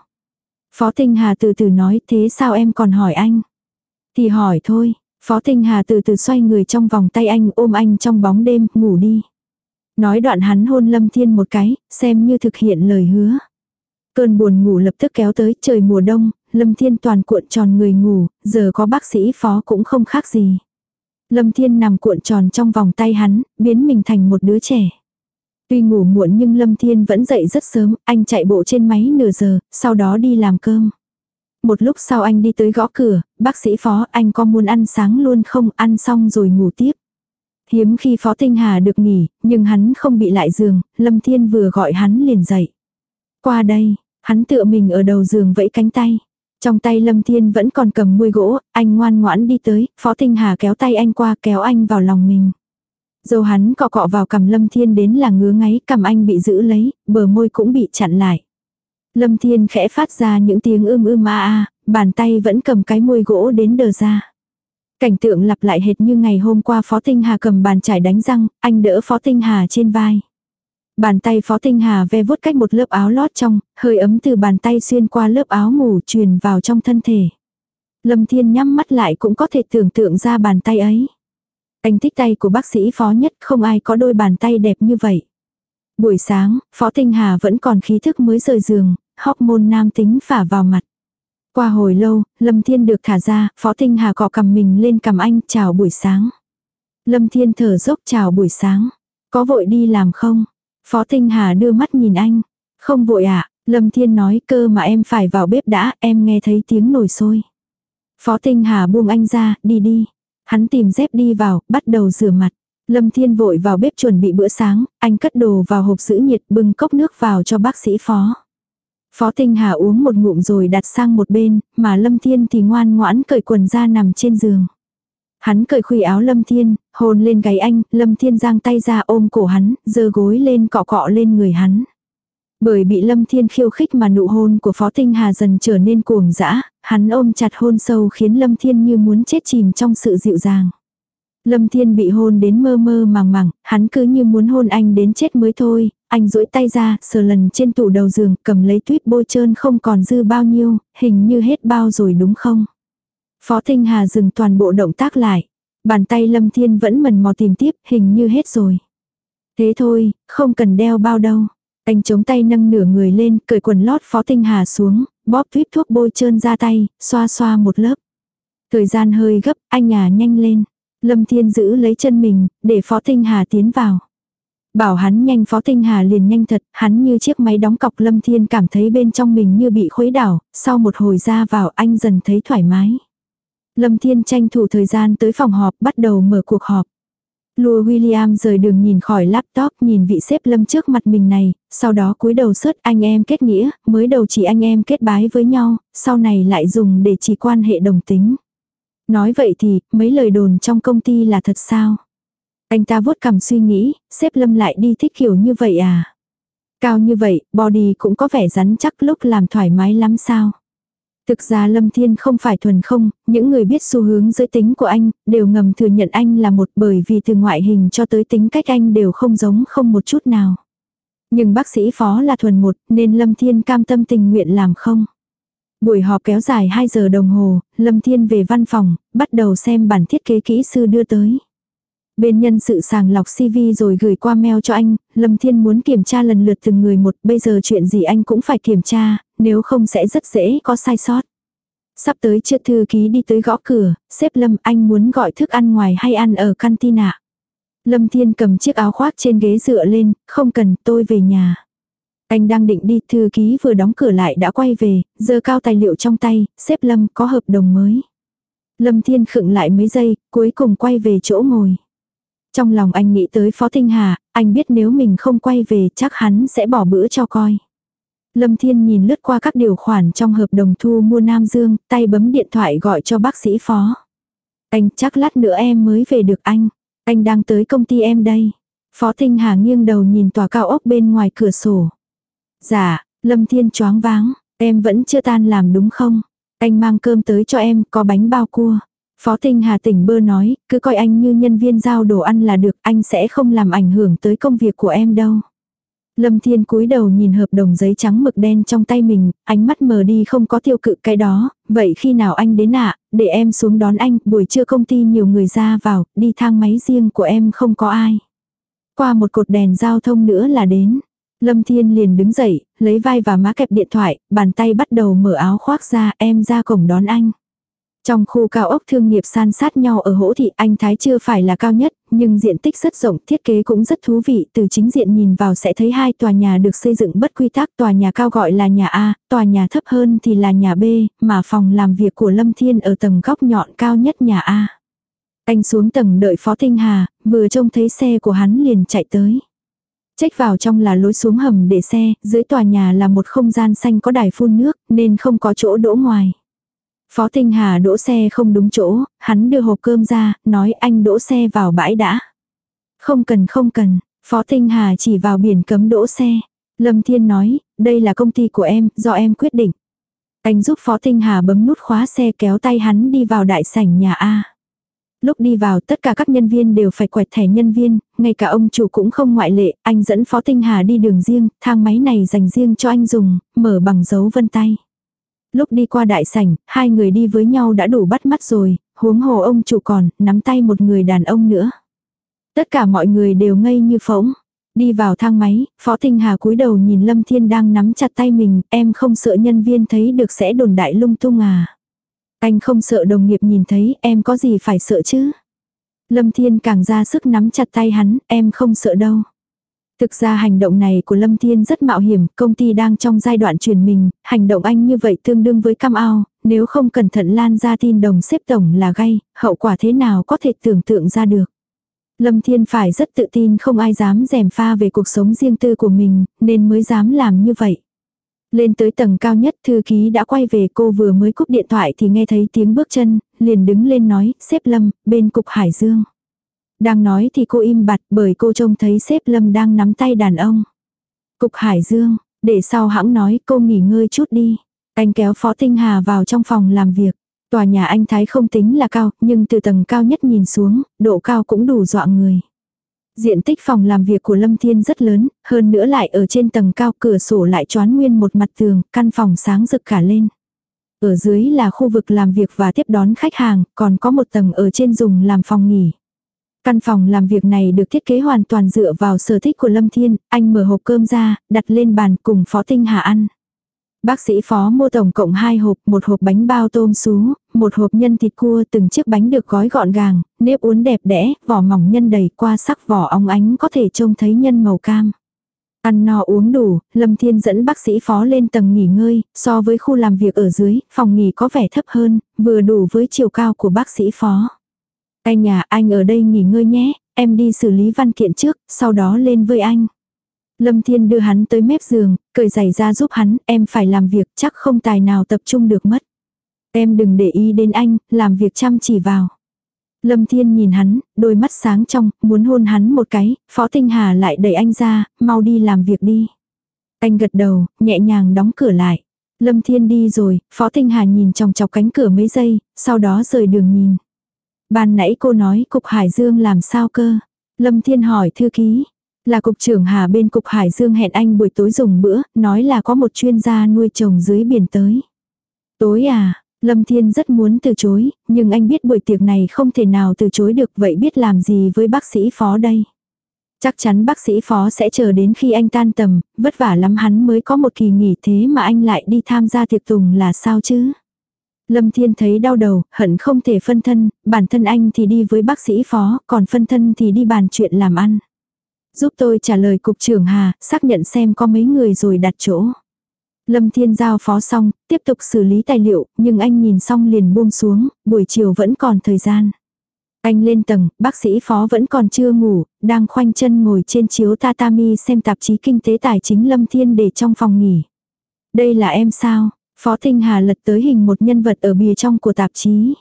Phó Tinh Hà từ từ nói, thế sao em còn hỏi anh? Thì hỏi thôi, Phó Tinh Hà từ từ xoay người trong vòng tay anh ôm anh trong bóng đêm, ngủ đi. Nói đoạn hắn hôn Lâm Thiên một cái, xem như thực hiện lời hứa. Cơn buồn ngủ lập tức kéo tới trời mùa đông, Lâm Thiên toàn cuộn tròn người ngủ, giờ có bác sĩ phó cũng không khác gì. Lâm Thiên nằm cuộn tròn trong vòng tay hắn, biến mình thành một đứa trẻ. Tuy ngủ muộn nhưng Lâm Thiên vẫn dậy rất sớm, anh chạy bộ trên máy nửa giờ, sau đó đi làm cơm. Một lúc sau anh đi tới gõ cửa, bác sĩ phó anh có muốn ăn sáng luôn không ăn xong rồi ngủ tiếp. Hiếm khi Phó Tinh Hà được nghỉ, nhưng hắn không bị lại giường, Lâm Thiên vừa gọi hắn liền dậy. Qua đây, hắn tựa mình ở đầu giường vẫy cánh tay. Trong tay Lâm Thiên vẫn còn cầm muôi gỗ, anh ngoan ngoãn đi tới, Phó Tinh Hà kéo tay anh qua kéo anh vào lòng mình. Dầu hắn cọ cọ vào cầm Lâm Thiên đến là ngứa ngáy, cầm anh bị giữ lấy, bờ môi cũng bị chặn lại. Lâm Thiên khẽ phát ra những tiếng ưm ưm a a, bàn tay vẫn cầm cái môi gỗ đến đờ ra. Cảnh tượng lặp lại hệt như ngày hôm qua Phó Tinh Hà cầm bàn chải đánh răng, anh đỡ Phó Tinh Hà trên vai. Bàn tay Phó Tinh Hà ve vuốt cách một lớp áo lót trong, hơi ấm từ bàn tay xuyên qua lớp áo ngủ truyền vào trong thân thể. Lâm Thiên nhắm mắt lại cũng có thể tưởng tượng ra bàn tay ấy. Anh thích tay của bác sĩ Phó nhất, không ai có đôi bàn tay đẹp như vậy. Buổi sáng, Phó Tinh Hà vẫn còn khí thức mới rời giường, hormone nam tính phả vào mặt. Qua hồi lâu, Lâm Thiên được thả ra, Phó Tinh Hà cọ cầm mình lên cầm anh, chào buổi sáng. Lâm Thiên thở dốc chào buổi sáng. Có vội đi làm không? Phó Tinh Hà đưa mắt nhìn anh. Không vội ạ, à? Lâm Thiên nói cơ mà em phải vào bếp đã, em nghe thấy tiếng nồi sôi. Phó Tinh Hà buông anh ra, đi đi. Hắn tìm dép đi vào, bắt đầu rửa mặt. Lâm Thiên vội vào bếp chuẩn bị bữa sáng, anh cất đồ vào hộp giữ nhiệt bưng cốc nước vào cho bác sĩ phó. Phó Tinh Hà uống một ngụm rồi đặt sang một bên, mà Lâm Thiên thì ngoan ngoãn cởi quần ra nằm trên giường. Hắn cởi khuy áo Lâm Thiên, hôn lên gáy anh, Lâm Thiên giang tay ra ôm cổ hắn, giơ gối lên cọ cọ lên người hắn. Bởi bị Lâm Thiên khiêu khích mà nụ hôn của Phó Tinh Hà dần trở nên cuồng dã, hắn ôm chặt hôn sâu khiến Lâm Thiên như muốn chết chìm trong sự dịu dàng. Lâm Thiên bị hôn đến mơ mơ màng màng, hắn cứ như muốn hôn anh đến chết mới thôi, anh duỗi tay ra, sờ lần trên tủ đầu giường, cầm lấy tuyết bôi trơn không còn dư bao nhiêu, hình như hết bao rồi đúng không? Phó Tinh Hà dừng toàn bộ động tác lại. Bàn tay Lâm Thiên vẫn mần mò tìm tiếp, hình như hết rồi. Thế thôi, không cần đeo bao đâu. Anh chống tay nâng nửa người lên, cởi quần lót Phó Tinh Hà xuống, bóp tuyếp thuốc bôi trơn ra tay, xoa xoa một lớp. Thời gian hơi gấp, anh nhà nhanh lên. Lâm Thiên giữ lấy chân mình, để Phó Tinh Hà tiến vào. Bảo hắn nhanh Phó Tinh Hà liền nhanh thật, hắn như chiếc máy đóng cọc Lâm Thiên cảm thấy bên trong mình như bị khuấy đảo, sau một hồi ra vào anh dần thấy thoải mái. Lâm Thiên tranh thủ thời gian tới phòng họp bắt đầu mở cuộc họp. Lua William rời đường nhìn khỏi laptop nhìn vị xếp lâm trước mặt mình này, sau đó cúi đầu sớt anh em kết nghĩa, mới đầu chỉ anh em kết bái với nhau, sau này lại dùng để chỉ quan hệ đồng tính. Nói vậy thì, mấy lời đồn trong công ty là thật sao? Anh ta vuốt cằm suy nghĩ, xếp lâm lại đi thích kiểu như vậy à? Cao như vậy, body cũng có vẻ rắn chắc lúc làm thoải mái lắm sao? Thực ra Lâm Thiên không phải thuần không, những người biết xu hướng giới tính của anh, đều ngầm thừa nhận anh là một bởi vì từ ngoại hình cho tới tính cách anh đều không giống không một chút nào. Nhưng bác sĩ phó là thuần một, nên Lâm Thiên cam tâm tình nguyện làm không. Buổi họp kéo dài 2 giờ đồng hồ, Lâm Thiên về văn phòng, bắt đầu xem bản thiết kế kỹ sư đưa tới. Bên nhân sự sàng lọc CV rồi gửi qua mail cho anh, Lâm Thiên muốn kiểm tra lần lượt từng người một, bây giờ chuyện gì anh cũng phải kiểm tra, nếu không sẽ rất dễ có sai sót. Sắp tới chưa thư ký đi tới gõ cửa, xếp Lâm anh muốn gọi thức ăn ngoài hay ăn ở canteen ạ. Lâm Thiên cầm chiếc áo khoác trên ghế dựa lên, không cần tôi về nhà. Anh đang định đi, thư ký vừa đóng cửa lại đã quay về, giơ cao tài liệu trong tay, xếp Lâm có hợp đồng mới. Lâm Thiên khựng lại mấy giây, cuối cùng quay về chỗ ngồi. Trong lòng anh nghĩ tới Phó Tinh Hà, anh biết nếu mình không quay về chắc hắn sẽ bỏ bữa cho coi. Lâm Thiên nhìn lướt qua các điều khoản trong hợp đồng thu mua Nam Dương, tay bấm điện thoại gọi cho bác sĩ Phó. Anh chắc lát nữa em mới về được anh. Anh đang tới công ty em đây. Phó Tinh Hà nghiêng đầu nhìn tòa cao ốc bên ngoài cửa sổ. Dạ, Lâm Thiên choáng váng, em vẫn chưa tan làm đúng không? Anh mang cơm tới cho em, có bánh bao cua. Phó Tinh Hà tỉnh bơ nói, cứ coi anh như nhân viên giao đồ ăn là được, anh sẽ không làm ảnh hưởng tới công việc của em đâu. Lâm Thiên cúi đầu nhìn hợp đồng giấy trắng mực đen trong tay mình, ánh mắt mờ đi không có tiêu cự cái đó, vậy khi nào anh đến ạ, để em xuống đón anh, buổi trưa công ty nhiều người ra vào, đi thang máy riêng của em không có ai. Qua một cột đèn giao thông nữa là đến. Lâm Thiên liền đứng dậy, lấy vai và má kẹp điện thoại, bàn tay bắt đầu mở áo khoác ra, em ra cổng đón anh. Trong khu cao ốc thương nghiệp san sát nhau ở hỗ thị anh Thái chưa phải là cao nhất, nhưng diện tích rất rộng, thiết kế cũng rất thú vị. Từ chính diện nhìn vào sẽ thấy hai tòa nhà được xây dựng bất quy tắc. Tòa nhà cao gọi là nhà A, tòa nhà thấp hơn thì là nhà B, mà phòng làm việc của Lâm Thiên ở tầng góc nhọn cao nhất nhà A. Anh xuống tầng đợi Phó Tinh Hà, vừa trông thấy xe của hắn liền chạy tới. Trách vào trong là lối xuống hầm để xe, dưới tòa nhà là một không gian xanh có đài phun nước, nên không có chỗ đỗ ngoài. Phó Tinh Hà đỗ xe không đúng chỗ, hắn đưa hộp cơm ra, nói anh đỗ xe vào bãi đã. Không cần không cần, Phó Tinh Hà chỉ vào biển cấm đỗ xe. Lâm Thiên nói, đây là công ty của em, do em quyết định. Anh giúp Phó Tinh Hà bấm nút khóa xe kéo tay hắn đi vào đại sảnh nhà A. Lúc đi vào tất cả các nhân viên đều phải quẹt thẻ nhân viên, ngay cả ông chủ cũng không ngoại lệ, anh dẫn Phó Tinh Hà đi đường riêng, thang máy này dành riêng cho anh dùng, mở bằng dấu vân tay. Lúc đi qua đại sảnh, hai người đi với nhau đã đủ bắt mắt rồi, huống hồ ông chủ còn, nắm tay một người đàn ông nữa. Tất cả mọi người đều ngây như phỗng. Đi vào thang máy, Phó Tinh Hà cúi đầu nhìn Lâm Thiên đang nắm chặt tay mình, em không sợ nhân viên thấy được sẽ đồn đại lung tung à. Anh không sợ đồng nghiệp nhìn thấy, em có gì phải sợ chứ. Lâm Thiên càng ra sức nắm chặt tay hắn, em không sợ đâu. Thực ra hành động này của Lâm Thiên rất mạo hiểm, công ty đang trong giai đoạn chuyển mình, hành động anh như vậy tương đương với cam ao, nếu không cẩn thận lan ra tin đồng xếp tổng là gay, hậu quả thế nào có thể tưởng tượng ra được. Lâm Thiên phải rất tự tin không ai dám rèm pha về cuộc sống riêng tư của mình, nên mới dám làm như vậy. Lên tới tầng cao nhất thư ký đã quay về cô vừa mới cúp điện thoại thì nghe thấy tiếng bước chân, liền đứng lên nói, xếp Lâm, bên cục Hải Dương. Đang nói thì cô im bặt bởi cô trông thấy xếp Lâm đang nắm tay đàn ông. Cục Hải Dương, để sau hãng nói cô nghỉ ngơi chút đi. Anh kéo Phó Tinh Hà vào trong phòng làm việc. Tòa nhà anh Thái không tính là cao, nhưng từ tầng cao nhất nhìn xuống, độ cao cũng đủ dọa người. Diện tích phòng làm việc của Lâm Thiên rất lớn, hơn nữa lại ở trên tầng cao cửa sổ lại choán nguyên một mặt tường, căn phòng sáng rực cả lên. Ở dưới là khu vực làm việc và tiếp đón khách hàng, còn có một tầng ở trên dùng làm phòng nghỉ. Căn phòng làm việc này được thiết kế hoàn toàn dựa vào sở thích của Lâm Thiên, anh mở hộp cơm ra, đặt lên bàn cùng Phó Tinh Hà ăn. Bác sĩ phó mua tổng cộng hai hộp, một hộp bánh bao tôm sú, một hộp nhân thịt cua từng chiếc bánh được gói gọn gàng, nếp uốn đẹp đẽ, vỏ mỏng nhân đầy qua sắc vỏ óng ánh có thể trông thấy nhân màu cam. Ăn no uống đủ, Lâm Thiên dẫn bác sĩ phó lên tầng nghỉ ngơi, so với khu làm việc ở dưới, phòng nghỉ có vẻ thấp hơn, vừa đủ với chiều cao của bác sĩ phó. Anh nhà anh ở đây nghỉ ngơi nhé, em đi xử lý văn kiện trước, sau đó lên với anh. Lâm Thiên đưa hắn tới mép giường, cởi giày ra giúp hắn, em phải làm việc, chắc không tài nào tập trung được mất. Em đừng để ý đến anh, làm việc chăm chỉ vào. Lâm Thiên nhìn hắn, đôi mắt sáng trong, muốn hôn hắn một cái, Phó Tinh Hà lại đẩy anh ra, mau đi làm việc đi. Anh gật đầu, nhẹ nhàng đóng cửa lại. Lâm Thiên đi rồi, Phó Tinh Hà nhìn trong chọc cánh cửa mấy giây, sau đó rời đường nhìn. Ban nãy cô nói cục Hải Dương làm sao cơ? Lâm Thiên hỏi thư ký. Là cục trưởng Hà bên cục Hải Dương hẹn anh buổi tối dùng bữa, nói là có một chuyên gia nuôi trồng dưới biển tới. Tối à, Lâm Thiên rất muốn từ chối, nhưng anh biết buổi tiệc này không thể nào từ chối được vậy biết làm gì với bác sĩ phó đây. Chắc chắn bác sĩ phó sẽ chờ đến khi anh tan tầm, vất vả lắm hắn mới có một kỳ nghỉ thế mà anh lại đi tham gia tiệc tùng là sao chứ. Lâm Thiên thấy đau đầu, hận không thể phân thân, bản thân anh thì đi với bác sĩ phó, còn phân thân thì đi bàn chuyện làm ăn. Giúp tôi trả lời cục trưởng Hà, xác nhận xem có mấy người rồi đặt chỗ. Lâm Thiên giao phó xong, tiếp tục xử lý tài liệu, nhưng anh nhìn xong liền buông xuống, buổi chiều vẫn còn thời gian. Anh lên tầng, bác sĩ phó vẫn còn chưa ngủ, đang khoanh chân ngồi trên chiếu tatami xem tạp chí kinh tế tài chính Lâm Thiên để trong phòng nghỉ. Đây là em sao? Phó Tinh Hà lật tới hình một nhân vật ở bìa trong của tạp chí.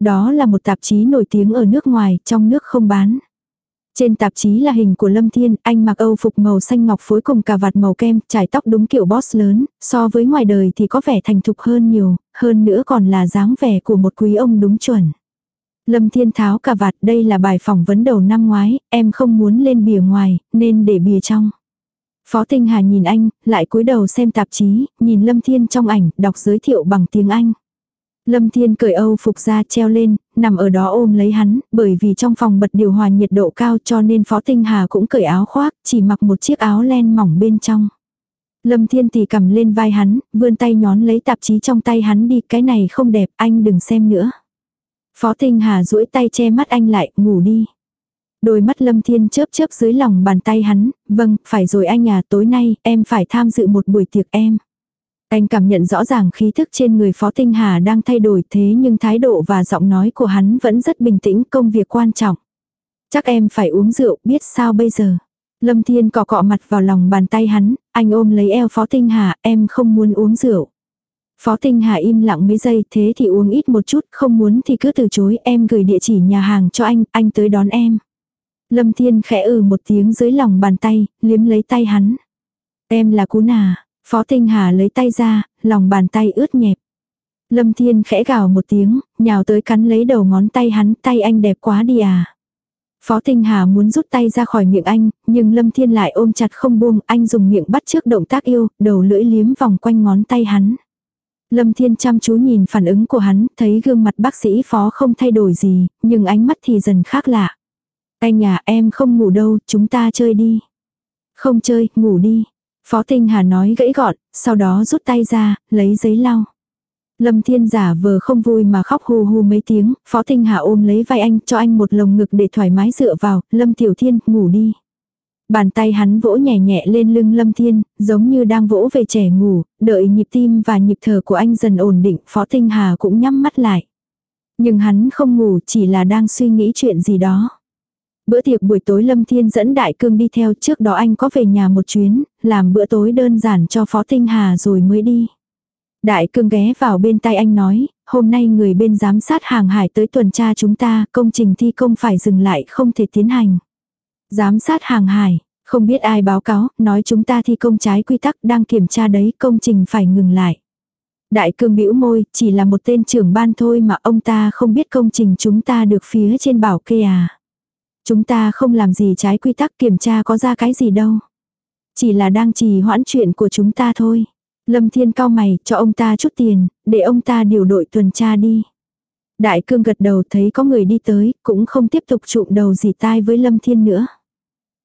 Đó là một tạp chí nổi tiếng ở nước ngoài, trong nước không bán. Trên tạp chí là hình của Lâm Thiên, anh mặc âu phục màu xanh ngọc phối cùng cà vạt màu kem, trải tóc đúng kiểu boss lớn, so với ngoài đời thì có vẻ thành thục hơn nhiều, hơn nữa còn là dáng vẻ của một quý ông đúng chuẩn. Lâm Thiên tháo cà vạt, đây là bài phỏng vấn đầu năm ngoái, em không muốn lên bìa ngoài, nên để bìa trong. Phó Tinh Hà nhìn anh, lại cúi đầu xem tạp chí, nhìn Lâm Thiên trong ảnh, đọc giới thiệu bằng tiếng Anh. Lâm Thiên cởi Âu phục ra treo lên, nằm ở đó ôm lấy hắn, bởi vì trong phòng bật điều hòa nhiệt độ cao cho nên Phó Tinh Hà cũng cởi áo khoác, chỉ mặc một chiếc áo len mỏng bên trong. Lâm Thiên thì cầm lên vai hắn, vươn tay nhón lấy tạp chí trong tay hắn đi, cái này không đẹp, anh đừng xem nữa. Phó Tinh Hà duỗi tay che mắt anh lại, ngủ đi. Đôi mắt Lâm Thiên chớp chớp dưới lòng bàn tay hắn, vâng, phải rồi anh à, tối nay, em phải tham dự một buổi tiệc em. Anh cảm nhận rõ ràng khí thức trên người Phó Tinh Hà đang thay đổi thế nhưng thái độ và giọng nói của hắn vẫn rất bình tĩnh công việc quan trọng. Chắc em phải uống rượu, biết sao bây giờ. Lâm Thiên cọ cọ mặt vào lòng bàn tay hắn, anh ôm lấy eo Phó Tinh Hà, em không muốn uống rượu. Phó Tinh Hà im lặng mấy giây, thế thì uống ít một chút, không muốn thì cứ từ chối, em gửi địa chỉ nhà hàng cho anh, anh tới đón em. Lâm Thiên khẽ ừ một tiếng dưới lòng bàn tay, liếm lấy tay hắn. Em là cú nà, Phó Tinh Hà lấy tay ra, lòng bàn tay ướt nhẹp. Lâm Thiên khẽ gào một tiếng, nhào tới cắn lấy đầu ngón tay hắn, tay anh đẹp quá đi à. Phó Tinh Hà muốn rút tay ra khỏi miệng anh, nhưng Lâm Thiên lại ôm chặt không buông, anh dùng miệng bắt trước động tác yêu, đầu lưỡi liếm vòng quanh ngón tay hắn. Lâm Thiên chăm chú nhìn phản ứng của hắn, thấy gương mặt bác sĩ phó không thay đổi gì, nhưng ánh mắt thì dần khác lạ. Anh nhà em không ngủ đâu, chúng ta chơi đi. Không chơi, ngủ đi. Phó Tinh Hà nói gãy gọn, sau đó rút tay ra, lấy giấy lau. Lâm Thiên giả vờ không vui mà khóc hù hù mấy tiếng, Phó Tinh Hà ôm lấy vai anh cho anh một lồng ngực để thoải mái dựa vào, Lâm Tiểu Thiên ngủ đi. Bàn tay hắn vỗ nhẹ nhẹ lên lưng Lâm Thiên, giống như đang vỗ về trẻ ngủ, đợi nhịp tim và nhịp thở của anh dần ổn định, Phó Tinh Hà cũng nhắm mắt lại. Nhưng hắn không ngủ chỉ là đang suy nghĩ chuyện gì đó. Bữa tiệc buổi tối Lâm Thiên dẫn Đại Cương đi theo trước đó anh có về nhà một chuyến, làm bữa tối đơn giản cho Phó Tinh Hà rồi mới đi. Đại Cương ghé vào bên tay anh nói, hôm nay người bên giám sát hàng hải tới tuần tra chúng ta, công trình thi công phải dừng lại không thể tiến hành. Giám sát hàng hải, không biết ai báo cáo, nói chúng ta thi công trái quy tắc đang kiểm tra đấy, công trình phải ngừng lại. Đại cương bĩu môi, chỉ là một tên trưởng ban thôi mà ông ta không biết công trình chúng ta được phía trên bảo kê à. Chúng ta không làm gì trái quy tắc kiểm tra có ra cái gì đâu. Chỉ là đang trì hoãn chuyện của chúng ta thôi. Lâm Thiên cao mày, cho ông ta chút tiền, để ông ta điều đội tuần tra đi. Đại cương gật đầu thấy có người đi tới, cũng không tiếp tục trụm đầu gì tai với Lâm Thiên nữa.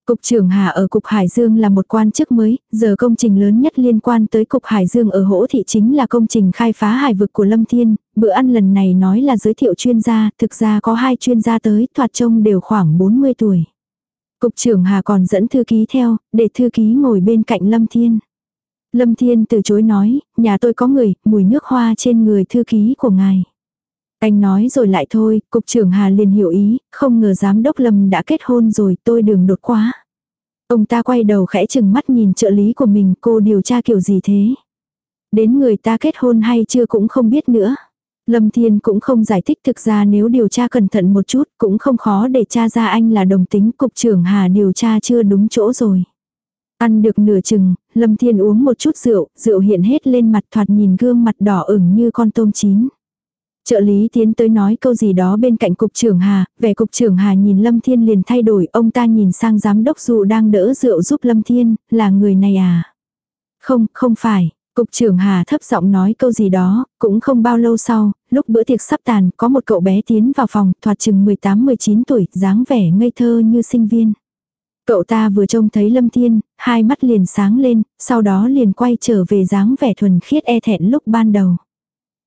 Cục trưởng Hà ở Cục Hải Dương là một quan chức mới, giờ công trình lớn nhất liên quan tới Cục Hải Dương ở Hỗ Thị chính là công trình khai phá hải vực của Lâm Thiên, bữa ăn lần này nói là giới thiệu chuyên gia, thực ra có hai chuyên gia tới, thoạt trông đều khoảng 40 tuổi. Cục trưởng Hà còn dẫn thư ký theo, để thư ký ngồi bên cạnh Lâm Thiên. Lâm Thiên từ chối nói, nhà tôi có người, mùi nước hoa trên người thư ký của ngài. Anh nói rồi lại thôi, cục trưởng Hà liền hiểu ý, không ngờ giám đốc Lâm đã kết hôn rồi, tôi đường đột quá. Ông ta quay đầu khẽ chừng mắt nhìn trợ lý của mình, cô điều tra kiểu gì thế? Đến người ta kết hôn hay chưa cũng không biết nữa. Lâm Thiên cũng không giải thích thực ra nếu điều tra cẩn thận một chút cũng không khó để tra ra anh là đồng tính cục trưởng Hà điều tra chưa đúng chỗ rồi. Ăn được nửa chừng, Lâm Thiên uống một chút rượu, rượu hiện hết lên mặt thoạt nhìn gương mặt đỏ ửng như con tôm chín. Trợ lý tiến tới nói câu gì đó bên cạnh cục trưởng Hà, vẻ cục trưởng Hà nhìn Lâm Thiên liền thay đổi, ông ta nhìn sang giám đốc dù đang đỡ rượu giúp Lâm Thiên, là người này à? Không, không phải. Cục trưởng Hà thấp giọng nói câu gì đó, cũng không bao lâu sau, lúc bữa tiệc sắp tàn, có một cậu bé tiến vào phòng, thoạt chừng 18-19 tuổi, dáng vẻ ngây thơ như sinh viên. Cậu ta vừa trông thấy Lâm Thiên, hai mắt liền sáng lên, sau đó liền quay trở về dáng vẻ thuần khiết e thẹn lúc ban đầu.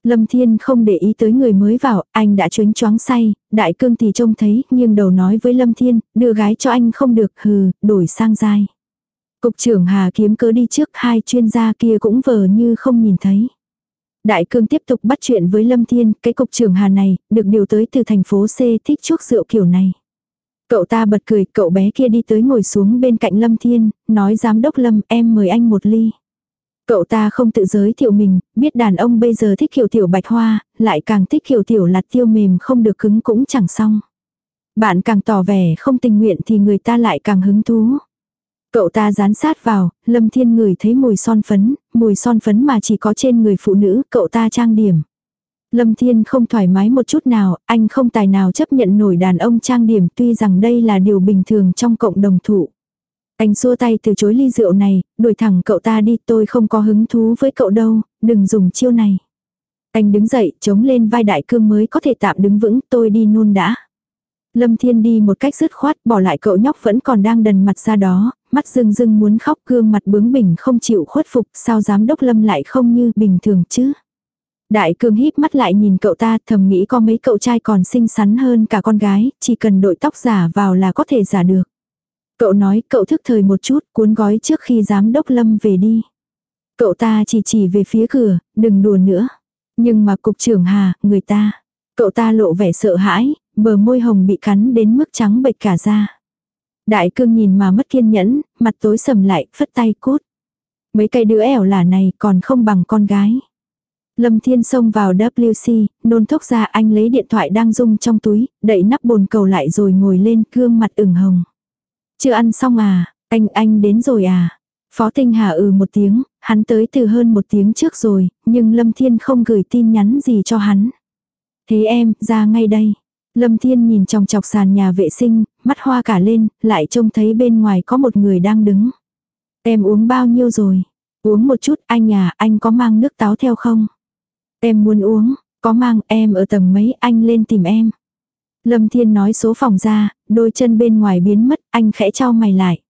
Lâm Thiên không để ý tới người mới vào, anh đã chuyến choáng say, đại cương thì trông thấy, nhưng đầu nói với Lâm Thiên, đưa gái cho anh không được, hừ, đổi sang dai. Cục trưởng Hà kiếm cớ đi trước, hai chuyên gia kia cũng vờ như không nhìn thấy. Đại cương tiếp tục bắt chuyện với Lâm Thiên, cái cục trưởng Hà này, được điều tới từ thành phố C thích chuốc rượu kiểu này. Cậu ta bật cười, cậu bé kia đi tới ngồi xuống bên cạnh Lâm Thiên, nói giám đốc Lâm em mời anh một ly. Cậu ta không tự giới thiệu mình, biết đàn ông bây giờ thích kiểu tiểu bạch hoa, lại càng thích kiểu tiểu lạt tiêu mềm không được cứng cũng chẳng xong. Bạn càng tỏ vẻ không tình nguyện thì người ta lại càng hứng thú. Cậu ta dán sát vào, Lâm Thiên ngửi thấy mùi son phấn, mùi son phấn mà chỉ có trên người phụ nữ, cậu ta trang điểm. Lâm Thiên không thoải mái một chút nào, anh không tài nào chấp nhận nổi đàn ông trang điểm tuy rằng đây là điều bình thường trong cộng đồng thụ. Anh xua tay từ chối ly rượu này, đuổi thẳng cậu ta đi tôi không có hứng thú với cậu đâu, đừng dùng chiêu này. Anh đứng dậy, chống lên vai đại cương mới có thể tạm đứng vững, tôi đi nôn đã. Lâm Thiên đi một cách dứt khoát, bỏ lại cậu nhóc vẫn còn đang đần mặt ra đó, mắt rưng rưng muốn khóc gương mặt bướng bỉnh không chịu khuất phục, sao giám đốc Lâm lại không như bình thường chứ. Đại cương híp mắt lại nhìn cậu ta thầm nghĩ có mấy cậu trai còn xinh xắn hơn cả con gái, chỉ cần đội tóc giả vào là có thể giả được. Cậu nói cậu thức thời một chút cuốn gói trước khi giám đốc Lâm về đi. Cậu ta chỉ chỉ về phía cửa, đừng đùa nữa. Nhưng mà cục trưởng Hà, người ta. Cậu ta lộ vẻ sợ hãi, bờ môi hồng bị cắn đến mức trắng bệch cả da Đại cương nhìn mà mất kiên nhẫn, mặt tối sầm lại, phất tay cút. Mấy cây đứa ẻo lả này còn không bằng con gái. Lâm Thiên xông vào WC, nôn thốc ra anh lấy điện thoại đang rung trong túi, đậy nắp bồn cầu lại rồi ngồi lên gương mặt ửng hồng. Chưa ăn xong à, anh anh đến rồi à. Phó Tinh Hà ừ một tiếng, hắn tới từ hơn một tiếng trước rồi, nhưng Lâm Thiên không gửi tin nhắn gì cho hắn. Thế em, ra ngay đây. Lâm Thiên nhìn trong chọc sàn nhà vệ sinh, mắt hoa cả lên, lại trông thấy bên ngoài có một người đang đứng. Em uống bao nhiêu rồi? Uống một chút, anh à, anh có mang nước táo theo không? Em muốn uống, có mang, em ở tầng mấy, anh lên tìm em. Lâm Thiên nói số phòng ra, đôi chân bên ngoài biến mất, anh khẽ trao mày lại.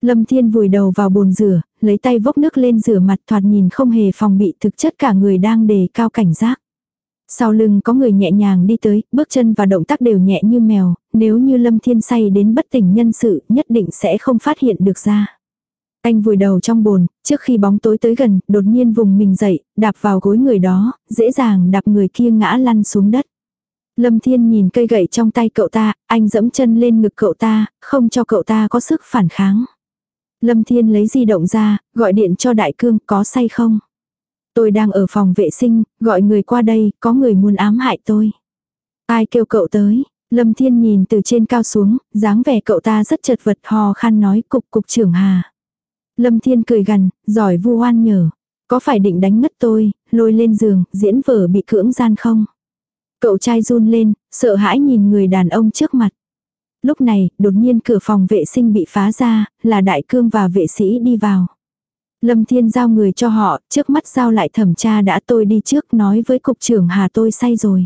Lâm Thiên vùi đầu vào bồn rửa, lấy tay vốc nước lên rửa mặt thoạt nhìn không hề phòng bị thực chất cả người đang đề cao cảnh giác. Sau lưng có người nhẹ nhàng đi tới, bước chân và động tác đều nhẹ như mèo, nếu như Lâm Thiên say đến bất tỉnh nhân sự, nhất định sẽ không phát hiện được ra. Anh vùi đầu trong bồn, trước khi bóng tối tới gần, đột nhiên vùng mình dậy, đạp vào gối người đó, dễ dàng đạp người kia ngã lăn xuống đất. Lâm Thiên nhìn cây gậy trong tay cậu ta, anh dẫm chân lên ngực cậu ta, không cho cậu ta có sức phản kháng. Lâm Thiên lấy di động ra, gọi điện cho Đại Cương, có say không? Tôi đang ở phòng vệ sinh, gọi người qua đây, có người muốn ám hại tôi. Ai kêu cậu tới? Lâm Thiên nhìn từ trên cao xuống, dáng vẻ cậu ta rất chật vật hò khăn nói cục cục trưởng Hà. Lâm Thiên cười gần, giỏi vu oan nhở. Có phải định đánh ngất tôi, lôi lên giường, diễn vở bị cưỡng gian không? Cậu trai run lên, sợ hãi nhìn người đàn ông trước mặt. Lúc này, đột nhiên cửa phòng vệ sinh bị phá ra, là đại cương và vệ sĩ đi vào. Lâm Thiên giao người cho họ, trước mắt giao lại thẩm tra đã tôi đi trước nói với cục trưởng Hà tôi say rồi.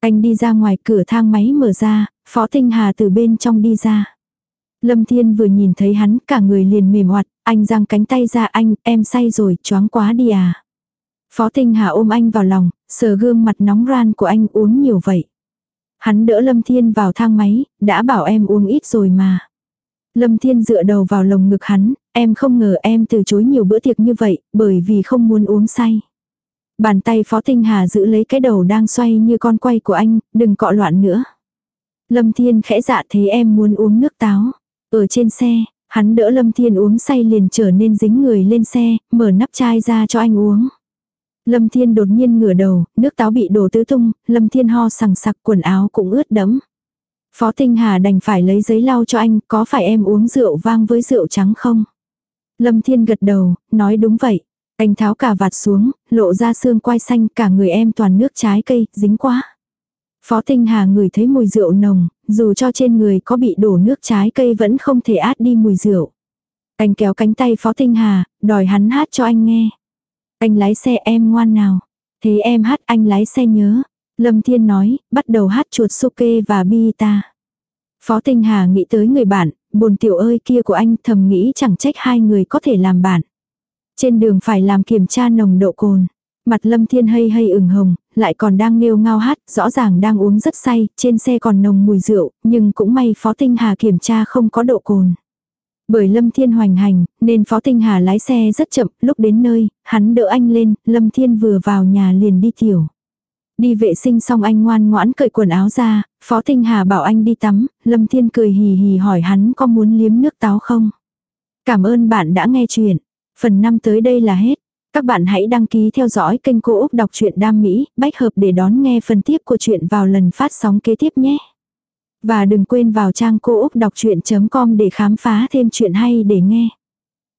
Anh đi ra ngoài cửa thang máy mở ra, Phó Tinh Hà từ bên trong đi ra. Lâm Thiên vừa nhìn thấy hắn cả người liền mềm hoạt, anh giang cánh tay ra anh, em say rồi, choáng quá đi à. Phó Tinh Hà ôm anh vào lòng, sờ gương mặt nóng ran của anh uống nhiều vậy. Hắn đỡ Lâm Thiên vào thang máy, đã bảo em uống ít rồi mà. Lâm Thiên dựa đầu vào lồng ngực hắn, em không ngờ em từ chối nhiều bữa tiệc như vậy, bởi vì không muốn uống say. Bàn tay Phó Tinh Hà giữ lấy cái đầu đang xoay như con quay của anh, đừng cọ loạn nữa. Lâm Thiên khẽ dạ thế em muốn uống nước táo. Ở trên xe, hắn đỡ Lâm Thiên uống say liền trở nên dính người lên xe, mở nắp chai ra cho anh uống. Lâm Thiên đột nhiên ngửa đầu, nước táo bị đổ tứ tung, Lâm Thiên ho sằng sặc quần áo cũng ướt đẫm. Phó Tinh Hà đành phải lấy giấy lau cho anh, có phải em uống rượu vang với rượu trắng không? Lâm Thiên gật đầu, nói đúng vậy. Anh tháo cả vạt xuống, lộ ra xương quai xanh cả người em toàn nước trái cây, dính quá. Phó Tinh Hà ngửi thấy mùi rượu nồng, dù cho trên người có bị đổ nước trái cây vẫn không thể át đi mùi rượu. Anh kéo cánh tay Phó Tinh Hà, đòi hắn hát cho anh nghe. Anh lái xe em ngoan nào. Thế em hát anh lái xe nhớ. Lâm Thiên nói, bắt đầu hát chuột Suke và Bita. Phó Tinh Hà nghĩ tới người bạn, bồn tiểu ơi kia của anh thầm nghĩ chẳng trách hai người có thể làm bạn. Trên đường phải làm kiểm tra nồng độ cồn. Mặt Lâm Thiên hây hây ửng hồng, lại còn đang nêu ngao hát, rõ ràng đang uống rất say, trên xe còn nồng mùi rượu, nhưng cũng may Phó Tinh Hà kiểm tra không có độ cồn. Bởi Lâm Thiên hoành hành, nên Phó Tinh Hà lái xe rất chậm, lúc đến nơi, hắn đỡ anh lên, Lâm Thiên vừa vào nhà liền đi tiểu. Đi vệ sinh xong anh ngoan ngoãn cởi quần áo ra, Phó Tinh Hà bảo anh đi tắm, Lâm Thiên cười hì hì hỏi hắn có muốn liếm nước táo không. Cảm ơn bạn đã nghe chuyện. Phần 5 tới đây là hết. Các bạn hãy đăng ký theo dõi kênh Cô Úc Đọc truyện Đam Mỹ, bách hợp để đón nghe phần tiếp của chuyện vào lần phát sóng kế tiếp nhé. Và đừng quên vào trang cô úc đọc chuyện.com để khám phá thêm chuyện hay để nghe.